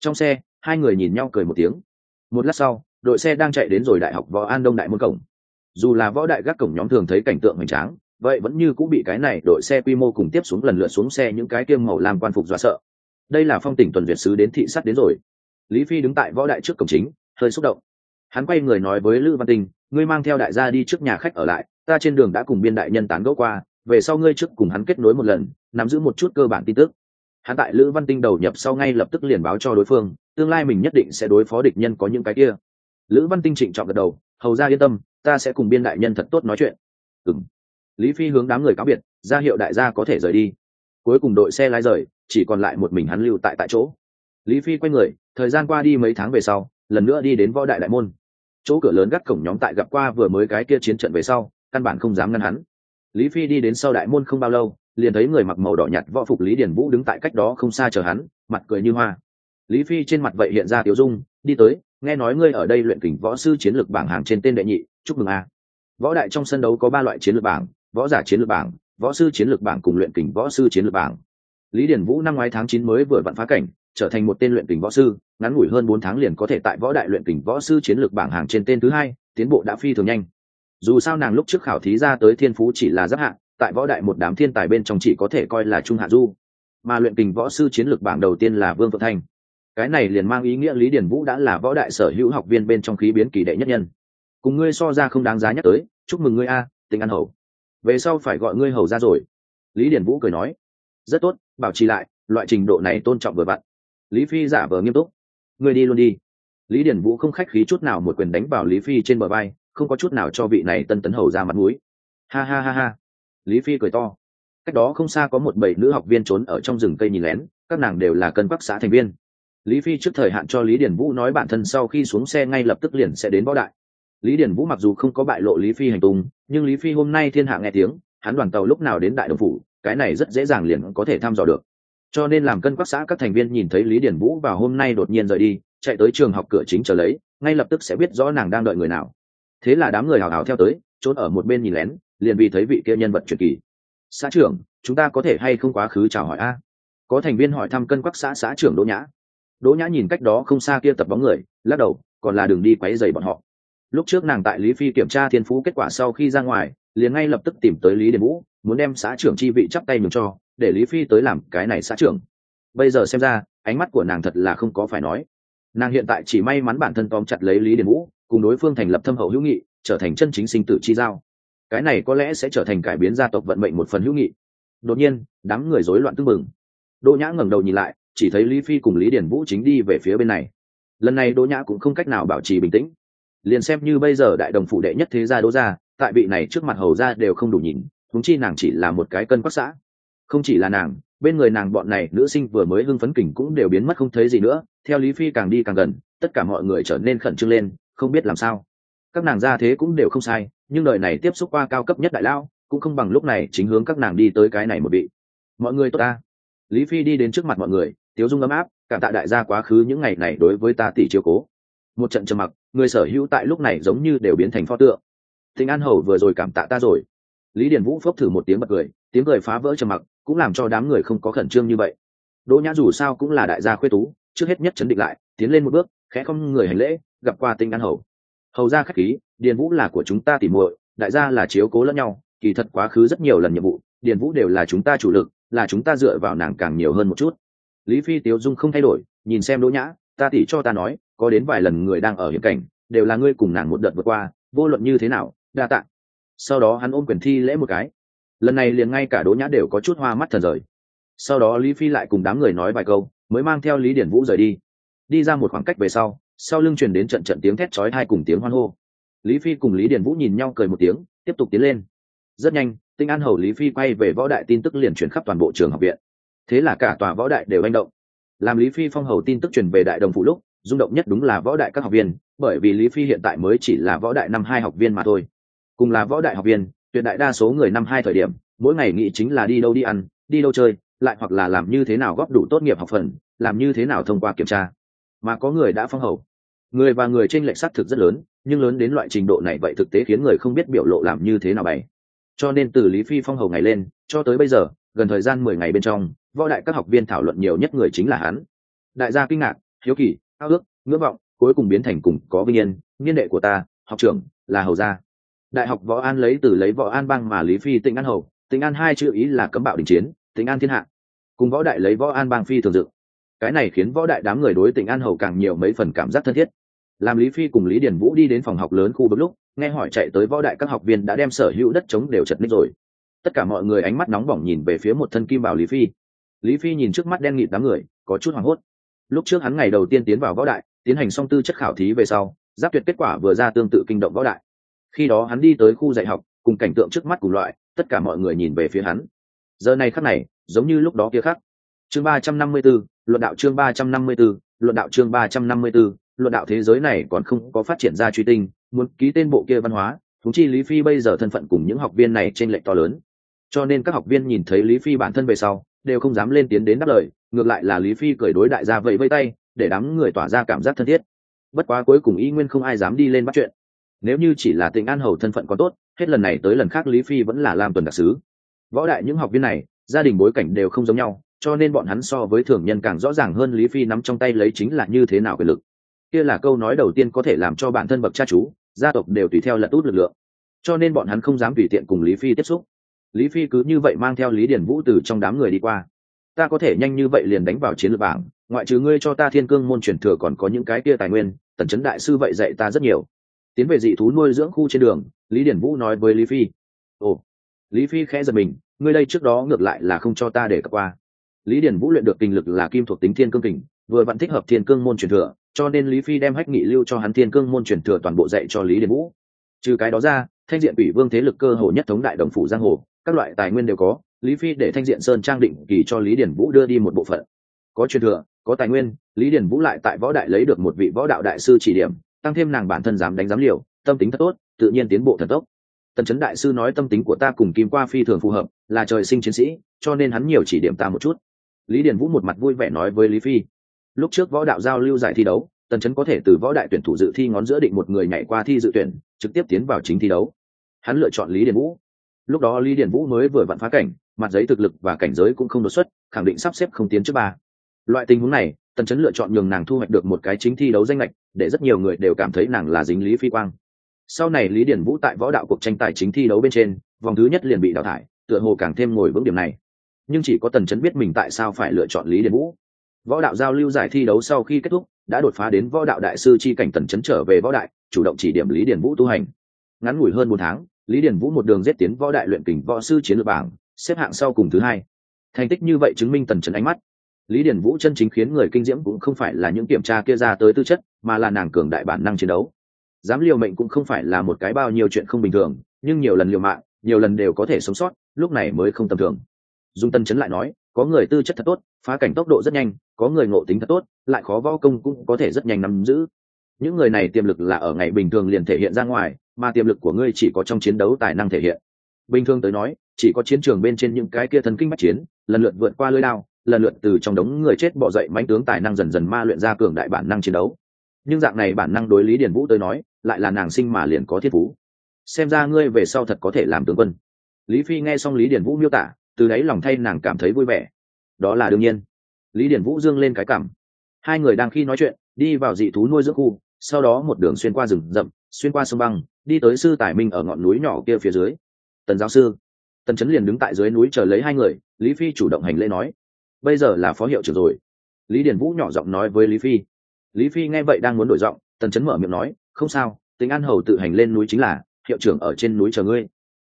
Trong xe, hai người nhìn nhau cười một tiếng. Một lát sau, đội xe đang chạy đến rồi đại học võ an đông đại môn cổng. Dù là võ đại gác cổng nhóm thường thấy cảnh tượng hoành tráng, vậy vẫn như cũng bị cái này đội xe quy mô cùng tiếp xuống lần lượt xuống xe những cái kiêm màu làm quan phục dọa sợ. Đây là phong tỉnh tuần duyệt sứ đến thị sát đến rồi. Lý phi đứng tại võ đại trước cổng chính, hơi xúc động hắn quay người nói với lữ văn tinh, ngươi mang theo đại gia đi trước nhà khách ở lại, ta trên đường đã cùng biên đại nhân tán gẫu qua, về sau ngươi trước cùng hắn kết nối một lần, nắm giữ một chút cơ bản tin tức. Hắn tại lữ văn tinh đầu nhập sau ngay lập tức liền báo cho đối phương, tương lai mình nhất định sẽ đối phó địch nhân có những cái kia. Lữ văn tinh trịnh trọng gật đầu, hầu ra yên tâm, ta sẽ cùng biên đại nhân thật tốt nói chuyện. Ừng lý phi hướng đám người cáo biệt, ra hiệu đại gia có thể rời đi. Cuối cùng đội xe lái rời, chỉ còn lại một mình hắn lưu tại tại chỗ. Lý phi quay người, thời gian qua đi mấy tháng về sau, lần nữa đi đến võ đại đại môn chỗ cửa lớn gắt cổng nhóm tại gặp qua vừa mới cái kia chiến trận về sau, căn bản không dám ngăn hắn. Lý phi đi đến sau đại môn không bao lâu, liền thấy người mặc màu đỏ nhạt võ phục lý điển vũ đứng tại cách đó không xa chờ hắn, mặt cười như hoa. Lý phi trên mặt vậy hiện ra tiểu dung, đi tới, nghe nói ngươi ở đây luyện kình võ sư chiến lược bảng hàng trên tên đệ nhị, chúc mừng a. Võ đại trong sân đấu có ba loại chiến lược bảng, võ giả chiến lược bảng, võ sư chiến lược bảng cùng luyện kình võ sư chiến lược bảng. Lý điển vũ năm ngoái tháng chín mới vừa vặn phá cảnh trở thành một tên luyện kình võ sư, ngắn ngủi hơn bốn tháng liền có thể tại võ đại luyện kình võ sư chiến lược bảng hàng trên tên thứ hai, tiến bộ đã phi thường nhanh. Dù sao nàng lúc trước khảo thí ra tới thiên phú chỉ là giáp hạng tại võ đại một đám thiên tài bên trong chỉ có thể coi là trung hạ du. Mà luyện kình võ sư chiến lược bảng đầu tiên là vương phượng thanh. Cái này liền mang ý nghĩa lý điển vũ đã là võ đại sở hữu học viên bên trong khí biến kỳ đệ nhất nhân. Cùng ngươi so ra không đáng giá nhắc tới, chúc mừng ngươi a, tình ăn hầu. Về sau phải gọi ngươi hầu ra rồi. Lý điển vũ cười nói, rất tốt, bảo trì lại, loại trình độ này tôn trọng vừa vặn lý phi giả vờ nghiêm túc. Ngươi đi luôn đi. Lý điển vũ không khách khí chút nào một quyền đánh vào lý phi trên bờ vai, không có chút nào cho vị này tân tấn hầu ra mặt mũi. Ha ha ha ha. Lý phi cười to. Cách đó không xa có một bảy nữ học viên trốn ở trong rừng cây nhìn lén, các nàng đều là cân bắc xã thành viên. Lý phi trước thời hạn cho lý điển vũ nói bản thân sau khi xuống xe ngay lập tức liền sẽ đến võ đại. Lý điển vũ mặc dù không có bại lộ lý phi hành tung, nhưng lý phi hôm nay thiên hạ nghe tiếng, hắn đoàn tàu lúc nào đến đại đồng phủ, cái này rất dễ dàng liền có thể thăm dò được cho nên làm cân quắc xã các thành viên nhìn thấy lý điển vũ vào hôm nay đột nhiên rời đi, chạy tới trường học cửa chính chờ lấy, ngay lập tức sẽ biết rõ nàng đang đợi người nào. Thế là đám người hào hào theo tới, trốn ở một bên nhìn lén, liền vì thấy vị kia nhân vật truyền kỳ. Xã trưởng, chúng ta có thể hay không quá khứ chào hỏi a? Có thành viên hỏi thăm cân quắc xã xã trưởng đỗ nhã. Đỗ nhã nhìn cách đó không xa kia tập bóng người, lắc đầu, còn là đường đi quấy dày bọn họ. Lúc trước nàng tại lý phi kiểm tra thiên phú kết quả sau khi ra ngoài, liền ngay lập tức tìm tới lý điền vũ muốn đem xã trưởng chi vị chắp tay mừng cho, để lý phi tới làm cái này xã trưởng. Bây giờ xem ra, ánh mắt của nàng thật là không có phải nói. Nàng hiện tại chỉ may mắn bản thân tóm chặt lấy lý điền vũ, cùng đối phương thành lập thâm hậu hữu nghị, trở thành chân chính sinh tử chi giao. Cái này có lẽ sẽ trở thành cải biến gia tộc vận mệnh một phần hữu nghị. Đột nhiên, đám người rối loạn tưng mừng đỗ nhã ngẩng đầu nhìn lại, chỉ thấy lý phi cùng lý điền vũ chính đi về phía bên này. Lần này đỗ nhã cũng không cách nào bảo trì bình tĩnh. Liền xem như bây giờ đại đồng phụ đệ nhất thế gia đỗ gia, tại vị này trước mặt hầu gia đều không đủ nhìn húng chi nàng chỉ là một cái cân quắc xã. Không chỉ là nàng, bên người nàng bọn này nữ sinh vừa mới hưng phấn kình cũng đều biến mất không thấy gì nữa, theo lý phi càng đi càng gần, tất cả mọi người trở nên khẩn trương lên, không biết làm sao. Các nàng ra thế cũng đều không sai, nhưng đời này tiếp xúc qua cao cấp nhất đại lao cũng không bằng lúc này chính hướng các nàng đi tới cái này một vị. Mọi người tốt ta. Lý phi đi đến trước mặt mọi người, tiếu dung ấm áp, cảm tạ đại gia quá khứ những ngày này đối với ta tỷ chiếu cố. Một trận trầm mặc, người sở hữu tại lúc này giống như đều biến thành pho tượng. Thịnh an hầu vừa rồi cảm tạ ta rồi lý điền vũ phốc thử một tiếng bật cười, tiếng cười phá vỡ trầm mặc, cũng làm cho đám người không có khẩn trương như vậy. Đỗ nhã dù sao cũng là đại gia khuê tú, trước hết nhất chấn định lại, tiến lên một bước, khẽ không người hành lễ, gặp qua tinh an hầu. Hầu ra khách khí, điền vũ là của chúng ta tỉ muội, đại gia là chiếu cố lẫn nhau, kỳ thật quá khứ rất nhiều lần nhiệm vụ, điền vũ đều là chúng ta chủ lực, là chúng ta dựa vào nàng càng nhiều hơn một chút. Lý phi tiếu dung không thay đổi, nhìn xem đỗ nhã, ta tỉ cho ta nói, có đến vài lần người đang ở hiểm cảnh, đều là ngươi cùng nàng một đợt vượt qua, vô luận như thế nào, đa tạ sau đó hắn ôm quyền thi lễ một cái. Lần này liền ngay cả đỗ nhã đều có chút hoa mắt thần rời. Sau đó lý phi lại cùng đám người nói vài câu, mới mang theo lý điển vũ rời đi. Đi ra một khoảng cách về sau sau lưng truyền đến trận trận tiếng thét chói hai cùng tiếng hoan hô. Lý phi cùng lý điển vũ nhìn nhau cười một tiếng, tiếp tục tiến lên. Rất nhanh, tinh an hầu lý phi quay về võ đại tin tức liền chuyển khắp toàn bộ trường học viện. Thế là cả tòa võ đại đều manh động. Làm lý phi phong hầu tin tức truyền về đại đồng phụ lúc, rung động nhất đúng là võ đại các học viên, bởi vì lý phi hiện tại mới chỉ là võ đại năm hai học viên mà thôi cùng là võ đại học viên, tuyệt đại đa số người năm hai thời điểm, mỗi ngày nghĩ chính là đi đâu đi ăn, đi đâu chơi, lại hoặc là làm như thế nào góp đủ tốt nghiệp học phần, làm như thế nào thông qua kiểm tra. Mà có người đã phong hầu. Người và người trên lệch xác thực rất lớn, nhưng lớn đến loại trình độ này vậy thực tế khiến người không biết biểu lộ làm như thế nào bày. Cho nên từ lý phi phong hầu ngày lên, cho tới bây giờ, gần thời gian mười ngày bên trong, võ đại các học viên thảo luận nhiều nhất người chính là hắn. Đại gia kinh ngạc, hiếu kỳ, ao ước, ngưỡng vọng, cuối cùng biến thành cùng có vinh yên, niên đệ của ta, học trưởng, là hầu gia đại học võ an lấy từ lấy võ an bang mà lý phi tịnh an hầu. Tịnh an hai chữ ý là cấm bạo đình chiến, tịnh an thiên hạ. Cùng võ đại lấy võ an bang phi thường dự cái này khiến võ đại đám người đối tịnh an hầu càng nhiều mấy phần cảm giác thân thiết. Làm lý phi cùng lý điển vũ đi đến phòng học lớn khu bấm lúc, nghe hỏi chạy tới võ đại các học viên đã đem sở hữu đất trống đều chật ních rồi. Tất cả mọi người ánh mắt nóng bỏng nhìn về phía một thân kim bảo lý phi. Lý phi nhìn trước mắt đen nghịt đám người, có chút hoảng hốt. Lúc trước hắn ngày đầu tiên tiến vào võ đại, tiến hành song tư chất khảo thí về sau, giáp tuyệt kết quả vừa ra tương tự kinh động võ đại khi đó hắn đi tới khu dạy học, cùng cảnh tượng trước mắt cùng loại, tất cả mọi người nhìn về phía hắn. Giờ này khắc này, giống như lúc đó kia khắc. Chương ba trăm năm mươi b ố luận đạo chương ba trăm năm mươi b ố luận đạo chương ba trăm năm mươi b ố luận đạo thế giới này còn không có phát triển ra truy tinh, muốn ký tên bộ kia văn hóa thúng chi lý phi bây giờ thân phận cùng những học viên này tranh lệch to lớn. Cho nên các học viên nhìn thấy lý phi bản thân về sau, đều không dám lên tiến đến đáp lời, ngược lại là lý phi cười đối đại gia vẫy vây tay, để đám người tỏa ra cảm giác thân thiết. Bất quá cuối cùng y nguyên không ai dám đi lên bắt chuyện nếu như chỉ là tình an hầu thân phận còn tốt, hết lần này tới lần khác lý phi vẫn là làm tuần đặc sứ. Võ đại những học viên này, gia đình bối cảnh đều không giống nhau, cho nên bọn hắn so với thường nhân càng rõ ràng hơn lý phi nắm trong tay lấy chính là như thế nào quyền lực. Kia là câu nói đầu tiên có thể làm cho bản thân bậc cha chú, gia tộc đều tùy theo lật út lực lượng. Cho nên bọn hắn không dám tùy tiện cùng lý phi tiếp xúc. Lý phi cứ như vậy mang theo lý điển vũ từ trong đám người đi qua. Ta có thể nhanh như vậy liền đánh vào chiến lược bảng, ngoại trừ ngươi cho ta thiên cương môn truyền thừa còn có những cái kia tài nguyên, tần chấn đại sư vậy dạy ta rất nhiều tiến về dị thú nuôi dưỡng khu trên đường, lý điển vũ nói với lý phi. Ồ. Lý phi khẽ giật mình, ngươi đây trước đó ngược lại là không cho ta để cập qua. Lý điển vũ luyện được kinh lực là kim thuộc tính thiên cương kình, vừa vặn thích hợp thiên cương môn truyền thừa, cho nên lý phi đem hách nghị lưu cho hắn thiên cương môn truyền thừa toàn bộ dạy cho lý điển vũ. Trừ cái đó ra, thanh diện ủy vương thế lực cơ hồ nhất thống đại đồng phủ giang hồ, các loại tài nguyên đều có, lý phi để thanh diện sơn trang định kỳ cho lý điển vũ đưa đi một bộ phận. Có truyền thừa, có tài nguyên, lý điển vũ lại tại võ đại lấy được một vị võ đạo đại sư chỉ điểm tăng thêm nàng bản thân dám đánh dám liều, tâm tính thật tốt, tự nhiên tiến bộ thần tốc. Tần chấn đại sư nói tâm tính của ta cùng kim qua phi thường phù hợp, là trời sinh chiến sĩ, cho nên hắn nhiều chỉ điểm ta một chút. Lý Điền vũ một mặt vui vẻ nói với lý phi, lúc trước võ đạo giao lưu giải thi đấu, tần chấn có thể từ võ đại tuyển thủ dự thi ngón giữa định một người nhảy qua thi dự tuyển, trực tiếp tiến vào chính thi đấu. Hắn lựa chọn lý Điền vũ. Lúc đó lý Điền vũ mới vừa vặn phá cảnh, mặt giấy thực lực và cảnh giới cũng không đột xuất, khẳng định sắp xếp không tiến trước ba. Loại tình huống này, tần chấn lựa chọn nhường nàng thu hoạch được một cái chính thi đấu danh lệch để rất nhiều người đều cảm thấy nàng là dính lý phi quang. Sau này lý điển vũ tại võ đạo cuộc tranh tài chính thi đấu bên trên, vòng thứ nhất liền bị đào thải, tựa hồ càng thêm ngồi vững điểm này. Nhưng chỉ có tần chấn biết mình tại sao phải lựa chọn lý điển vũ. Võ đạo giao lưu giải thi đấu sau khi kết thúc, đã đột phá đến võ đạo đại sư chi cảnh tần chấn trở về võ đại, chủ động chỉ điểm lý điển vũ tu hành. Ngắn ngủi hơn một tháng, lý điển vũ một đường giết tiến võ đại luyện kình võ sư chiến lược bảng, xếp hạng sau cùng thứ hai. Thành tích như vậy chứng minh tần chấn ánh mắt lý điển vũ chân chính khiến người kinh diễm cũng không phải là những kiểm tra kia ra tới tư chất, mà là nàng cường đại bản năng chiến đấu. Dám liều mệnh cũng không phải là một cái bao nhiêu chuyện không bình thường, nhưng nhiều lần liều mạng, nhiều lần đều có thể sống sót, lúc này mới không tầm thường. Dung tân chấn lại nói, có người tư chất thật tốt, phá cảnh tốc độ rất nhanh, có người ngộ tính thật tốt, lại khó võ công cũng có thể rất nhanh nắm giữ. Những người này tiềm lực là ở ngày bình thường liền thể hiện ra ngoài, mà tiềm lực của ngươi chỉ có trong chiến đấu tài năng thể hiện. Bình thường tới nói, chỉ có chiến trường bên trên những cái kia thần kinh bắt chiến, lần lượt vượt qua lưới lao lần lượt từ trong đống người chết bỏ dậy mãnh tướng tài năng dần dần ma luyện ra cường đại bản năng chiến đấu. Nhưng dạng này bản năng đối lý điền vũ tới nói, lại là nàng sinh mà liền có thiết phú. Xem ra ngươi về sau thật có thể làm tướng quân. Lý phi nghe xong lý điền vũ miêu tả, từ đấy lòng thay nàng cảm thấy vui vẻ. Đó là đương nhiên. Lý điền vũ dương lên cái cảm. Hai người đang khi nói chuyện, đi vào dị thú nuôi dưỡng khu, sau đó một đường xuyên qua rừng rậm, xuyên qua sông băng, đi tới sư tài minh ở ngọn núi nhỏ kia phía dưới. Tần giáo sư. Tần chấn liền đứng tại dưới núi chờ lấy hai người, lý phi chủ động hành lễ nói bây giờ là phó hiệu trưởng rồi. Lý điền vũ nhỏ giọng nói với lý phi. Lý phi nghe vậy đang muốn đổi giọng, tần chấn mở miệng nói, không sao, tính an hầu tự hành lên núi chính là, hiệu trưởng ở trên núi chờ ngươi.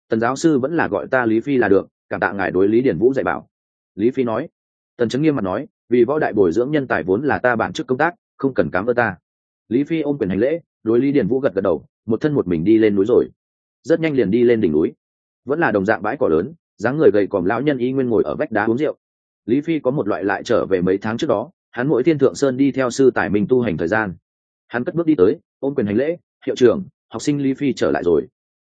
Tần giáo sư vẫn là gọi ta lý phi là được, cảm tạ ngài đối lý điển vũ dạy bảo. Lý phi nói, tần chấn nghiêm mặt nói, vì võ đại bồi dưỡng nhân tài vốn là ta bản chức công tác, không cần cám ơn ta. Lý phi ôm quyền hành lễ, đối lý điển vũ gật gật đầu, một thân một mình đi lên núi rồi. Rất nhanh liền đi lên đỉnh núi. Vẫn là đồng dạng bãi cỏ lớn, dáng người gầy còm lão nhân y nguyên ngồi ở vách đá uống rượu lý phi có một loại lại trở về mấy tháng trước đó, hắn mỗi thiên thượng sơn đi theo sư tài minh tu hành thời gian. Hắn cất bước đi tới, ôm quyền hành lễ, hiệu trưởng, học sinh lý phi trở lại rồi.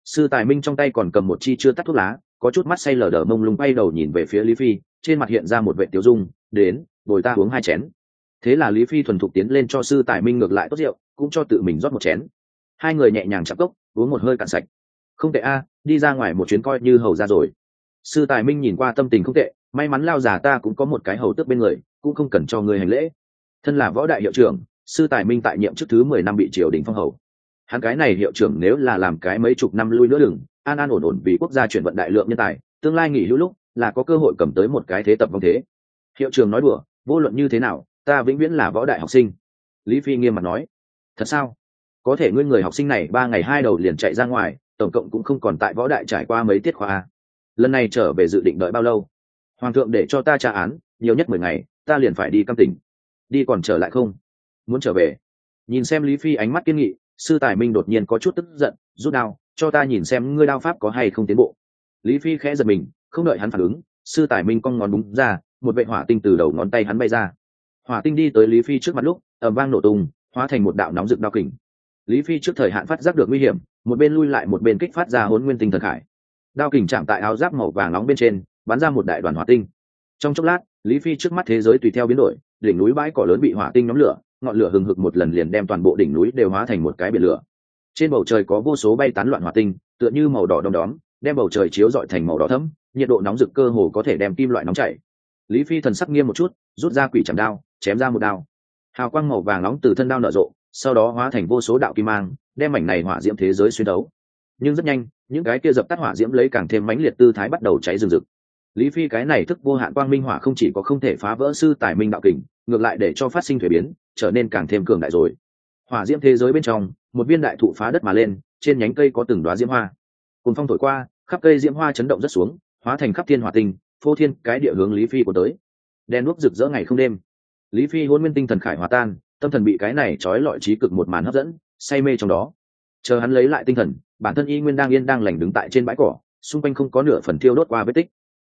Sư tài minh trong tay còn cầm một chi chưa tắt thuốc lá, có chút mắt say lờ đờ mông lung bay đầu nhìn về phía lý phi, trên mặt hiện ra một vệ tiêu dung, đến, bồi ta uống hai chén. Thế là lý phi thuần thục tiến lên cho sư tài minh ngược lại tốt rượu, cũng cho tự mình rót một chén. Hai người nhẹ nhàng chạm cốc, uống một hơi cạn sạch. Không tệ a, đi ra ngoài một chuyến coi như hầu ra rồi. Sư tài minh nhìn qua tâm tình không tệ may mắn lao già ta cũng có một cái hầu tước bên người, cũng không cần cho người hành lễ. Thân là võ đại hiệu trưởng, sư tài minh tại nhiệm chức thứ mười năm bị triều đình phong hầu. Hắn cái này hiệu trưởng nếu là làm cái mấy chục năm lui nữa đừng, an an ổn ổn vì quốc gia chuyển vận đại lượng nhân tài, tương lai nghỉ hữu lúc là có cơ hội cầm tới một cái thế tập vong thế. Hiệu trưởng nói đùa, vô luận như thế nào, ta vĩnh viễn là võ đại học sinh. Lý phi nghiêm mặt nói, thật sao? Có thể ngươi người học sinh này ba ngày hai đầu liền chạy ra ngoài, tổng cộng cũng không còn tại võ đại trải qua mấy tiết khoa lần này trở về dự định đợi bao lâu? Hoàng thượng để cho ta tra án, nhiều nhất mười ngày, ta liền phải đi căm tỉnh. Đi còn trở lại không? Muốn trở về? Nhìn xem lý phi ánh mắt kiên nghị, sư tài minh đột nhiên có chút tức giận, rút đao, cho ta nhìn xem ngươi đao pháp có hay không tiến bộ. Lý phi khẽ giật mình, không đợi hắn phản ứng, sư tài minh cong ngón búng ra, một vệ hỏa tinh từ đầu ngón tay hắn bay ra. Hỏa tinh đi tới lý phi trước mặt lúc ẩm vang nổ tung, hóa thành một đạo nóng rực đao kình. Lý phi trước thời hạn phát giác được nguy hiểm, một bên lui lại một bên kích phát ra hốn nguyên tinh thần khải. Đao kình chạm tại áo giáp màu vàng nóng bên trên bắn ra một đại đoàn hỏa tinh. Trong chốc lát, lý phi trước mắt thế giới tùy theo biến đổi, đỉnh núi bãi cỏ lớn bị hỏa tinh nhóm lửa, ngọn lửa hừng hực một lần liền đem toàn bộ đỉnh núi đều hóa thành một cái biển lửa. Trên bầu trời có vô số bay tán loạn hỏa tinh, tựa như màu đỏ đom đóm, đem bầu trời chiếu rọi thành màu đỏ thẫm, nhiệt độ nóng rực cơ hồ có thể đem kim loại nóng chảy. Lý phi thần sắc nghiêm một chút, rút ra quỷ chạm đao, chém ra một đao. Hào quang màu vàng nóng từ thân đao nở rộ, sau đó hóa thành vô số đạo kim mang, đem mảnh này hỏa diễm thế giới xuyên đấu. Nhưng rất nhanh, những cái kia dập tắt hỏa diễm lấy càng thêm mãnh liệt tư thái bắt đầu cháy rừng rực lý phi cái này thức vô hạn quang minh hỏa không chỉ có không thể phá vỡ sư tài minh đạo kình, ngược lại để cho phát sinh thuế biến, trở nên càng thêm cường đại rồi. Hỏa diễm thế giới bên trong, một viên đại thụ phá đất mà lên, trên nhánh cây có từng đoá diễm hoa. Cùng phong thổi qua, khắp cây diễm hoa chấn động rất xuống, hóa thành khắp thiên hỏa tinh, phô thiên cái địa hướng lý phi của tới. Đen đuốc rực rỡ ngày không đêm. Lý phi hôn nguyên tinh thần khải hòa tan, tâm thần bị cái này trói lọi trí cực một màn hấp dẫn, say mê trong đó. Chờ hắn lấy lại tinh thần, bản thân y nguyên đang yên đang lành đứng tại trên bãi cỏ, xung quanh không có nửa phần thiêu đốt qua vết tích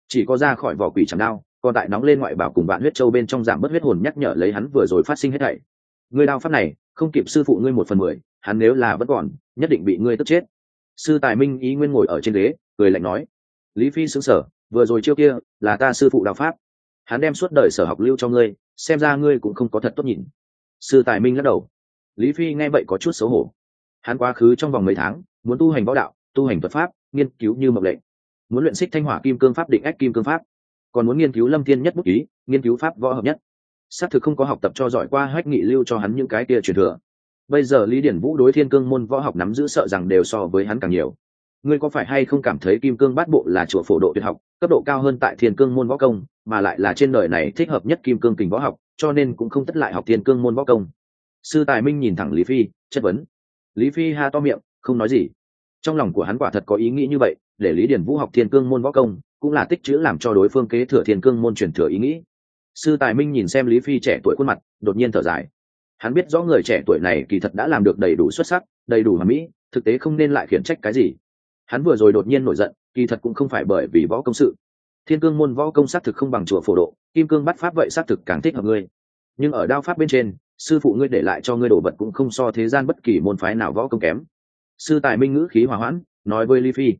chỉ có ra khỏi vỏ quỷ chẳng đao còn tại nóng lên ngoại bảo cùng bạn huyết châu bên trong giảm bớt huyết hồn nhắc nhở lấy hắn vừa rồi phát sinh hết thảy. Ngươi đao pháp này, không kịp sư phụ ngươi một phần mười, hắn nếu là vẫn còn, nhất định bị ngươi tức chết. Sư tài minh ý nguyên ngồi ở trên ghế, cười lạnh nói, lý phi xứng sở vừa rồi chiêu kia là ta sư phụ đao pháp. Hắn đem suốt đời sở học lưu cho ngươi, xem ra ngươi cũng không có thật tốt nhìn. Sư tài minh lắc đầu. Lý phi nghe vậy có chút xấu hổ. Hắn quá khứ trong vòng mấy tháng, muốn tu hành võ đạo, tu hành thuật pháp, nghiên cứu như mộc lệnh muốn luyện xích thanh hỏa kim cương pháp định ách kim cương pháp, còn muốn nghiên cứu lâm thiên nhất bút ký, nghiên cứu pháp võ hợp nhất. Xác thực không có học tập cho giỏi qua hách nghị lưu cho hắn những cái kia truyền thừa. Bây giờ lý điển vũ đối thiên cương môn võ học nắm giữ sợ rằng đều so với hắn càng nhiều. Ngươi có phải hay không cảm thấy kim cương bát bộ là chùa phổ độ tuyệt học, cấp độ cao hơn tại thiên cương môn võ công, mà lại là trên đời này thích hợp nhất kim cương kình võ học, cho nên cũng không tất lại học thiên cương môn võ công. Sư tài minh nhìn thẳng lý phi, chất vấn. Lý phi ha to miệng, không nói gì. Trong lòng của hắn quả thật có ý nghĩ như vậy để lý điển vũ học thiên cương môn võ công, cũng là tích chữ làm cho đối phương kế thừa thiên cương môn truyền thừa ý nghĩ. Sư tài minh nhìn xem lý phi trẻ tuổi khuôn mặt, đột nhiên thở dài. Hắn biết rõ người trẻ tuổi này kỳ thật đã làm được đầy đủ xuất sắc, đầy đủ hoàn mỹ, thực tế không nên lại khiển trách cái gì. Hắn vừa rồi đột nhiên nổi giận, kỳ thật cũng không phải bởi vì võ công sự. Thiên cương môn võ công xác thực không bằng chùa phổ độ, kim cương bắt pháp vậy xác thực càng thích hợp ngươi. Nhưng ở đao pháp bên trên, sư phụ ngươi để lại cho ngươi đồ vật cũng không so thế gian bất kỳ môn phái nào võ công kém. Sư tài minh ngữ khí hòa hoãn, nói với lý phi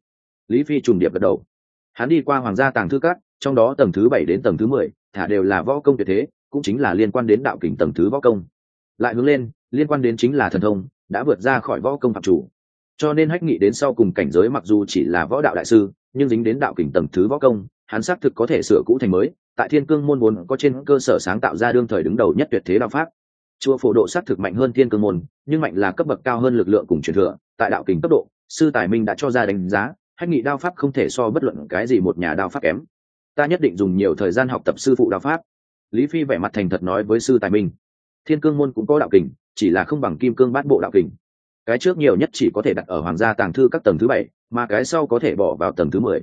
lý phi trùng điệp gật đầu. Hắn đi qua hoàng gia tàng thư cát trong đó tầng thứ bảy đến tầng thứ mười, thả đều là võ công tuyệt thế, cũng chính là liên quan đến đạo kình tầng thứ võ công. Lại hướng lên, liên quan đến chính là thần thông, đã vượt ra khỏi võ công phạm chủ. Cho nên hách nghị đến sau cùng cảnh giới mặc dù chỉ là võ đạo đại sư, nhưng dính đến đạo kình tầng thứ võ công, hắn xác thực có thể sửa cũ thành mới, tại thiên cương môn vốn có trên cơ sở sáng tạo ra đương thời đứng đầu nhất tuyệt thế đạo pháp. Chùa phổ độ xác thực mạnh hơn thiên cương môn, nhưng mạnh là cấp bậc cao hơn lực lượng cùng truyền thừa, tại đạo kình cấp độ, sư tài minh đã cho ra đánh giá hách nghị đao pháp không thể so bất luận cái gì một nhà đao pháp kém. Ta nhất định dùng nhiều thời gian học tập sư phụ đao pháp. Lý phi vẻ mặt thành thật nói với sư tài minh. Thiên cương môn cũng có đạo kình, chỉ là không bằng kim cương bát bộ đạo kình. Cái trước nhiều nhất chỉ có thể đặt ở hoàng gia tàng thư các tầng thứ bảy, mà cái sau có thể bỏ vào tầng thứ mười.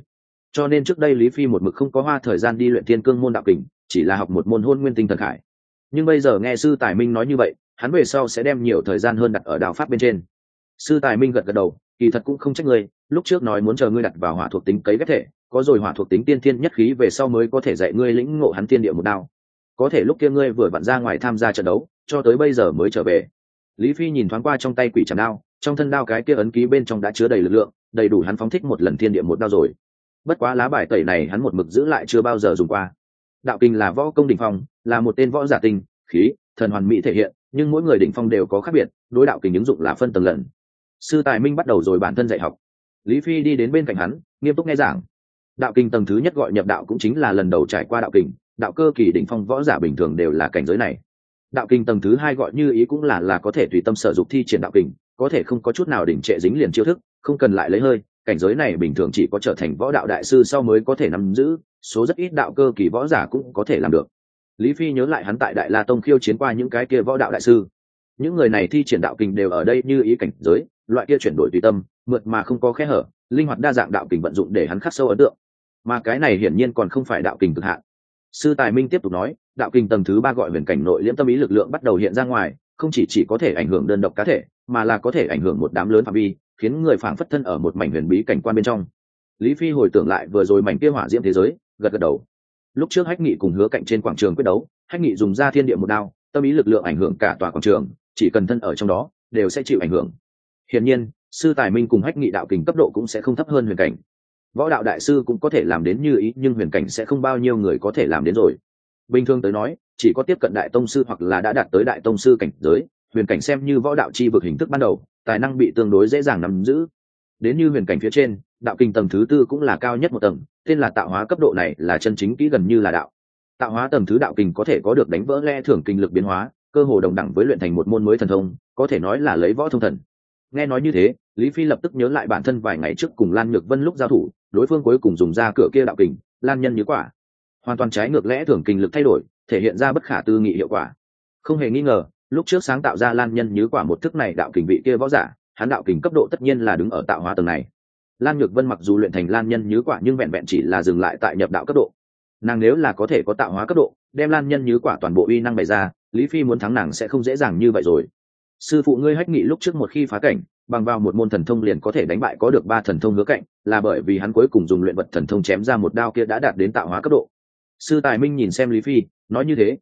Cho nên trước đây lý phi một mực không có hoa thời gian đi luyện thiên cương môn đạo kình, chỉ là học một môn hôn nguyên tinh thần khải. Nhưng bây giờ nghe sư tài minh nói như vậy, hắn về sau sẽ đem nhiều thời gian hơn đặt ở đạo pháp bên trên. Sư tài minh gật gật đầu kỳ thật cũng không trách ngươi, lúc trước nói muốn chờ ngươi đặt vào hỏa thuộc tính cấy ghép thể, có rồi hỏa thuộc tính tiên thiên nhất khí về sau mới có thể dạy ngươi lĩnh ngộ hắn tiên địa một đao. Có thể lúc kia ngươi vừa vặn ra ngoài tham gia trận đấu, cho tới bây giờ mới trở về. Lý phi nhìn thoáng qua trong tay quỷ trầm đao, trong thân đao cái kia ấn ký bên trong đã chứa đầy lực lượng, đầy đủ hắn phóng thích một lần thiên địa một đao rồi. Bất quá lá bài tẩy này hắn một mực giữ lại chưa bao giờ dùng qua. Đạo kinh là võ công đỉnh phong, là một tên võ giả tinh, khí, thần hoàn mỹ thể hiện, nhưng mỗi người đỉnh phong đều có khác biệt, đối đạo kinh ứng dụng là phân tầng lần sư tài minh bắt đầu rồi bản thân dạy học. Lý phi đi đến bên cạnh hắn, nghiêm túc nghe giảng. Đạo kinh tầng thứ nhất gọi nhập đạo cũng chính là lần đầu trải qua đạo kinh, đạo cơ kỳ đỉnh phong võ giả bình thường đều là cảnh giới này. Đạo kinh tầng thứ hai gọi như ý cũng là là có thể tùy tâm sở dục thi triển đạo kinh, có thể không có chút nào đỉnh trệ dính liền chiêu thức, không cần lại lấy hơi, cảnh giới này bình thường chỉ có trở thành võ đạo đại sư sau mới có thể nắm giữ, số rất ít đạo cơ kỳ võ giả cũng có thể làm được. Lý phi nhớ lại hắn tại đại la tông khiêu chiến qua những cái kia võ đạo đại sư. Những người này thi triển đạo kinh đều ở đây như ý cảnh giới loại kia chuyển đổi tùy tâm, mượt mà không có khe hở, linh hoạt đa dạng đạo kình vận dụng để hắn khắc sâu ấn tượng. Mà cái này hiển nhiên còn không phải đạo kình cực hạn. Sư tài minh tiếp tục nói, đạo kình tầng thứ ba gọi huyền cảnh nội liễm tâm ý lực lượng bắt đầu hiện ra ngoài, không chỉ chỉ có thể ảnh hưởng đơn độc cá thể, mà là có thể ảnh hưởng một đám lớn phạm vi, khiến người phảng phất thân ở một mảnh huyền bí cảnh quan bên trong. Lý phi hồi tưởng lại vừa rồi mảnh kia hỏa diễm thế giới, gật gật đầu. Lúc trước hách nghị cùng hứa cạnh trên quảng trường quyết đấu, hách nghị dùng ra thiên địa một đao, tâm ý lực lượng ảnh hưởng cả tòa quảng trường, chỉ cần thân ở trong đó, đều sẽ chịu ảnh hưởng hiển nhiên, sư tài minh cùng hách nghị đạo kình cấp độ cũng sẽ không thấp hơn huyền cảnh. Võ đạo đại sư cũng có thể làm đến như ý, nhưng huyền cảnh sẽ không bao nhiêu người có thể làm đến rồi. Bình thường tới nói, chỉ có tiếp cận đại tông sư hoặc là đã đạt tới đại tông sư cảnh giới, huyền cảnh xem như võ đạo chi vực hình thức ban đầu, tài năng bị tương đối dễ dàng nắm giữ. Đến như huyền cảnh phía trên, đạo kinh tầng thứ tư cũng là cao nhất một tầng, tên là tạo hóa cấp độ này là chân chính kỹ gần như là đạo. Tạo hóa tầng thứ đạo kinh có thể có được đánh vỡ le thưởng kinh lực biến hóa, cơ hồ đồng đẳng với luyện thành một môn mới thần thông, có thể nói là lấy võ thông thần nghe nói như thế, lý phi lập tức nhớ lại bản thân vài ngày trước cùng lan nhược vân lúc giao thủ, đối phương cuối cùng dùng ra cửa kia đạo kình, lan nhân như quả. Hoàn toàn trái ngược lẽ thường kinh lực thay đổi, thể hiện ra bất khả tư nghị hiệu quả. Không hề nghi ngờ, lúc trước sáng tạo ra lan nhân như quả một thức này đạo kình vị kia võ giả, hắn đạo kình cấp độ tất nhiên là đứng ở tạo hóa tầng này. Lan nhược vân mặc dù luyện thành lan nhân như quả nhưng vẹn vẹn chỉ là dừng lại tại nhập đạo cấp độ. Nàng nếu là có thể có tạo hóa cấp độ, đem lan nhân như quả toàn bộ uy năng bày ra, lý phi muốn thắng nàng sẽ không dễ dàng như vậy rồi sư phụ ngươi hách nghị lúc trước một khi phá cảnh, bằng vào một môn thần thông liền có thể đánh bại có được ba thần thông hứa cạnh là bởi vì hắn cuối cùng dùng luyện vật thần thông chém ra một đao kia đã đạt đến tạo hóa cấp độ. Sư tài minh nhìn xem lý phi, nói như thế